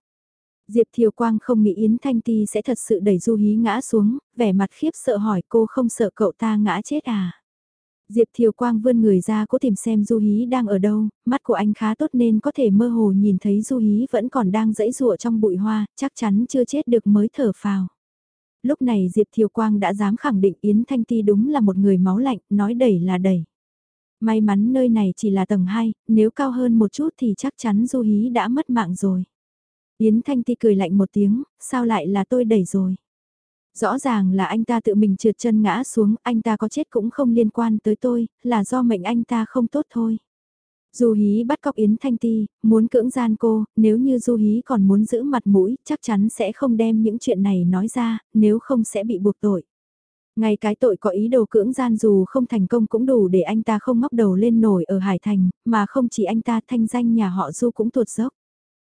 Diệp Thiều Quang không nghĩ Yến Thanh Ti sẽ thật sự đẩy Du Hí ngã xuống, vẻ mặt khiếp sợ hỏi cô không sợ cậu ta ngã chết à. Diệp Thiều Quang vươn người ra cố tìm xem Du Hí đang ở đâu, mắt của anh khá tốt nên có thể mơ hồ nhìn thấy Du Hí vẫn còn đang dẫy rụa trong bụi hoa, chắc chắn chưa chết được mới thở phào. Lúc này Diệp Thiều Quang đã dám khẳng định Yến Thanh Ti đúng là một người máu lạnh, nói đẩy là đẩy. May mắn nơi này chỉ là tầng 2, nếu cao hơn một chút thì chắc chắn Du Hí đã mất mạng rồi. Yến Thanh Ti cười lạnh một tiếng, sao lại là tôi đẩy rồi. Rõ ràng là anh ta tự mình trượt chân ngã xuống, anh ta có chết cũng không liên quan tới tôi, là do mệnh anh ta không tốt thôi. Du Hí bắt cóc Yến Thanh Ti, muốn cưỡng gian cô, nếu như Du Hí còn muốn giữ mặt mũi, chắc chắn sẽ không đem những chuyện này nói ra, nếu không sẽ bị buộc tội. Ngay cái tội có ý đồ cưỡng gian dù không thành công cũng đủ để anh ta không ngóc đầu lên nổi ở Hải Thành, mà không chỉ anh ta thanh danh nhà họ Du cũng tuột dốc.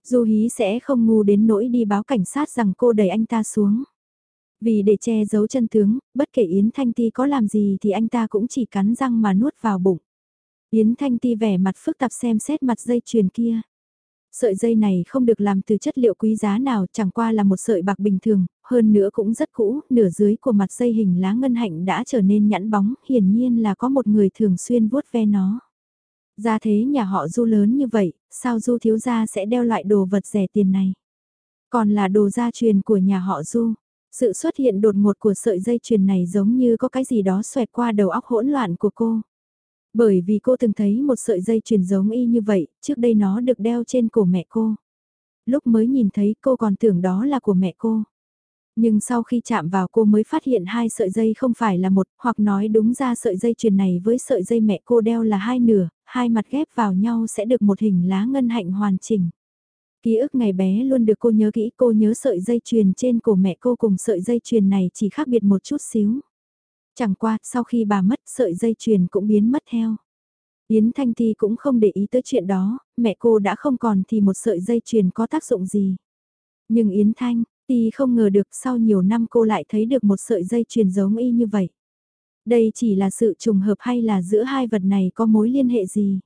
Du Hí sẽ không ngu đến nỗi đi báo cảnh sát rằng cô đẩy anh ta xuống. Vì để che giấu chân tướng, bất kể Yến Thanh Ti có làm gì thì anh ta cũng chỉ cắn răng mà nuốt vào bụng. Yến Thanh Ti vẻ mặt phức tạp xem xét mặt dây chuyền kia. Sợi dây này không được làm từ chất liệu quý giá nào chẳng qua là một sợi bạc bình thường, hơn nữa cũng rất cũ, nửa dưới của mặt dây hình lá ngân hạnh đã trở nên nhẵn bóng, hiển nhiên là có một người thường xuyên vuốt ve nó. Ra thế nhà họ du lớn như vậy, sao du thiếu gia sẽ đeo loại đồ vật rẻ tiền này? Còn là đồ gia truyền của nhà họ du. Sự xuất hiện đột ngột của sợi dây chuyền này giống như có cái gì đó xoẹt qua đầu óc hỗn loạn của cô. Bởi vì cô từng thấy một sợi dây chuyền giống y như vậy, trước đây nó được đeo trên cổ mẹ cô. Lúc mới nhìn thấy cô còn tưởng đó là của mẹ cô. Nhưng sau khi chạm vào cô mới phát hiện hai sợi dây không phải là một, hoặc nói đúng ra sợi dây chuyền này với sợi dây mẹ cô đeo là hai nửa, hai mặt ghép vào nhau sẽ được một hình lá ngân hạnh hoàn chỉnh. Ký ức ngày bé luôn được cô nhớ kỹ cô nhớ sợi dây chuyền trên cổ mẹ cô cùng sợi dây chuyền này chỉ khác biệt một chút xíu. Chẳng qua, sau khi bà mất sợi dây chuyền cũng biến mất theo. Yến Thanh Thi cũng không để ý tới chuyện đó, mẹ cô đã không còn thì một sợi dây chuyền có tác dụng gì. Nhưng Yến Thanh, Ti không ngờ được sau nhiều năm cô lại thấy được một sợi dây chuyền giống y như vậy. Đây chỉ là sự trùng hợp hay là giữa hai vật này có mối liên hệ gì?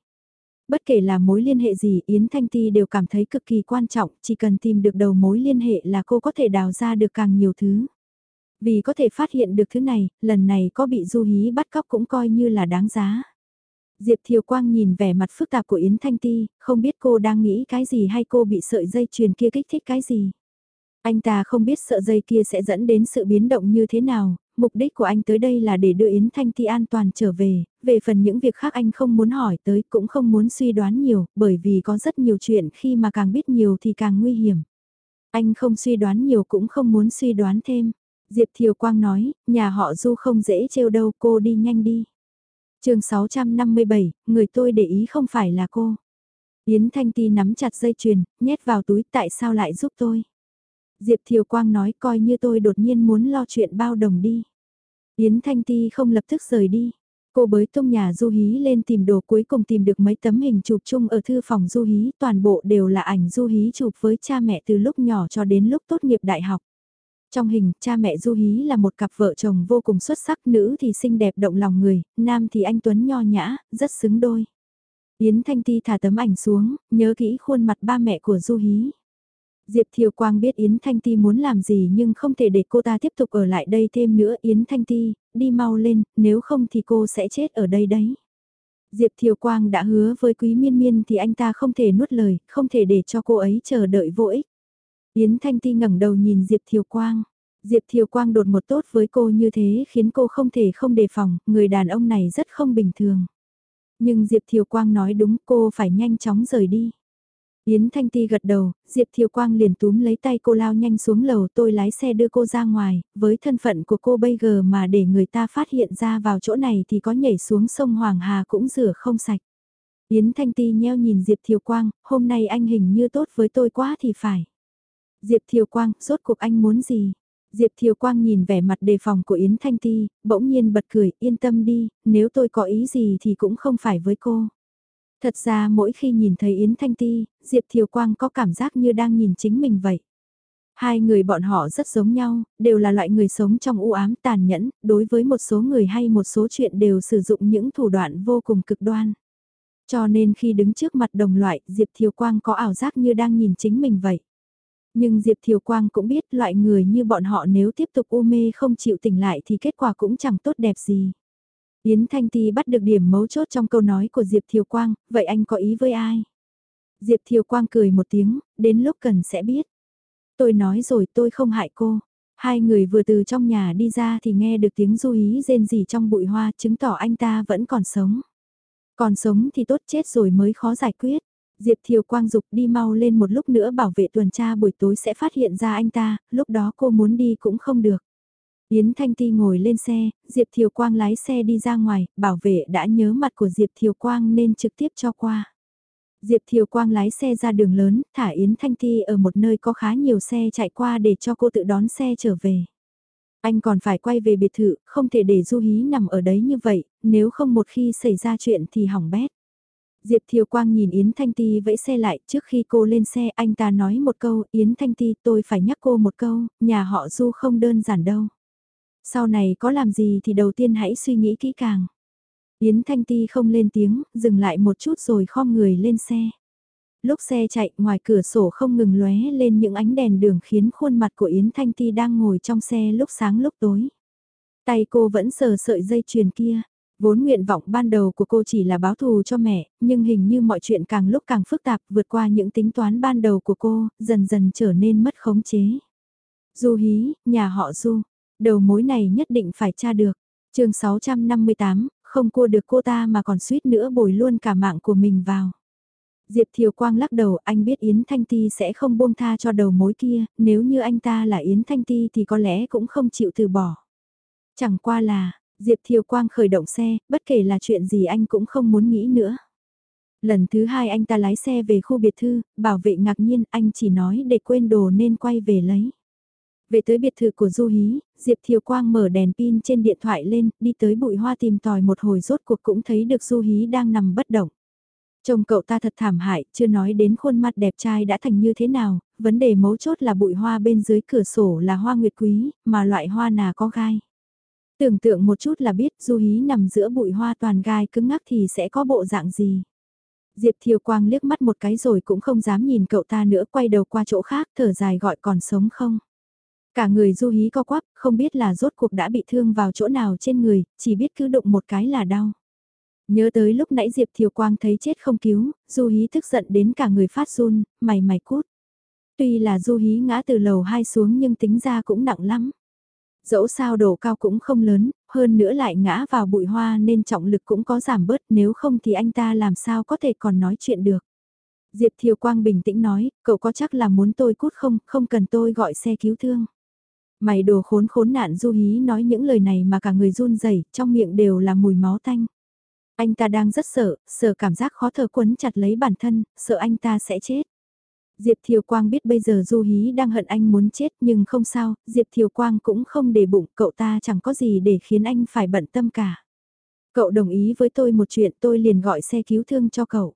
Bất kể là mối liên hệ gì Yến Thanh Ti đều cảm thấy cực kỳ quan trọng, chỉ cần tìm được đầu mối liên hệ là cô có thể đào ra được càng nhiều thứ. Vì có thể phát hiện được thứ này, lần này có bị Du Hí bắt cóc cũng coi như là đáng giá. Diệp Thiều Quang nhìn vẻ mặt phức tạp của Yến Thanh Ti, không biết cô đang nghĩ cái gì hay cô bị sợi dây chuyền kia kích thích cái gì. Anh ta không biết sợi dây kia sẽ dẫn đến sự biến động như thế nào, mục đích của anh tới đây là để đưa Yến Thanh Ti an toàn trở về, về phần những việc khác anh không muốn hỏi tới cũng không muốn suy đoán nhiều, bởi vì có rất nhiều chuyện khi mà càng biết nhiều thì càng nguy hiểm. Anh không suy đoán nhiều cũng không muốn suy đoán thêm. Diệp Thiều Quang nói, nhà họ Du không dễ trêu đâu cô đi nhanh đi. chương 657, người tôi để ý không phải là cô. Yến Thanh Ti nắm chặt dây chuyền, nhét vào túi tại sao lại giúp tôi. Diệp Thiều Quang nói coi như tôi đột nhiên muốn lo chuyện bao đồng đi. Yến Thanh Ti không lập tức rời đi. Cô bới tung nhà Du Hí lên tìm đồ cuối cùng tìm được mấy tấm hình chụp chung ở thư phòng Du Hí, toàn bộ đều là ảnh Du Hí chụp với cha mẹ từ lúc nhỏ cho đến lúc tốt nghiệp đại học. Trong hình, cha mẹ Du Hí là một cặp vợ chồng vô cùng xuất sắc, nữ thì xinh đẹp động lòng người, nam thì anh Tuấn nho nhã, rất xứng đôi. Yến Thanh Ti thả tấm ảnh xuống, nhớ kỹ khuôn mặt ba mẹ của Du Hí. Diệp Thiều Quang biết Yến Thanh Ti muốn làm gì nhưng không thể để cô ta tiếp tục ở lại đây thêm nữa. Yến Thanh Ti, đi mau lên, nếu không thì cô sẽ chết ở đây đấy. Diệp Thiều Quang đã hứa với Quý Miên Miên thì anh ta không thể nuốt lời, không thể để cho cô ấy chờ đợi vô ích. Yến Thanh Ti ngẩng đầu nhìn Diệp Thiều Quang. Diệp Thiều Quang đột một tốt với cô như thế khiến cô không thể không đề phòng, người đàn ông này rất không bình thường. Nhưng Diệp Thiều Quang nói đúng cô phải nhanh chóng rời đi. Yến Thanh Ti gật đầu, Diệp Thiều Quang liền túm lấy tay cô lao nhanh xuống lầu tôi lái xe đưa cô ra ngoài, với thân phận của cô bây giờ mà để người ta phát hiện ra vào chỗ này thì có nhảy xuống sông Hoàng Hà cũng rửa không sạch. Yến Thanh Ti nheo nhìn Diệp Thiều Quang, hôm nay anh hình như tốt với tôi quá thì phải. Diệp Thiều Quang, rốt cuộc anh muốn gì? Diệp Thiều Quang nhìn vẻ mặt đề phòng của Yến Thanh Ti, bỗng nhiên bật cười, yên tâm đi, nếu tôi có ý gì thì cũng không phải với cô. Thật ra mỗi khi nhìn thấy Yến Thanh Ti, Diệp Thiều Quang có cảm giác như đang nhìn chính mình vậy. Hai người bọn họ rất giống nhau, đều là loại người sống trong u ám tàn nhẫn, đối với một số người hay một số chuyện đều sử dụng những thủ đoạn vô cùng cực đoan. Cho nên khi đứng trước mặt đồng loại, Diệp Thiều Quang có ảo giác như đang nhìn chính mình vậy. Nhưng Diệp Thiều Quang cũng biết loại người như bọn họ nếu tiếp tục u mê không chịu tỉnh lại thì kết quả cũng chẳng tốt đẹp gì. Yến Thanh Ti bắt được điểm mấu chốt trong câu nói của Diệp Thiều Quang, vậy anh có ý với ai? Diệp Thiều Quang cười một tiếng, đến lúc cần sẽ biết. Tôi nói rồi tôi không hại cô. Hai người vừa từ trong nhà đi ra thì nghe được tiếng du ý rên rỉ trong bụi hoa chứng tỏ anh ta vẫn còn sống. Còn sống thì tốt chết rồi mới khó giải quyết. Diệp Thiều Quang dục đi mau lên một lúc nữa bảo vệ tuần tra buổi tối sẽ phát hiện ra anh ta, lúc đó cô muốn đi cũng không được. Yến Thanh Ti ngồi lên xe, Diệp Thiều Quang lái xe đi ra ngoài, bảo vệ đã nhớ mặt của Diệp Thiều Quang nên trực tiếp cho qua. Diệp Thiều Quang lái xe ra đường lớn, thả Yến Thanh Ti ở một nơi có khá nhiều xe chạy qua để cho cô tự đón xe trở về. Anh còn phải quay về biệt thự, không thể để Du Hí nằm ở đấy như vậy, nếu không một khi xảy ra chuyện thì hỏng bét. Diệp Thiều Quang nhìn Yến Thanh Ti vẫy xe lại, trước khi cô lên xe anh ta nói một câu, Yến Thanh Ti tôi phải nhắc cô một câu, nhà họ Du không đơn giản đâu. Sau này có làm gì thì đầu tiên hãy suy nghĩ kỹ càng. Yến Thanh Ti không lên tiếng, dừng lại một chút rồi khom người lên xe. Lúc xe chạy, ngoài cửa sổ không ngừng lóe lên những ánh đèn đường khiến khuôn mặt của Yến Thanh Ti đang ngồi trong xe lúc sáng lúc tối. Tay cô vẫn sờ sợi dây chuyền kia. Vốn nguyện vọng ban đầu của cô chỉ là báo thù cho mẹ, nhưng hình như mọi chuyện càng lúc càng phức tạp vượt qua những tính toán ban đầu của cô, dần dần trở nên mất khống chế. Du hí, nhà họ Du, đầu mối này nhất định phải tra được. chương 658, không cua được cô ta mà còn suýt nữa bồi luôn cả mạng của mình vào. Diệp Thiều Quang lắc đầu anh biết Yến Thanh Ti sẽ không buông tha cho đầu mối kia, nếu như anh ta là Yến Thanh Ti thì có lẽ cũng không chịu từ bỏ. Chẳng qua là, Diệp Thiều Quang khởi động xe, bất kể là chuyện gì anh cũng không muốn nghĩ nữa. Lần thứ hai anh ta lái xe về khu biệt thư, bảo vệ ngạc nhiên anh chỉ nói để quên đồ nên quay về lấy. Về tới biệt thự của Du Hí, Diệp Thiều Quang mở đèn pin trên điện thoại lên, đi tới bụi hoa tìm tòi một hồi rốt cuộc cũng thấy được Du Hí đang nằm bất động. Chồng cậu ta thật thảm hại, chưa nói đến khuôn mặt đẹp trai đã thành như thế nào, vấn đề mấu chốt là bụi hoa bên dưới cửa sổ là hoa nguyệt quý, mà loại hoa nào có gai. Tưởng tượng một chút là biết Du Hí nằm giữa bụi hoa toàn gai cứng ngắc thì sẽ có bộ dạng gì. Diệp Thiều Quang liếc mắt một cái rồi cũng không dám nhìn cậu ta nữa quay đầu qua chỗ khác thở dài gọi còn sống không. Cả người du hí co quắp, không biết là rốt cuộc đã bị thương vào chỗ nào trên người, chỉ biết cứ đụng một cái là đau. Nhớ tới lúc nãy Diệp Thiều Quang thấy chết không cứu, du hí tức giận đến cả người phát run, mày mày cút. Tuy là du hí ngã từ lầu 2 xuống nhưng tính ra cũng nặng lắm. Dẫu sao độ cao cũng không lớn, hơn nữa lại ngã vào bụi hoa nên trọng lực cũng có giảm bớt nếu không thì anh ta làm sao có thể còn nói chuyện được. Diệp Thiều Quang bình tĩnh nói, cậu có chắc là muốn tôi cút không, không cần tôi gọi xe cứu thương. Mày đồ khốn khốn nạn du hí nói những lời này mà cả người run rẩy trong miệng đều là mùi máu tanh. Anh ta đang rất sợ, sợ cảm giác khó thở quấn chặt lấy bản thân, sợ anh ta sẽ chết. Diệp Thiều Quang biết bây giờ Du Hí đang hận anh muốn chết nhưng không sao, Diệp Thiều Quang cũng không để bụng cậu ta chẳng có gì để khiến anh phải bận tâm cả. Cậu đồng ý với tôi một chuyện tôi liền gọi xe cứu thương cho cậu.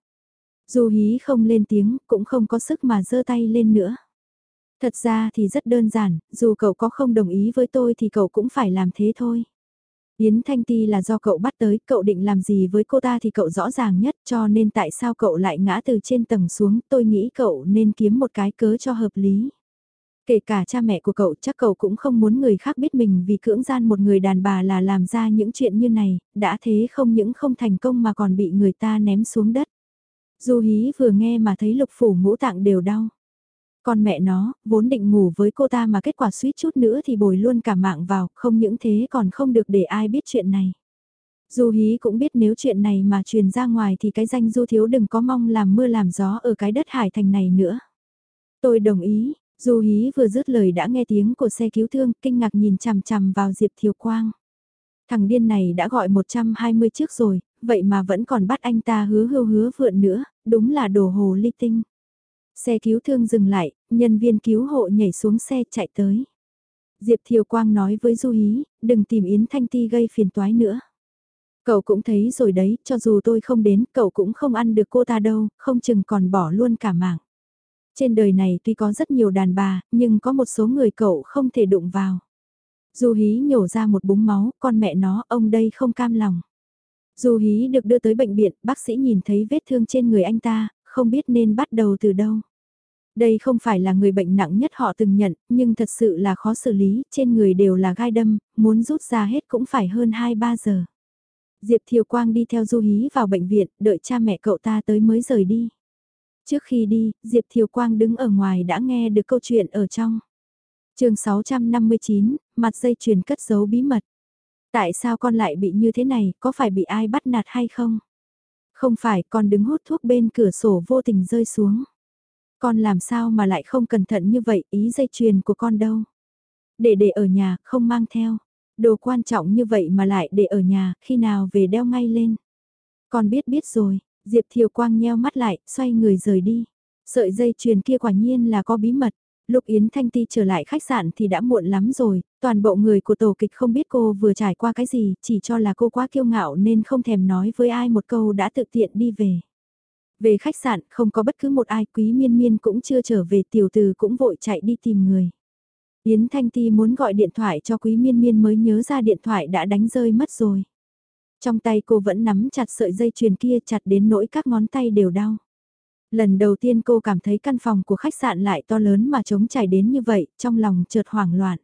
Du Hí không lên tiếng, cũng không có sức mà giơ tay lên nữa. Thật ra thì rất đơn giản, dù cậu có không đồng ý với tôi thì cậu cũng phải làm thế thôi. Yến Thanh Ti là do cậu bắt tới, cậu định làm gì với cô ta thì cậu rõ ràng nhất cho nên tại sao cậu lại ngã từ trên tầng xuống, tôi nghĩ cậu nên kiếm một cái cớ cho hợp lý. Kể cả cha mẹ của cậu chắc cậu cũng không muốn người khác biết mình vì cưỡng gian một người đàn bà là làm ra những chuyện như này, đã thế không những không thành công mà còn bị người ta ném xuống đất. Du hí vừa nghe mà thấy lục phủ ngũ tạng đều đau. Con mẹ nó, vốn định ngủ với cô ta mà kết quả suýt chút nữa thì bồi luôn cả mạng vào, không những thế còn không được để ai biết chuyện này. Du hí cũng biết nếu chuyện này mà truyền ra ngoài thì cái danh du thiếu đừng có mong làm mưa làm gió ở cái đất hải thành này nữa. Tôi đồng ý, du hí vừa dứt lời đã nghe tiếng của xe cứu thương, kinh ngạc nhìn chằm chằm vào Diệp Thiều Quang. Thằng điên này đã gọi 120 chiếc rồi, vậy mà vẫn còn bắt anh ta hứa hưu hứa vượn nữa, đúng là đồ hồ ly tinh. Xe cứu thương dừng lại, nhân viên cứu hộ nhảy xuống xe chạy tới. Diệp Thiều Quang nói với Du Hí, đừng tìm Yến Thanh Ti gây phiền toái nữa. Cậu cũng thấy rồi đấy, cho dù tôi không đến, cậu cũng không ăn được cô ta đâu, không chừng còn bỏ luôn cả mạng. Trên đời này tuy có rất nhiều đàn bà, nhưng có một số người cậu không thể đụng vào. Du Hí nhổ ra một búng máu, con mẹ nó, ông đây không cam lòng. Du Hí được đưa tới bệnh viện, bác sĩ nhìn thấy vết thương trên người anh ta, không biết nên bắt đầu từ đâu. Đây không phải là người bệnh nặng nhất họ từng nhận, nhưng thật sự là khó xử lý, trên người đều là gai đâm, muốn rút ra hết cũng phải hơn 2-3 giờ. Diệp Thiều Quang đi theo Du Hí vào bệnh viện, đợi cha mẹ cậu ta tới mới rời đi. Trước khi đi, Diệp Thiều Quang đứng ở ngoài đã nghe được câu chuyện ở trong. chương 659, mặt dây chuyền cất giấu bí mật. Tại sao con lại bị như thế này, có phải bị ai bắt nạt hay không? Không phải con đứng hút thuốc bên cửa sổ vô tình rơi xuống. Con làm sao mà lại không cẩn thận như vậy, ý dây chuyền của con đâu. Để để ở nhà, không mang theo. Đồ quan trọng như vậy mà lại để ở nhà, khi nào về đeo ngay lên. Con biết biết rồi, Diệp Thiều Quang nheo mắt lại, xoay người rời đi. Sợi dây chuyền kia quả nhiên là có bí mật. Lúc Yến Thanh Ti trở lại khách sạn thì đã muộn lắm rồi, toàn bộ người của tổ kịch không biết cô vừa trải qua cái gì, chỉ cho là cô quá kiêu ngạo nên không thèm nói với ai một câu đã tự tiện đi về. Về khách sạn không có bất cứ một ai quý miên miên cũng chưa trở về tiểu từ cũng vội chạy đi tìm người. Yến Thanh Ti muốn gọi điện thoại cho quý miên miên mới nhớ ra điện thoại đã đánh rơi mất rồi. Trong tay cô vẫn nắm chặt sợi dây chuyền kia chặt đến nỗi các ngón tay đều đau. Lần đầu tiên cô cảm thấy căn phòng của khách sạn lại to lớn mà trống trải đến như vậy, trong lòng chợt hoảng loạn.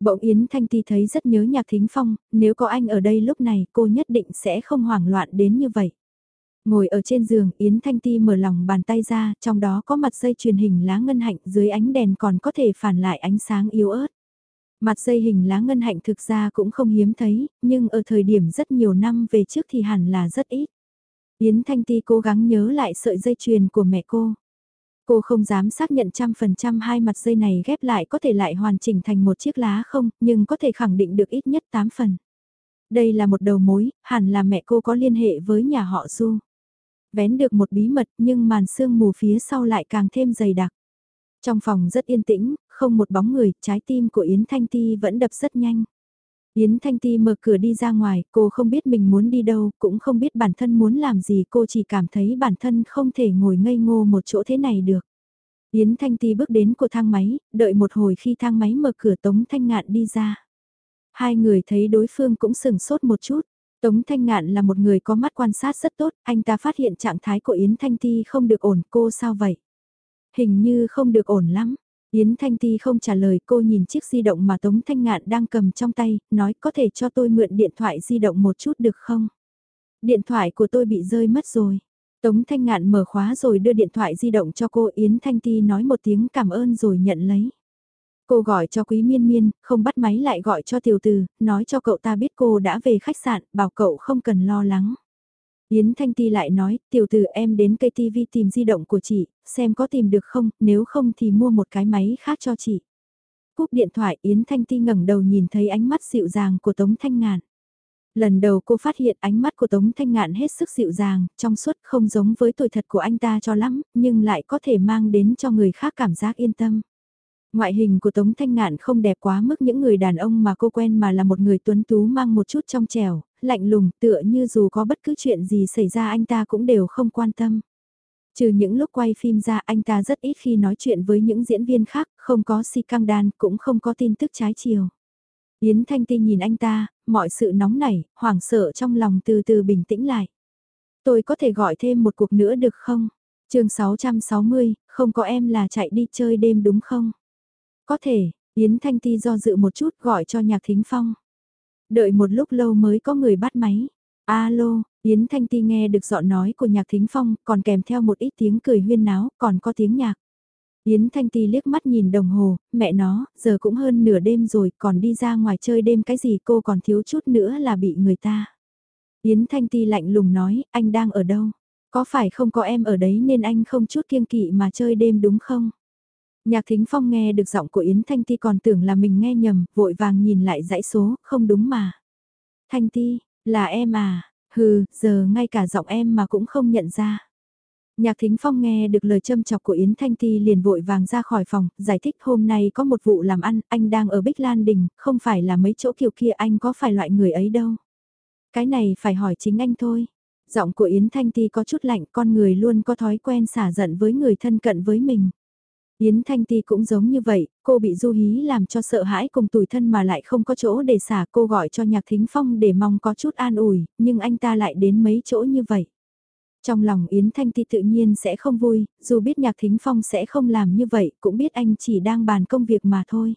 Bỗng Yến Thanh Ti thấy rất nhớ nhạc thính phong, nếu có anh ở đây lúc này cô nhất định sẽ không hoảng loạn đến như vậy. Ngồi ở trên giường, Yến Thanh Ti mở lòng bàn tay ra, trong đó có mặt dây truyền hình lá ngân hạnh dưới ánh đèn còn có thể phản lại ánh sáng yếu ớt. Mặt dây hình lá ngân hạnh thực ra cũng không hiếm thấy, nhưng ở thời điểm rất nhiều năm về trước thì hẳn là rất ít. Yến Thanh Ti cố gắng nhớ lại sợi dây chuyền của mẹ cô. Cô không dám xác nhận trăm phần trăm hai mặt dây này ghép lại có thể lại hoàn chỉnh thành một chiếc lá không, nhưng có thể khẳng định được ít nhất 8 phần. Đây là một đầu mối, hẳn là mẹ cô có liên hệ với nhà họ Du. Vén được một bí mật nhưng màn sương mù phía sau lại càng thêm dày đặc. Trong phòng rất yên tĩnh, không một bóng người, trái tim của Yến Thanh Ti vẫn đập rất nhanh. Yến Thanh Ti mở cửa đi ra ngoài, cô không biết mình muốn đi đâu, cũng không biết bản thân muốn làm gì, cô chỉ cảm thấy bản thân không thể ngồi ngây ngô một chỗ thế này được. Yến Thanh Ti bước đến của thang máy, đợi một hồi khi thang máy mở cửa Tống Thanh Ngạn đi ra. Hai người thấy đối phương cũng sừng sốt một chút. Tống Thanh Ngạn là một người có mắt quan sát rất tốt, anh ta phát hiện trạng thái của Yến Thanh Ti không được ổn, cô sao vậy? Hình như không được ổn lắm. Yến Thanh Ti không trả lời cô nhìn chiếc di động mà Tống Thanh Ngạn đang cầm trong tay, nói có thể cho tôi mượn điện thoại di động một chút được không? Điện thoại của tôi bị rơi mất rồi. Tống Thanh Ngạn mở khóa rồi đưa điện thoại di động cho cô Yến Thanh Ti nói một tiếng cảm ơn rồi nhận lấy. Cô gọi cho Quý Miên Miên, không bắt máy lại gọi cho tiểu từ, nói cho cậu ta biết cô đã về khách sạn, bảo cậu không cần lo lắng. Yến Thanh Ti lại nói, tiểu tử em đến cây TV tìm di động của chị, xem có tìm được không, nếu không thì mua một cái máy khác cho chị. Cúp điện thoại Yến Thanh Ti ngẩng đầu nhìn thấy ánh mắt dịu dàng của Tống Thanh Ngạn. Lần đầu cô phát hiện ánh mắt của Tống Thanh Ngạn hết sức dịu dàng, trong suốt không giống với tuổi thật của anh ta cho lắm, nhưng lại có thể mang đến cho người khác cảm giác yên tâm. Ngoại hình của Tống Thanh Ngạn không đẹp quá mức những người đàn ông mà cô quen mà là một người tuấn tú mang một chút trong trẻo, lạnh lùng tựa như dù có bất cứ chuyện gì xảy ra anh ta cũng đều không quan tâm. Trừ những lúc quay phim ra anh ta rất ít khi nói chuyện với những diễn viên khác, không có si căng đan, cũng không có tin tức trái chiều. Yến Thanh Ti nhìn anh ta, mọi sự nóng nảy, hoảng sợ trong lòng từ từ bình tĩnh lại. Tôi có thể gọi thêm một cuộc nữa được không? chương 660, không có em là chạy đi chơi đêm đúng không? Có thể, Yến Thanh Ti do dự một chút gọi cho Nhạc Thính Phong. Đợi một lúc lâu mới có người bắt máy. Alo, Yến Thanh Ti nghe được giọng nói của Nhạc Thính Phong, còn kèm theo một ít tiếng cười huyên náo, còn có tiếng nhạc. Yến Thanh Ti liếc mắt nhìn đồng hồ, mẹ nó, giờ cũng hơn nửa đêm rồi, còn đi ra ngoài chơi đêm cái gì cô còn thiếu chút nữa là bị người ta. Yến Thanh Ti lạnh lùng nói, anh đang ở đâu? Có phải không có em ở đấy nên anh không chút kiêng kỵ mà chơi đêm đúng không? Nhạc Thính Phong nghe được giọng của Yến Thanh Ti còn tưởng là mình nghe nhầm, vội vàng nhìn lại dãy số, không đúng mà. Thanh Ti, là em à? Hừ, giờ ngay cả giọng em mà cũng không nhận ra. Nhạc Thính Phong nghe được lời châm chọc của Yến Thanh Ti liền vội vàng ra khỏi phòng, giải thích hôm nay có một vụ làm ăn, anh đang ở Bích Lan Đình, không phải là mấy chỗ kiểu kia anh có phải loại người ấy đâu. Cái này phải hỏi chính anh thôi. Giọng của Yến Thanh Ti có chút lạnh, con người luôn có thói quen xả giận với người thân cận với mình. Yến Thanh Ti cũng giống như vậy, cô bị Du Hí làm cho sợ hãi cùng tủi thân mà lại không có chỗ để xả cô gọi cho Nhạc Thính Phong để mong có chút an ủi, nhưng anh ta lại đến mấy chỗ như vậy. Trong lòng Yến Thanh Ti tự nhiên sẽ không vui, dù biết Nhạc Thính Phong sẽ không làm như vậy, cũng biết anh chỉ đang bàn công việc mà thôi.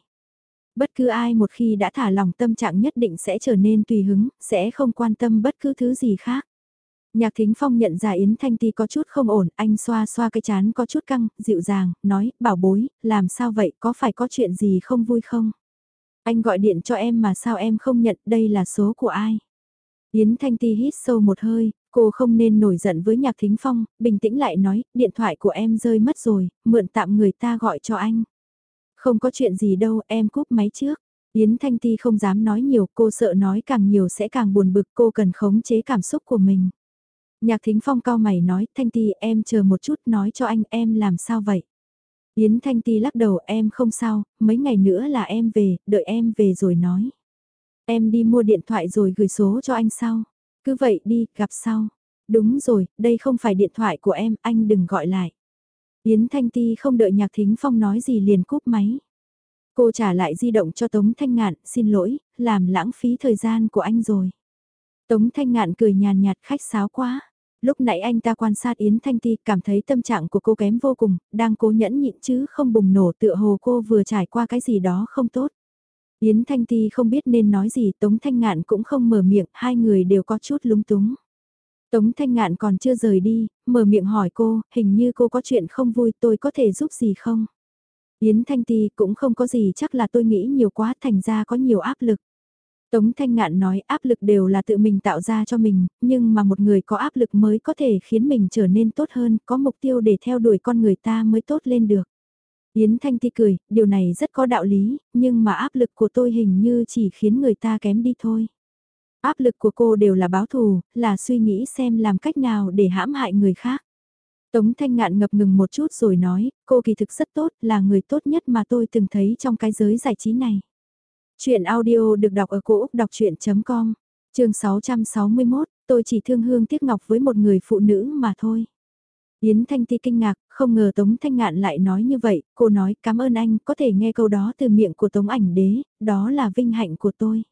Bất cứ ai một khi đã thả lòng tâm trạng nhất định sẽ trở nên tùy hứng, sẽ không quan tâm bất cứ thứ gì khác. Nhạc Thính Phong nhận ra Yến Thanh Ti có chút không ổn, anh xoa xoa cái chán có chút căng, dịu dàng, nói, bảo bối, làm sao vậy, có phải có chuyện gì không vui không? Anh gọi điện cho em mà sao em không nhận, đây là số của ai? Yến Thanh Ti hít sâu một hơi, cô không nên nổi giận với Nhạc Thính Phong, bình tĩnh lại nói, điện thoại của em rơi mất rồi, mượn tạm người ta gọi cho anh. Không có chuyện gì đâu, em cúp máy trước. Yến Thanh Ti không dám nói nhiều, cô sợ nói càng nhiều sẽ càng buồn bực, cô cần khống chế cảm xúc của mình. Nhạc Thính Phong cao mày nói, Thanh Ti em chờ một chút nói cho anh em làm sao vậy. Yến Thanh Ti lắc đầu em không sao, mấy ngày nữa là em về, đợi em về rồi nói. Em đi mua điện thoại rồi gửi số cho anh sau. Cứ vậy đi, gặp sau. Đúng rồi, đây không phải điện thoại của em, anh đừng gọi lại. Yến Thanh Ti không đợi Nhạc Thính Phong nói gì liền cúp máy. Cô trả lại di động cho Tống Thanh Ngạn, xin lỗi, làm lãng phí thời gian của anh rồi. Tống Thanh Ngạn cười nhàn nhạt khách sáo quá. Lúc nãy anh ta quan sát Yến Thanh Ti cảm thấy tâm trạng của cô kém vô cùng, đang cố nhẫn nhịn chứ không bùng nổ tựa hồ cô vừa trải qua cái gì đó không tốt. Yến Thanh Ti không biết nên nói gì, Tống Thanh Ngạn cũng không mở miệng, hai người đều có chút lúng túng. Tống Thanh Ngạn còn chưa rời đi, mở miệng hỏi cô, hình như cô có chuyện không vui tôi có thể giúp gì không? Yến Thanh Ti cũng không có gì chắc là tôi nghĩ nhiều quá thành ra có nhiều áp lực. Tống Thanh Ngạn nói áp lực đều là tự mình tạo ra cho mình, nhưng mà một người có áp lực mới có thể khiến mình trở nên tốt hơn, có mục tiêu để theo đuổi con người ta mới tốt lên được. Yến Thanh Ti cười, điều này rất có đạo lý, nhưng mà áp lực của tôi hình như chỉ khiến người ta kém đi thôi. Áp lực của cô đều là báo thù, là suy nghĩ xem làm cách nào để hãm hại người khác. Tống Thanh Ngạn ngập ngừng một chút rồi nói, cô kỳ thực rất tốt, là người tốt nhất mà tôi từng thấy trong cái giới giải trí này. Chuyện audio được đọc ở cổ Úc đọc chuyện.com, trường 661, tôi chỉ thương hương tiếc ngọc với một người phụ nữ mà thôi. Yến Thanh Ti kinh ngạc, không ngờ Tống Thanh Ngạn lại nói như vậy, cô nói cảm ơn anh, có thể nghe câu đó từ miệng của Tống ảnh đế, đó là vinh hạnh của tôi.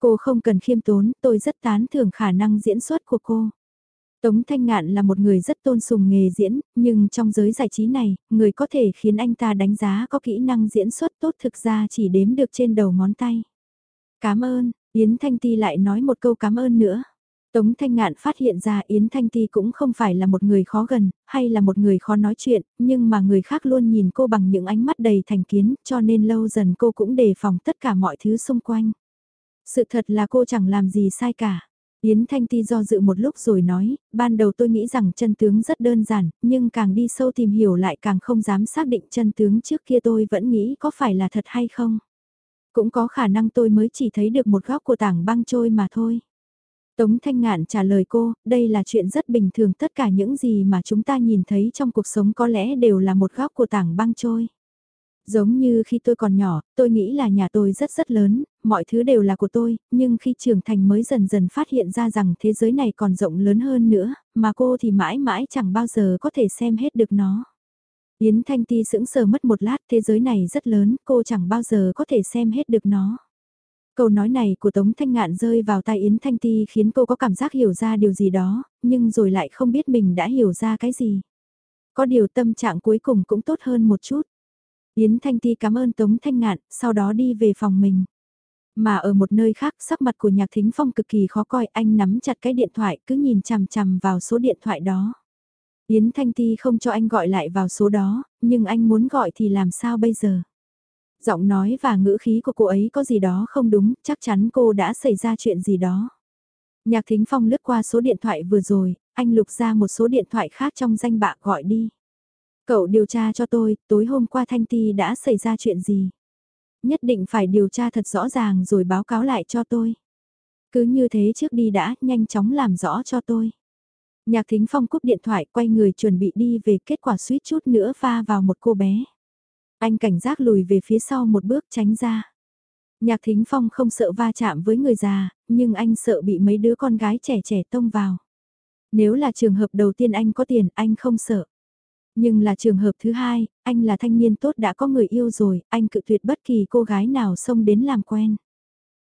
Cô không cần khiêm tốn, tôi rất tán thưởng khả năng diễn xuất của cô. Tống Thanh Ngạn là một người rất tôn sùng nghề diễn, nhưng trong giới giải trí này, người có thể khiến anh ta đánh giá có kỹ năng diễn xuất tốt thực ra chỉ đếm được trên đầu ngón tay. Cảm ơn, Yến Thanh Ti lại nói một câu cảm ơn nữa. Tống Thanh Ngạn phát hiện ra Yến Thanh Ti cũng không phải là một người khó gần, hay là một người khó nói chuyện, nhưng mà người khác luôn nhìn cô bằng những ánh mắt đầy thành kiến, cho nên lâu dần cô cũng đề phòng tất cả mọi thứ xung quanh. Sự thật là cô chẳng làm gì sai cả. Yến Thanh Ti do dự một lúc rồi nói, ban đầu tôi nghĩ rằng chân tướng rất đơn giản, nhưng càng đi sâu tìm hiểu lại càng không dám xác định chân tướng trước kia tôi vẫn nghĩ có phải là thật hay không. Cũng có khả năng tôi mới chỉ thấy được một góc của tảng băng trôi mà thôi. Tống Thanh Ngạn trả lời cô, đây là chuyện rất bình thường tất cả những gì mà chúng ta nhìn thấy trong cuộc sống có lẽ đều là một góc của tảng băng trôi. Giống như khi tôi còn nhỏ, tôi nghĩ là nhà tôi rất rất lớn, mọi thứ đều là của tôi, nhưng khi trưởng thành mới dần dần phát hiện ra rằng thế giới này còn rộng lớn hơn nữa, mà cô thì mãi mãi chẳng bao giờ có thể xem hết được nó. Yến Thanh Ti sững sờ mất một lát, thế giới này rất lớn, cô chẳng bao giờ có thể xem hết được nó. Câu nói này của Tống Thanh Ngạn rơi vào tai Yến Thanh Ti khiến cô có cảm giác hiểu ra điều gì đó, nhưng rồi lại không biết mình đã hiểu ra cái gì. Có điều tâm trạng cuối cùng cũng tốt hơn một chút. Yến Thanh Ti cảm ơn Tống Thanh Ngạn, sau đó đi về phòng mình. Mà ở một nơi khác sắc mặt của Nhạc Thính Phong cực kỳ khó coi anh nắm chặt cái điện thoại cứ nhìn chằm chằm vào số điện thoại đó. Yến Thanh Ti không cho anh gọi lại vào số đó, nhưng anh muốn gọi thì làm sao bây giờ? Giọng nói và ngữ khí của cô ấy có gì đó không đúng, chắc chắn cô đã xảy ra chuyện gì đó. Nhạc Thính Phong lướt qua số điện thoại vừa rồi, anh lục ra một số điện thoại khác trong danh bạ gọi đi. Cậu điều tra cho tôi, tối hôm qua Thanh Ti đã xảy ra chuyện gì? Nhất định phải điều tra thật rõ ràng rồi báo cáo lại cho tôi. Cứ như thế trước đi đã, nhanh chóng làm rõ cho tôi. Nhạc Thính Phong cúp điện thoại quay người chuẩn bị đi về kết quả suýt chút nữa pha vào một cô bé. Anh cảnh giác lùi về phía sau một bước tránh ra. Nhạc Thính Phong không sợ va chạm với người già, nhưng anh sợ bị mấy đứa con gái trẻ trẻ tông vào. Nếu là trường hợp đầu tiên anh có tiền, anh không sợ. Nhưng là trường hợp thứ hai, anh là thanh niên tốt đã có người yêu rồi, anh cự tuyệt bất kỳ cô gái nào xông đến làm quen.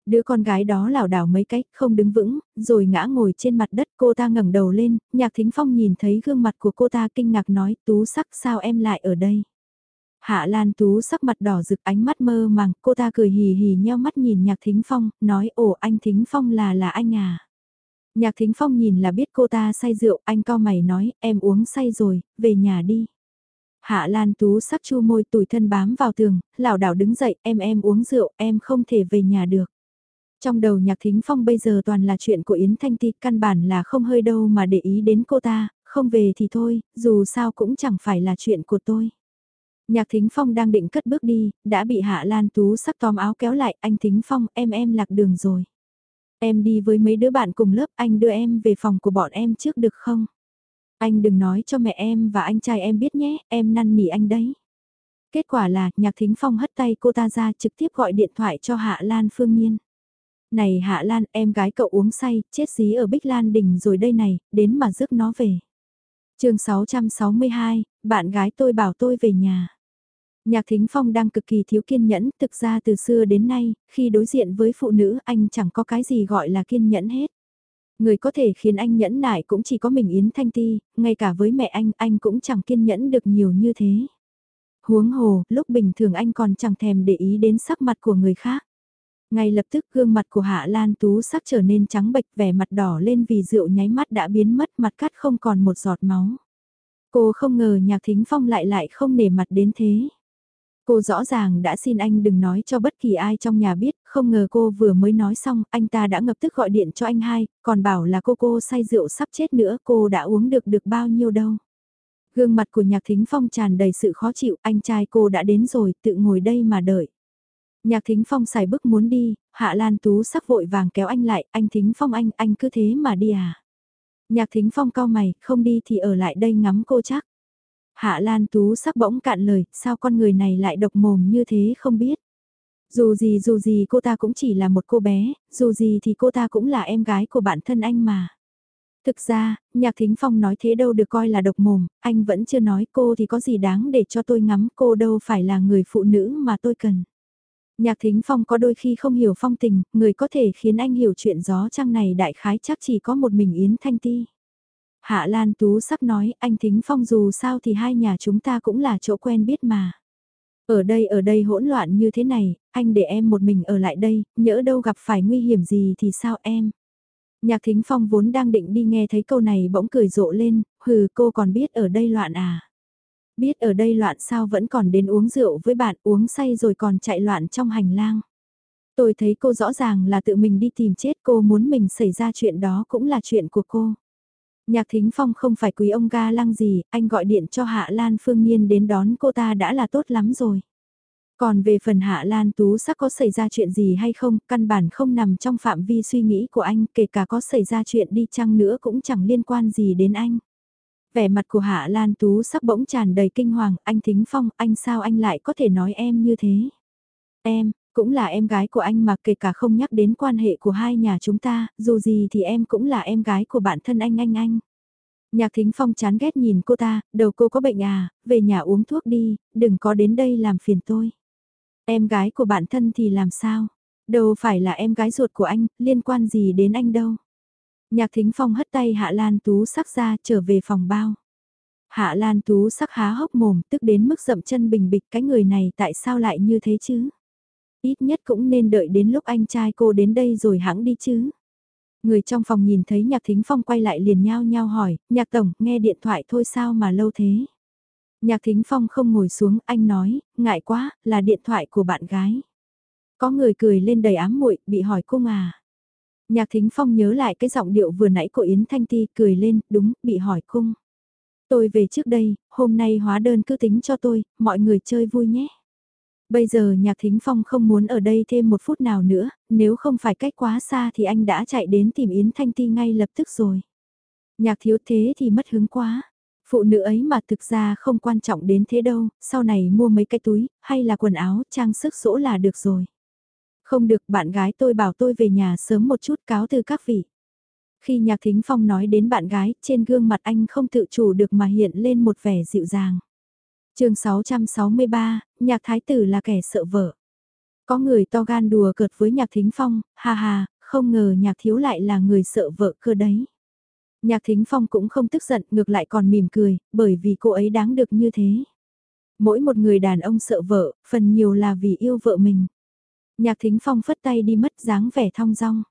Đứa con gái đó lảo đảo mấy cách, không đứng vững, rồi ngã ngồi trên mặt đất cô ta ngẩng đầu lên, nhạc thính phong nhìn thấy gương mặt của cô ta kinh ngạc nói tú sắc sao em lại ở đây. Hạ Lan Tú sắc mặt đỏ rực ánh mắt mơ màng, cô ta cười hì hì nheo mắt nhìn Nhạc Thính Phong, nói ồ anh Thính Phong là là anh à. Nhạc Thính Phong nhìn là biết cô ta say rượu, anh cao mày nói, em uống say rồi, về nhà đi. Hạ Lan Tú sắc chu môi tủi thân bám vào tường, lảo đảo đứng dậy, em em uống rượu, em không thể về nhà được. Trong đầu Nhạc Thính Phong bây giờ toàn là chuyện của Yến Thanh Ti, căn bản là không hơi đâu mà để ý đến cô ta, không về thì thôi, dù sao cũng chẳng phải là chuyện của tôi. Nhạc Thính Phong đang định cất bước đi, đã bị Hạ Lan Tú sắc tóm áo kéo lại, anh Thính Phong, em em lạc đường rồi. Em đi với mấy đứa bạn cùng lớp, anh đưa em về phòng của bọn em trước được không? Anh đừng nói cho mẹ em và anh trai em biết nhé, em năn nỉ anh đấy. Kết quả là, Nhạc Thính Phong hất tay cô ta ra trực tiếp gọi điện thoại cho Hạ Lan Phương Nhiên. Này Hạ Lan, em gái cậu uống say, chết dí ở Bích Lan Đình rồi đây này, đến mà rước nó về. chương 662, bạn gái tôi bảo tôi về nhà. Nhạc Thính Phong đang cực kỳ thiếu kiên nhẫn, thực ra từ xưa đến nay, khi đối diện với phụ nữ anh chẳng có cái gì gọi là kiên nhẫn hết. Người có thể khiến anh nhẫn nại cũng chỉ có mình Yến Thanh Ti, ngay cả với mẹ anh, anh cũng chẳng kiên nhẫn được nhiều như thế. Huống hồ, lúc bình thường anh còn chẳng thèm để ý đến sắc mặt của người khác. Ngay lập tức gương mặt của Hạ Lan Tú sắc trở nên trắng bệch vẻ mặt đỏ lên vì rượu nháy mắt đã biến mất mặt cắt không còn một giọt máu. Cô không ngờ nhạc thính phong lại lại không nể mặt đến thế. Cô rõ ràng đã xin anh đừng nói cho bất kỳ ai trong nhà biết, không ngờ cô vừa mới nói xong, anh ta đã ngập tức gọi điện cho anh hai, còn bảo là cô cô say rượu sắp chết nữa, cô đã uống được được bao nhiêu đâu. Gương mặt của nhạc thính phong tràn đầy sự khó chịu, anh trai cô đã đến rồi, tự ngồi đây mà đợi. Nhạc thính phong xài bước muốn đi, hạ lan tú sắc vội vàng kéo anh lại, anh thính phong anh, anh cứ thế mà đi à. Nhạc thính phong cao mày, không đi thì ở lại đây ngắm cô chắc. Hạ Lan Tú sắc bỗng cạn lời, sao con người này lại độc mồm như thế không biết. Dù gì dù gì cô ta cũng chỉ là một cô bé, dù gì thì cô ta cũng là em gái của bản thân anh mà. Thực ra, Nhạc Thính Phong nói thế đâu được coi là độc mồm, anh vẫn chưa nói cô thì có gì đáng để cho tôi ngắm cô đâu phải là người phụ nữ mà tôi cần. Nhạc Thính Phong có đôi khi không hiểu phong tình, người có thể khiến anh hiểu chuyện gió trăng này đại khái chắc chỉ có một mình Yến Thanh Ti. Hạ Lan Tú sắp nói, anh Thính Phong dù sao thì hai nhà chúng ta cũng là chỗ quen biết mà. Ở đây ở đây hỗn loạn như thế này, anh để em một mình ở lại đây, nhỡ đâu gặp phải nguy hiểm gì thì sao em? Nhạc Thính Phong vốn đang định đi nghe thấy câu này bỗng cười rộ lên, hừ cô còn biết ở đây loạn à? Biết ở đây loạn sao vẫn còn đến uống rượu với bạn uống say rồi còn chạy loạn trong hành lang. Tôi thấy cô rõ ràng là tự mình đi tìm chết cô muốn mình xảy ra chuyện đó cũng là chuyện của cô. Nhạc Thính Phong không phải quý ông ga lăng gì, anh gọi điện cho Hạ Lan Phương Nhiên đến đón cô ta đã là tốt lắm rồi. Còn về phần Hạ Lan Tú sắc có xảy ra chuyện gì hay không, căn bản không nằm trong phạm vi suy nghĩ của anh, kể cả có xảy ra chuyện đi chăng nữa cũng chẳng liên quan gì đến anh. Vẻ mặt của Hạ Lan Tú sắc bỗng tràn đầy kinh hoàng, anh Thính Phong, anh sao anh lại có thể nói em như thế? Em, cũng là em gái của anh mà kể cả không nhắc đến quan hệ của hai nhà chúng ta, dù gì thì em cũng là em gái của bạn thân anh anh anh. Nhạc Thính Phong chán ghét nhìn cô ta, đầu cô có bệnh à, về nhà uống thuốc đi, đừng có đến đây làm phiền tôi. Em gái của bạn thân thì làm sao? Đâu phải là em gái ruột của anh, liên quan gì đến anh đâu. Nhạc Thính Phong hất tay Hạ Lan Tú sắc ra trở về phòng bao. Hạ Lan Tú sắc há hốc mồm tức đến mức dậm chân bình bịch cái người này tại sao lại như thế chứ? Ít nhất cũng nên đợi đến lúc anh trai cô đến đây rồi hãng đi chứ. Người trong phòng nhìn thấy Nhạc Thính Phong quay lại liền nhao nhao hỏi, Nhạc Tổng, nghe điện thoại thôi sao mà lâu thế? Nhạc Thính Phong không ngồi xuống, anh nói, ngại quá, là điện thoại của bạn gái. Có người cười lên đầy ám muội, bị hỏi cung à. Nhạc Thính Phong nhớ lại cái giọng điệu vừa nãy của Yến Thanh Ti cười lên, đúng, bị hỏi cung. Tôi về trước đây, hôm nay hóa đơn cứ tính cho tôi, mọi người chơi vui nhé. Bây giờ Nhạc Thính Phong không muốn ở đây thêm một phút nào nữa, nếu không phải cách quá xa thì anh đã chạy đến tìm Yến Thanh Ti ngay lập tức rồi. Nhạc thiếu thế thì mất hứng quá. Phụ nữ ấy mà thực ra không quan trọng đến thế đâu, sau này mua mấy cái túi, hay là quần áo, trang sức sỗ là được rồi. Không được, bạn gái tôi bảo tôi về nhà sớm một chút cáo từ các vị. Khi Nhạc Thính Phong nói đến bạn gái, trên gương mặt anh không tự chủ được mà hiện lên một vẻ dịu dàng chương 663, nhạc thái tử là kẻ sợ vợ. Có người to gan đùa cợt với nhạc thính phong, ha ha, không ngờ nhạc thiếu lại là người sợ vợ cơ đấy. Nhạc thính phong cũng không tức giận, ngược lại còn mỉm cười, bởi vì cô ấy đáng được như thế. Mỗi một người đàn ông sợ vợ, phần nhiều là vì yêu vợ mình. Nhạc thính phong phất tay đi mất dáng vẻ thong dong.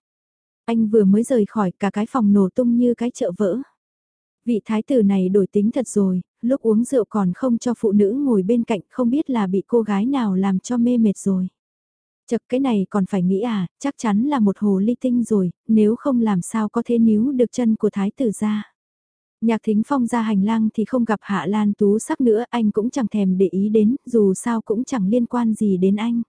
Anh vừa mới rời khỏi cả cái phòng nổ tung như cái chợ vỡ. Vị thái tử này đổi tính thật rồi, lúc uống rượu còn không cho phụ nữ ngồi bên cạnh không biết là bị cô gái nào làm cho mê mệt rồi. Chật cái này còn phải nghĩ à, chắc chắn là một hồ ly tinh rồi, nếu không làm sao có thể níu được chân của thái tử ra. Nhạc thính phong ra hành lang thì không gặp Hạ Lan Tú sắc nữa, anh cũng chẳng thèm để ý đến, dù sao cũng chẳng liên quan gì đến anh.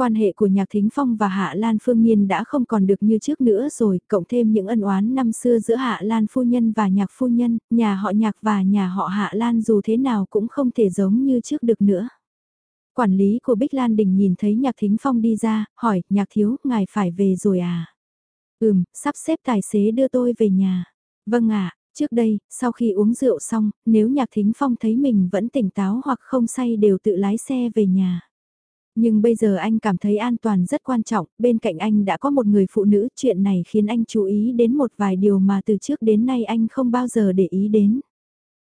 Quan hệ của Nhạc Thính Phong và Hạ Lan Phương Nhiên đã không còn được như trước nữa rồi, cộng thêm những ân oán năm xưa giữa Hạ Lan Phu Nhân và Nhạc Phu Nhân, nhà họ Nhạc và nhà họ Hạ Lan dù thế nào cũng không thể giống như trước được nữa. Quản lý của Bích Lan Đình nhìn thấy Nhạc Thính Phong đi ra, hỏi, Nhạc Thiếu, ngài phải về rồi à? Ừm, sắp xếp tài xế đưa tôi về nhà. Vâng ạ, trước đây, sau khi uống rượu xong, nếu Nhạc Thính Phong thấy mình vẫn tỉnh táo hoặc không say đều tự lái xe về nhà. Nhưng bây giờ anh cảm thấy an toàn rất quan trọng, bên cạnh anh đã có một người phụ nữ, chuyện này khiến anh chú ý đến một vài điều mà từ trước đến nay anh không bao giờ để ý đến.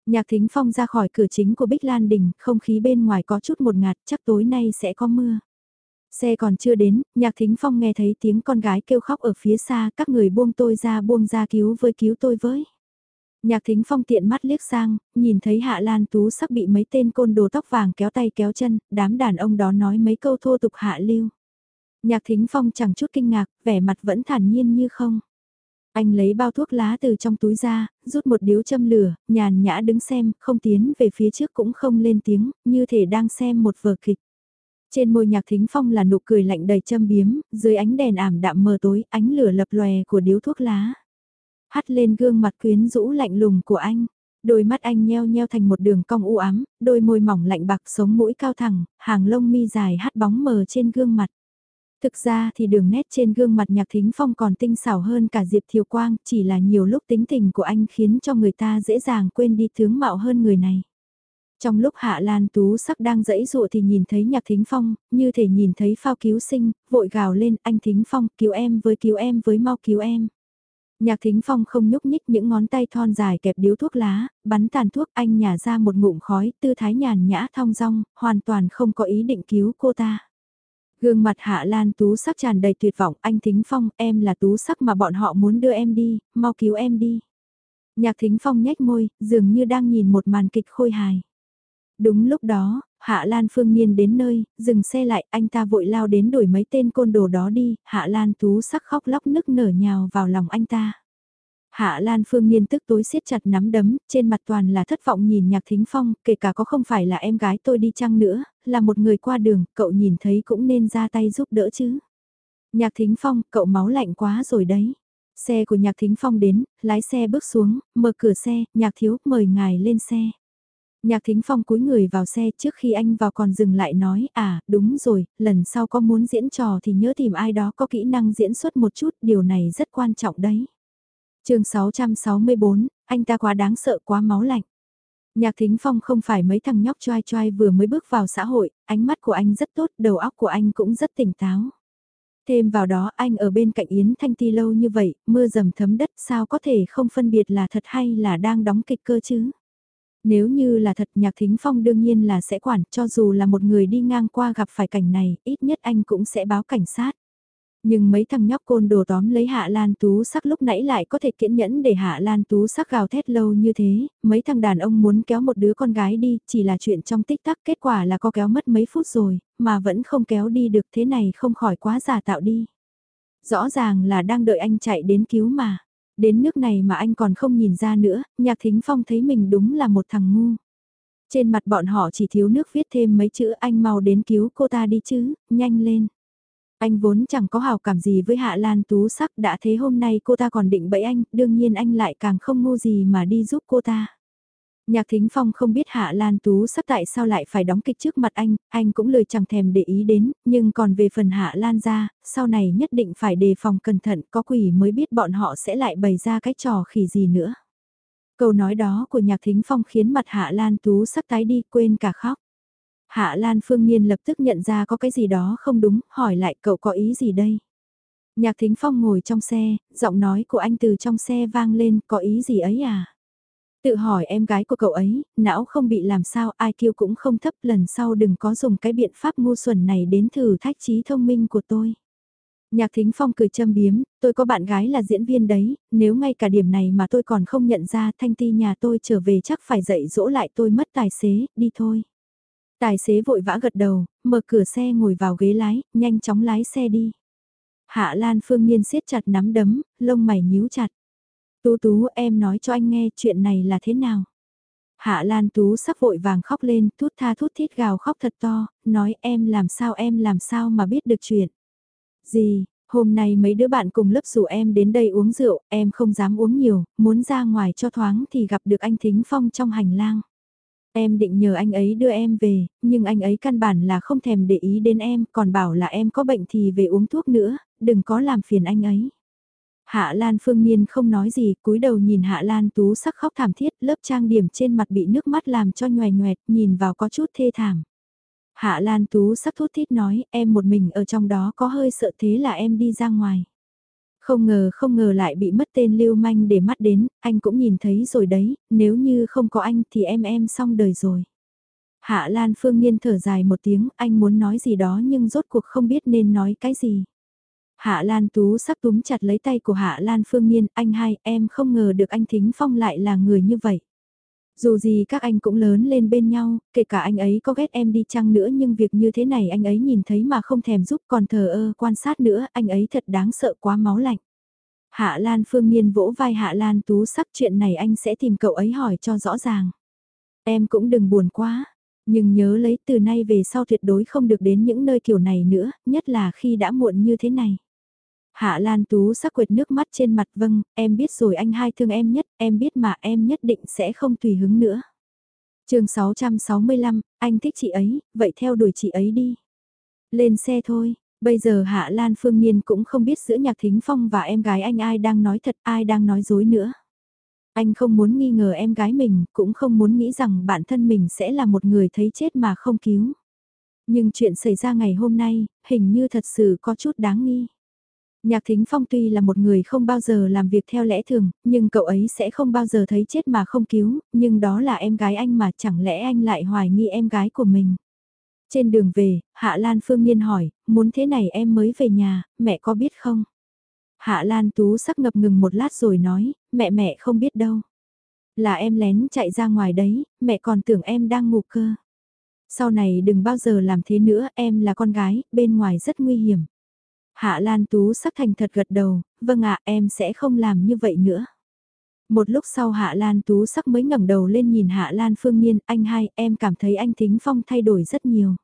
Nhạc Thính Phong ra khỏi cửa chính của Bích Lan Đình, không khí bên ngoài có chút một ngạt, chắc tối nay sẽ có mưa. Xe còn chưa đến, Nhạc Thính Phong nghe thấy tiếng con gái kêu khóc ở phía xa, các người buông tôi ra buông ra cứu với cứu tôi với. Nhạc thính phong tiện mắt liếc sang, nhìn thấy Hạ Lan Tú sắc bị mấy tên côn đồ tóc vàng kéo tay kéo chân, đám đàn ông đó nói mấy câu thô tục hạ lưu. Nhạc thính phong chẳng chút kinh ngạc, vẻ mặt vẫn thản nhiên như không. Anh lấy bao thuốc lá từ trong túi ra, rút một điếu châm lửa, nhàn nhã đứng xem, không tiến về phía trước cũng không lên tiếng, như thể đang xem một vở kịch. Trên môi nhạc thính phong là nụ cười lạnh đầy châm biếm, dưới ánh đèn ảm đạm mờ tối, ánh lửa lập lòe của điếu thuốc lá hắt lên gương mặt quyến rũ lạnh lùng của anh. Đôi mắt anh nheo nheo thành một đường cong u ám, đôi môi mỏng lạnh bạc sống mũi cao thẳng, hàng lông mi dài hắt bóng mờ trên gương mặt. Thực ra thì đường nét trên gương mặt nhạc thính phong còn tinh xảo hơn cả Diệp Thiều Quang, chỉ là nhiều lúc tính tình của anh khiến cho người ta dễ dàng quên đi tướng mạo hơn người này. Trong lúc Hạ Lan Tú sắc đang dẫy dụa thì nhìn thấy nhạc thính phong, như thể nhìn thấy phao cứu sinh, vội gào lên anh thính phong cứu em với cứu em với mau cứu em. Nhạc thính phong không nhúc nhích những ngón tay thon dài kẹp điếu thuốc lá, bắn tàn thuốc anh nhả ra một ngụm khói tư thái nhàn nhã thong dong, hoàn toàn không có ý định cứu cô ta. Gương mặt Hạ Lan Tú sắc tràn đầy tuyệt vọng, anh Thính Phong, em là Tú sắc mà bọn họ muốn đưa em đi, mau cứu em đi. Nhạc Thính Phong nhếch môi, dường như đang nhìn một màn kịch khôi hài. Đúng lúc đó, Hạ Lan Phương Niên đến nơi, dừng xe lại, anh ta vội lao đến đuổi mấy tên côn đồ đó đi, Hạ Lan Tú sắc khóc lóc nức nở nhào vào lòng anh ta. Hạ Lan Phương Niên tức tối siết chặt nắm đấm, trên mặt toàn là thất vọng nhìn Nhạc Thính Phong, kể cả có không phải là em gái tôi đi chăng nữa, là một người qua đường, cậu nhìn thấy cũng nên ra tay giúp đỡ chứ. Nhạc Thính Phong, cậu máu lạnh quá rồi đấy. Xe của Nhạc Thính Phong đến, lái xe bước xuống, mở cửa xe, Nhạc Thiếu, mời ngài lên xe. Nhạc Thính Phong cúi người vào xe trước khi anh vào còn dừng lại nói, à, đúng rồi, lần sau có muốn diễn trò thì nhớ tìm ai đó có kỹ năng diễn xuất một chút, điều này rất quan trọng đấy chương 664, anh ta quá đáng sợ quá máu lạnh. Nhạc Thính Phong không phải mấy thằng nhóc choai choai vừa mới bước vào xã hội, ánh mắt của anh rất tốt, đầu óc của anh cũng rất tỉnh táo. Thêm vào đó anh ở bên cạnh Yến Thanh Ti lâu như vậy, mưa dầm thấm đất sao có thể không phân biệt là thật hay là đang đóng kịch cơ chứ. Nếu như là thật Nhạc Thính Phong đương nhiên là sẽ quản, cho dù là một người đi ngang qua gặp phải cảnh này, ít nhất anh cũng sẽ báo cảnh sát. Nhưng mấy thằng nhóc côn đồ tóm lấy Hạ Lan Tú sắc lúc nãy lại có thể kiên nhẫn để Hạ Lan Tú sắc gào thét lâu như thế, mấy thằng đàn ông muốn kéo một đứa con gái đi, chỉ là chuyện trong tích tắc kết quả là có kéo mất mấy phút rồi, mà vẫn không kéo đi được thế này không khỏi quá giả tạo đi. Rõ ràng là đang đợi anh chạy đến cứu mà. Đến nước này mà anh còn không nhìn ra nữa, nhạc thính phong thấy mình đúng là một thằng ngu. Trên mặt bọn họ chỉ thiếu nước viết thêm mấy chữ anh mau đến cứu cô ta đi chứ, nhanh lên. Anh vốn chẳng có hào cảm gì với Hạ Lan Tú sắc đã thế hôm nay cô ta còn định bẫy anh, đương nhiên anh lại càng không ngu gì mà đi giúp cô ta. Nhạc Thính Phong không biết Hạ Lan Tú sắp tại sao lại phải đóng kịch trước mặt anh, anh cũng lời chẳng thèm để ý đến, nhưng còn về phần Hạ Lan ra, sau này nhất định phải đề phòng cẩn thận, có quỷ mới biết bọn họ sẽ lại bày ra cái trò khỉ gì nữa. Câu nói đó của Nhạc Thính Phong khiến mặt Hạ Lan Tú sắp tái đi quên cả khóc. Hạ Lan Phương Nhiên lập tức nhận ra có cái gì đó không đúng, hỏi lại cậu có ý gì đây? Nhạc Thính Phong ngồi trong xe, giọng nói của anh từ trong xe vang lên, có ý gì ấy à? Tự hỏi em gái của cậu ấy, não không bị làm sao, ai cũng không thấp, lần sau đừng có dùng cái biện pháp ngu xuẩn này đến thử thách trí thông minh của tôi. Nhạc Thính Phong cười châm biếm, tôi có bạn gái là diễn viên đấy, nếu ngay cả điểm này mà tôi còn không nhận ra thanh ti nhà tôi trở về chắc phải dạy dỗ lại tôi mất tài xế, đi thôi. Tài xế vội vã gật đầu, mở cửa xe ngồi vào ghế lái, nhanh chóng lái xe đi. Hạ Lan Phương Nhiên siết chặt nắm đấm, lông mày nhíu chặt. Tú Tú em nói cho anh nghe chuyện này là thế nào. Hạ Lan Tú sắp vội vàng khóc lên, thút tha thút thít gào khóc thật to, nói em làm sao em làm sao mà biết được chuyện. Gì, hôm nay mấy đứa bạn cùng lớp rủ em đến đây uống rượu, em không dám uống nhiều, muốn ra ngoài cho thoáng thì gặp được anh Thính Phong trong hành lang. Em định nhờ anh ấy đưa em về, nhưng anh ấy căn bản là không thèm để ý đến em, còn bảo là em có bệnh thì về uống thuốc nữa, đừng có làm phiền anh ấy. Hạ Lan Phương Nhiên không nói gì, cúi đầu nhìn Hạ Lan Tú sắc khóc thảm thiết, lớp trang điểm trên mặt bị nước mắt làm cho nhòe nhòe, nhìn vào có chút thê thảm. Hạ Lan Tú sắc thút thít nói, em một mình ở trong đó có hơi sợ thế là em đi ra ngoài. Không ngờ không ngờ lại bị mất tên lưu manh để mắt đến, anh cũng nhìn thấy rồi đấy, nếu như không có anh thì em em xong đời rồi. Hạ Lan Phương Nhiên thở dài một tiếng, anh muốn nói gì đó nhưng rốt cuộc không biết nên nói cái gì. Hạ Lan Tú sắc túm chặt lấy tay của Hạ Lan Phương Nhiên, anh hai, em không ngờ được anh Thính Phong lại là người như vậy. Dù gì các anh cũng lớn lên bên nhau, kể cả anh ấy có ghét em đi chăng nữa nhưng việc như thế này anh ấy nhìn thấy mà không thèm giúp còn thờ ơ quan sát nữa, anh ấy thật đáng sợ quá máu lạnh. Hạ Lan Phương Niên vỗ vai Hạ Lan Tú sắc chuyện này anh sẽ tìm cậu ấy hỏi cho rõ ràng. Em cũng đừng buồn quá, nhưng nhớ lấy từ nay về sau tuyệt đối không được đến những nơi kiểu này nữa, nhất là khi đã muộn như thế này. Hạ Lan Tú sắc quệt nước mắt trên mặt vâng, em biết rồi anh hai thương em nhất, em biết mà em nhất định sẽ không tùy hứng nữa. chương 665, anh thích chị ấy, vậy theo đuổi chị ấy đi. Lên xe thôi, bây giờ Hạ Lan Phương Niên cũng không biết giữa Nhạc Thính Phong và em gái anh ai đang nói thật ai đang nói dối nữa. Anh không muốn nghi ngờ em gái mình, cũng không muốn nghĩ rằng bản thân mình sẽ là một người thấy chết mà không cứu. Nhưng chuyện xảy ra ngày hôm nay, hình như thật sự có chút đáng nghi. Nhạc Thính Phong tuy là một người không bao giờ làm việc theo lẽ thường, nhưng cậu ấy sẽ không bao giờ thấy chết mà không cứu, nhưng đó là em gái anh mà chẳng lẽ anh lại hoài nghi em gái của mình. Trên đường về, Hạ Lan Phương Nhiên hỏi, muốn thế này em mới về nhà, mẹ có biết không? Hạ Lan Tú sắc ngập ngừng một lát rồi nói, mẹ mẹ không biết đâu. Là em lén chạy ra ngoài đấy, mẹ còn tưởng em đang ngủ cơ. Sau này đừng bao giờ làm thế nữa, em là con gái, bên ngoài rất nguy hiểm. Hạ Lan Tú sắc thành thật gật đầu, vâng ạ em sẽ không làm như vậy nữa. Một lúc sau Hạ Lan Tú sắc mới ngẩng đầu lên nhìn Hạ Lan Phương Niên, anh hai, em cảm thấy anh Thính Phong thay đổi rất nhiều.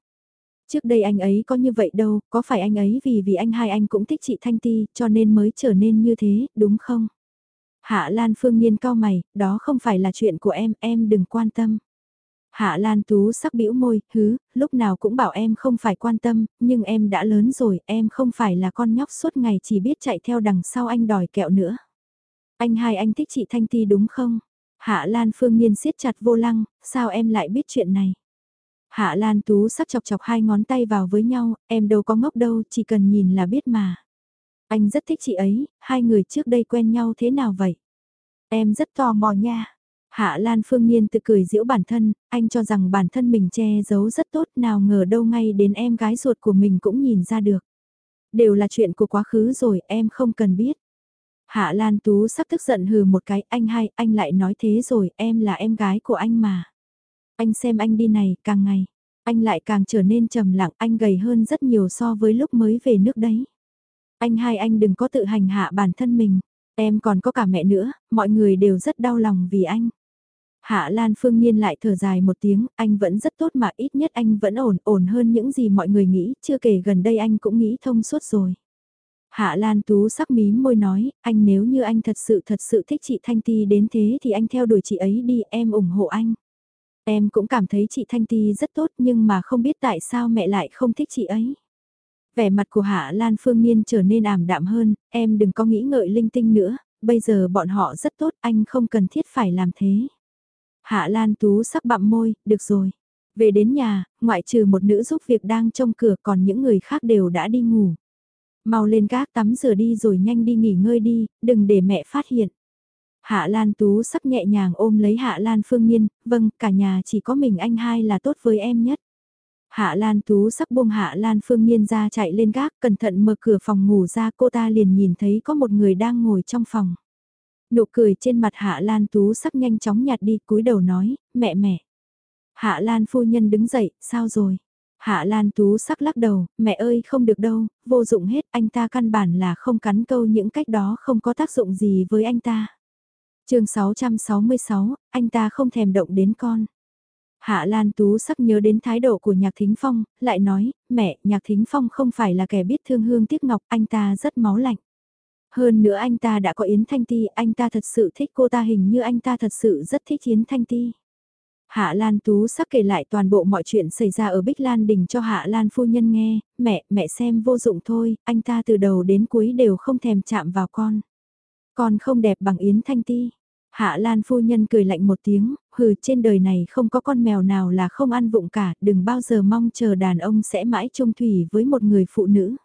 Trước đây anh ấy có như vậy đâu, có phải anh ấy vì vì anh hai anh cũng thích chị Thanh Ti, cho nên mới trở nên như thế, đúng không? Hạ Lan Phương Niên cao mày, đó không phải là chuyện của em, em đừng quan tâm. Hạ Lan Tú sắc bĩu môi, hứ, lúc nào cũng bảo em không phải quan tâm, nhưng em đã lớn rồi, em không phải là con nhóc suốt ngày chỉ biết chạy theo đằng sau anh đòi kẹo nữa. Anh hai anh thích chị Thanh Ti đúng không? Hạ Lan Phương nhiên siết chặt vô lăng, sao em lại biết chuyện này? Hạ Lan Tú sắc chọc chọc hai ngón tay vào với nhau, em đâu có ngốc đâu, chỉ cần nhìn là biết mà. Anh rất thích chị ấy, hai người trước đây quen nhau thế nào vậy? Em rất tò mò nha. Hạ Lan Phương Nhiên tự cười giễu bản thân, anh cho rằng bản thân mình che giấu rất tốt nào ngờ đâu ngay đến em gái ruột của mình cũng nhìn ra được. Đều là chuyện của quá khứ rồi em không cần biết. Hạ Lan Tú sắc tức giận hừ một cái anh hai anh lại nói thế rồi em là em gái của anh mà. Anh xem anh đi này càng ngày, anh lại càng trở nên trầm lặng anh gầy hơn rất nhiều so với lúc mới về nước đấy. Anh hai anh đừng có tự hành hạ bản thân mình, em còn có cả mẹ nữa, mọi người đều rất đau lòng vì anh. Hạ Lan Phương Nhiên lại thở dài một tiếng, anh vẫn rất tốt mà ít nhất anh vẫn ổn, ổn hơn những gì mọi người nghĩ, chưa kể gần đây anh cũng nghĩ thông suốt rồi. Hạ Lan Tú sắc mím môi nói, anh nếu như anh thật sự thật sự thích chị Thanh Ti đến thế thì anh theo đuổi chị ấy đi, em ủng hộ anh. Em cũng cảm thấy chị Thanh Ti rất tốt nhưng mà không biết tại sao mẹ lại không thích chị ấy. Vẻ mặt của Hạ Lan Phương Niên trở nên ảm đạm hơn, em đừng có nghĩ ngợi linh tinh nữa, bây giờ bọn họ rất tốt, anh không cần thiết phải làm thế. Hạ Lan Tú sắp bặm môi, được rồi. Về đến nhà, ngoại trừ một nữ giúp việc đang trông cửa còn những người khác đều đã đi ngủ. Mau lên gác tắm rửa đi rồi nhanh đi nghỉ ngơi đi, đừng để mẹ phát hiện. Hạ Lan Tú sắp nhẹ nhàng ôm lấy Hạ Lan Phương Nhiên, vâng, cả nhà chỉ có mình anh hai là tốt với em nhất. Hạ Lan Tú sắp buông Hạ Lan Phương Nhiên ra chạy lên gác, cẩn thận mở cửa phòng ngủ ra cô ta liền nhìn thấy có một người đang ngồi trong phòng. Nụ cười trên mặt Hạ Lan Tú sắc nhanh chóng nhạt đi cúi đầu nói, mẹ mẹ. Hạ Lan phu nhân đứng dậy, sao rồi? Hạ Lan Tú sắc lắc đầu, mẹ ơi không được đâu, vô dụng hết, anh ta căn bản là không cắn câu những cách đó không có tác dụng gì với anh ta. chương 666, anh ta không thèm động đến con. Hạ Lan Tú sắc nhớ đến thái độ của Nhạc Thính Phong, lại nói, mẹ, Nhạc Thính Phong không phải là kẻ biết thương hương tiếc ngọc, anh ta rất máu lạnh. Hơn nữa anh ta đã có Yến Thanh Ti, anh ta thật sự thích cô ta hình như anh ta thật sự rất thích Yến Thanh Ti. Hạ Lan Tú sắc kể lại toàn bộ mọi chuyện xảy ra ở Bích Lan Đình cho Hạ Lan phu nhân nghe, mẹ, mẹ xem vô dụng thôi, anh ta từ đầu đến cuối đều không thèm chạm vào con. Con không đẹp bằng Yến Thanh Ti. Hạ Lan phu nhân cười lạnh một tiếng, hừ trên đời này không có con mèo nào là không ăn vụng cả, đừng bao giờ mong chờ đàn ông sẽ mãi chung thủy với một người phụ nữ.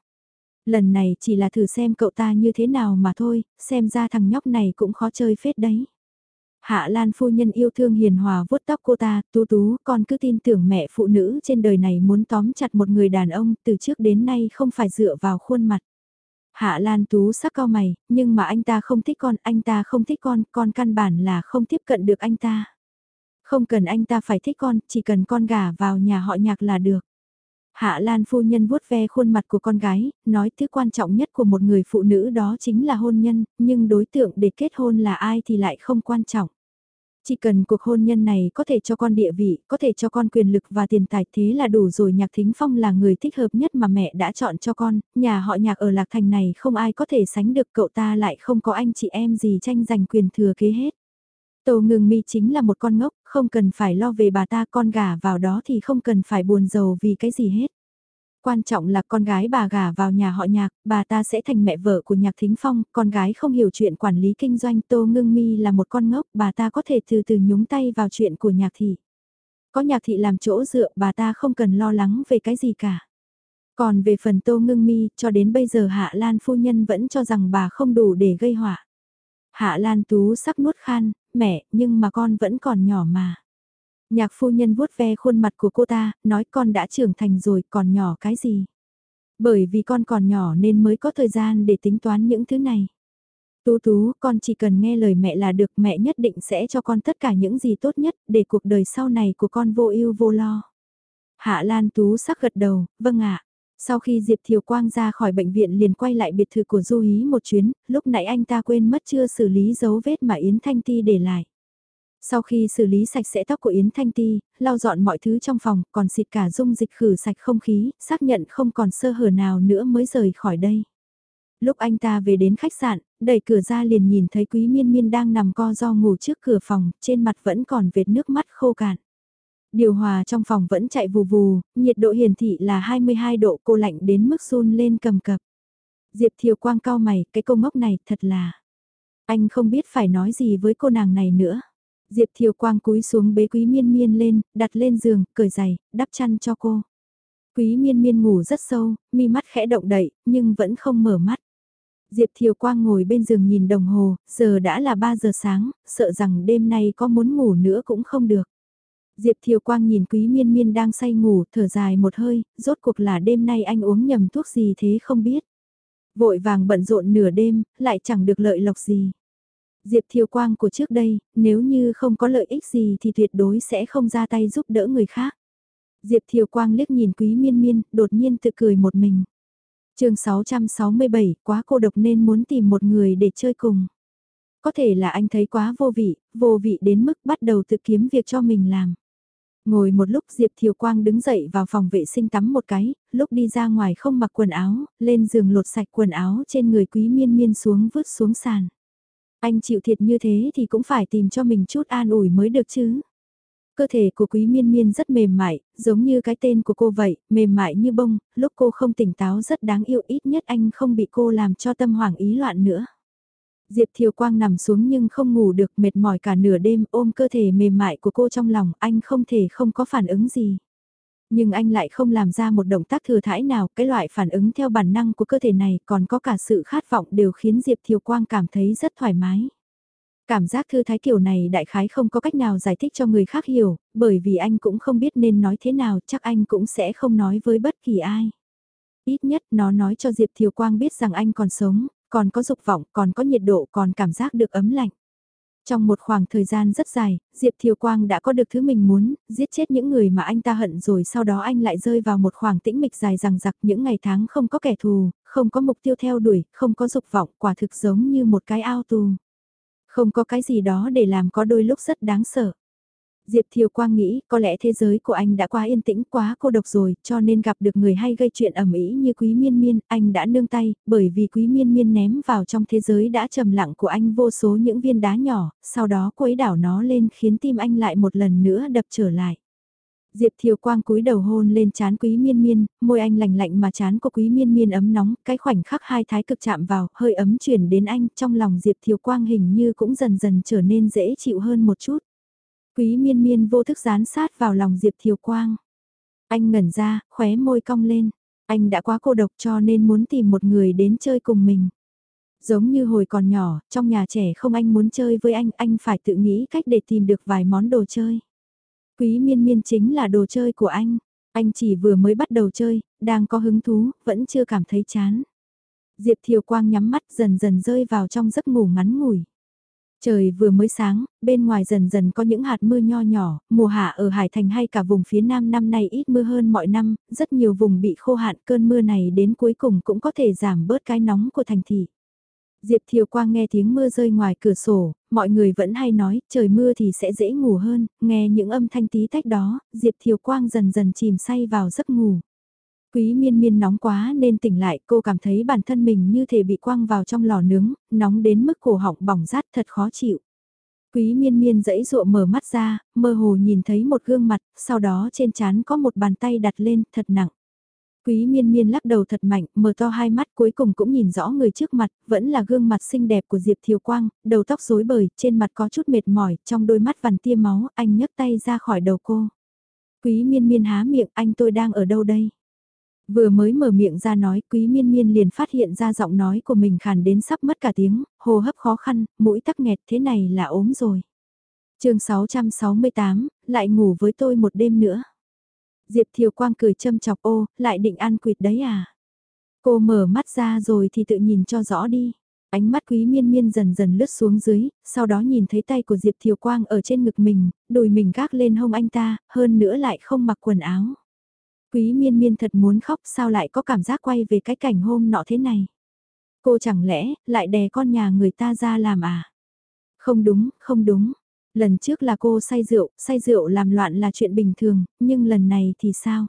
Lần này chỉ là thử xem cậu ta như thế nào mà thôi, xem ra thằng nhóc này cũng khó chơi phết đấy. Hạ Lan phu nhân yêu thương hiền hòa vuốt tóc cô ta, tú tú, con cứ tin tưởng mẹ phụ nữ trên đời này muốn tóm chặt một người đàn ông từ trước đến nay không phải dựa vào khuôn mặt. Hạ Lan tú sắc cao mày, nhưng mà anh ta không thích con, anh ta không thích con, con căn bản là không tiếp cận được anh ta. Không cần anh ta phải thích con, chỉ cần con gả vào nhà họ nhạc là được. Hạ Lan phu nhân vuốt ve khuôn mặt của con gái, nói thứ quan trọng nhất của một người phụ nữ đó chính là hôn nhân, nhưng đối tượng để kết hôn là ai thì lại không quan trọng. Chỉ cần cuộc hôn nhân này có thể cho con địa vị, có thể cho con quyền lực và tiền tài thế là đủ rồi Nhạc Thính Phong là người thích hợp nhất mà mẹ đã chọn cho con, nhà họ Nhạc ở Lạc Thành này không ai có thể sánh được cậu ta lại không có anh chị em gì tranh giành quyền thừa kế hết. Tô ngừng mi chính là một con ngốc, không cần phải lo về bà ta con gà vào đó thì không cần phải buồn giàu vì cái gì hết. Quan trọng là con gái bà gả vào nhà họ nhạc, bà ta sẽ thành mẹ vợ của nhạc thính phong, con gái không hiểu chuyện quản lý kinh doanh Tô Ngưng Mi là một con ngốc, bà ta có thể từ từ nhúng tay vào chuyện của nhạc thị. Có nhạc thị làm chỗ dựa, bà ta không cần lo lắng về cái gì cả. Còn về phần Tô Ngưng Mi, cho đến bây giờ Hạ Lan phu nhân vẫn cho rằng bà không đủ để gây họa. Hạ Lan Tú sắc nuốt khan, mẹ, nhưng mà con vẫn còn nhỏ mà. Nhạc phu nhân vuốt ve khuôn mặt của cô ta, nói con đã trưởng thành rồi, còn nhỏ cái gì. Bởi vì con còn nhỏ nên mới có thời gian để tính toán những thứ này. Tú tú, con chỉ cần nghe lời mẹ là được, mẹ nhất định sẽ cho con tất cả những gì tốt nhất, để cuộc đời sau này của con vô ưu vô lo. Hạ Lan Tú sắc gật đầu, vâng ạ. Sau khi Diệp Thiều Quang ra khỏi bệnh viện liền quay lại biệt thự của Du Hí một chuyến, lúc nãy anh ta quên mất chưa xử lý dấu vết mà Yến Thanh Ti để lại. Sau khi xử lý sạch sẽ tóc của Yến Thanh Ti, lau dọn mọi thứ trong phòng, còn xịt cả dung dịch khử sạch không khí, xác nhận không còn sơ hở nào nữa mới rời khỏi đây. Lúc anh ta về đến khách sạn, đẩy cửa ra liền nhìn thấy Quý Miên Miên đang nằm co do ngủ trước cửa phòng, trên mặt vẫn còn vệt nước mắt khô cạn. Điều hòa trong phòng vẫn chạy vù vù, nhiệt độ hiển thị là 22 độ cô lạnh đến mức run lên cầm cập. Diệp Thiều Quang cao mày, cái cô ngốc này thật là... Anh không biết phải nói gì với cô nàng này nữa. Diệp Thiều Quang cúi xuống bế Quý Miên Miên lên, đặt lên giường, cởi giày, đắp chăn cho cô. Quý Miên Miên ngủ rất sâu, mi mắt khẽ động đậy, nhưng vẫn không mở mắt. Diệp Thiều Quang ngồi bên giường nhìn đồng hồ, giờ đã là 3 giờ sáng, sợ rằng đêm nay có muốn ngủ nữa cũng không được. Diệp Thiều Quang nhìn Quý Miên Miên đang say ngủ, thở dài một hơi, rốt cuộc là đêm nay anh uống nhầm thuốc gì thế không biết. Vội vàng bận rộn nửa đêm, lại chẳng được lợi lộc gì. Diệp Thiều Quang của trước đây, nếu như không có lợi ích gì thì tuyệt đối sẽ không ra tay giúp đỡ người khác. Diệp Thiều Quang liếc nhìn Quý Miên Miên, đột nhiên tự cười một mình. chương 667, quá cô độc nên muốn tìm một người để chơi cùng. Có thể là anh thấy quá vô vị, vô vị đến mức bắt đầu tự kiếm việc cho mình làm. Ngồi một lúc Diệp Thiều Quang đứng dậy vào phòng vệ sinh tắm một cái, lúc đi ra ngoài không mặc quần áo, lên giường lột sạch quần áo trên người quý miên miên xuống vứt xuống sàn. Anh chịu thiệt như thế thì cũng phải tìm cho mình chút an ủi mới được chứ. Cơ thể của quý miên miên rất mềm mại, giống như cái tên của cô vậy, mềm mại như bông, lúc cô không tỉnh táo rất đáng yêu ít nhất anh không bị cô làm cho tâm hoảng ý loạn nữa. Diệp Thiều Quang nằm xuống nhưng không ngủ được mệt mỏi cả nửa đêm ôm cơ thể mềm mại của cô trong lòng anh không thể không có phản ứng gì. Nhưng anh lại không làm ra một động tác thừa thãi nào, cái loại phản ứng theo bản năng của cơ thể này còn có cả sự khát vọng đều khiến Diệp Thiều Quang cảm thấy rất thoải mái. Cảm giác thư thái kiểu này đại khái không có cách nào giải thích cho người khác hiểu, bởi vì anh cũng không biết nên nói thế nào, chắc anh cũng sẽ không nói với bất kỳ ai. Ít nhất nó nói cho Diệp Thiều Quang biết rằng anh còn sống, còn có dục vọng, còn có nhiệt độ, còn cảm giác được ấm lạnh. Trong một khoảng thời gian rất dài, Diệp Thiều Quang đã có được thứ mình muốn, giết chết những người mà anh ta hận rồi sau đó anh lại rơi vào một khoảng tĩnh mịch dài rằng giặc những ngày tháng không có kẻ thù, không có mục tiêu theo đuổi, không có dục vọng, quả thực giống như một cái ao tù. Không có cái gì đó để làm có đôi lúc rất đáng sợ. Diệp Thiều Quang nghĩ có lẽ thế giới của anh đã quá yên tĩnh quá cô độc rồi cho nên gặp được người hay gây chuyện ẩm ý như Quý Miên Miên, anh đã nương tay, bởi vì Quý Miên Miên ném vào trong thế giới đã trầm lặng của anh vô số những viên đá nhỏ, sau đó quấy đảo nó lên khiến tim anh lại một lần nữa đập trở lại. Diệp Thiều Quang cúi đầu hôn lên chán Quý Miên Miên, môi anh lạnh lạnh mà chán của Quý Miên Miên ấm nóng, cái khoảnh khắc hai thái cực chạm vào, hơi ấm chuyển đến anh, trong lòng Diệp Thiều Quang hình như cũng dần dần trở nên dễ chịu hơn một chút. Quý miên miên vô thức dán sát vào lòng Diệp Thiều Quang. Anh ngẩn ra, khóe môi cong lên. Anh đã quá cô độc cho nên muốn tìm một người đến chơi cùng mình. Giống như hồi còn nhỏ, trong nhà trẻ không anh muốn chơi với anh, anh phải tự nghĩ cách để tìm được vài món đồ chơi. Quý miên miên chính là đồ chơi của anh. Anh chỉ vừa mới bắt đầu chơi, đang có hứng thú, vẫn chưa cảm thấy chán. Diệp Thiều Quang nhắm mắt dần dần rơi vào trong giấc ngủ ngắn ngủi. Trời vừa mới sáng, bên ngoài dần dần có những hạt mưa nho nhỏ, mùa hạ ở Hải Thành hay cả vùng phía Nam năm nay ít mưa hơn mọi năm, rất nhiều vùng bị khô hạn cơn mưa này đến cuối cùng cũng có thể giảm bớt cái nóng của thành thị. Diệp Thiều Quang nghe tiếng mưa rơi ngoài cửa sổ, mọi người vẫn hay nói trời mưa thì sẽ dễ ngủ hơn, nghe những âm thanh tí tách đó, Diệp Thiều Quang dần dần chìm say vào giấc ngủ. Quý miên miên nóng quá nên tỉnh lại cô cảm thấy bản thân mình như thể bị quăng vào trong lò nướng, nóng đến mức cổ họng bỏng rát thật khó chịu. Quý miên miên dẫy dụa mở mắt ra, mơ hồ nhìn thấy một gương mặt, sau đó trên chán có một bàn tay đặt lên, thật nặng. Quý miên miên lắc đầu thật mạnh, mở to hai mắt cuối cùng cũng nhìn rõ người trước mặt, vẫn là gương mặt xinh đẹp của Diệp Thiều Quang, đầu tóc rối bời, trên mặt có chút mệt mỏi, trong đôi mắt vằn tia máu, anh nhấc tay ra khỏi đầu cô. Quý miên miên há miệng, anh tôi đang ở đâu đây? Vừa mới mở miệng ra nói quý miên miên liền phát hiện ra giọng nói của mình khàn đến sắp mất cả tiếng, hô hấp khó khăn, mũi tắc nghẹt thế này là ốm rồi. chương 668, lại ngủ với tôi một đêm nữa. Diệp Thiều Quang cười châm chọc ô, lại định ăn quỵt đấy à? Cô mở mắt ra rồi thì tự nhìn cho rõ đi. Ánh mắt quý miên miên dần dần lướt xuống dưới, sau đó nhìn thấy tay của Diệp Thiều Quang ở trên ngực mình, đùi mình gác lên hông anh ta, hơn nữa lại không mặc quần áo. Quý miên miên thật muốn khóc sao lại có cảm giác quay về cái cảnh hôm nọ thế này. Cô chẳng lẽ lại đè con nhà người ta ra làm à? Không đúng, không đúng. Lần trước là cô say rượu, say rượu làm loạn là chuyện bình thường, nhưng lần này thì sao?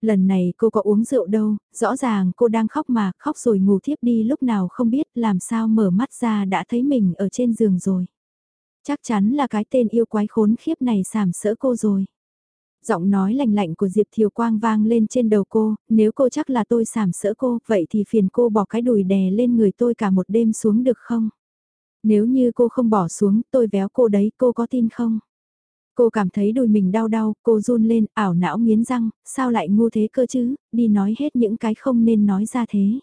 Lần này cô có uống rượu đâu, rõ ràng cô đang khóc mà, khóc rồi ngủ thiếp đi lúc nào không biết làm sao mở mắt ra đã thấy mình ở trên giường rồi. Chắc chắn là cái tên yêu quái khốn khiếp này sàm sỡ cô rồi. Giọng nói lạnh lạnh của Diệp Thiều Quang vang lên trên đầu cô, nếu cô chắc là tôi sàm sỡ cô, vậy thì phiền cô bỏ cái đùi đè lên người tôi cả một đêm xuống được không? Nếu như cô không bỏ xuống, tôi véo cô đấy, cô có tin không? Cô cảm thấy đùi mình đau đau, cô run lên, ảo não nghiến răng, sao lại ngu thế cơ chứ, đi nói hết những cái không nên nói ra thế.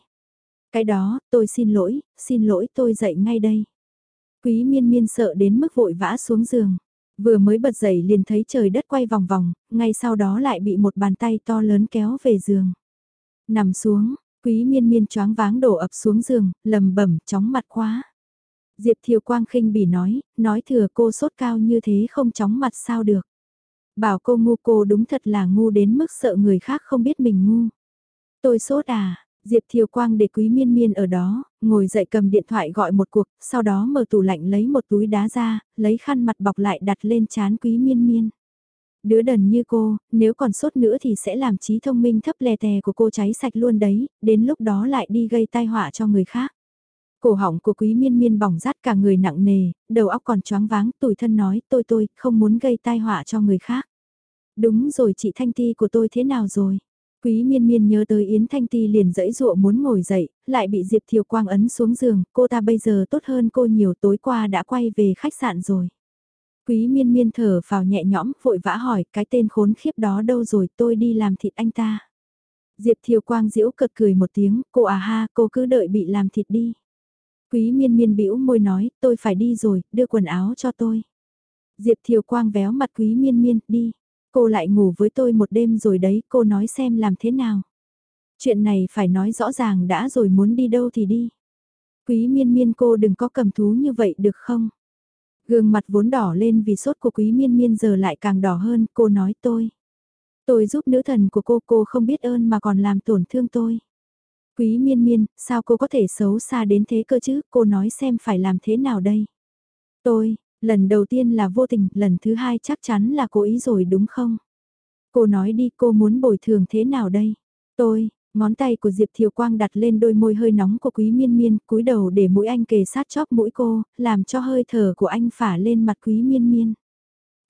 Cái đó, tôi xin lỗi, xin lỗi tôi dậy ngay đây. Quý miên miên sợ đến mức vội vã xuống giường. Vừa mới bật dậy liền thấy trời đất quay vòng vòng, ngay sau đó lại bị một bàn tay to lớn kéo về giường. Nằm xuống, quý miên miên choáng váng đổ ập xuống giường, lầm bẩm chóng mặt quá. Diệp Thiều Quang khinh bỉ nói, nói thừa cô sốt cao như thế không chóng mặt sao được. Bảo cô ngu cô đúng thật là ngu đến mức sợ người khác không biết mình ngu. Tôi sốt à, Diệp Thiều Quang để Quý Miên Miên ở đó, ngồi dậy cầm điện thoại gọi một cuộc, sau đó mở tủ lạnh lấy một túi đá ra, lấy khăn mặt bọc lại đặt lên chán Quý Miên Miên. Đứa đần như cô, nếu còn sốt nữa thì sẽ làm trí thông minh thấp lè tè của cô cháy sạch luôn đấy, đến lúc đó lại đi gây tai họa cho người khác. Cổ họng của quý miên miên bỏng rát cả người nặng nề, đầu óc còn choáng váng, tủi thân nói, tôi tôi, không muốn gây tai họa cho người khác. Đúng rồi chị Thanh Ti của tôi thế nào rồi? Quý miên miên nhớ tới Yến Thanh Ti liền dẫy dụa muốn ngồi dậy, lại bị Diệp Thiều Quang ấn xuống giường, cô ta bây giờ tốt hơn cô nhiều tối qua đã quay về khách sạn rồi. Quý miên miên thở vào nhẹ nhõm, vội vã hỏi, cái tên khốn khiếp đó đâu rồi, tôi đi làm thịt anh ta. Diệp Thiều Quang giễu cợt cười một tiếng, cô à ha, cô cứ đợi bị làm thịt đi. Quý miên miên bĩu môi nói, tôi phải đi rồi, đưa quần áo cho tôi. Diệp Thiều Quang véo mặt quý miên miên, đi. Cô lại ngủ với tôi một đêm rồi đấy, cô nói xem làm thế nào. Chuyện này phải nói rõ ràng đã rồi muốn đi đâu thì đi. Quý miên miên cô đừng có cầm thú như vậy được không? Gương mặt vốn đỏ lên vì sốt của quý miên miên giờ lại càng đỏ hơn, cô nói tôi. Tôi giúp nữ thần của cô, cô không biết ơn mà còn làm tổn thương tôi. Quý miên miên, sao cô có thể xấu xa đến thế cơ chứ, cô nói xem phải làm thế nào đây? Tôi, lần đầu tiên là vô tình, lần thứ hai chắc chắn là cố ý rồi đúng không? Cô nói đi cô muốn bồi thường thế nào đây? Tôi, ngón tay của Diệp Thiều Quang đặt lên đôi môi hơi nóng của quý miên miên, cúi đầu để mũi anh kề sát chóp mũi cô, làm cho hơi thở của anh phả lên mặt quý miên miên.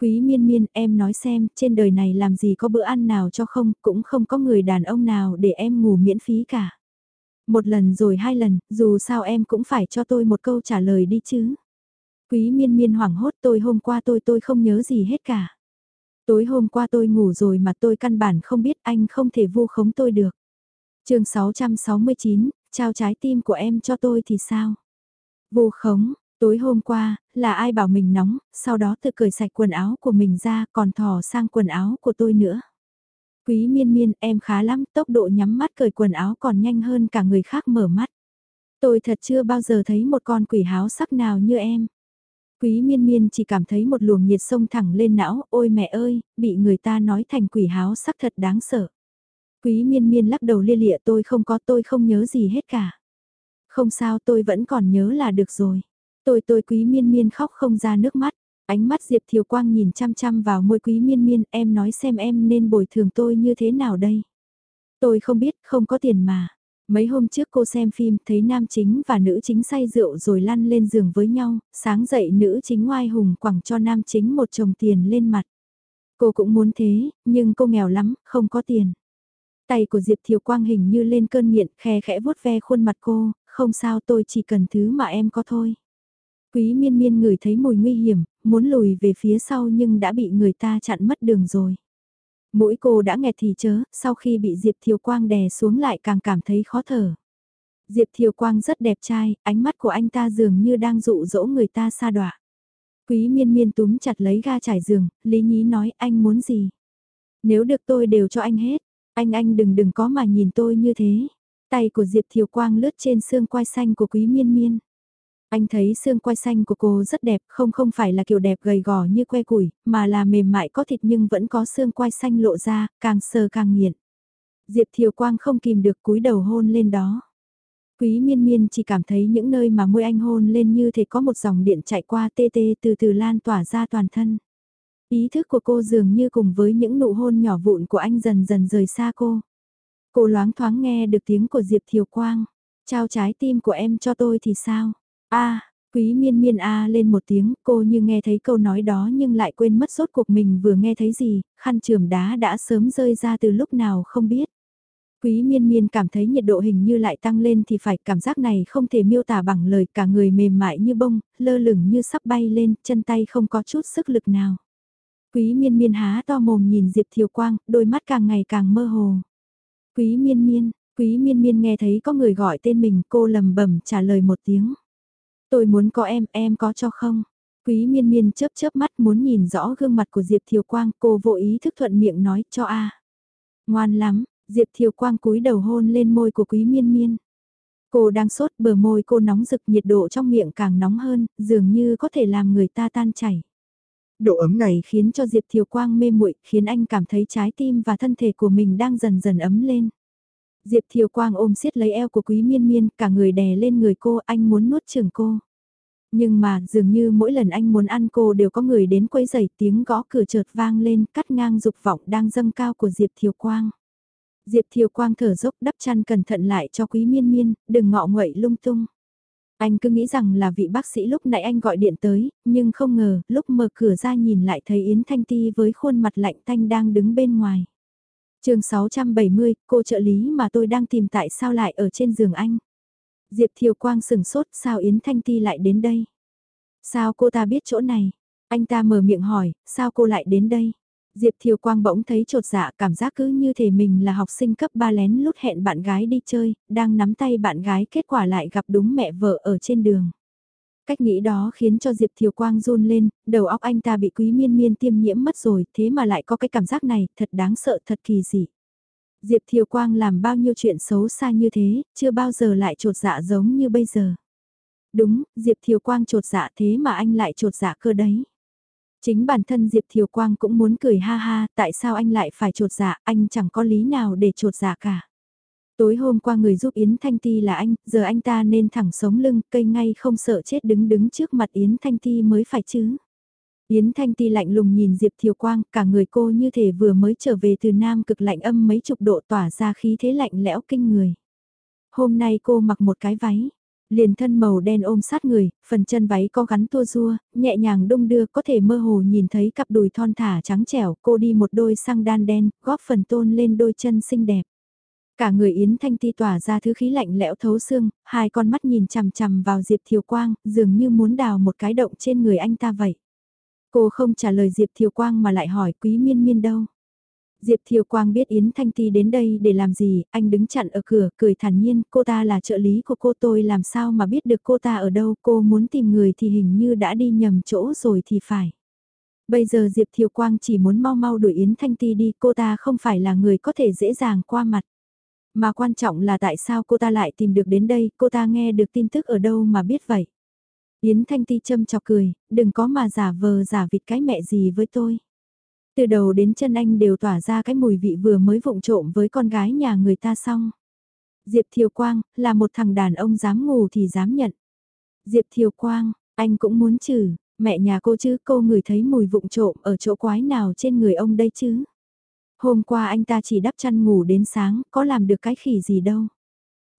Quý miên miên, em nói xem, trên đời này làm gì có bữa ăn nào cho không, cũng không có người đàn ông nào để em ngủ miễn phí cả. Một lần rồi hai lần, dù sao em cũng phải cho tôi một câu trả lời đi chứ. Quý miên miên hoảng hốt tôi hôm qua tôi tôi không nhớ gì hết cả. Tối hôm qua tôi ngủ rồi mà tôi căn bản không biết anh không thể vu khống tôi được. chương 669, trao trái tim của em cho tôi thì sao? Vu khống, tối hôm qua, là ai bảo mình nóng, sau đó tự cởi sạch quần áo của mình ra còn thò sang quần áo của tôi nữa. Quý miên miên em khá lắm, tốc độ nhắm mắt cởi quần áo còn nhanh hơn cả người khác mở mắt. Tôi thật chưa bao giờ thấy một con quỷ háo sắc nào như em. Quý miên miên chỉ cảm thấy một luồng nhiệt sông thẳng lên não, ôi mẹ ơi, bị người ta nói thành quỷ háo sắc thật đáng sợ. Quý miên miên lắc đầu lia lịa tôi không có tôi không nhớ gì hết cả. Không sao tôi vẫn còn nhớ là được rồi. Tôi tôi quý miên miên khóc không ra nước mắt. Ánh mắt Diệp Thiều Quang nhìn chăm chăm vào môi quý miên miên, em nói xem em nên bồi thường tôi như thế nào đây? Tôi không biết, không có tiền mà. Mấy hôm trước cô xem phim thấy nam chính và nữ chính say rượu rồi lăn lên giường với nhau, sáng dậy nữ chính ngoai hùng quẳng cho nam chính một chồng tiền lên mặt. Cô cũng muốn thế, nhưng cô nghèo lắm, không có tiền. Tay của Diệp Thiều Quang hình như lên cơn nghiện, khe khẽ vuốt ve khuôn mặt cô, không sao tôi chỉ cần thứ mà em có thôi. Quý miên miên ngửi thấy mùi nguy hiểm, muốn lùi về phía sau nhưng đã bị người ta chặn mất đường rồi. Mũi cô đã nghẹt thì chớ, sau khi bị Diệp Thiều Quang đè xuống lại càng cảm thấy khó thở. Diệp Thiều Quang rất đẹp trai, ánh mắt của anh ta dường như đang dụ dỗ người ta xa đọa. Quý miên miên túm chặt lấy ga trải giường, Lý Nhí nói anh muốn gì? Nếu được tôi đều cho anh hết, anh anh đừng đừng có mà nhìn tôi như thế. Tay của Diệp Thiều Quang lướt trên xương quai xanh của Quý miên miên. Anh thấy xương quai xanh của cô rất đẹp, không không phải là kiểu đẹp gầy gò như que củi, mà là mềm mại có thịt nhưng vẫn có xương quai xanh lộ ra, càng sờ càng nghiện. Diệp Thiều Quang không kìm được cúi đầu hôn lên đó. Quý miên miên chỉ cảm thấy những nơi mà môi anh hôn lên như thể có một dòng điện chạy qua tê tê từ từ lan tỏa ra toàn thân. Ý thức của cô dường như cùng với những nụ hôn nhỏ vụn của anh dần dần rời xa cô. Cô loáng thoáng nghe được tiếng của Diệp Thiều Quang. Trao trái tim của em cho tôi thì sao? A quý miên miên a lên một tiếng, cô như nghe thấy câu nói đó nhưng lại quên mất sốt cuộc mình vừa nghe thấy gì, khăn trường đá đã sớm rơi ra từ lúc nào không biết. Quý miên miên cảm thấy nhiệt độ hình như lại tăng lên thì phải cảm giác này không thể miêu tả bằng lời cả người mềm mại như bông, lơ lửng như sắp bay lên, chân tay không có chút sức lực nào. Quý miên miên há to mồm nhìn Diệp Thiều Quang, đôi mắt càng ngày càng mơ hồ. Quý miên miên, quý miên miên nghe thấy có người gọi tên mình, cô lầm bẩm trả lời một tiếng. Tôi muốn có em, em có cho không? Quý miên miên chớp chớp mắt muốn nhìn rõ gương mặt của Diệp Thiều Quang, cô vô ý thức thuận miệng nói cho a. Ngoan lắm, Diệp Thiều Quang cúi đầu hôn lên môi của Quý miên miên. Cô đang sốt bờ môi cô nóng rực nhiệt độ trong miệng càng nóng hơn, dường như có thể làm người ta tan chảy. Độ ấm này khiến cho Diệp Thiều Quang mê muội, khiến anh cảm thấy trái tim và thân thể của mình đang dần dần ấm lên. Diệp Thiều Quang ôm siết lấy eo của Quý Miên Miên, cả người đè lên người cô, anh muốn nuốt chửng cô. Nhưng mà, dường như mỗi lần anh muốn ăn cô đều có người đến quấy giày tiếng gõ cửa chợt vang lên, cắt ngang dục vọng đang dâng cao của Diệp Thiều Quang. Diệp Thiều Quang thở dốc đắp chăn cẩn thận lại cho Quý Miên Miên, đừng ngọ nguậy lung tung. Anh cứ nghĩ rằng là vị bác sĩ lúc nãy anh gọi điện tới, nhưng không ngờ, lúc mở cửa ra nhìn lại thấy Yến Thanh Ti với khuôn mặt lạnh thanh đang đứng bên ngoài chương 670, cô trợ lý mà tôi đang tìm tại sao lại ở trên giường anh. Diệp Thiều Quang sừng sốt sao Yến Thanh Ti lại đến đây. Sao cô ta biết chỗ này? Anh ta mở miệng hỏi, sao cô lại đến đây? Diệp Thiều Quang bỗng thấy trột dạ cảm giác cứ như thể mình là học sinh cấp 3 lén lút hẹn bạn gái đi chơi, đang nắm tay bạn gái kết quả lại gặp đúng mẹ vợ ở trên đường. Cách nghĩ đó khiến cho Diệp Thiều Quang run lên, đầu óc anh ta bị quý miên miên tiêm nhiễm mất rồi, thế mà lại có cái cảm giác này, thật đáng sợ, thật kỳ dị. Diệp Thiều Quang làm bao nhiêu chuyện xấu xa như thế, chưa bao giờ lại trột dạ giống như bây giờ. Đúng, Diệp Thiều Quang trột dạ thế mà anh lại trột dạ cơ đấy. Chính bản thân Diệp Thiều Quang cũng muốn cười ha ha, tại sao anh lại phải trột dạ, anh chẳng có lý nào để trột dạ cả. Tối hôm qua người giúp Yến Thanh Ti là anh, giờ anh ta nên thẳng sống lưng, cây ngay không sợ chết đứng đứng trước mặt Yến Thanh Ti mới phải chứ. Yến Thanh Ti lạnh lùng nhìn Diệp Thiều Quang, cả người cô như thể vừa mới trở về từ Nam cực lạnh âm mấy chục độ tỏa ra khí thế lạnh lẽo kinh người. Hôm nay cô mặc một cái váy, liền thân màu đen ôm sát người, phần chân váy có gắn tua rua, nhẹ nhàng đung đưa có thể mơ hồ nhìn thấy cặp đùi thon thả trắng trẻo, cô đi một đôi xăng đan đen, góp phần tôn lên đôi chân xinh đẹp. Cả người Yến Thanh Ti tỏa ra thứ khí lạnh lẽo thấu xương, hai con mắt nhìn chằm chằm vào Diệp Thiều Quang, dường như muốn đào một cái động trên người anh ta vậy. Cô không trả lời Diệp Thiều Quang mà lại hỏi quý miên miên đâu. Diệp Thiều Quang biết Yến Thanh Ti đến đây để làm gì, anh đứng chặn ở cửa, cười thản nhiên, cô ta là trợ lý của cô tôi làm sao mà biết được cô ta ở đâu, cô muốn tìm người thì hình như đã đi nhầm chỗ rồi thì phải. Bây giờ Diệp Thiều Quang chỉ muốn mau mau đuổi Yến Thanh Ti đi, cô ta không phải là người có thể dễ dàng qua mặt. Mà quan trọng là tại sao cô ta lại tìm được đến đây, cô ta nghe được tin tức ở đâu mà biết vậy. Yến Thanh Ti châm chọc cười, đừng có mà giả vờ giả vịt cái mẹ gì với tôi. Từ đầu đến chân anh đều tỏa ra cái mùi vị vừa mới vụng trộm với con gái nhà người ta xong. Diệp Thiều Quang, là một thằng đàn ông dám ngủ thì dám nhận. Diệp Thiều Quang, anh cũng muốn trừ, mẹ nhà cô chứ cô ngửi thấy mùi vụng trộm ở chỗ quái nào trên người ông đây chứ. Hôm qua anh ta chỉ đắp chăn ngủ đến sáng, có làm được cái khỉ gì đâu.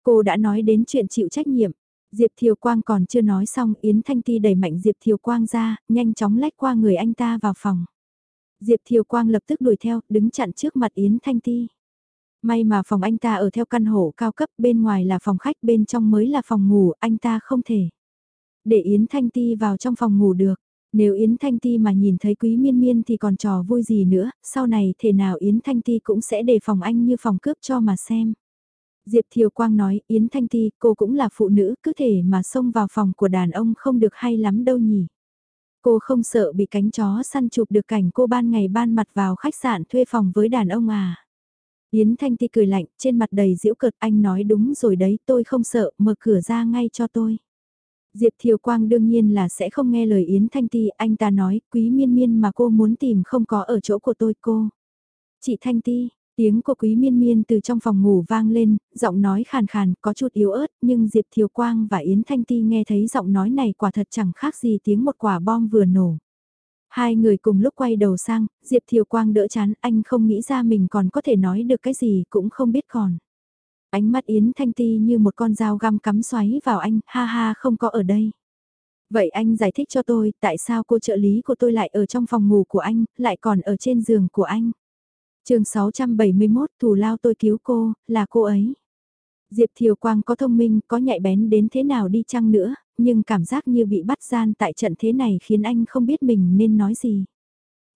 Cô đã nói đến chuyện chịu trách nhiệm. Diệp Thiều Quang còn chưa nói xong, Yến Thanh Ti đẩy mạnh Diệp Thiều Quang ra, nhanh chóng lách qua người anh ta vào phòng. Diệp Thiều Quang lập tức đuổi theo, đứng chặn trước mặt Yến Thanh Ti. May mà phòng anh ta ở theo căn hộ cao cấp, bên ngoài là phòng khách, bên trong mới là phòng ngủ, anh ta không thể. Để Yến Thanh Ti vào trong phòng ngủ được. Nếu Yến Thanh Ti mà nhìn thấy Quý Miên Miên thì còn trò vui gì nữa, sau này thể nào Yến Thanh Ti cũng sẽ đề phòng anh như phòng cướp cho mà xem. Diệp Thiều Quang nói, Yến Thanh Ti, cô cũng là phụ nữ, cứ thể mà xông vào phòng của đàn ông không được hay lắm đâu nhỉ. Cô không sợ bị cánh chó săn chụp được cảnh cô ban ngày ban mặt vào khách sạn thuê phòng với đàn ông à. Yến Thanh Ti cười lạnh, trên mặt đầy giễu cợt, anh nói đúng rồi đấy, tôi không sợ, mở cửa ra ngay cho tôi. Diệp Thiều Quang đương nhiên là sẽ không nghe lời Yến Thanh Ti, anh ta nói, quý miên miên mà cô muốn tìm không có ở chỗ của tôi cô. Chị Thanh Ti, tiếng của quý miên miên từ trong phòng ngủ vang lên, giọng nói khàn khàn, có chút yếu ớt, nhưng Diệp Thiều Quang và Yến Thanh Ti nghe thấy giọng nói này quả thật chẳng khác gì tiếng một quả bom vừa nổ. Hai người cùng lúc quay đầu sang, Diệp Thiều Quang đỡ chán, anh không nghĩ ra mình còn có thể nói được cái gì cũng không biết còn. Ánh mắt Yến Thanh Ti như một con dao găm cắm xoáy vào anh, ha ha không có ở đây. Vậy anh giải thích cho tôi, tại sao cô trợ lý của tôi lại ở trong phòng ngủ của anh, lại còn ở trên giường của anh. chương 671 thủ lao tôi cứu cô, là cô ấy. Diệp Thiều Quang có thông minh, có nhạy bén đến thế nào đi chăng nữa, nhưng cảm giác như bị bắt gian tại trận thế này khiến anh không biết mình nên nói gì.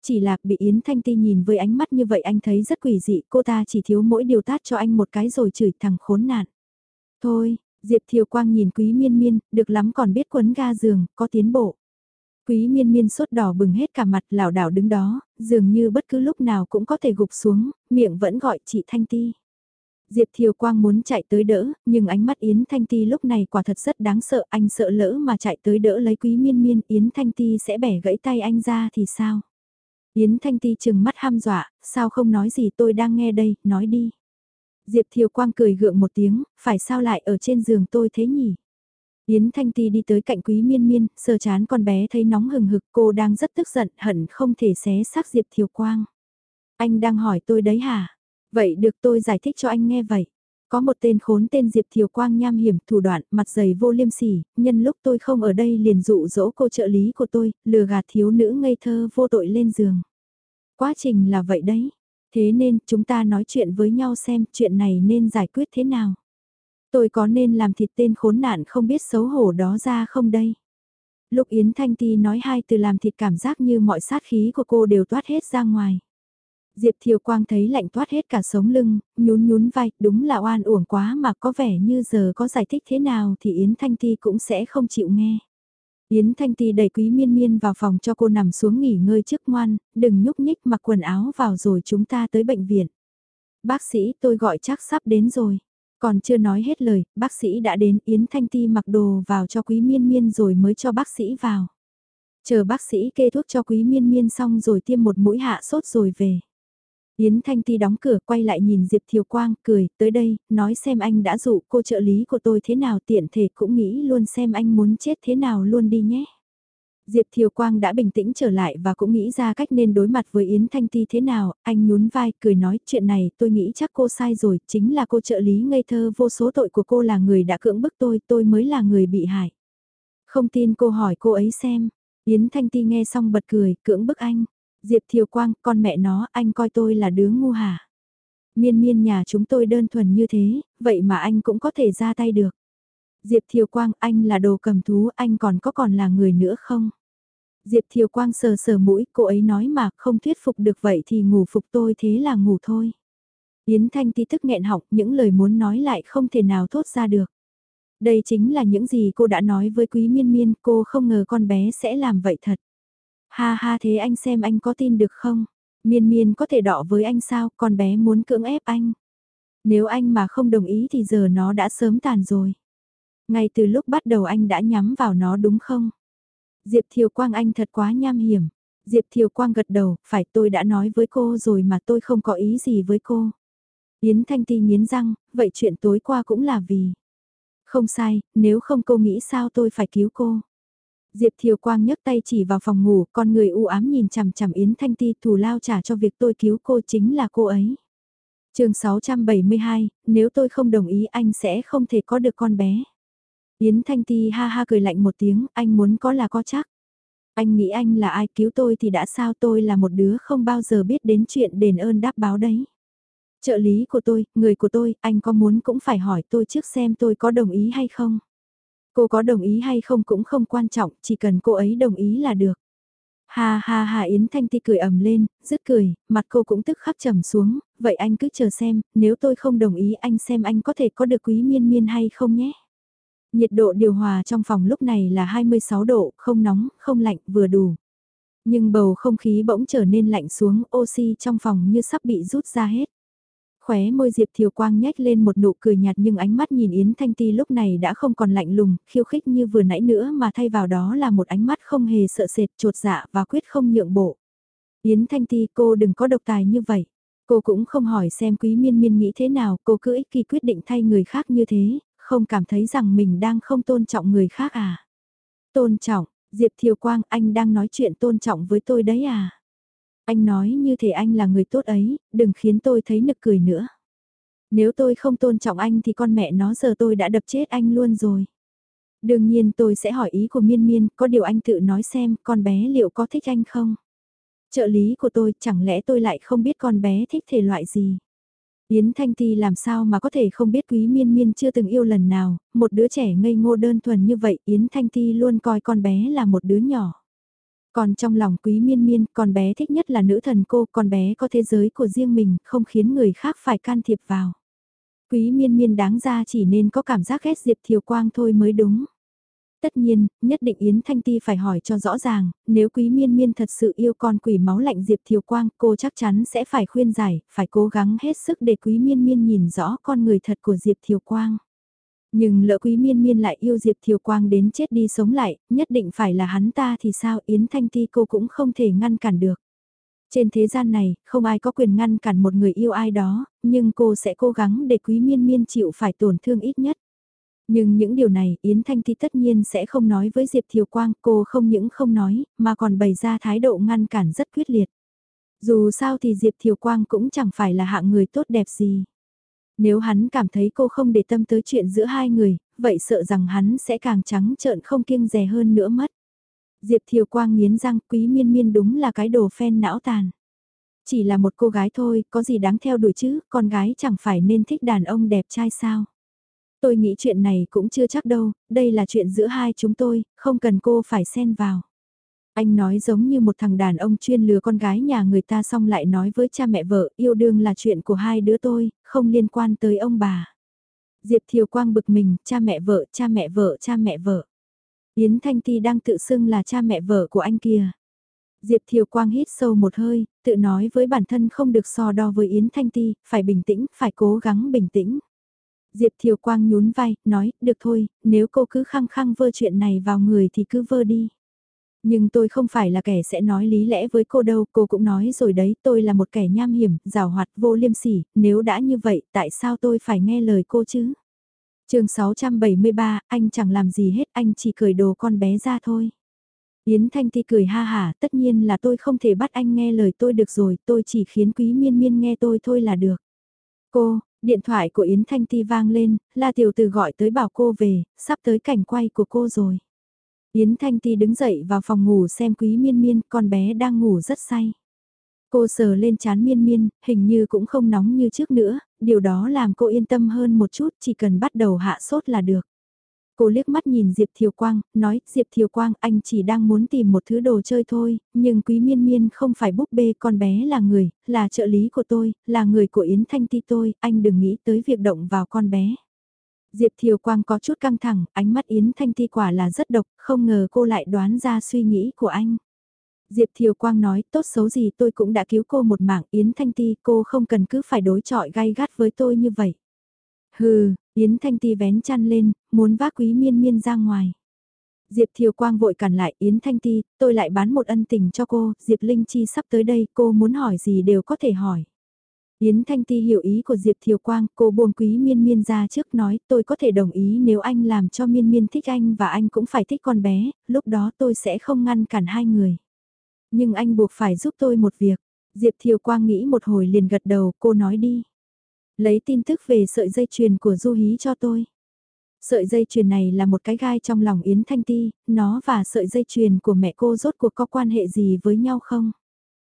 Chỉ là bị Yến Thanh Ti nhìn với ánh mắt như vậy anh thấy rất quỷ dị, cô ta chỉ thiếu mỗi điều tát cho anh một cái rồi chửi thằng khốn nạn. Thôi, Diệp Thiều Quang nhìn Quý Miên Miên, được lắm còn biết quấn ga giường, có tiến bộ. Quý Miên Miên sốt đỏ bừng hết cả mặt lảo đảo đứng đó, dường như bất cứ lúc nào cũng có thể gục xuống, miệng vẫn gọi chị Thanh Ti. Diệp Thiều Quang muốn chạy tới đỡ, nhưng ánh mắt Yến Thanh Ti lúc này quả thật rất đáng sợ, anh sợ lỡ mà chạy tới đỡ lấy Quý Miên Miên, Yến Thanh Ti sẽ bẻ gãy tay anh ra thì sao? Yến Thanh Ti chừng mắt ham dọa, sao không nói gì tôi đang nghe đây, nói đi. Diệp Thiều Quang cười gượng một tiếng, phải sao lại ở trên giường tôi thế nhỉ? Yến Thanh Ti đi tới cạnh Quý Miên Miên, sờ chán con bé thấy nóng hừng hực cô đang rất tức giận hận không thể xé xác Diệp Thiều Quang. Anh đang hỏi tôi đấy hả? Vậy được tôi giải thích cho anh nghe vậy. Có một tên khốn tên Diệp Thiều Quang nham hiểm, thủ đoạn, mặt dày vô liêm sỉ, nhân lúc tôi không ở đây liền dụ dỗ cô trợ lý của tôi, lừa gạt thiếu nữ ngây thơ vô tội lên giường. Quá trình là vậy đấy. Thế nên chúng ta nói chuyện với nhau xem chuyện này nên giải quyết thế nào. Tôi có nên làm thịt tên khốn nạn không biết xấu hổ đó ra không đây? Lúc Yến Thanh Ti nói hai từ làm thịt cảm giác như mọi sát khí của cô đều toát hết ra ngoài. Diệp Thiều Quang thấy lạnh toát hết cả sống lưng, nhún nhún vai, đúng là oan uổng quá mà có vẻ như giờ có giải thích thế nào thì Yến Thanh Ti cũng sẽ không chịu nghe. Yến Thanh Ti đẩy Quý Miên Miên vào phòng cho cô nằm xuống nghỉ ngơi trước ngoan, đừng nhúc nhích mặc quần áo vào rồi chúng ta tới bệnh viện. Bác sĩ tôi gọi chắc sắp đến rồi. Còn chưa nói hết lời, bác sĩ đã đến Yến Thanh Ti mặc đồ vào cho Quý Miên Miên rồi mới cho bác sĩ vào. Chờ bác sĩ kê thuốc cho Quý Miên Miên xong rồi tiêm một mũi hạ sốt rồi về. Yến Thanh Ti đóng cửa quay lại nhìn Diệp Thiều Quang, cười, tới đây, nói xem anh đã dụ cô trợ lý của tôi thế nào tiện thể cũng nghĩ luôn xem anh muốn chết thế nào luôn đi nhé. Diệp Thiều Quang đã bình tĩnh trở lại và cũng nghĩ ra cách nên đối mặt với Yến Thanh Ti thế nào, anh nhún vai cười nói chuyện này tôi nghĩ chắc cô sai rồi, chính là cô trợ lý ngây thơ vô số tội của cô là người đã cưỡng bức tôi, tôi mới là người bị hại. Không tin cô hỏi cô ấy xem, Yến Thanh Ti nghe xong bật cười, cưỡng bức anh. Diệp Thiều Quang, con mẹ nó, anh coi tôi là đứa ngu hả? Miên miên nhà chúng tôi đơn thuần như thế, vậy mà anh cũng có thể ra tay được. Diệp Thiều Quang, anh là đồ cầm thú, anh còn có còn là người nữa không? Diệp Thiều Quang sờ sờ mũi, cô ấy nói mà không thuyết phục được vậy thì ngủ phục tôi thế là ngủ thôi. Yến Thanh ti tức nghẹn họng, những lời muốn nói lại không thể nào thốt ra được. Đây chính là những gì cô đã nói với Quý Miên Miên, cô không ngờ con bé sẽ làm vậy thật. Ha ha thế anh xem anh có tin được không? Miên miên có thể đọ với anh sao, con bé muốn cưỡng ép anh. Nếu anh mà không đồng ý thì giờ nó đã sớm tàn rồi. Ngay từ lúc bắt đầu anh đã nhắm vào nó đúng không? Diệp Thiều Quang anh thật quá nham hiểm. Diệp Thiều Quang gật đầu, phải tôi đã nói với cô rồi mà tôi không có ý gì với cô. Yến Thanh Ti nghiến răng, vậy chuyện tối qua cũng là vì. Không sai, nếu không cô nghĩ sao tôi phải cứu cô. Diệp Thiều Quang nhấc tay chỉ vào phòng ngủ, con người u ám nhìn chằm chằm Yến Thanh Ti thù lao trả cho việc tôi cứu cô chính là cô ấy. chương 672, nếu tôi không đồng ý anh sẽ không thể có được con bé. Yến Thanh Ti ha ha cười lạnh một tiếng, anh muốn có là có chắc. Anh nghĩ anh là ai cứu tôi thì đã sao tôi là một đứa không bao giờ biết đến chuyện đền ơn đáp báo đấy. Trợ lý của tôi, người của tôi, anh có muốn cũng phải hỏi tôi trước xem tôi có đồng ý hay không. Cô có đồng ý hay không cũng không quan trọng, chỉ cần cô ấy đồng ý là được. Ha ha ha Yến Thanh Ti cười ầm lên, dứt cười, mặt cô cũng tức khắc trầm xuống, vậy anh cứ chờ xem, nếu tôi không đồng ý anh xem anh có thể có được quý miên miên hay không nhé. Nhiệt độ điều hòa trong phòng lúc này là 26 độ, không nóng, không lạnh, vừa đủ. Nhưng bầu không khí bỗng trở nên lạnh xuống, oxy trong phòng như sắp bị rút ra hết. Khóe môi Diệp Thiều Quang nhếch lên một nụ cười nhạt nhưng ánh mắt nhìn Yến Thanh Ti lúc này đã không còn lạnh lùng, khiêu khích như vừa nãy nữa mà thay vào đó là một ánh mắt không hề sợ sệt, trột dạ và quyết không nhượng bộ. Yến Thanh Ti cô đừng có độc tài như vậy. Cô cũng không hỏi xem quý miên miên nghĩ thế nào, cô cứ ích kỳ quyết định thay người khác như thế, không cảm thấy rằng mình đang không tôn trọng người khác à. Tôn trọng, Diệp Thiều Quang anh đang nói chuyện tôn trọng với tôi đấy à. Anh nói như thể anh là người tốt ấy, đừng khiến tôi thấy nực cười nữa. Nếu tôi không tôn trọng anh thì con mẹ nó giờ tôi đã đập chết anh luôn rồi. Đương nhiên tôi sẽ hỏi ý của miên miên, có điều anh tự nói xem con bé liệu có thích anh không? Trợ lý của tôi chẳng lẽ tôi lại không biết con bé thích thể loại gì? Yến Thanh Ti làm sao mà có thể không biết Quý Miên Miên chưa từng yêu lần nào, một đứa trẻ ngây ngô đơn thuần như vậy Yến Thanh Ti luôn coi con bé là một đứa nhỏ. Còn trong lòng quý miên miên, con bé thích nhất là nữ thần cô, con bé có thế giới của riêng mình, không khiến người khác phải can thiệp vào. Quý miên miên đáng ra chỉ nên có cảm giác ghét Diệp Thiều Quang thôi mới đúng. Tất nhiên, nhất định Yến Thanh Ti phải hỏi cho rõ ràng, nếu quý miên miên thật sự yêu con quỷ máu lạnh Diệp Thiều Quang, cô chắc chắn sẽ phải khuyên giải, phải cố gắng hết sức để quý miên miên nhìn rõ con người thật của Diệp Thiều Quang. Nhưng lỡ quý miên miên lại yêu Diệp Thiều Quang đến chết đi sống lại, nhất định phải là hắn ta thì sao Yến Thanh Ti cô cũng không thể ngăn cản được. Trên thế gian này, không ai có quyền ngăn cản một người yêu ai đó, nhưng cô sẽ cố gắng để quý miên miên chịu phải tổn thương ít nhất. Nhưng những điều này Yến Thanh Ti tất nhiên sẽ không nói với Diệp Thiều Quang, cô không những không nói, mà còn bày ra thái độ ngăn cản rất quyết liệt. Dù sao thì Diệp Thiều Quang cũng chẳng phải là hạng người tốt đẹp gì. Nếu hắn cảm thấy cô không để tâm tới chuyện giữa hai người, vậy sợ rằng hắn sẽ càng trắng trợn không kiêng dè hơn nữa mất. Diệp Thiều Quang nghiến răng quý miên miên đúng là cái đồ phen não tàn. Chỉ là một cô gái thôi, có gì đáng theo đuổi chứ, con gái chẳng phải nên thích đàn ông đẹp trai sao. Tôi nghĩ chuyện này cũng chưa chắc đâu, đây là chuyện giữa hai chúng tôi, không cần cô phải xen vào. Anh nói giống như một thằng đàn ông chuyên lừa con gái nhà người ta xong lại nói với cha mẹ vợ yêu đương là chuyện của hai đứa tôi, không liên quan tới ông bà. Diệp Thiều Quang bực mình, cha mẹ vợ, cha mẹ vợ, cha mẹ vợ. Yến Thanh Ti đang tự xưng là cha mẹ vợ của anh kia. Diệp Thiều Quang hít sâu một hơi, tự nói với bản thân không được so đo với Yến Thanh Ti, phải bình tĩnh, phải cố gắng bình tĩnh. Diệp Thiều Quang nhún vai, nói, được thôi, nếu cô cứ khăng khăng vơ chuyện này vào người thì cứ vơ đi. Nhưng tôi không phải là kẻ sẽ nói lý lẽ với cô đâu, cô cũng nói rồi đấy, tôi là một kẻ nham hiểm, rào hoạt, vô liêm sỉ, nếu đã như vậy, tại sao tôi phải nghe lời cô chứ? chương 673, anh chẳng làm gì hết, anh chỉ cười đồ con bé ra thôi. Yến Thanh Ti cười ha hả, tất nhiên là tôi không thể bắt anh nghe lời tôi được rồi, tôi chỉ khiến quý miên miên nghe tôi thôi là được. Cô, điện thoại của Yến Thanh Ti vang lên, là tiểu từ gọi tới bảo cô về, sắp tới cảnh quay của cô rồi. Yến Thanh Ti đứng dậy vào phòng ngủ xem quý miên miên, con bé đang ngủ rất say. Cô sờ lên chán miên miên, hình như cũng không nóng như trước nữa, điều đó làm cô yên tâm hơn một chút, chỉ cần bắt đầu hạ sốt là được. Cô liếc mắt nhìn Diệp Thiều Quang, nói, Diệp Thiều Quang, anh chỉ đang muốn tìm một thứ đồ chơi thôi, nhưng quý miên miên không phải búp bê, con bé là người, là trợ lý của tôi, là người của Yến Thanh Ti tôi, anh đừng nghĩ tới việc động vào con bé. Diệp Thiều Quang có chút căng thẳng, ánh mắt Yến Thanh Ti quả là rất độc, không ngờ cô lại đoán ra suy nghĩ của anh. Diệp Thiều Quang nói, tốt xấu gì tôi cũng đã cứu cô một mạng, Yến Thanh Ti, cô không cần cứ phải đối chọi gay gắt với tôi như vậy. Hừ, Yến Thanh Ti vén chăn lên, muốn vác quý miên miên ra ngoài. Diệp Thiều Quang vội cản lại Yến Thanh Ti, tôi lại bán một ân tình cho cô, Diệp Linh Chi sắp tới đây, cô muốn hỏi gì đều có thể hỏi. Yến Thanh Ti hiểu ý của Diệp Thiều Quang, cô buông quý miên miên ra trước nói tôi có thể đồng ý nếu anh làm cho miên miên thích anh và anh cũng phải thích con bé, lúc đó tôi sẽ không ngăn cản hai người. Nhưng anh buộc phải giúp tôi một việc. Diệp Thiều Quang nghĩ một hồi liền gật đầu, cô nói đi. Lấy tin tức về sợi dây chuyền của Du Hí cho tôi. Sợi dây chuyền này là một cái gai trong lòng Yến Thanh Ti, nó và sợi dây chuyền của mẹ cô rốt cuộc có quan hệ gì với nhau không?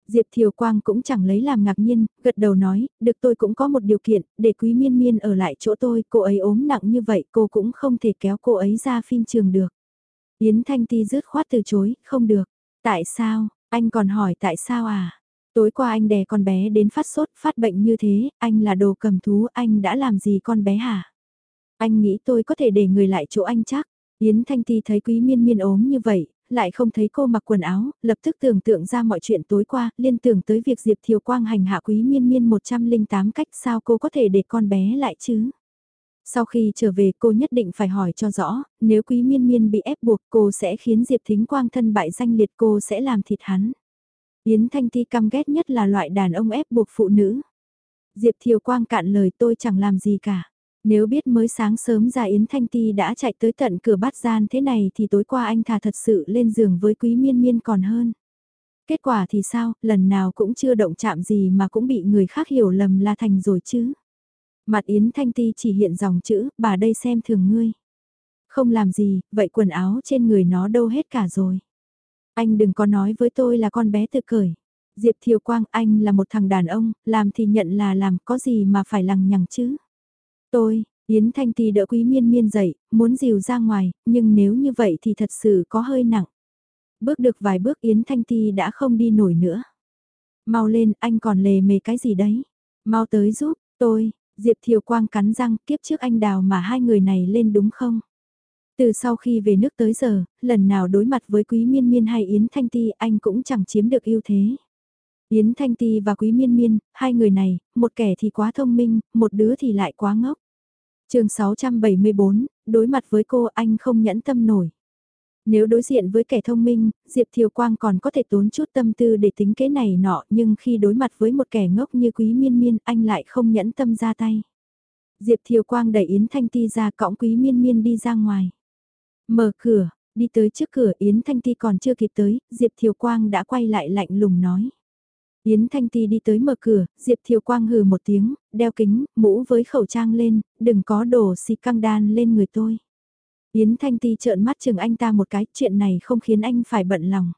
Diệp Thiều Quang cũng chẳng lấy làm ngạc nhiên, gật đầu nói, được tôi cũng có một điều kiện, để quý miên miên ở lại chỗ tôi, cô ấy ốm nặng như vậy cô cũng không thể kéo cô ấy ra phim trường được. Yến Thanh Ti rứt khoát từ chối, không được. Tại sao, Anh còn hỏi tại sao à? Tối qua anh đè con bé đến phát sốt, phát bệnh như thế, anh là đồ cầm thú, anh đã làm gì con bé hả? Anh nghĩ tôi có thể để người lại chỗ anh chắc. Yến Thanh Ti thấy quý miên miên ốm như vậy, lại không thấy cô mặc quần áo, lập tức tưởng tượng ra mọi chuyện tối qua, liên tưởng tới việc Diệp Thiều Quang hành hạ quý miên miên 108 cách sao cô có thể để con bé lại chứ. Sau khi trở về cô nhất định phải hỏi cho rõ, nếu quý miên miên bị ép buộc cô sẽ khiến Diệp Thính Quang thân bại danh liệt cô sẽ làm thịt hắn. Yến Thanh Ti căm ghét nhất là loại đàn ông ép buộc phụ nữ. Diệp Thiều Quang cạn lời tôi chẳng làm gì cả. Nếu biết mới sáng sớm ra Yến Thanh Ti đã chạy tới tận cửa bát gian thế này thì tối qua anh thà thật sự lên giường với quý miên miên còn hơn. Kết quả thì sao, lần nào cũng chưa động chạm gì mà cũng bị người khác hiểu lầm là thành rồi chứ. Mặt Yến Thanh Ti chỉ hiện dòng chữ, bà đây xem thường ngươi. Không làm gì, vậy quần áo trên người nó đâu hết cả rồi. Anh đừng có nói với tôi là con bé tự cởi. Diệp Thiều Quang, anh là một thằng đàn ông, làm thì nhận là làm, có gì mà phải lằng nhằng chứ. Tôi, Yến Thanh Ti đỡ quý miên miên dậy, muốn dìu ra ngoài, nhưng nếu như vậy thì thật sự có hơi nặng. Bước được vài bước Yến Thanh Ti đã không đi nổi nữa. Mau lên, anh còn lề mề cái gì đấy. Mau tới giúp, tôi, Diệp Thiều Quang cắn răng kiếp trước anh đào mà hai người này lên đúng không? Từ sau khi về nước tới giờ, lần nào đối mặt với Quý Miên Miên hay Yến Thanh Ti anh cũng chẳng chiếm được ưu thế. Yến Thanh Ti và Quý Miên Miên, hai người này, một kẻ thì quá thông minh, một đứa thì lại quá ngốc chương 674, đối mặt với cô anh không nhẫn tâm nổi. Nếu đối diện với kẻ thông minh, Diệp Thiều Quang còn có thể tốn chút tâm tư để tính kế này nọ nhưng khi đối mặt với một kẻ ngốc như Quý Miên Miên anh lại không nhẫn tâm ra tay. Diệp Thiều Quang đẩy Yến Thanh Ti ra cõng Quý Miên Miên đi ra ngoài. Mở cửa, đi tới trước cửa Yến Thanh Ti còn chưa kịp tới, Diệp Thiều Quang đã quay lại lạnh lùng nói. Yến Thanh Ti đi tới mở cửa, Diệp Thiều Quang hừ một tiếng, đeo kính, mũ với khẩu trang lên, đừng có đổ xì căng đan lên người tôi. Yến Thanh Ti trợn mắt chừng anh ta một cái, chuyện này không khiến anh phải bận lòng.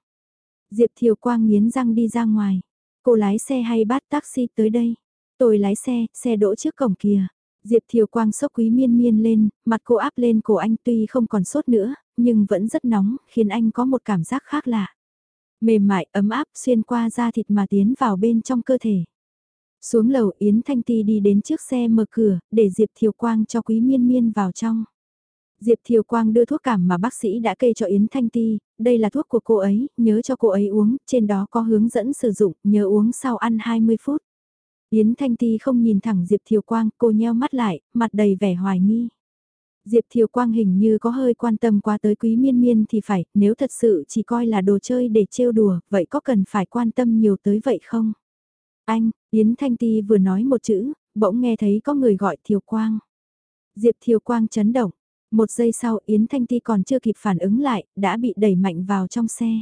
Diệp Thiều Quang nghiến răng đi ra ngoài. Cô lái xe hay bắt taxi tới đây? Tôi lái xe, xe đỗ trước cổng kìa. Diệp Thiều Quang sốc quý miên miên lên, mặt cô áp lên cổ anh tuy không còn sốt nữa, nhưng vẫn rất nóng, khiến anh có một cảm giác khác lạ. Mềm mại, ấm áp xuyên qua da thịt mà tiến vào bên trong cơ thể. Xuống lầu Yến Thanh Ti đi đến trước xe mở cửa, để Diệp Thiều Quang cho quý miên miên vào trong. Diệp Thiều Quang đưa thuốc cảm mà bác sĩ đã kê cho Yến Thanh Ti, đây là thuốc của cô ấy, nhớ cho cô ấy uống, trên đó có hướng dẫn sử dụng, nhớ uống sau ăn 20 phút. Yến Thanh Ti không nhìn thẳng Diệp Thiều Quang, cô nheo mắt lại, mặt đầy vẻ hoài nghi. Diệp Thiều Quang hình như có hơi quan tâm qua tới quý miên miên thì phải, nếu thật sự chỉ coi là đồ chơi để trêu đùa, vậy có cần phải quan tâm nhiều tới vậy không? Anh, Yến Thanh Ti vừa nói một chữ, bỗng nghe thấy có người gọi Thiều Quang. Diệp Thiều Quang chấn động, một giây sau Yến Thanh Ti còn chưa kịp phản ứng lại, đã bị đẩy mạnh vào trong xe.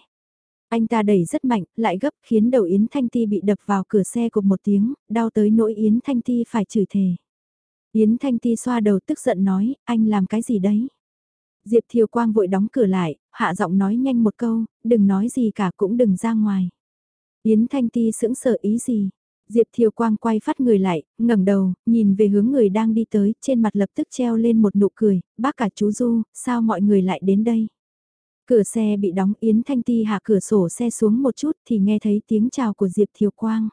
Anh ta đẩy rất mạnh, lại gấp khiến đầu Yến Thanh Ti bị đập vào cửa xe cục một tiếng, đau tới nỗi Yến Thanh Ti phải chửi thề. Yến Thanh Ti xoa đầu tức giận nói, anh làm cái gì đấy? Diệp Thiều Quang vội đóng cửa lại, hạ giọng nói nhanh một câu, đừng nói gì cả cũng đừng ra ngoài. Yến Thanh Ti sững sờ ý gì? Diệp Thiều Quang quay phát người lại, ngẩng đầu, nhìn về hướng người đang đi tới, trên mặt lập tức treo lên một nụ cười, bác cả chú Du, sao mọi người lại đến đây? Cửa xe bị đóng Yến Thanh Ti hạ cửa sổ xe xuống một chút thì nghe thấy tiếng chào của Diệp Thiều Quang.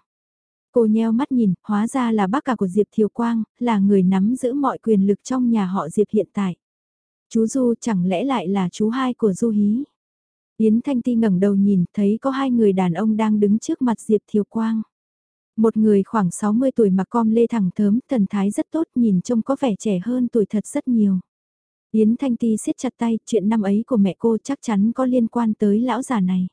Cô nheo mắt nhìn, hóa ra là bác cả của Diệp Thiều Quang, là người nắm giữ mọi quyền lực trong nhà họ Diệp hiện tại. Chú Du chẳng lẽ lại là chú hai của Du Hí? Yến Thanh Ti ngẩng đầu nhìn, thấy có hai người đàn ông đang đứng trước mặt Diệp Thiều Quang. Một người khoảng 60 tuổi mặc com lê thẳng thớm, thần thái rất tốt, nhìn trông có vẻ trẻ hơn tuổi thật rất nhiều. Yến Thanh Ti siết chặt tay, chuyện năm ấy của mẹ cô chắc chắn có liên quan tới lão già này.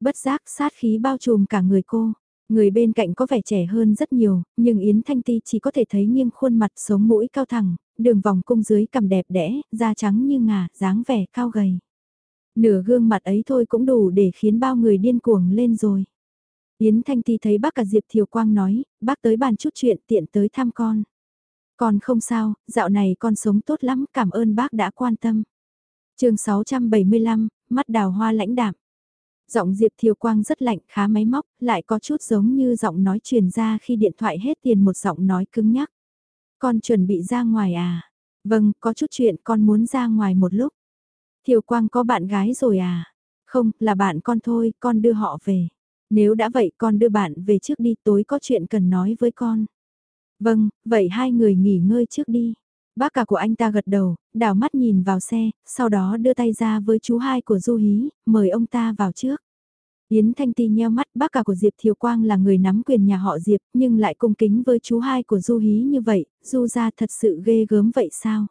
Bất giác sát khí bao trùm cả người cô. Người bên cạnh có vẻ trẻ hơn rất nhiều, nhưng Yến Thanh Ti chỉ có thể thấy nghiêng khuôn mặt sống mũi cao thẳng, đường vòng cung dưới cằm đẹp đẽ, da trắng như ngà, dáng vẻ cao gầy. Nửa gương mặt ấy thôi cũng đủ để khiến bao người điên cuồng lên rồi. Yến Thanh Ti thấy bác cả Diệp Thiều Quang nói, bác tới bàn chút chuyện tiện tới thăm con. Con không sao, dạo này con sống tốt lắm, cảm ơn bác đã quan tâm. chương 675, mắt đào hoa lãnh đạm. Giọng Diệp Thiều Quang rất lạnh, khá máy móc, lại có chút giống như giọng nói truyền ra khi điện thoại hết tiền một giọng nói cứng nhắc. Con chuẩn bị ra ngoài à? Vâng, có chút chuyện con muốn ra ngoài một lúc. Thiều Quang có bạn gái rồi à? Không, là bạn con thôi, con đưa họ về. Nếu đã vậy con đưa bạn về trước đi tối có chuyện cần nói với con. Vâng, vậy hai người nghỉ ngơi trước đi. Bác cả của anh ta gật đầu, đảo mắt nhìn vào xe, sau đó đưa tay ra với chú hai của Du Hí, mời ông ta vào trước. Yến Thanh Ti nheo mắt, bác cả của Diệp Thiều Quang là người nắm quyền nhà họ Diệp, nhưng lại cung kính với chú hai của Du Hí như vậy, Du ra thật sự ghê gớm vậy sao?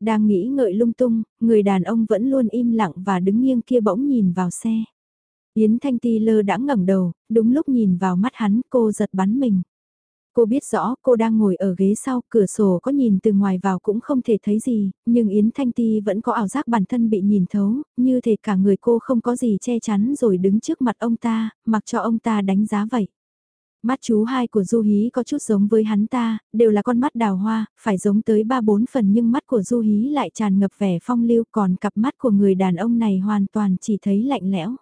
Đang nghĩ ngợi lung tung, người đàn ông vẫn luôn im lặng và đứng nghiêng kia bỗng nhìn vào xe. Yến Thanh Ti lơ đãng ngẩng đầu, đúng lúc nhìn vào mắt hắn cô giật bắn mình. Cô biết rõ cô đang ngồi ở ghế sau, cửa sổ có nhìn từ ngoài vào cũng không thể thấy gì, nhưng Yến Thanh Ti vẫn có ảo giác bản thân bị nhìn thấu, như thể cả người cô không có gì che chắn rồi đứng trước mặt ông ta, mặc cho ông ta đánh giá vậy. Mắt chú hai của Du Hí có chút giống với hắn ta, đều là con mắt đào hoa, phải giống tới ba bốn phần nhưng mắt của Du Hí lại tràn ngập vẻ phong lưu còn cặp mắt của người đàn ông này hoàn toàn chỉ thấy lạnh lẽo.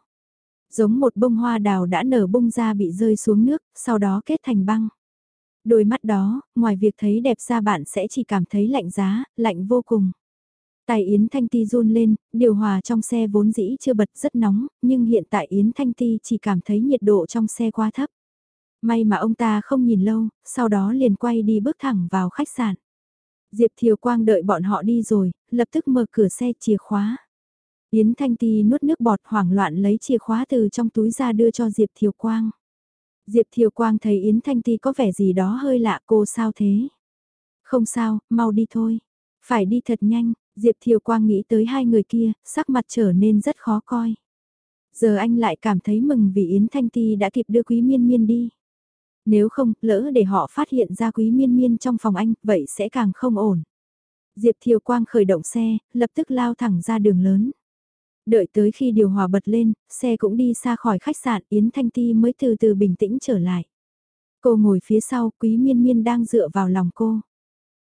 Giống một bông hoa đào đã nở bông ra bị rơi xuống nước, sau đó kết thành băng. Đôi mắt đó, ngoài việc thấy đẹp ra bạn sẽ chỉ cảm thấy lạnh giá, lạnh vô cùng. Tài Yến Thanh Ti run lên, điều hòa trong xe vốn dĩ chưa bật rất nóng, nhưng hiện tại Yến Thanh Ti chỉ cảm thấy nhiệt độ trong xe quá thấp. May mà ông ta không nhìn lâu, sau đó liền quay đi bước thẳng vào khách sạn. Diệp Thiều Quang đợi bọn họ đi rồi, lập tức mở cửa xe chìa khóa. Yến Thanh Ti nuốt nước bọt hoảng loạn lấy chìa khóa từ trong túi ra đưa cho Diệp Thiều Quang. Diệp Thiều Quang thấy Yến Thanh Ti có vẻ gì đó hơi lạ cô sao thế? Không sao, mau đi thôi. Phải đi thật nhanh, Diệp Thiều Quang nghĩ tới hai người kia, sắc mặt trở nên rất khó coi. Giờ anh lại cảm thấy mừng vì Yến Thanh Ti đã kịp đưa Quý Miên Miên đi. Nếu không, lỡ để họ phát hiện ra Quý Miên Miên trong phòng anh, vậy sẽ càng không ổn. Diệp Thiều Quang khởi động xe, lập tức lao thẳng ra đường lớn. Đợi tới khi điều hòa bật lên, xe cũng đi xa khỏi khách sạn Yến Thanh Ti mới từ từ bình tĩnh trở lại. Cô ngồi phía sau, Quý Miên Miên đang dựa vào lòng cô.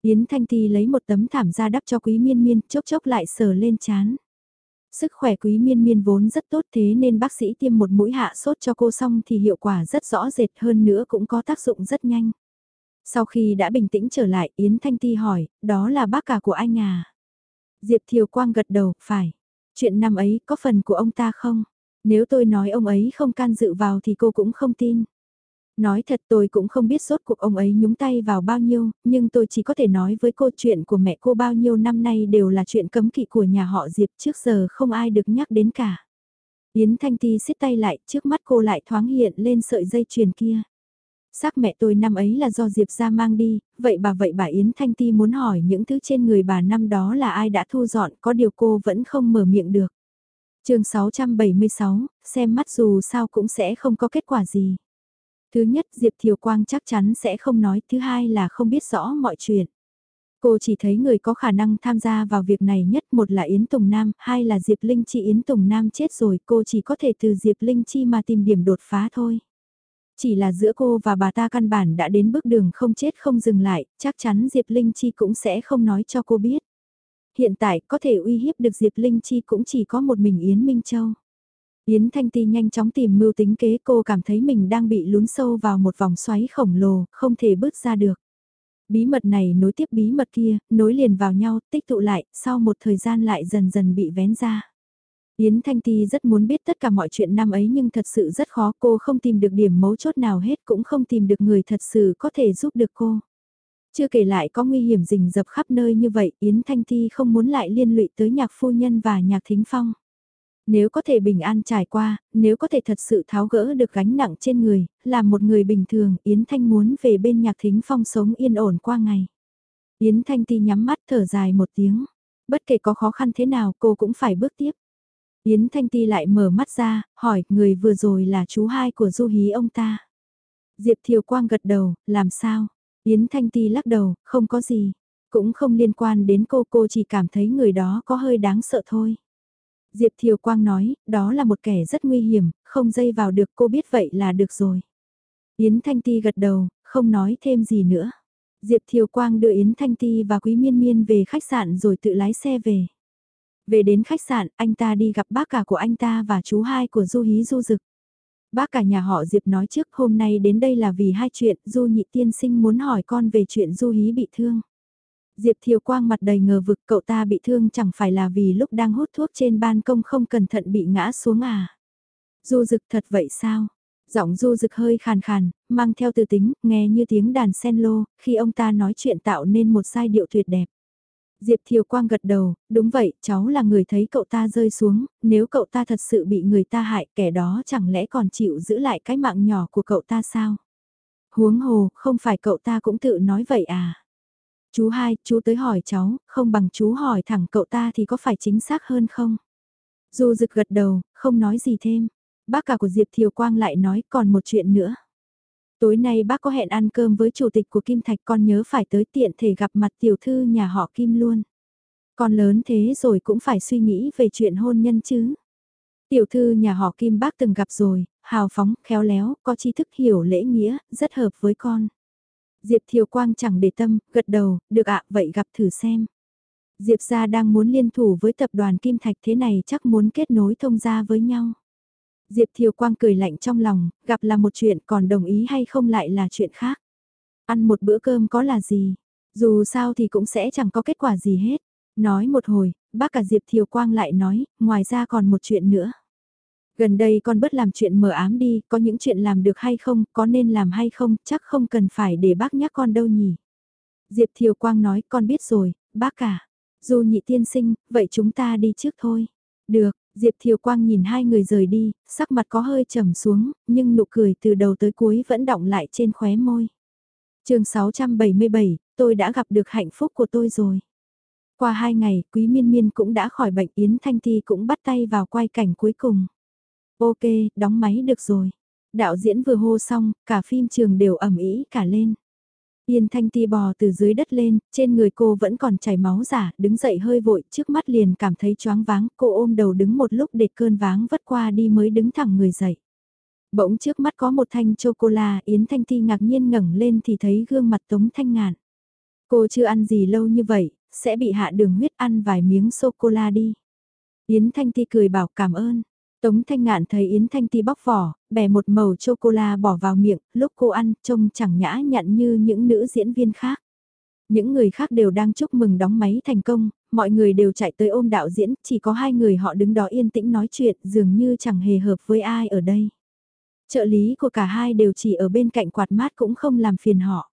Yến Thanh Ti lấy một tấm thảm ra đắp cho Quý Miên Miên, chốc chốc lại sờ lên chán. Sức khỏe Quý Miên Miên vốn rất tốt thế nên bác sĩ tiêm một mũi hạ sốt cho cô xong thì hiệu quả rất rõ rệt hơn nữa cũng có tác dụng rất nhanh. Sau khi đã bình tĩnh trở lại, Yến Thanh Ti hỏi, đó là bác cả của anh à? Diệp Thiều Quang gật đầu, phải. Chuyện năm ấy có phần của ông ta không? Nếu tôi nói ông ấy không can dự vào thì cô cũng không tin. Nói thật tôi cũng không biết sốt cuộc ông ấy nhúng tay vào bao nhiêu, nhưng tôi chỉ có thể nói với cô chuyện của mẹ cô bao nhiêu năm nay đều là chuyện cấm kỵ của nhà họ Diệp trước giờ không ai được nhắc đến cả. Yến Thanh Ti siết tay lại, trước mắt cô lại thoáng hiện lên sợi dây chuyền kia. Xác mẹ tôi năm ấy là do Diệp ra mang đi, vậy bà vậy bà Yến Thanh Ti muốn hỏi những thứ trên người bà năm đó là ai đã thu dọn, có điều cô vẫn không mở miệng được. chương 676, xem mắt dù sao cũng sẽ không có kết quả gì. Thứ nhất Diệp Thiều Quang chắc chắn sẽ không nói, thứ hai là không biết rõ mọi chuyện. Cô chỉ thấy người có khả năng tham gia vào việc này nhất một là Yến Tùng Nam, hai là Diệp Linh Chi Yến Tùng Nam chết rồi cô chỉ có thể từ Diệp Linh Chi mà tìm điểm đột phá thôi. Chỉ là giữa cô và bà ta căn bản đã đến bước đường không chết không dừng lại, chắc chắn Diệp Linh Chi cũng sẽ không nói cho cô biết. Hiện tại có thể uy hiếp được Diệp Linh Chi cũng chỉ có một mình Yến Minh Châu. Yến Thanh Ti nhanh chóng tìm mưu tính kế cô cảm thấy mình đang bị lún sâu vào một vòng xoáy khổng lồ, không thể bước ra được. Bí mật này nối tiếp bí mật kia, nối liền vào nhau, tích tụ lại, sau một thời gian lại dần dần bị vén ra. Yến Thanh Ti rất muốn biết tất cả mọi chuyện năm ấy nhưng thật sự rất khó cô không tìm được điểm mấu chốt nào hết cũng không tìm được người thật sự có thể giúp được cô. Chưa kể lại có nguy hiểm rình rập khắp nơi như vậy Yến Thanh Ti không muốn lại liên lụy tới nhạc phu nhân và nhạc thính phong. Nếu có thể bình an trải qua, nếu có thể thật sự tháo gỡ được gánh nặng trên người, làm một người bình thường Yến Thanh muốn về bên nhạc thính phong sống yên ổn qua ngày. Yến Thanh Ti nhắm mắt thở dài một tiếng. Bất kể có khó khăn thế nào cô cũng phải bước tiếp. Yến Thanh Ti lại mở mắt ra, hỏi, người vừa rồi là chú hai của Du Hí ông ta. Diệp Thiều Quang gật đầu, làm sao? Yến Thanh Ti lắc đầu, không có gì. Cũng không liên quan đến cô, cô chỉ cảm thấy người đó có hơi đáng sợ thôi. Diệp Thiều Quang nói, đó là một kẻ rất nguy hiểm, không dây vào được cô biết vậy là được rồi. Yến Thanh Ti gật đầu, không nói thêm gì nữa. Diệp Thiều Quang đưa Yến Thanh Ti và Quý Miên Miên về khách sạn rồi tự lái xe về. Về đến khách sạn, anh ta đi gặp bác cả của anh ta và chú hai của Du Hí Du Dực. Bác cả nhà họ Diệp nói trước hôm nay đến đây là vì hai chuyện, Du Nhị Tiên Sinh muốn hỏi con về chuyện Du Hí bị thương. Diệp Thiều Quang mặt đầy ngờ vực cậu ta bị thương chẳng phải là vì lúc đang hút thuốc trên ban công không cẩn thận bị ngã xuống à. Du dực thật vậy sao? Giọng du dực hơi khàn khàn, mang theo tư tính, nghe như tiếng đàn sen lô, khi ông ta nói chuyện tạo nên một giai điệu tuyệt đẹp. Diệp Thiều Quang gật đầu, đúng vậy, cháu là người thấy cậu ta rơi xuống, nếu cậu ta thật sự bị người ta hại, kẻ đó chẳng lẽ còn chịu giữ lại cái mạng nhỏ của cậu ta sao? Huống hồ, không phải cậu ta cũng tự nói vậy à? Chú hai, chú tới hỏi cháu, không bằng chú hỏi thẳng cậu ta thì có phải chính xác hơn không? Du rực gật đầu, không nói gì thêm. Bác cả của Diệp Thiều Quang lại nói còn một chuyện nữa. Tối nay bác có hẹn ăn cơm với chủ tịch của Kim Thạch con nhớ phải tới tiện thể gặp mặt tiểu thư nhà họ Kim luôn. Con lớn thế rồi cũng phải suy nghĩ về chuyện hôn nhân chứ. Tiểu thư nhà họ Kim bác từng gặp rồi, hào phóng, khéo léo, có tri thức hiểu lễ nghĩa, rất hợp với con. Diệp Thiều Quang chẳng để tâm, gật đầu, được ạ, vậy gặp thử xem. Diệp gia đang muốn liên thủ với tập đoàn Kim Thạch thế này chắc muốn kết nối thông gia với nhau. Diệp Thiều Quang cười lạnh trong lòng, gặp là một chuyện còn đồng ý hay không lại là chuyện khác. Ăn một bữa cơm có là gì, dù sao thì cũng sẽ chẳng có kết quả gì hết. Nói một hồi, bác cả Diệp Thiều Quang lại nói, ngoài ra còn một chuyện nữa. Gần đây con bớt làm chuyện mờ ám đi, có những chuyện làm được hay không, có nên làm hay không, chắc không cần phải để bác nhắc con đâu nhỉ. Diệp Thiều Quang nói, con biết rồi, bác cả. Dù nhị tiên sinh, vậy chúng ta đi trước thôi. Được, Diệp Thiều Quang nhìn hai người rời đi, sắc mặt có hơi trầm xuống, nhưng nụ cười từ đầu tới cuối vẫn động lại trên khóe môi. chương 677, tôi đã gặp được hạnh phúc của tôi rồi. Qua hai ngày, Quý Miên Miên cũng đã khỏi bệnh Yến Thanh Thi cũng bắt tay vào quay cảnh cuối cùng. Ok, đóng máy được rồi. Đạo diễn vừa hô xong, cả phim trường đều ẩm ý cả lên. Yên Thanh Ti bò từ dưới đất lên, trên người cô vẫn còn chảy máu giả, đứng dậy hơi vội, trước mắt liền cảm thấy choáng váng, cô ôm đầu đứng một lúc để cơn váng vất qua đi mới đứng thẳng người dậy. Bỗng trước mắt có một thanh chocola, Yến Thanh Ti ngạc nhiên ngẩng lên thì thấy gương mặt Tống Thanh Ngạn. Cô chưa ăn gì lâu như vậy, sẽ bị hạ đường huyết ăn vài miếng sô-cô-la đi. Yến Thanh Ti cười bảo cảm ơn. Tống Thanh Ngạn thấy Yến Thanh Ti bóc vỏ, bẻ một màu chocola bỏ vào miệng, lúc cô ăn, trông chẳng nhã nhặn như những nữ diễn viên khác. Những người khác đều đang chúc mừng đóng máy thành công, mọi người đều chạy tới ôm đạo diễn, chỉ có hai người họ đứng đó yên tĩnh nói chuyện, dường như chẳng hề hợp với ai ở đây. Trợ lý của cả hai đều chỉ ở bên cạnh quạt mát cũng không làm phiền họ.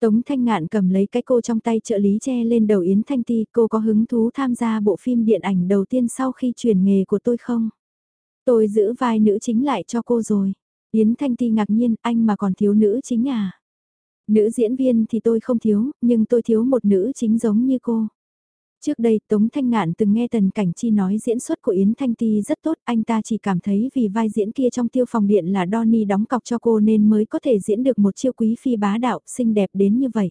Tống Thanh Ngạn cầm lấy cái cô trong tay trợ lý che lên đầu Yến Thanh Ti, cô có hứng thú tham gia bộ phim điện ảnh đầu tiên sau khi chuyển nghề của tôi không? Tôi giữ vai nữ chính lại cho cô rồi. Yến Thanh Ti ngạc nhiên, anh mà còn thiếu nữ chính à? Nữ diễn viên thì tôi không thiếu, nhưng tôi thiếu một nữ chính giống như cô. Trước đây Tống Thanh Ngạn từng nghe Tần Cảnh Chi nói diễn xuất của Yến Thanh Ti rất tốt, anh ta chỉ cảm thấy vì vai diễn kia trong tiêu phòng điện là Donny đóng cọc cho cô nên mới có thể diễn được một chiêu quý phi bá đạo xinh đẹp đến như vậy.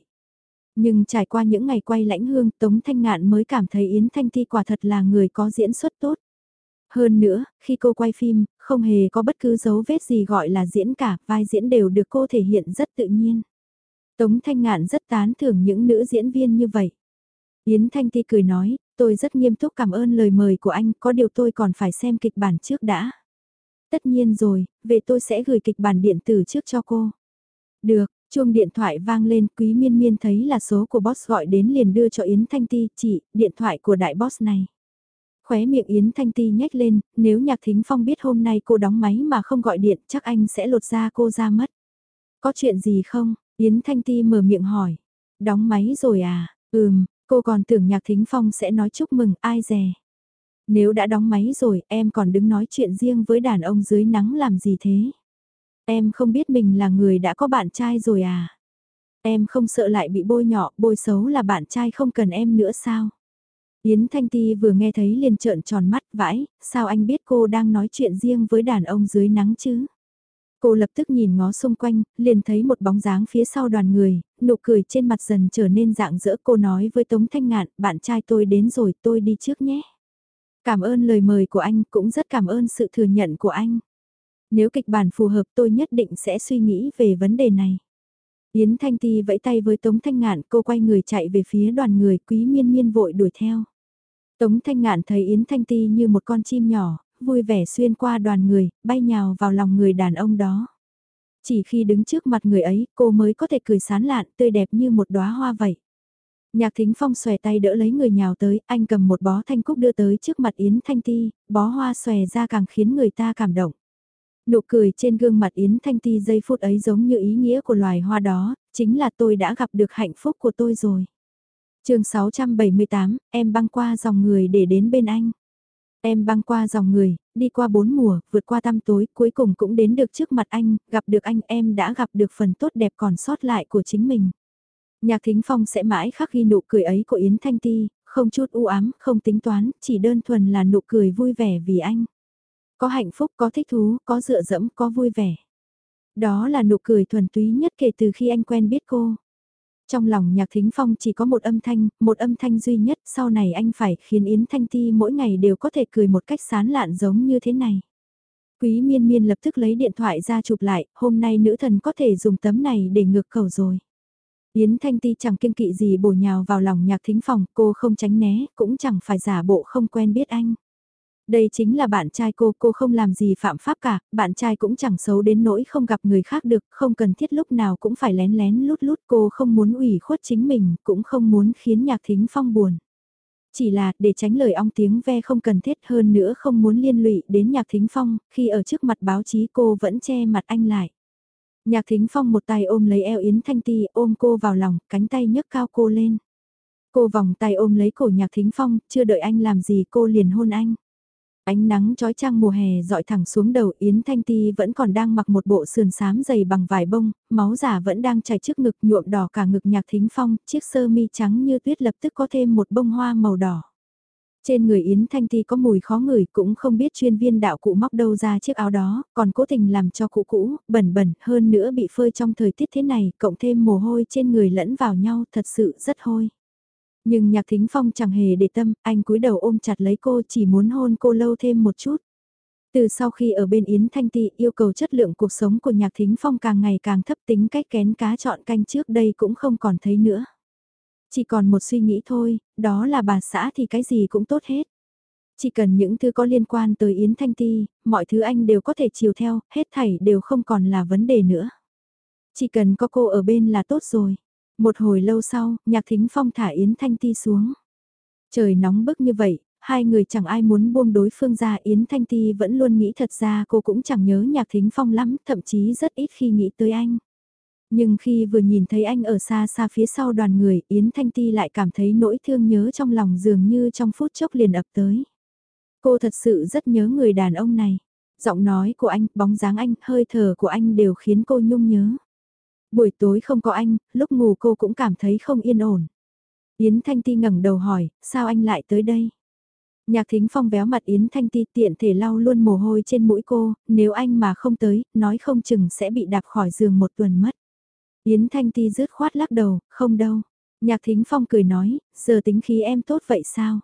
Nhưng trải qua những ngày quay lãnh hương Tống Thanh Ngạn mới cảm thấy Yến Thanh Ti quả thật là người có diễn xuất tốt. Hơn nữa, khi cô quay phim, không hề có bất cứ dấu vết gì gọi là diễn cả, vai diễn đều được cô thể hiện rất tự nhiên. Tống Thanh Ngạn rất tán thưởng những nữ diễn viên như vậy. Yến Thanh Ti cười nói, tôi rất nghiêm túc cảm ơn lời mời của anh, có điều tôi còn phải xem kịch bản trước đã. Tất nhiên rồi, về tôi sẽ gửi kịch bản điện tử trước cho cô. Được, chuông điện thoại vang lên, quý miên miên thấy là số của boss gọi đến liền đưa cho Yến Thanh Ti, chị, điện thoại của đại boss này. Khóe miệng Yến Thanh Ti nhếch lên, nếu Nhạc Thính Phong biết hôm nay cô đóng máy mà không gọi điện chắc anh sẽ lột ra cô ra mất. Có chuyện gì không? Yến Thanh Ti mở miệng hỏi. Đóng máy rồi à? Ừm, cô còn tưởng Nhạc Thính Phong sẽ nói chúc mừng ai dè. Nếu đã đóng máy rồi em còn đứng nói chuyện riêng với đàn ông dưới nắng làm gì thế? Em không biết mình là người đã có bạn trai rồi à? Em không sợ lại bị bôi nhọ, bôi xấu là bạn trai không cần em nữa sao? Yến Thanh Ti vừa nghe thấy liền trợn tròn mắt vãi, sao anh biết cô đang nói chuyện riêng với đàn ông dưới nắng chứ? Cô lập tức nhìn ngó xung quanh, liền thấy một bóng dáng phía sau đoàn người, nụ cười trên mặt dần trở nên dạng dỡ cô nói với Tống Thanh Ngạn, bạn trai tôi đến rồi tôi đi trước nhé. Cảm ơn lời mời của anh, cũng rất cảm ơn sự thừa nhận của anh. Nếu kịch bản phù hợp tôi nhất định sẽ suy nghĩ về vấn đề này. Yến Thanh Ti vẫy tay với Tống Thanh Ngạn, cô quay người chạy về phía đoàn người, quý miên miên vội đuổi theo. Tống Thanh Ngạn thấy Yến Thanh Ti như một con chim nhỏ, vui vẻ xuyên qua đoàn người, bay nhào vào lòng người đàn ông đó. Chỉ khi đứng trước mặt người ấy, cô mới có thể cười sán lạn, tươi đẹp như một đóa hoa vậy. Nhạc Thính Phong xòe tay đỡ lấy người nhào tới, anh cầm một bó thanh cúc đưa tới trước mặt Yến Thanh Ti, bó hoa xòe ra càng khiến người ta cảm động. Nụ cười trên gương mặt Yến Thanh Ti giây phút ấy giống như ý nghĩa của loài hoa đó, chính là tôi đã gặp được hạnh phúc của tôi rồi chương 678, em băng qua dòng người để đến bên anh. Em băng qua dòng người, đi qua bốn mùa, vượt qua tăm tối, cuối cùng cũng đến được trước mặt anh, gặp được anh em đã gặp được phần tốt đẹp còn sót lại của chính mình. Nhạc Thính Phong sẽ mãi khắc ghi nụ cười ấy của Yến Thanh Ti, không chút u ám, không tính toán, chỉ đơn thuần là nụ cười vui vẻ vì anh. Có hạnh phúc, có thích thú, có dựa dẫm, có vui vẻ. Đó là nụ cười thuần túy nhất kể từ khi anh quen biết cô. Trong lòng nhạc thính phong chỉ có một âm thanh, một âm thanh duy nhất, sau này anh phải khiến Yến Thanh Ti mỗi ngày đều có thể cười một cách sán lạn giống như thế này. Quý miên miên lập tức lấy điện thoại ra chụp lại, hôm nay nữ thần có thể dùng tấm này để ngược khẩu rồi. Yến Thanh Ti chẳng kiên kỵ gì bổ nhào vào lòng nhạc thính phòng, cô không tránh né, cũng chẳng phải giả bộ không quen biết anh. Đây chính là bạn trai cô, cô không làm gì phạm pháp cả, bạn trai cũng chẳng xấu đến nỗi không gặp người khác được, không cần thiết lúc nào cũng phải lén lén lút lút cô không muốn ủy khuất chính mình, cũng không muốn khiến nhạc thính phong buồn. Chỉ là, để tránh lời ong tiếng ve không cần thiết hơn nữa không muốn liên lụy đến nhạc thính phong, khi ở trước mặt báo chí cô vẫn che mặt anh lại. Nhạc thính phong một tay ôm lấy eo Yến Thanh Ti, ôm cô vào lòng, cánh tay nhấc cao cô lên. Cô vòng tay ôm lấy cổ nhạc thính phong, chưa đợi anh làm gì cô liền hôn anh. Ánh nắng trói trang mùa hè dọi thẳng xuống đầu Yến Thanh Ti vẫn còn đang mặc một bộ sườn xám dày bằng vải bông, máu giả vẫn đang chảy trước ngực nhuộm đỏ cả ngực nhạc thính phong, chiếc sơ mi trắng như tuyết lập tức có thêm một bông hoa màu đỏ. Trên người Yến Thanh Ti có mùi khó ngửi cũng không biết chuyên viên đạo cụ móc đâu ra chiếc áo đó, còn cố tình làm cho cũ cũ, bẩn bẩn hơn nữa bị phơi trong thời tiết thế này, cộng thêm mồ hôi trên người lẫn vào nhau thật sự rất hôi. Nhưng nhạc thính phong chẳng hề để tâm, anh cúi đầu ôm chặt lấy cô chỉ muốn hôn cô lâu thêm một chút. Từ sau khi ở bên Yến Thanh Ti yêu cầu chất lượng cuộc sống của nhạc thính phong càng ngày càng thấp tính cách kén cá chọn canh trước đây cũng không còn thấy nữa. Chỉ còn một suy nghĩ thôi, đó là bà xã thì cái gì cũng tốt hết. Chỉ cần những thứ có liên quan tới Yến Thanh Ti, mọi thứ anh đều có thể chiều theo, hết thảy đều không còn là vấn đề nữa. Chỉ cần có cô ở bên là tốt rồi. Một hồi lâu sau, nhạc thính phong thả Yến Thanh Ti xuống. Trời nóng bức như vậy, hai người chẳng ai muốn buông đối phương ra Yến Thanh Ti vẫn luôn nghĩ thật ra cô cũng chẳng nhớ nhạc thính phong lắm, thậm chí rất ít khi nghĩ tới anh. Nhưng khi vừa nhìn thấy anh ở xa xa phía sau đoàn người, Yến Thanh Ti lại cảm thấy nỗi thương nhớ trong lòng dường như trong phút chốc liền ập tới. Cô thật sự rất nhớ người đàn ông này. Giọng nói của anh, bóng dáng anh, hơi thở của anh đều khiến cô nhung nhớ. Buổi tối không có anh, lúc ngủ cô cũng cảm thấy không yên ổn. Yến Thanh Ti ngẩng đầu hỏi, sao anh lại tới đây? Nhạc thính phong véo mặt Yến Thanh Ti tiện thể lau luôn mồ hôi trên mũi cô, nếu anh mà không tới, nói không chừng sẽ bị đạp khỏi giường một tuần mất. Yến Thanh Ti rứt khoát lắc đầu, không đâu. Nhạc thính phong cười nói, giờ tính khí em tốt vậy sao?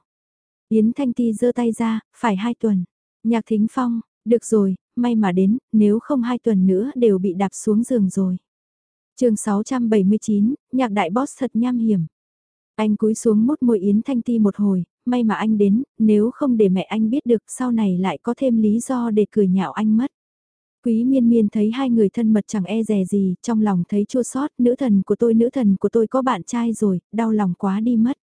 Yến Thanh Ti giơ tay ra, phải hai tuần. Nhạc thính phong, được rồi, may mà đến, nếu không hai tuần nữa đều bị đạp xuống giường rồi chương 679, nhạc đại boss thật nham hiểm. Anh cúi xuống mút môi Yến Thanh Ti một hồi, may mà anh đến, nếu không để mẹ anh biết được sau này lại có thêm lý do để cười nhạo anh mất. Quý miên miên thấy hai người thân mật chẳng e dè gì, trong lòng thấy chua sót, nữ thần của tôi nữ thần của tôi có bạn trai rồi, đau lòng quá đi mất.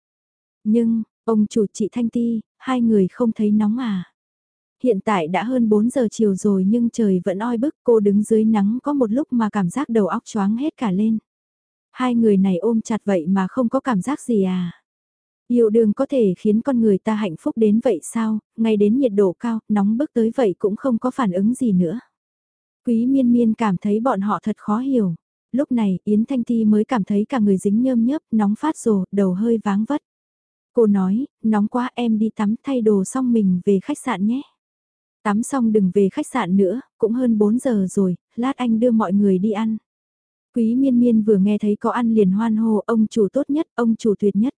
Nhưng, ông chủ chị Thanh Ti, hai người không thấy nóng à hiện tại đã hơn 4 giờ chiều rồi nhưng trời vẫn oi bức cô đứng dưới nắng có một lúc mà cảm giác đầu óc choáng hết cả lên. Hai người này ôm chặt vậy mà không có cảm giác gì à. Yêu đương có thể khiến con người ta hạnh phúc đến vậy sao, ngay đến nhiệt độ cao, nóng bức tới vậy cũng không có phản ứng gì nữa. Quý miên miên cảm thấy bọn họ thật khó hiểu. Lúc này Yến Thanh Ti mới cảm thấy cả người dính nhơm nhớp, nóng phát rồ, đầu hơi váng vất. Cô nói, nóng quá em đi tắm thay đồ xong mình về khách sạn nhé. Tắm xong đừng về khách sạn nữa, cũng hơn 4 giờ rồi, lát anh đưa mọi người đi ăn. Quý miên miên vừa nghe thấy có ăn liền hoan hô ông chủ tốt nhất, ông chủ tuyệt nhất.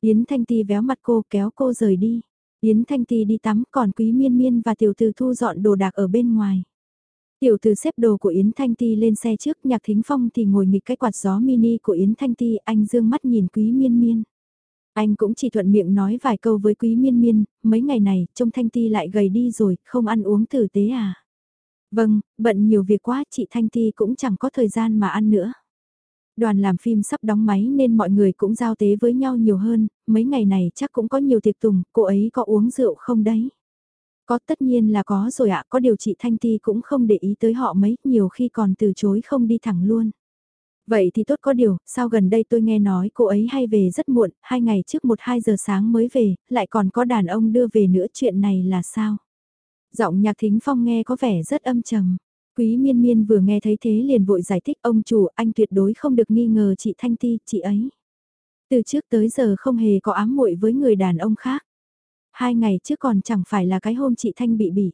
Yến Thanh Ti véo mặt cô kéo cô rời đi. Yến Thanh Ti đi tắm còn Quý Miên Miên và Tiểu Từ thu dọn đồ đạc ở bên ngoài. Tiểu Từ xếp đồ của Yến Thanh Ti lên xe trước, Nhạc Thính Phong thì ngồi nghịch cái quạt gió mini của Yến Thanh Ti, anh dương mắt nhìn Quý Miên Miên. Anh cũng chỉ thuận miệng nói vài câu với quý miên miên, mấy ngày này, trông Thanh Ti lại gầy đi rồi, không ăn uống tử tế à? Vâng, bận nhiều việc quá, chị Thanh Ti cũng chẳng có thời gian mà ăn nữa. Đoàn làm phim sắp đóng máy nên mọi người cũng giao tế với nhau nhiều hơn, mấy ngày này chắc cũng có nhiều tiệc tùng, cô ấy có uống rượu không đấy? Có tất nhiên là có rồi ạ, có điều chị Thanh Ti cũng không để ý tới họ mấy, nhiều khi còn từ chối không đi thẳng luôn. Vậy thì tốt có điều, sao gần đây tôi nghe nói cô ấy hay về rất muộn, hai ngày trước 1-2 giờ sáng mới về, lại còn có đàn ông đưa về nữa chuyện này là sao? Giọng nhạc thính phong nghe có vẻ rất âm trầm. Quý miên miên vừa nghe thấy thế liền vội giải thích ông chủ anh tuyệt đối không được nghi ngờ chị Thanh Ti, chị ấy. Từ trước tới giờ không hề có ám muội với người đàn ông khác. Hai ngày trước còn chẳng phải là cái hôm chị Thanh bị bị.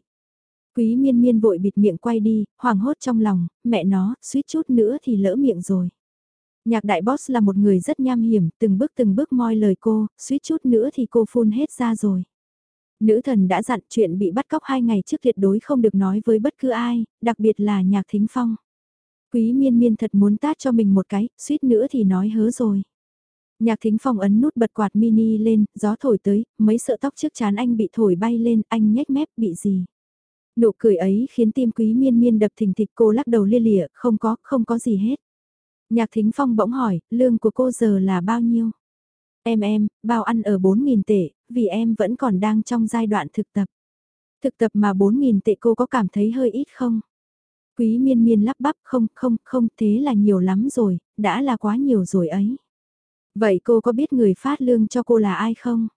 Quý miên miên vội bịt miệng quay đi, hoảng hốt trong lòng, mẹ nó, suýt chút nữa thì lỡ miệng rồi. Nhạc đại boss là một người rất nham hiểm, từng bước từng bước moi lời cô, suýt chút nữa thì cô phun hết ra rồi. Nữ thần đã dặn chuyện bị bắt cóc hai ngày trước tuyệt đối không được nói với bất cứ ai, đặc biệt là nhạc thính phong. Quý miên miên thật muốn tát cho mình một cái, suýt nữa thì nói hớ rồi. Nhạc thính phong ấn nút bật quạt mini lên, gió thổi tới, mấy sợ tóc trước chán anh bị thổi bay lên, anh nhếch mép bị gì. Nụ cười ấy khiến tim quý miên miên đập thình thịch cô lắc đầu lia lịa, không có, không có gì hết. Nhạc thính phong bỗng hỏi, lương của cô giờ là bao nhiêu? Em em, bao ăn ở 4.000 tệ, vì em vẫn còn đang trong giai đoạn thực tập. Thực tập mà 4.000 tệ cô có cảm thấy hơi ít không? Quý miên miên lắp bắp không không không thế là nhiều lắm rồi, đã là quá nhiều rồi ấy. Vậy cô có biết người phát lương cho cô là ai không?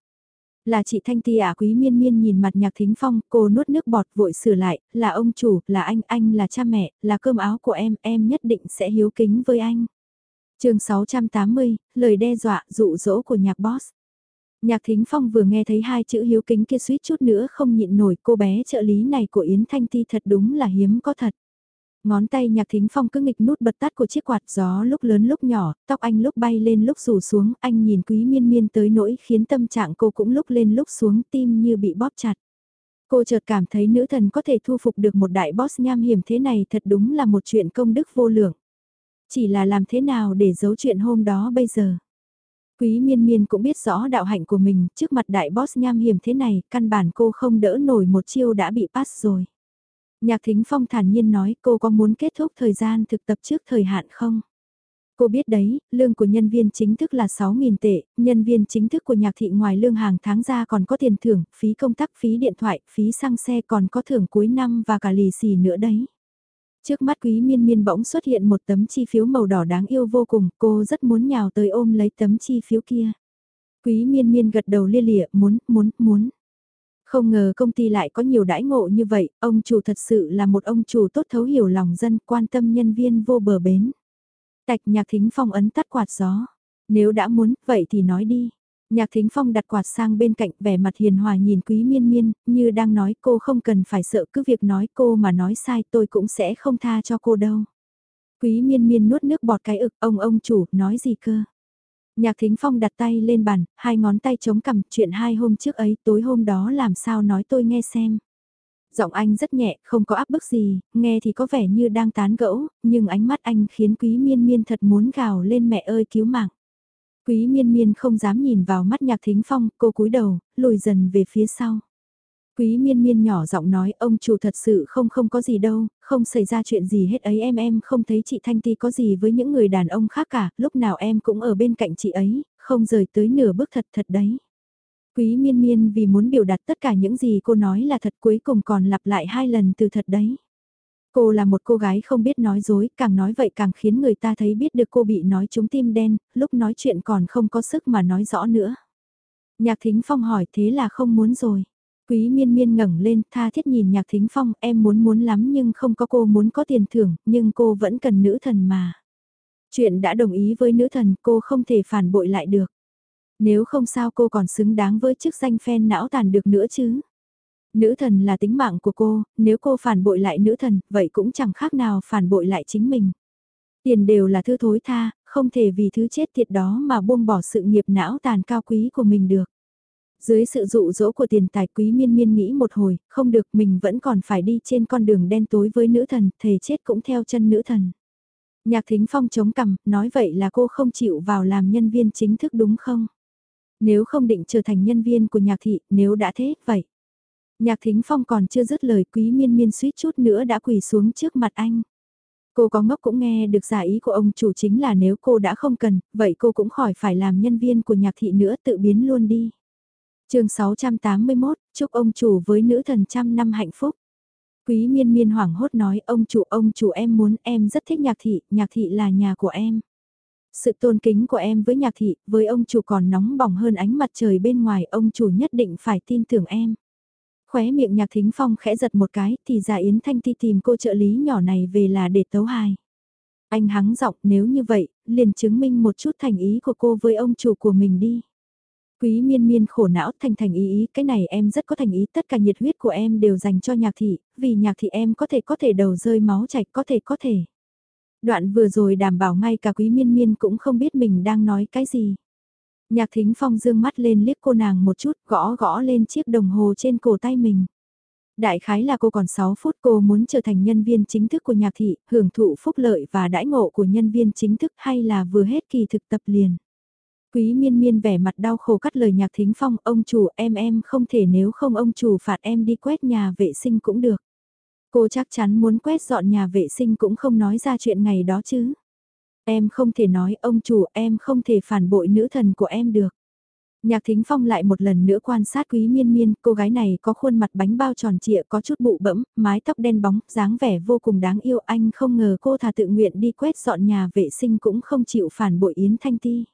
Là chị Thanh Ti ạ quý miên miên nhìn mặt nhạc thính phong, cô nuốt nước bọt vội sửa lại, là ông chủ, là anh, anh là cha mẹ, là cơm áo của em, em nhất định sẽ hiếu kính với anh. chương 680, lời đe dọa, dụ dỗ của nhạc boss. Nhạc thính phong vừa nghe thấy hai chữ hiếu kính kia suýt chút nữa không nhịn nổi cô bé trợ lý này của Yến Thanh Ti thật đúng là hiếm có thật. Ngón tay nhạc thính phong cứ nghịch nút bật tắt của chiếc quạt gió lúc lớn lúc nhỏ, tóc anh lúc bay lên lúc rủ xuống, anh nhìn quý miên miên tới nỗi khiến tâm trạng cô cũng lúc lên lúc xuống tim như bị bóp chặt. Cô chợt cảm thấy nữ thần có thể thu phục được một đại boss nham hiểm thế này thật đúng là một chuyện công đức vô lượng. Chỉ là làm thế nào để giấu chuyện hôm đó bây giờ. Quý miên miên cũng biết rõ đạo hạnh của mình, trước mặt đại boss nham hiểm thế này, căn bản cô không đỡ nổi một chiêu đã bị pass rồi. Nhạc Thính Phong thản nhiên nói cô có muốn kết thúc thời gian thực tập trước thời hạn không? Cô biết đấy, lương của nhân viên chính thức là 6.000 tệ, nhân viên chính thức của nhạc thị ngoài lương hàng tháng ra còn có tiền thưởng, phí công tác, phí điện thoại, phí xăng xe còn có thưởng cuối năm và cả lì xì nữa đấy. Trước mắt quý miên miên bỗng xuất hiện một tấm chi phiếu màu đỏ đáng yêu vô cùng, cô rất muốn nhào tới ôm lấy tấm chi phiếu kia. Quý miên miên gật đầu lia lịa, muốn, muốn, muốn. Không ngờ công ty lại có nhiều đãi ngộ như vậy, ông chủ thật sự là một ông chủ tốt thấu hiểu lòng dân quan tâm nhân viên vô bờ bến. Tạch nhạc thính phong ấn tắt quạt gió. Nếu đã muốn, vậy thì nói đi. Nhạc thính phong đặt quạt sang bên cạnh vẻ mặt hiền hòa nhìn quý miên miên, như đang nói cô không cần phải sợ cứ việc nói cô mà nói sai tôi cũng sẽ không tha cho cô đâu. Quý miên miên nuốt nước bọt cái ực ông ông chủ nói gì cơ. Nhạc Thính Phong đặt tay lên bàn, hai ngón tay chống cằm chuyện hai hôm trước ấy tối hôm đó làm sao nói tôi nghe xem. Giọng anh rất nhẹ, không có áp bức gì, nghe thì có vẻ như đang tán gẫu, nhưng ánh mắt anh khiến quý miên miên thật muốn gào lên mẹ ơi cứu mạng. Quý miên miên không dám nhìn vào mắt nhạc thính phong, cô cúi đầu, lùi dần về phía sau. Quý miên miên nhỏ giọng nói ông chủ thật sự không không có gì đâu, không xảy ra chuyện gì hết ấy em em không thấy chị Thanh Ti có gì với những người đàn ông khác cả, lúc nào em cũng ở bên cạnh chị ấy, không rời tới nửa bước thật thật đấy. Quý miên miên vì muốn biểu đạt tất cả những gì cô nói là thật cuối cùng còn lặp lại hai lần từ thật đấy. Cô là một cô gái không biết nói dối, càng nói vậy càng khiến người ta thấy biết được cô bị nói trúng tim đen, lúc nói chuyện còn không có sức mà nói rõ nữa. Nhạc thính phong hỏi thế là không muốn rồi. Quý miên miên ngẩng lên tha thiết nhìn nhạc thính phong em muốn muốn lắm nhưng không có cô muốn có tiền thưởng nhưng cô vẫn cần nữ thần mà. Chuyện đã đồng ý với nữ thần cô không thể phản bội lại được. Nếu không sao cô còn xứng đáng với chức danh phen não tàn được nữa chứ. Nữ thần là tính mạng của cô, nếu cô phản bội lại nữ thần, vậy cũng chẳng khác nào phản bội lại chính mình. Tiền đều là thứ thối tha, không thể vì thứ chết tiệt đó mà buông bỏ sự nghiệp não tàn cao quý của mình được. Dưới sự dụ dỗ của tiền tài quý miên miên nghĩ một hồi, không được mình vẫn còn phải đi trên con đường đen tối với nữ thần, thề chết cũng theo chân nữ thần. Nhạc thính phong chống cằm, nói vậy là cô không chịu vào làm nhân viên chính thức đúng không? Nếu không định trở thành nhân viên của nhạc thị, nếu đã thế, vậy. Nhạc thính phong còn chưa dứt lời quý miên miên suýt chút nữa đã quỳ xuống trước mặt anh. Cô có ngốc cũng nghe được giả ý của ông chủ chính là nếu cô đã không cần, vậy cô cũng khỏi phải làm nhân viên của nhạc thị nữa tự biến luôn đi chương 681, chúc ông chủ với nữ thần trăm năm hạnh phúc. Quý miên miên hoảng hốt nói ông chủ ông chủ em muốn em rất thích nhạc thị, nhạc thị là nhà của em. Sự tôn kính của em với nhạc thị, với ông chủ còn nóng bỏng hơn ánh mặt trời bên ngoài, ông chủ nhất định phải tin tưởng em. Khóe miệng nhạc thính phong khẽ giật một cái, thì ra Yến Thanh Ti tìm cô trợ lý nhỏ này về là để tấu hài. Anh hắng giọng nếu như vậy, liền chứng minh một chút thành ý của cô với ông chủ của mình đi. Quý miên miên khổ não thành thành ý ý, cái này em rất có thành ý, tất cả nhiệt huyết của em đều dành cho nhạc thị, vì nhạc thị em có thể có thể đầu rơi máu chảy, có thể có thể. Đoạn vừa rồi đảm bảo ngay cả quý miên miên cũng không biết mình đang nói cái gì. Nhạc thính phong dương mắt lên liếc cô nàng một chút gõ gõ lên chiếc đồng hồ trên cổ tay mình. Đại khái là cô còn 6 phút cô muốn trở thành nhân viên chính thức của nhạc thị, hưởng thụ phúc lợi và đãi ngộ của nhân viên chính thức hay là vừa hết kỳ thực tập liền. Quý miên miên vẻ mặt đau khổ cắt lời nhạc thính phong, ông chủ em em không thể nếu không ông chủ phạt em đi quét nhà vệ sinh cũng được. Cô chắc chắn muốn quét dọn nhà vệ sinh cũng không nói ra chuyện ngày đó chứ. Em không thể nói ông chủ em không thể phản bội nữ thần của em được. Nhạc Thính Phong lại một lần nữa quan sát Quý Miên Miên, cô gái này có khuôn mặt bánh bao tròn trịa có chút bụ bẫm, mái tóc đen bóng, dáng vẻ vô cùng đáng yêu anh không ngờ cô thà tự nguyện đi quét dọn nhà vệ sinh cũng không chịu phản bội Yến Thanh Ti.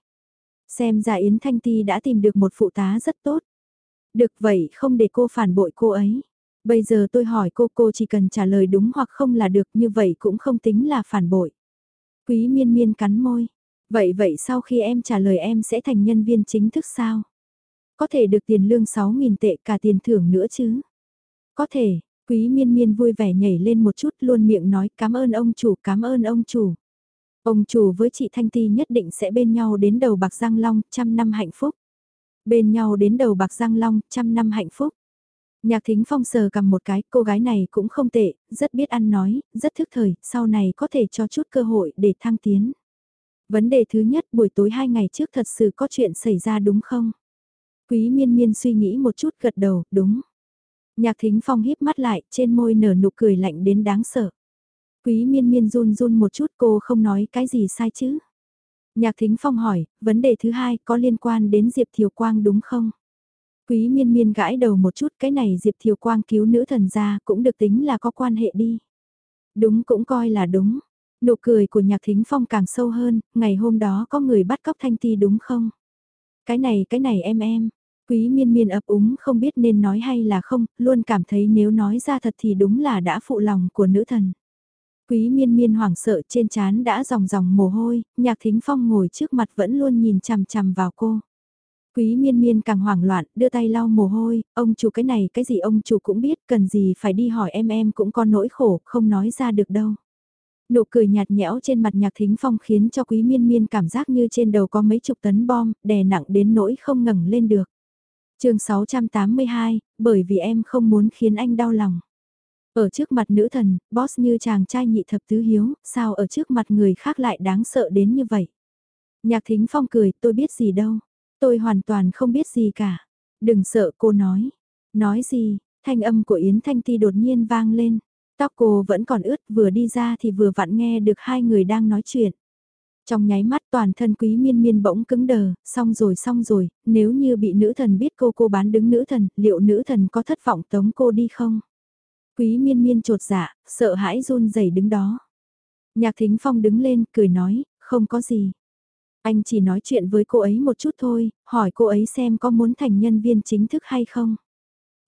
Xem ra Yến Thanh Ti đã tìm được một phụ tá rất tốt. Được vậy không để cô phản bội cô ấy. Bây giờ tôi hỏi cô cô chỉ cần trả lời đúng hoặc không là được như vậy cũng không tính là phản bội. Quý miên miên cắn môi. Vậy vậy sau khi em trả lời em sẽ thành nhân viên chính thức sao? Có thể được tiền lương 6.000 tệ cả tiền thưởng nữa chứ? Có thể, quý miên miên vui vẻ nhảy lên một chút luôn miệng nói cảm ơn ông chủ, cảm ơn ông chủ. Ông chủ với chị Thanh Ti nhất định sẽ bên nhau đến đầu bạc Giang Long, trăm năm hạnh phúc. Bên nhau đến đầu bạc Giang Long, trăm năm hạnh phúc. Nhạc thính phong sờ cầm một cái, cô gái này cũng không tệ, rất biết ăn nói, rất thức thời, sau này có thể cho chút cơ hội để thăng tiến. Vấn đề thứ nhất buổi tối hai ngày trước thật sự có chuyện xảy ra đúng không? Quý miên miên suy nghĩ một chút gật đầu, đúng. Nhạc thính phong híp mắt lại, trên môi nở nụ cười lạnh đến đáng sợ. Quý miên miên run run một chút cô không nói cái gì sai chứ? Nhạc thính phong hỏi, vấn đề thứ hai có liên quan đến Diệp Thiều Quang đúng không? Quý miên miên gãi đầu một chút cái này Diệp Thiều Quang cứu nữ thần ra cũng được tính là có quan hệ đi. Đúng cũng coi là đúng. Nụ cười của nhạc thính phong càng sâu hơn, ngày hôm đó có người bắt cóc thanh ti đúng không? Cái này cái này em em. Quý miên miên ấp úng không biết nên nói hay là không, luôn cảm thấy nếu nói ra thật thì đúng là đã phụ lòng của nữ thần. Quý miên miên hoảng sợ trên trán đã dòng dòng mồ hôi, nhạc thính phong ngồi trước mặt vẫn luôn nhìn chằm chằm vào cô. Quý miên miên càng hoảng loạn, đưa tay lau mồ hôi, ông chủ cái này cái gì ông chủ cũng biết, cần gì phải đi hỏi em em cũng có nỗi khổ, không nói ra được đâu. Nụ cười nhạt nhẽo trên mặt nhạc thính phong khiến cho quý miên miên cảm giác như trên đầu có mấy chục tấn bom, đè nặng đến nỗi không ngẩng lên được. chương 682, bởi vì em không muốn khiến anh đau lòng. Ở trước mặt nữ thần, boss như chàng trai nhị thập tứ hiếu, sao ở trước mặt người khác lại đáng sợ đến như vậy? Nhạc thính phong cười, tôi biết gì đâu. Tôi hoàn toàn không biết gì cả. Đừng sợ cô nói. Nói gì, thanh âm của Yến Thanh Ti đột nhiên vang lên. Tóc cô vẫn còn ướt vừa đi ra thì vừa vặn nghe được hai người đang nói chuyện. Trong nháy mắt toàn thân quý miên miên bỗng cứng đờ, xong rồi xong rồi, nếu như bị nữ thần biết cô cô bán đứng nữ thần, liệu nữ thần có thất vọng tống cô đi không? Quý miên miên trột dạ, sợ hãi run rẩy đứng đó. Nhạc thính phong đứng lên, cười nói, không có gì. Anh chỉ nói chuyện với cô ấy một chút thôi, hỏi cô ấy xem có muốn thành nhân viên chính thức hay không.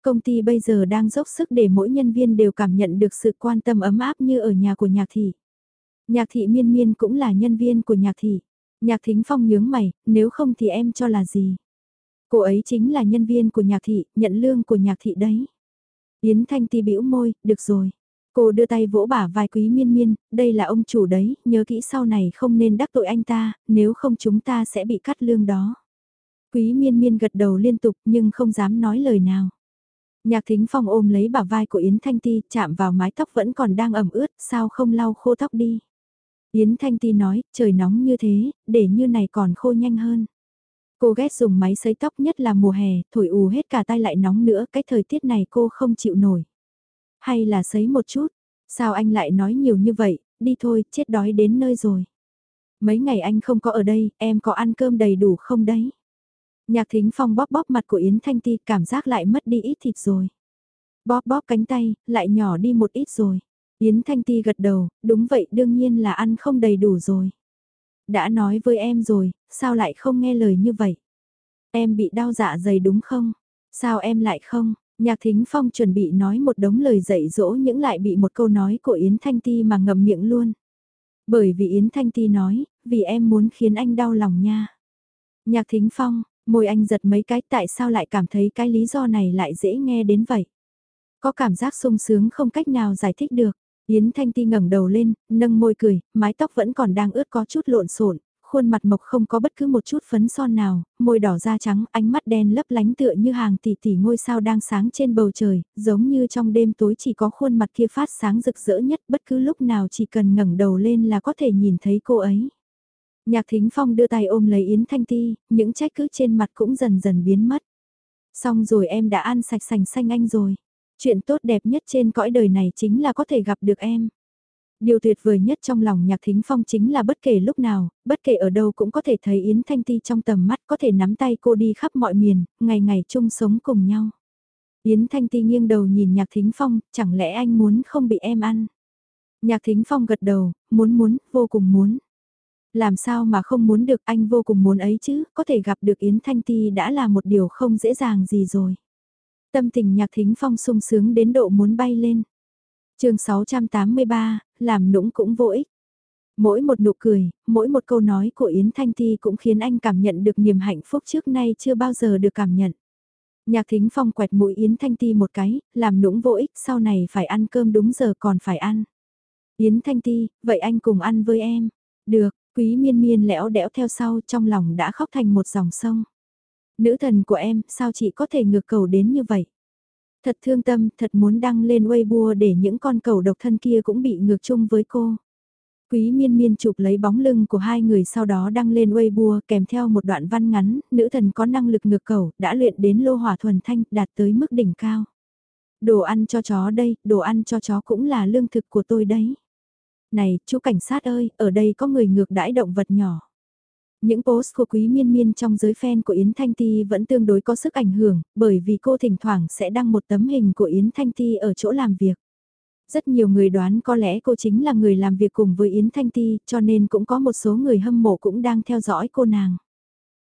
Công ty bây giờ đang dốc sức để mỗi nhân viên đều cảm nhận được sự quan tâm ấm áp như ở nhà của nhạc thị. Nhạc thị miên miên cũng là nhân viên của nhạc thị. Nhạc thính phong nhướng mày, nếu không thì em cho là gì? Cô ấy chính là nhân viên của nhạc thị, nhận lương của nhạc thị đấy. Yến Thanh Ti bĩu môi, được rồi. Cô đưa tay vỗ bả vai quý miên miên, đây là ông chủ đấy, nhớ kỹ sau này không nên đắc tội anh ta, nếu không chúng ta sẽ bị cắt lương đó. Quý miên miên gật đầu liên tục nhưng không dám nói lời nào. Nhạc thính phong ôm lấy bả vai của Yến Thanh Ti chạm vào mái tóc vẫn còn đang ẩm ướt, sao không lau khô tóc đi. Yến Thanh Ti nói, trời nóng như thế, để như này còn khô nhanh hơn. Cô ghét dùng máy sấy tóc nhất là mùa hè, thổi ù hết cả tay lại nóng nữa, cái thời tiết này cô không chịu nổi. Hay là sấy một chút, sao anh lại nói nhiều như vậy, đi thôi, chết đói đến nơi rồi. Mấy ngày anh không có ở đây, em có ăn cơm đầy đủ không đấy? Nhạc thính phong bóp bóp mặt của Yến Thanh Ti cảm giác lại mất đi ít thịt rồi. Bóp bóp cánh tay, lại nhỏ đi một ít rồi. Yến Thanh Ti gật đầu, đúng vậy đương nhiên là ăn không đầy đủ rồi. Đã nói với em rồi, sao lại không nghe lời như vậy? Em bị đau dạ dày đúng không? Sao em lại không? Nhạc Thính Phong chuẩn bị nói một đống lời dạy dỗ những lại bị một câu nói của Yến Thanh Ti mà ngậm miệng luôn. Bởi vì Yến Thanh Ti nói, vì em muốn khiến anh đau lòng nha. Nhạc Thính Phong, môi anh giật mấy cái tại sao lại cảm thấy cái lý do này lại dễ nghe đến vậy. Có cảm giác sung sướng không cách nào giải thích được. Yến Thanh Ti ngẩng đầu lên, nâng môi cười, mái tóc vẫn còn đang ướt có chút lộn xộn, khuôn mặt mộc không có bất cứ một chút phấn son nào, môi đỏ da trắng, ánh mắt đen lấp lánh tựa như hàng tỷ tỷ ngôi sao đang sáng trên bầu trời, giống như trong đêm tối chỉ có khuôn mặt kia phát sáng rực rỡ nhất, bất cứ lúc nào chỉ cần ngẩng đầu lên là có thể nhìn thấy cô ấy. Nhạc Thính Phong đưa tay ôm lấy Yến Thanh Ti, những trách cứ trên mặt cũng dần dần biến mất. Xong rồi em đã ăn sạch sành xanh anh rồi. Chuyện tốt đẹp nhất trên cõi đời này chính là có thể gặp được em. Điều tuyệt vời nhất trong lòng nhạc thính phong chính là bất kể lúc nào, bất kể ở đâu cũng có thể thấy Yến Thanh Ti trong tầm mắt có thể nắm tay cô đi khắp mọi miền, ngày ngày chung sống cùng nhau. Yến Thanh Ti nghiêng đầu nhìn nhạc thính phong, chẳng lẽ anh muốn không bị em ăn? Nhạc thính phong gật đầu, muốn muốn, vô cùng muốn. Làm sao mà không muốn được anh vô cùng muốn ấy chứ, có thể gặp được Yến Thanh Ti đã là một điều không dễ dàng gì rồi. Tâm tình nhạc thính phong sung sướng đến độ muốn bay lên. chương 683, làm nũng cũng vô ích. Mỗi một nụ cười, mỗi một câu nói của Yến Thanh Ti cũng khiến anh cảm nhận được niềm hạnh phúc trước nay chưa bao giờ được cảm nhận. Nhạc thính phong quẹt mũi Yến Thanh Ti một cái, làm nũng vô ích, sau này phải ăn cơm đúng giờ còn phải ăn. Yến Thanh Ti, vậy anh cùng ăn với em. Được, quý miên miên lẽo đẽo theo sau trong lòng đã khóc thành một dòng sông. Nữ thần của em, sao chị có thể ngược cầu đến như vậy? Thật thương tâm, thật muốn đăng lên Weibo để những con cầu độc thân kia cũng bị ngược chung với cô. Quý miên miên chụp lấy bóng lưng của hai người sau đó đăng lên Weibo kèm theo một đoạn văn ngắn, nữ thần có năng lực ngược cầu, đã luyện đến lô hỏa thuần thanh, đạt tới mức đỉnh cao. Đồ ăn cho chó đây, đồ ăn cho chó cũng là lương thực của tôi đấy. Này, chú cảnh sát ơi, ở đây có người ngược đãi động vật nhỏ. Những post của Quý Miên Miên trong giới fan của Yến Thanh Ti vẫn tương đối có sức ảnh hưởng, bởi vì cô thỉnh thoảng sẽ đăng một tấm hình của Yến Thanh Ti ở chỗ làm việc. Rất nhiều người đoán có lẽ cô chính là người làm việc cùng với Yến Thanh Ti, cho nên cũng có một số người hâm mộ cũng đang theo dõi cô nàng.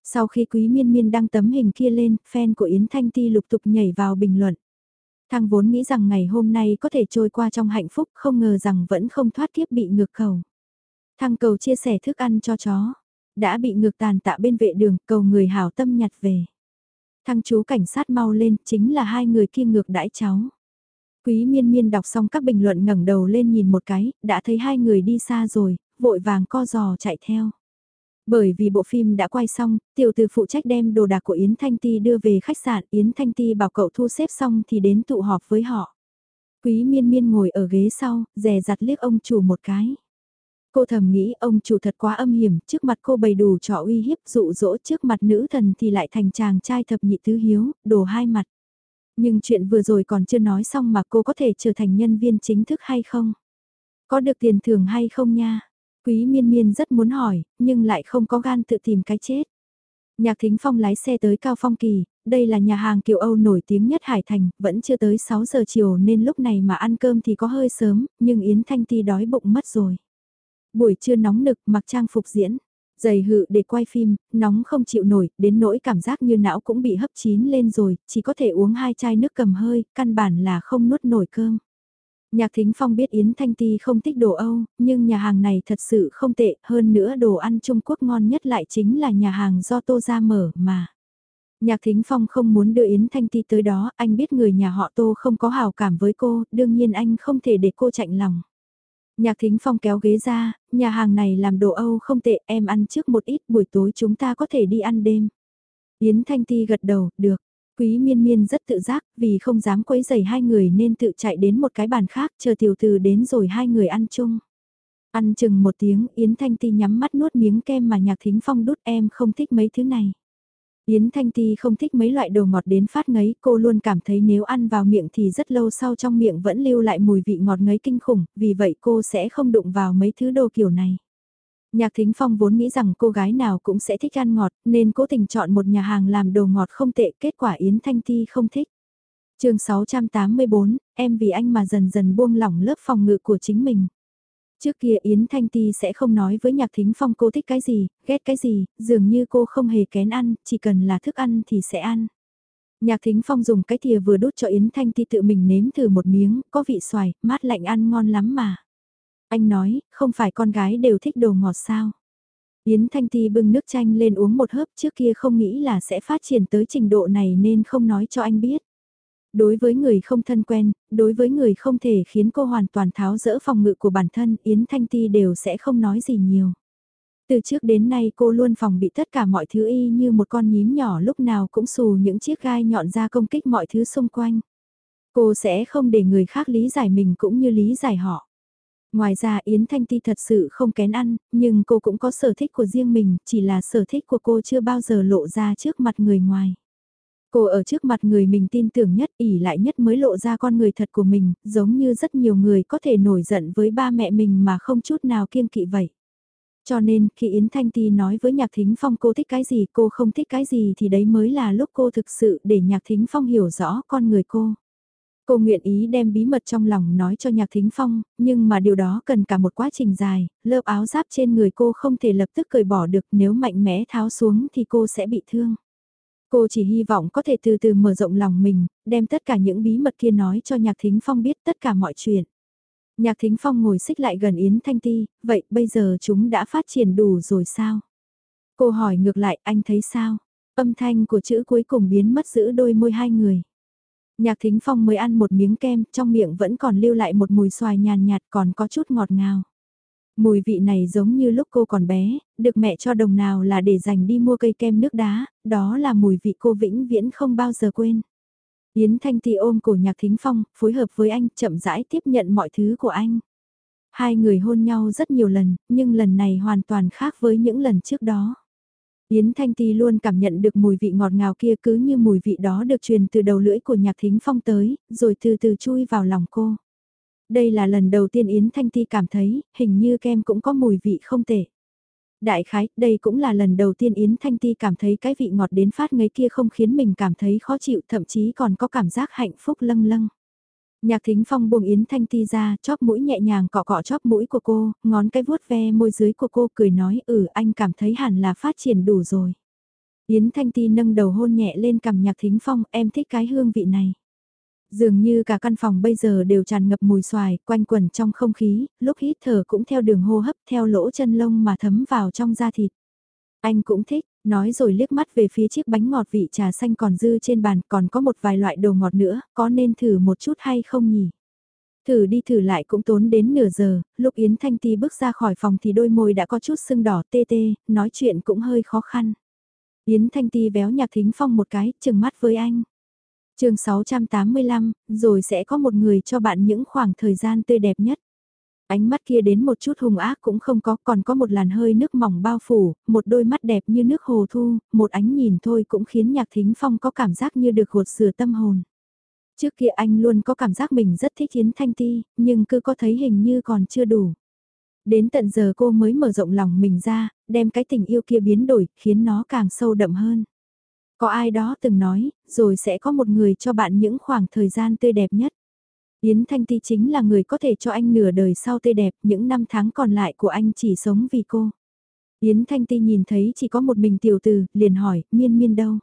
Sau khi Quý Miên Miên đăng tấm hình kia lên, fan của Yến Thanh Ti lục tục nhảy vào bình luận. Thằng vốn nghĩ rằng ngày hôm nay có thể trôi qua trong hạnh phúc, không ngờ rằng vẫn không thoát kiếp bị ngược khẩu Thằng cầu chia sẻ thức ăn cho chó đã bị ngược tàn tạ bên vệ đường, cầu người hảo tâm nhặt về. Thăng chú cảnh sát mau lên, chính là hai người kia ngược đãi cháu. Quý miên miên đọc xong các bình luận ngẩng đầu lên nhìn một cái, đã thấy hai người đi xa rồi, vội vàng co giò chạy theo. Bởi vì bộ phim đã quay xong, tiểu từ phụ trách đem đồ đạc của Yến Thanh Ti đưa về khách sạn, Yến Thanh Ti bảo cậu thu xếp xong thì đến tụ họp với họ. Quý miên miên ngồi ở ghế sau, dè dặt liếc ông chủ một cái. Cô thầm nghĩ ông chủ thật quá âm hiểm, trước mặt cô bày đủ trò uy hiếp dụ dỗ trước mặt nữ thần thì lại thành chàng trai thập nhị tứ hiếu, đồ hai mặt. Nhưng chuyện vừa rồi còn chưa nói xong mà cô có thể trở thành nhân viên chính thức hay không? Có được tiền thưởng hay không nha? Quý miên miên rất muốn hỏi, nhưng lại không có gan tự tìm cái chết. Nhạc Thính Phong lái xe tới Cao Phong Kỳ, đây là nhà hàng kiểu Âu nổi tiếng nhất Hải Thành, vẫn chưa tới 6 giờ chiều nên lúc này mà ăn cơm thì có hơi sớm, nhưng Yến Thanh Ti đói bụng mất rồi. Buổi trưa nóng nực mặc trang phục diễn. Giày hự để quay phim, nóng không chịu nổi, đến nỗi cảm giác như não cũng bị hấp chín lên rồi, chỉ có thể uống hai chai nước cầm hơi, căn bản là không nuốt nổi cơm. Nhạc Thính Phong biết Yến Thanh Ti không thích đồ Âu, nhưng nhà hàng này thật sự không tệ, hơn nữa đồ ăn Trung Quốc ngon nhất lại chính là nhà hàng do Tô Gia mở mà. Nhạc Thính Phong không muốn đưa Yến Thanh Ti tới đó, anh biết người nhà họ Tô không có hào cảm với cô, đương nhiên anh không thể để cô chạnh lòng. Nhạc Thính Phong kéo ghế ra, nhà hàng này làm đồ Âu không tệ, em ăn trước một ít buổi tối chúng ta có thể đi ăn đêm. Yến Thanh Ti gật đầu, được. Quý miên miên rất tự giác, vì không dám quấy rầy hai người nên tự chạy đến một cái bàn khác, chờ tiểu từ đến rồi hai người ăn chung. Ăn chừng một tiếng, Yến Thanh Ti nhắm mắt nuốt miếng kem mà nhạc thính phong đút em không thích mấy thứ này. Yến Thanh Ti không thích mấy loại đồ ngọt đến phát ngấy, cô luôn cảm thấy nếu ăn vào miệng thì rất lâu sau trong miệng vẫn lưu lại mùi vị ngọt ngấy kinh khủng, vì vậy cô sẽ không đụng vào mấy thứ đồ kiểu này. Nhạc Thính Phong vốn nghĩ rằng cô gái nào cũng sẽ thích ăn ngọt, nên cố tình chọn một nhà hàng làm đồ ngọt không tệ, kết quả Yến Thanh Ti không thích. chương 684, em vì anh mà dần dần buông lỏng lớp phòng ngự của chính mình. Trước kia Yến Thanh Ti sẽ không nói với Nhạc Thính Phong cô thích cái gì, ghét cái gì, dường như cô không hề kén ăn, chỉ cần là thức ăn thì sẽ ăn. Nhạc Thính Phong dùng cái thìa vừa đút cho Yến Thanh Ti tự mình nếm thử một miếng, có vị xoài, mát lạnh ăn ngon lắm mà. Anh nói, không phải con gái đều thích đồ ngọt sao. Yến Thanh Ti bưng nước chanh lên uống một hớp trước kia không nghĩ là sẽ phát triển tới trình độ này nên không nói cho anh biết. Đối với người không thân quen, đối với người không thể khiến cô hoàn toàn tháo rỡ phòng ngự của bản thân, Yến Thanh Ti đều sẽ không nói gì nhiều. Từ trước đến nay cô luôn phòng bị tất cả mọi thứ y như một con nhím nhỏ lúc nào cũng xù những chiếc gai nhọn ra công kích mọi thứ xung quanh. Cô sẽ không để người khác lý giải mình cũng như lý giải họ. Ngoài ra Yến Thanh Ti thật sự không kén ăn, nhưng cô cũng có sở thích của riêng mình, chỉ là sở thích của cô chưa bao giờ lộ ra trước mặt người ngoài. Cô ở trước mặt người mình tin tưởng nhất, ỉ lại nhất mới lộ ra con người thật của mình, giống như rất nhiều người có thể nổi giận với ba mẹ mình mà không chút nào kiêng kỵ vậy. Cho nên, khi Yến Thanh Ti nói với Nhạc Thính Phong cô thích cái gì, cô không thích cái gì thì đấy mới là lúc cô thực sự để Nhạc Thính Phong hiểu rõ con người cô. Cô nguyện ý đem bí mật trong lòng nói cho Nhạc Thính Phong, nhưng mà điều đó cần cả một quá trình dài, lớp áo giáp trên người cô không thể lập tức cởi bỏ được nếu mạnh mẽ tháo xuống thì cô sẽ bị thương. Cô chỉ hy vọng có thể từ từ mở rộng lòng mình, đem tất cả những bí mật kia nói cho Nhạc Thính Phong biết tất cả mọi chuyện. Nhạc Thính Phong ngồi xích lại gần Yến Thanh Ti, vậy bây giờ chúng đã phát triển đủ rồi sao? Cô hỏi ngược lại anh thấy sao? Âm thanh của chữ cuối cùng biến mất giữa đôi môi hai người. Nhạc Thính Phong mới ăn một miếng kem, trong miệng vẫn còn lưu lại một mùi xoài nhàn nhạt còn có chút ngọt ngào. Mùi vị này giống như lúc cô còn bé, được mẹ cho đồng nào là để dành đi mua cây kem nước đá, đó là mùi vị cô vĩnh viễn không bao giờ quên. Yến Thanh Ti ôm cổ nhạc thính phong, phối hợp với anh, chậm rãi tiếp nhận mọi thứ của anh. Hai người hôn nhau rất nhiều lần, nhưng lần này hoàn toàn khác với những lần trước đó. Yến Thanh Ti luôn cảm nhận được mùi vị ngọt ngào kia cứ như mùi vị đó được truyền từ đầu lưỡi của nhạc thính phong tới, rồi từ từ chui vào lòng cô. Đây là lần đầu tiên Yến Thanh Ti cảm thấy, hình như kem cũng có mùi vị không tệ. Đại khái, đây cũng là lần đầu tiên Yến Thanh Ti cảm thấy cái vị ngọt đến phát ngấy kia không khiến mình cảm thấy khó chịu, thậm chí còn có cảm giác hạnh phúc lâng lâng. Nhạc thính phong buông Yến Thanh Ti ra, chóp mũi nhẹ nhàng cọ cọ chóp mũi của cô, ngón cái vuốt ve môi dưới của cô cười nói ừ anh cảm thấy hẳn là phát triển đủ rồi. Yến Thanh Ti nâng đầu hôn nhẹ lên cằm nhạc thính phong, em thích cái hương vị này. Dường như cả căn phòng bây giờ đều tràn ngập mùi xoài, quanh quẩn trong không khí, lúc hít thở cũng theo đường hô hấp theo lỗ chân lông mà thấm vào trong da thịt. Anh cũng thích, nói rồi liếc mắt về phía chiếc bánh ngọt vị trà xanh còn dư trên bàn, còn có một vài loại đồ ngọt nữa, có nên thử một chút hay không nhỉ? Thử đi thử lại cũng tốn đến nửa giờ, lúc Yến Thanh Ti bước ra khỏi phòng thì đôi môi đã có chút sưng đỏ tê tê, nói chuyện cũng hơi khó khăn. Yến Thanh Ti véo nhạc thính phong một cái, chừng mắt với anh chương 685, rồi sẽ có một người cho bạn những khoảng thời gian tươi đẹp nhất. Ánh mắt kia đến một chút hung ác cũng không có, còn có một làn hơi nước mỏng bao phủ, một đôi mắt đẹp như nước hồ thu, một ánh nhìn thôi cũng khiến nhạc thính phong có cảm giác như được gột sửa tâm hồn. Trước kia anh luôn có cảm giác mình rất thích Yến Thanh Ti, nhưng cứ có thấy hình như còn chưa đủ. Đến tận giờ cô mới mở rộng lòng mình ra, đem cái tình yêu kia biến đổi, khiến nó càng sâu đậm hơn. Có ai đó từng nói, rồi sẽ có một người cho bạn những khoảng thời gian tươi đẹp nhất. Yến Thanh Ti chính là người có thể cho anh nửa đời sau tươi đẹp, những năm tháng còn lại của anh chỉ sống vì cô. Yến Thanh Ti nhìn thấy chỉ có một mình tiểu từ, liền hỏi, miên miên đâu?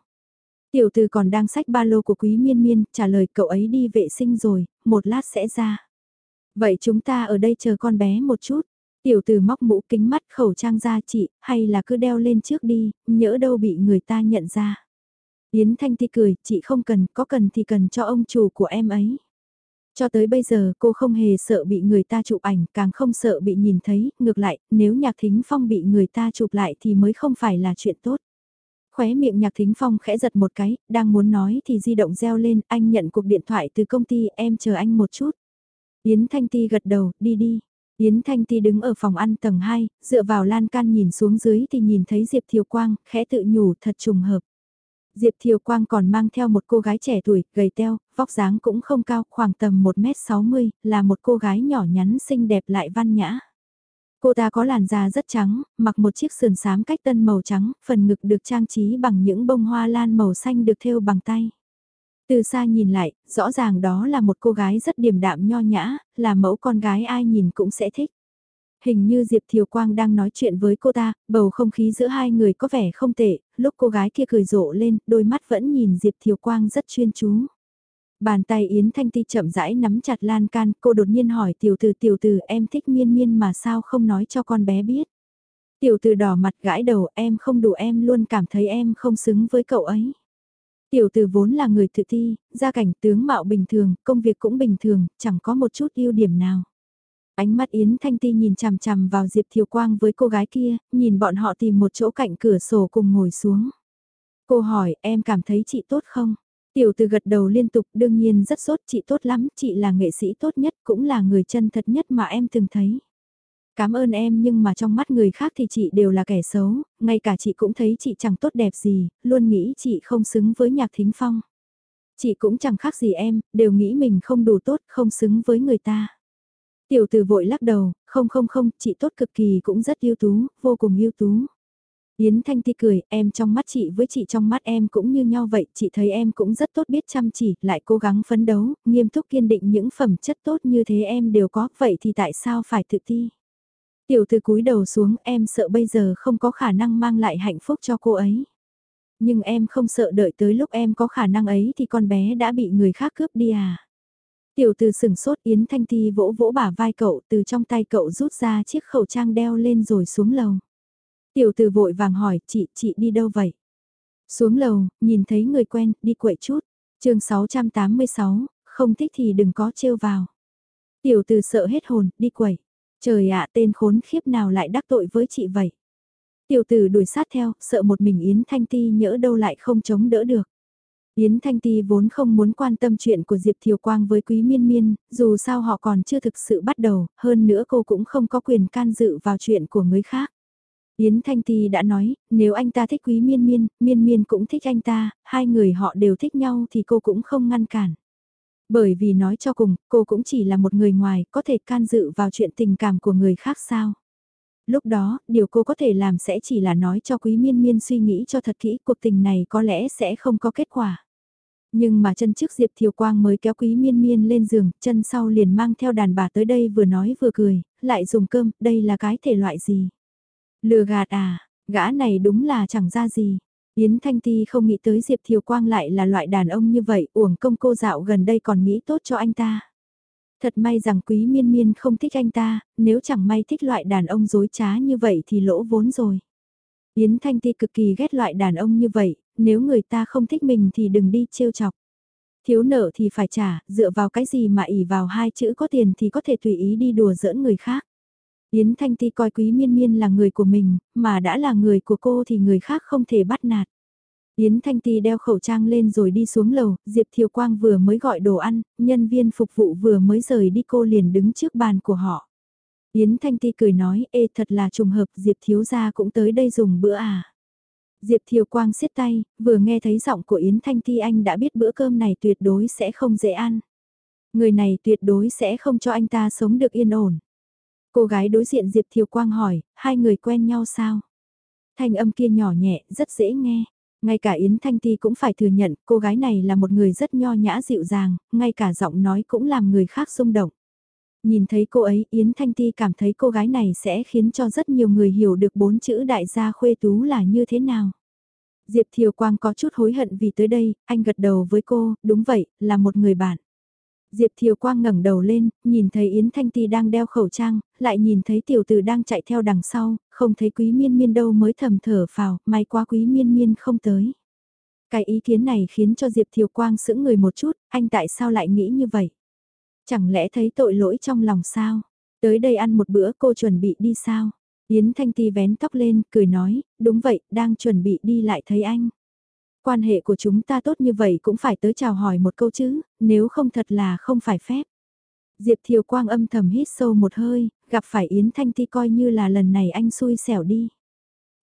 Tiểu từ còn đang xách ba lô của quý miên miên, trả lời cậu ấy đi vệ sinh rồi, một lát sẽ ra. Vậy chúng ta ở đây chờ con bé một chút. Tiểu từ móc mũ kính mắt khẩu trang ra chị, hay là cứ đeo lên trước đi, nhỡ đâu bị người ta nhận ra. Yến Thanh Ti cười, chị không cần, có cần thì cần cho ông chủ của em ấy. Cho tới bây giờ cô không hề sợ bị người ta chụp ảnh, càng không sợ bị nhìn thấy, ngược lại, nếu nhạc thính phong bị người ta chụp lại thì mới không phải là chuyện tốt. Khóe miệng nhạc thính phong khẽ giật một cái, đang muốn nói thì di động reo lên, anh nhận cuộc điện thoại từ công ty, em chờ anh một chút. Yến Thanh Ti gật đầu, đi đi. Yến Thanh Ti đứng ở phòng ăn tầng 2, dựa vào lan can nhìn xuống dưới thì nhìn thấy Diệp Thiều Quang, khẽ tự nhủ thật trùng hợp. Diệp Thiều Quang còn mang theo một cô gái trẻ tuổi, gầy teo, vóc dáng cũng không cao, khoảng tầm 1m60, là một cô gái nhỏ nhắn xinh đẹp lại văn nhã. Cô ta có làn da rất trắng, mặc một chiếc sườn xám cách tân màu trắng, phần ngực được trang trí bằng những bông hoa lan màu xanh được thêu bằng tay. Từ xa nhìn lại, rõ ràng đó là một cô gái rất điềm đạm nho nhã, là mẫu con gái ai nhìn cũng sẽ thích. Hình như Diệp Thiều Quang đang nói chuyện với cô ta, bầu không khí giữa hai người có vẻ không tệ, lúc cô gái kia cười rộ lên, đôi mắt vẫn nhìn Diệp Thiều Quang rất chuyên chú. Bàn tay Yến Thanh Ti chậm rãi nắm chặt lan can, cô đột nhiên hỏi tiểu từ tiểu từ em thích miên miên mà sao không nói cho con bé biết. Tiểu từ đỏ mặt gãi đầu em không đủ em luôn cảm thấy em không xứng với cậu ấy. Tiểu từ vốn là người tự ti, gia cảnh tướng mạo bình thường, công việc cũng bình thường, chẳng có một chút ưu điểm nào. Ánh mắt Yến Thanh Ti nhìn chằm chằm vào Diệp Thiều Quang với cô gái kia, nhìn bọn họ tìm một chỗ cạnh cửa sổ cùng ngồi xuống. Cô hỏi em cảm thấy chị tốt không? Tiểu từ gật đầu liên tục đương nhiên rất sốt chị tốt lắm, chị là nghệ sĩ tốt nhất cũng là người chân thật nhất mà em từng thấy. Cảm ơn em nhưng mà trong mắt người khác thì chị đều là kẻ xấu, ngay cả chị cũng thấy chị chẳng tốt đẹp gì, luôn nghĩ chị không xứng với nhạc thính phong. Chị cũng chẳng khác gì em, đều nghĩ mình không đủ tốt, không xứng với người ta. Tiểu từ vội lắc đầu, không không không, chị tốt cực kỳ cũng rất ưu tú, vô cùng ưu tú. Yến Thanh Ti cười, em trong mắt chị với chị trong mắt em cũng như nhau vậy, chị thấy em cũng rất tốt biết chăm chỉ, lại cố gắng phấn đấu, nghiêm túc kiên định những phẩm chất tốt như thế em đều có, vậy thì tại sao phải tự ti? Tiểu từ cúi đầu xuống em sợ bây giờ không có khả năng mang lại hạnh phúc cho cô ấy. Nhưng em không sợ đợi tới lúc em có khả năng ấy thì con bé đã bị người khác cướp đi à? Tiểu từ sừng sốt Yến Thanh Ti vỗ vỗ bả vai cậu từ trong tay cậu rút ra chiếc khẩu trang đeo lên rồi xuống lầu. Tiểu từ vội vàng hỏi chị, chị đi đâu vậy? Xuống lầu, nhìn thấy người quen, đi quậy chút. chương 686, không thích thì đừng có trêu vào. Tiểu từ sợ hết hồn, đi quẩy. Trời ạ tên khốn khiếp nào lại đắc tội với chị vậy? Tiểu tử đuổi sát theo, sợ một mình Yến Thanh Ti nhỡ đâu lại không chống đỡ được. Yến Thanh Ti vốn không muốn quan tâm chuyện của Diệp Thiều Quang với Quý Miên Miên, dù sao họ còn chưa thực sự bắt đầu, hơn nữa cô cũng không có quyền can dự vào chuyện của người khác. Yến Thanh Ti đã nói, nếu anh ta thích Quý Miên Miên, Miên Miên cũng thích anh ta, hai người họ đều thích nhau thì cô cũng không ngăn cản. Bởi vì nói cho cùng, cô cũng chỉ là một người ngoài, có thể can dự vào chuyện tình cảm của người khác sao. Lúc đó, điều cô có thể làm sẽ chỉ là nói cho Quý Miên Miên suy nghĩ cho thật kỹ cuộc tình này có lẽ sẽ không có kết quả. Nhưng mà chân trước Diệp Thiều Quang mới kéo Quý Miên Miên lên giường, chân sau liền mang theo đàn bà tới đây vừa nói vừa cười, lại dùng cơm, đây là cái thể loại gì? Lừa gạt à, gã này đúng là chẳng ra gì. Yến Thanh Ti không nghĩ tới Diệp Thiều Quang lại là loại đàn ông như vậy, uổng công cô dạo gần đây còn nghĩ tốt cho anh ta. Thật may rằng quý miên miên không thích anh ta, nếu chẳng may thích loại đàn ông dối trá như vậy thì lỗ vốn rồi. Yến Thanh Ti cực kỳ ghét loại đàn ông như vậy, nếu người ta không thích mình thì đừng đi trêu chọc. Thiếu nợ thì phải trả, dựa vào cái gì mà ỉ vào hai chữ có tiền thì có thể tùy ý đi đùa giỡn người khác. Yến Thanh Ti coi Quý Miên Miên là người của mình, mà đã là người của cô thì người khác không thể bắt nạt. Yến Thanh Ti đeo khẩu trang lên rồi đi xuống lầu, Diệp Thiều Quang vừa mới gọi đồ ăn, nhân viên phục vụ vừa mới rời đi cô liền đứng trước bàn của họ. Yến Thanh Ti cười nói, ê thật là trùng hợp, Diệp Thiếu Gia cũng tới đây dùng bữa à. Diệp Thiều Quang siết tay, vừa nghe thấy giọng của Yến Thanh Ti anh đã biết bữa cơm này tuyệt đối sẽ không dễ ăn. Người này tuyệt đối sẽ không cho anh ta sống được yên ổn. Cô gái đối diện Diệp Thiều Quang hỏi, hai người quen nhau sao? Thanh âm kia nhỏ nhẹ, rất dễ nghe. Ngay cả Yến Thanh Ti cũng phải thừa nhận cô gái này là một người rất nho nhã dịu dàng, ngay cả giọng nói cũng làm người khác xung động. Nhìn thấy cô ấy Yến Thanh Ti cảm thấy cô gái này sẽ khiến cho rất nhiều người hiểu được bốn chữ đại gia khuê tú là như thế nào. Diệp Thiều Quang có chút hối hận vì tới đây, anh gật đầu với cô, đúng vậy, là một người bạn. Diệp Thiều Quang ngẩng đầu lên, nhìn thấy Yến Thanh Ti đang đeo khẩu trang, lại nhìn thấy tiểu tử đang chạy theo đằng sau, không thấy quý miên miên đâu mới thầm thở phào, may quá quý miên miên không tới. Cái ý kiến này khiến cho Diệp Thiều Quang sững người một chút, anh tại sao lại nghĩ như vậy? Chẳng lẽ thấy tội lỗi trong lòng sao? Tới đây ăn một bữa cô chuẩn bị đi sao? Yến Thanh Ti vén tóc lên, cười nói, đúng vậy, đang chuẩn bị đi lại thấy anh. Quan hệ của chúng ta tốt như vậy cũng phải tới chào hỏi một câu chứ, nếu không thật là không phải phép. Diệp Thiều Quang âm thầm hít sâu một hơi, gặp phải Yến Thanh Ti coi như là lần này anh xui xẻo đi.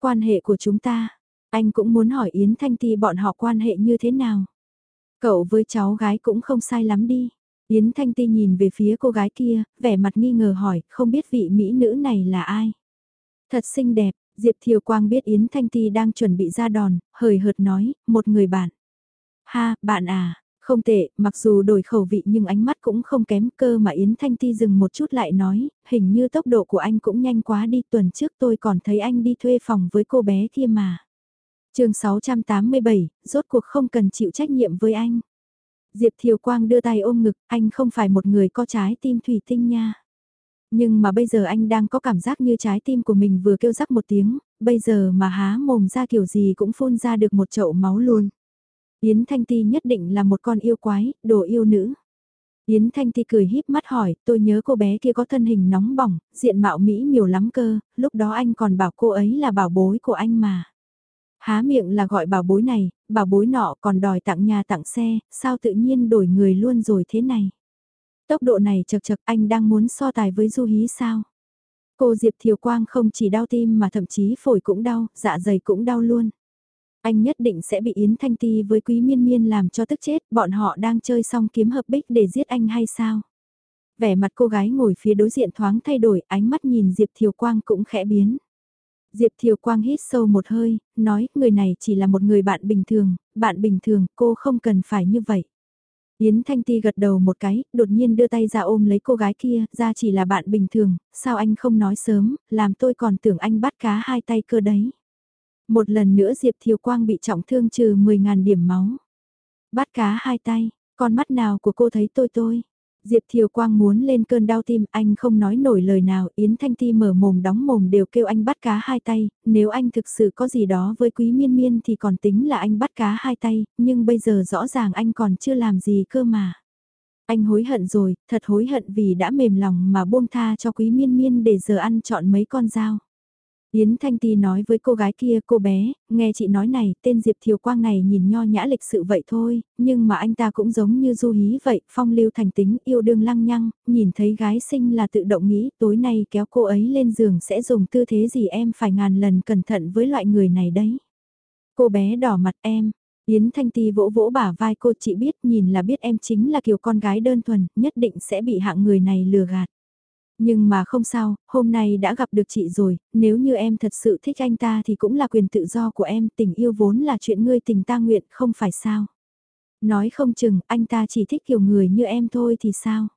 Quan hệ của chúng ta, Anh cũng muốn hỏi Yến Thanh Ti bọn họ quan hệ như thế nào. Cậu với cháu gái cũng không sai lắm đi. Yến Thanh Ti nhìn về phía cô gái kia, vẻ mặt nghi ngờ hỏi, không biết vị mỹ nữ này là ai. Thật xinh đẹp, Diệp Thiều Quang biết Yến Thanh Ti đang chuẩn bị ra đòn, hời hợt nói, một người bạn. Ha, bạn à, không tệ, mặc dù đổi khẩu vị nhưng ánh mắt cũng không kém cơ mà Yến Thanh Ti dừng một chút lại nói, hình như tốc độ của anh cũng nhanh quá đi tuần trước tôi còn thấy anh đi thuê phòng với cô bé kia mà. chương 687, rốt cuộc không cần chịu trách nhiệm với anh. Diệp Thiều Quang đưa tay ôm ngực, anh không phải một người có trái tim thủy tinh nha. Nhưng mà bây giờ anh đang có cảm giác như trái tim của mình vừa kêu rắc một tiếng, bây giờ mà há mồm ra kiểu gì cũng phun ra được một chậu máu luôn. Yến Thanh Ti nhất định là một con yêu quái, đồ yêu nữ. Yến Thanh Ti cười híp mắt hỏi, tôi nhớ cô bé kia có thân hình nóng bỏng, diện mạo mỹ miều lắm cơ, lúc đó anh còn bảo cô ấy là bảo bối của anh mà. Há miệng là gọi bảo bối này, bảo bối nọ còn đòi tặng nhà tặng xe, sao tự nhiên đổi người luôn rồi thế này. Tốc độ này chật chật anh đang muốn so tài với Du Hí sao? Cô Diệp Thiều Quang không chỉ đau tim mà thậm chí phổi cũng đau, dạ dày cũng đau luôn. Anh nhất định sẽ bị Yến Thanh Ti với Quý Miên Miên làm cho tức chết, bọn họ đang chơi xong kiếm hợp bích để giết anh hay sao? Vẻ mặt cô gái ngồi phía đối diện thoáng thay đổi, ánh mắt nhìn Diệp Thiều Quang cũng khẽ biến. Diệp Thiều Quang hít sâu một hơi, nói, người này chỉ là một người bạn bình thường, bạn bình thường, cô không cần phải như vậy. Yến Thanh Ti gật đầu một cái, đột nhiên đưa tay ra ôm lấy cô gái kia, ra chỉ là bạn bình thường, sao anh không nói sớm, làm tôi còn tưởng anh bắt cá hai tay cơ đấy. Một lần nữa Diệp Thiều Quang bị trọng thương trừ 10.000 điểm máu. Bắt cá hai tay, con mắt nào của cô thấy tôi tôi. Diệp Thiều Quang muốn lên cơn đau tim, anh không nói nổi lời nào, Yến Thanh Ti mở mồm đóng mồm đều kêu anh bắt cá hai tay, nếu anh thực sự có gì đó với Quý Miên Miên thì còn tính là anh bắt cá hai tay, nhưng bây giờ rõ ràng anh còn chưa làm gì cơ mà. Anh hối hận rồi, thật hối hận vì đã mềm lòng mà buông tha cho Quý Miên Miên để giờ ăn chọn mấy con dao. Yến Thanh Ti nói với cô gái kia, cô bé, nghe chị nói này, tên Diệp Thiều Quang này nhìn nho nhã lịch sự vậy thôi, nhưng mà anh ta cũng giống như du hí vậy, phong lưu thành tính, yêu đương lăng nhăng, nhìn thấy gái xinh là tự động nghĩ tối nay kéo cô ấy lên giường sẽ dùng tư thế gì em phải ngàn lần cẩn thận với loại người này đấy. Cô bé đỏ mặt em, Yến Thanh Ti vỗ vỗ bả vai cô chị biết nhìn là biết em chính là kiểu con gái đơn thuần, nhất định sẽ bị hạng người này lừa gạt. Nhưng mà không sao, hôm nay đã gặp được chị rồi, nếu như em thật sự thích anh ta thì cũng là quyền tự do của em, tình yêu vốn là chuyện ngươi tình ta nguyện, không phải sao. Nói không chừng, anh ta chỉ thích kiểu người như em thôi thì sao?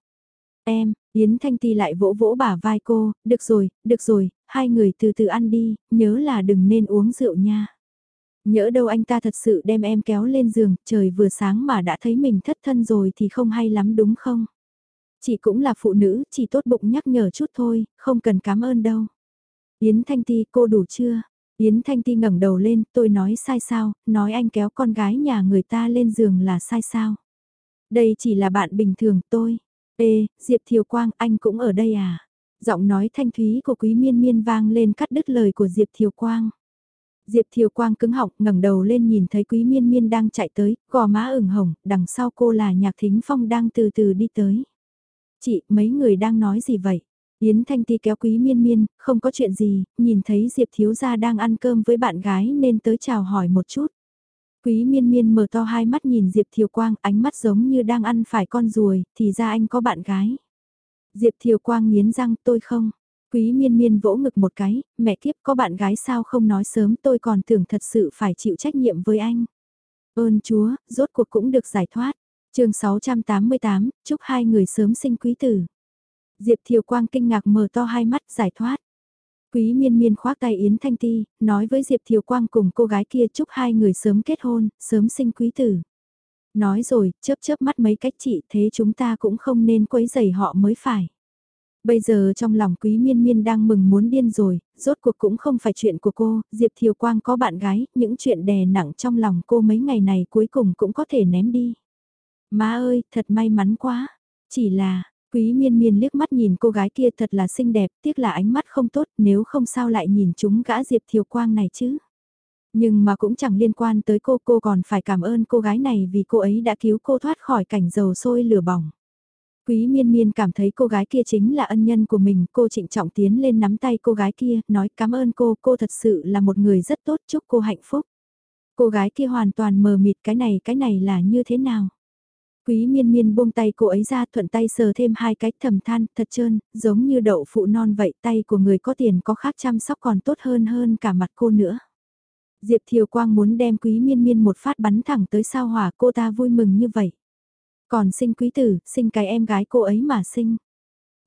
Em, Yến Thanh Ti lại vỗ vỗ bả vai cô, được rồi, được rồi, hai người từ từ ăn đi, nhớ là đừng nên uống rượu nha. nhớ đâu anh ta thật sự đem em kéo lên giường, trời vừa sáng mà đã thấy mình thất thân rồi thì không hay lắm đúng không? Chị cũng là phụ nữ, chỉ tốt bụng nhắc nhở chút thôi, không cần cảm ơn đâu. Yến Thanh Ti cô đủ chưa? Yến Thanh Ti ngẩng đầu lên, tôi nói sai sao, nói anh kéo con gái nhà người ta lên giường là sai sao. Đây chỉ là bạn bình thường tôi. Ê, Diệp Thiều Quang, anh cũng ở đây à? Giọng nói thanh thúy của Quý Miên Miên vang lên cắt đứt lời của Diệp Thiều Quang. Diệp Thiều Quang cứng họng ngẩng đầu lên nhìn thấy Quý Miên Miên đang chạy tới, gò má ửng hồng, đằng sau cô là Nhạc Thính Phong đang từ từ đi tới. Chị, mấy người đang nói gì vậy? Yến Thanh Ti kéo quý miên miên, không có chuyện gì, nhìn thấy Diệp Thiếu Gia đang ăn cơm với bạn gái nên tới chào hỏi một chút. Quý miên miên mở to hai mắt nhìn Diệp Thiều Quang, ánh mắt giống như đang ăn phải con ruồi, thì ra anh có bạn gái. Diệp Thiều Quang nghiến răng, tôi không. Quý miên miên vỗ ngực một cái, mẹ kiếp có bạn gái sao không nói sớm tôi còn tưởng thật sự phải chịu trách nhiệm với anh. Ơn chúa, rốt cuộc cũng được giải thoát chương 688, chúc hai người sớm sinh quý tử. Diệp Thiều Quang kinh ngạc mở to hai mắt giải thoát. Quý miên miên khoác tay Yến Thanh Ti, nói với Diệp Thiều Quang cùng cô gái kia chúc hai người sớm kết hôn, sớm sinh quý tử. Nói rồi, chớp chớp mắt mấy cách chị thế chúng ta cũng không nên quấy rầy họ mới phải. Bây giờ trong lòng quý miên miên đang mừng muốn điên rồi, rốt cuộc cũng không phải chuyện của cô, Diệp Thiều Quang có bạn gái, những chuyện đè nặng trong lòng cô mấy ngày này cuối cùng cũng có thể ném đi. Má ơi, thật may mắn quá. Chỉ là, quý miên miên liếc mắt nhìn cô gái kia thật là xinh đẹp, tiếc là ánh mắt không tốt nếu không sao lại nhìn chúng gã Diệp Thiều Quang này chứ. Nhưng mà cũng chẳng liên quan tới cô, cô còn phải cảm ơn cô gái này vì cô ấy đã cứu cô thoát khỏi cảnh dầu sôi lửa bỏng. Quý miên miên cảm thấy cô gái kia chính là ân nhân của mình, cô trịnh trọng tiến lên nắm tay cô gái kia, nói cảm ơn cô, cô thật sự là một người rất tốt, chúc cô hạnh phúc. Cô gái kia hoàn toàn mờ mịt cái này cái này là như thế nào? Quý miên miên buông tay cô ấy ra thuận tay sờ thêm hai cái thầm than thật trơn, giống như đậu phụ non vậy tay của người có tiền có khác chăm sóc còn tốt hơn hơn cả mặt cô nữa. Diệp Thiều Quang muốn đem quý miên miên một phát bắn thẳng tới sao hỏa cô ta vui mừng như vậy. Còn sinh quý tử, sinh cái em gái cô ấy mà sinh.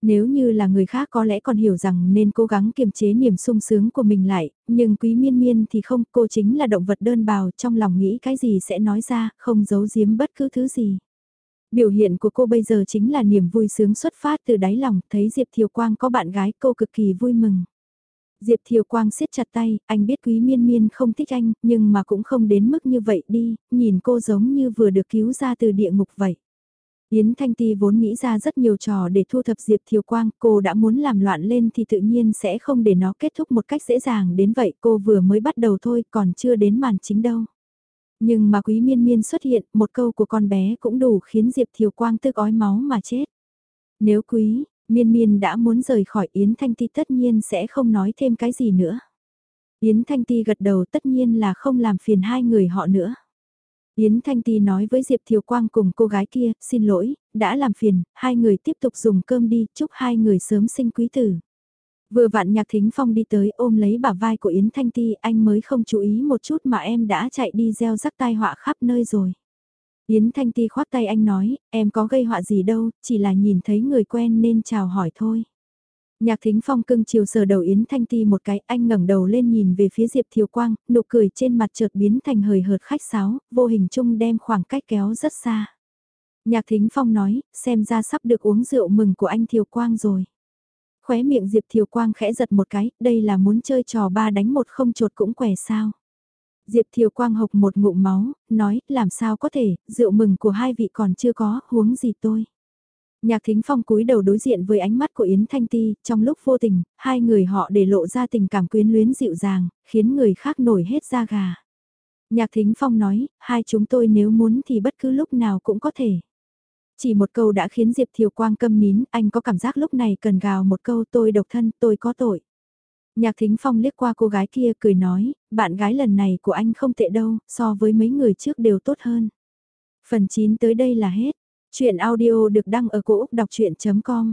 Nếu như là người khác có lẽ còn hiểu rằng nên cố gắng kiềm chế niềm sung sướng của mình lại, nhưng quý miên miên thì không, cô chính là động vật đơn bào trong lòng nghĩ cái gì sẽ nói ra, không giấu giếm bất cứ thứ gì. Biểu hiện của cô bây giờ chính là niềm vui sướng xuất phát từ đáy lòng, thấy Diệp Thiều Quang có bạn gái cô cực kỳ vui mừng. Diệp Thiều Quang siết chặt tay, anh biết quý miên miên không thích anh, nhưng mà cũng không đến mức như vậy đi, nhìn cô giống như vừa được cứu ra từ địa ngục vậy. Yến Thanh Ti vốn nghĩ ra rất nhiều trò để thu thập Diệp Thiều Quang, cô đã muốn làm loạn lên thì tự nhiên sẽ không để nó kết thúc một cách dễ dàng đến vậy, cô vừa mới bắt đầu thôi, còn chưa đến màn chính đâu. Nhưng mà quý miên miên xuất hiện, một câu của con bé cũng đủ khiến Diệp Thiều Quang tức ói máu mà chết. Nếu quý, miên miên đã muốn rời khỏi Yến Thanh Ti tất nhiên sẽ không nói thêm cái gì nữa. Yến Thanh Ti gật đầu tất nhiên là không làm phiền hai người họ nữa. Yến Thanh Ti nói với Diệp Thiều Quang cùng cô gái kia, xin lỗi, đã làm phiền, hai người tiếp tục dùng cơm đi, chúc hai người sớm sinh quý tử. Vừa vặn nhạc thính phong đi tới ôm lấy bả vai của Yến Thanh Ti, anh mới không chú ý một chút mà em đã chạy đi gieo rắc tai họa khắp nơi rồi. Yến Thanh Ti khoác tay anh nói, em có gây họa gì đâu, chỉ là nhìn thấy người quen nên chào hỏi thôi. Nhạc thính phong cưng chiều sờ đầu Yến Thanh Ti một cái, anh ngẩng đầu lên nhìn về phía Diệp Thiều Quang, nụ cười trên mặt chợt biến thành hời hợt khách sáo, vô hình chung đem khoảng cách kéo rất xa. Nhạc thính phong nói, xem ra sắp được uống rượu mừng của anh Thiều Quang rồi. Khóe miệng Diệp Thiều Quang khẽ giật một cái, đây là muốn chơi trò ba đánh một không chột cũng quẻ sao. Diệp Thiều Quang hộc một ngụm máu, nói, làm sao có thể, rượu mừng của hai vị còn chưa có, huống gì tôi. Nhạc Thính Phong cúi đầu đối diện với ánh mắt của Yến Thanh Ti, trong lúc vô tình, hai người họ để lộ ra tình cảm quyến luyến dịu dàng, khiến người khác nổi hết da gà. Nhạc Thính Phong nói, hai chúng tôi nếu muốn thì bất cứ lúc nào cũng có thể. Chỉ một câu đã khiến Diệp Thiều Quang câm nín, anh có cảm giác lúc này cần gào một câu tôi độc thân, tôi có tội. Nhạc Thính Phong liếc qua cô gái kia cười nói, bạn gái lần này của anh không tệ đâu, so với mấy người trước đều tốt hơn. Phần 9 tới đây là hết. Chuyện audio được đăng ở cổ Úc đọc chuyện.com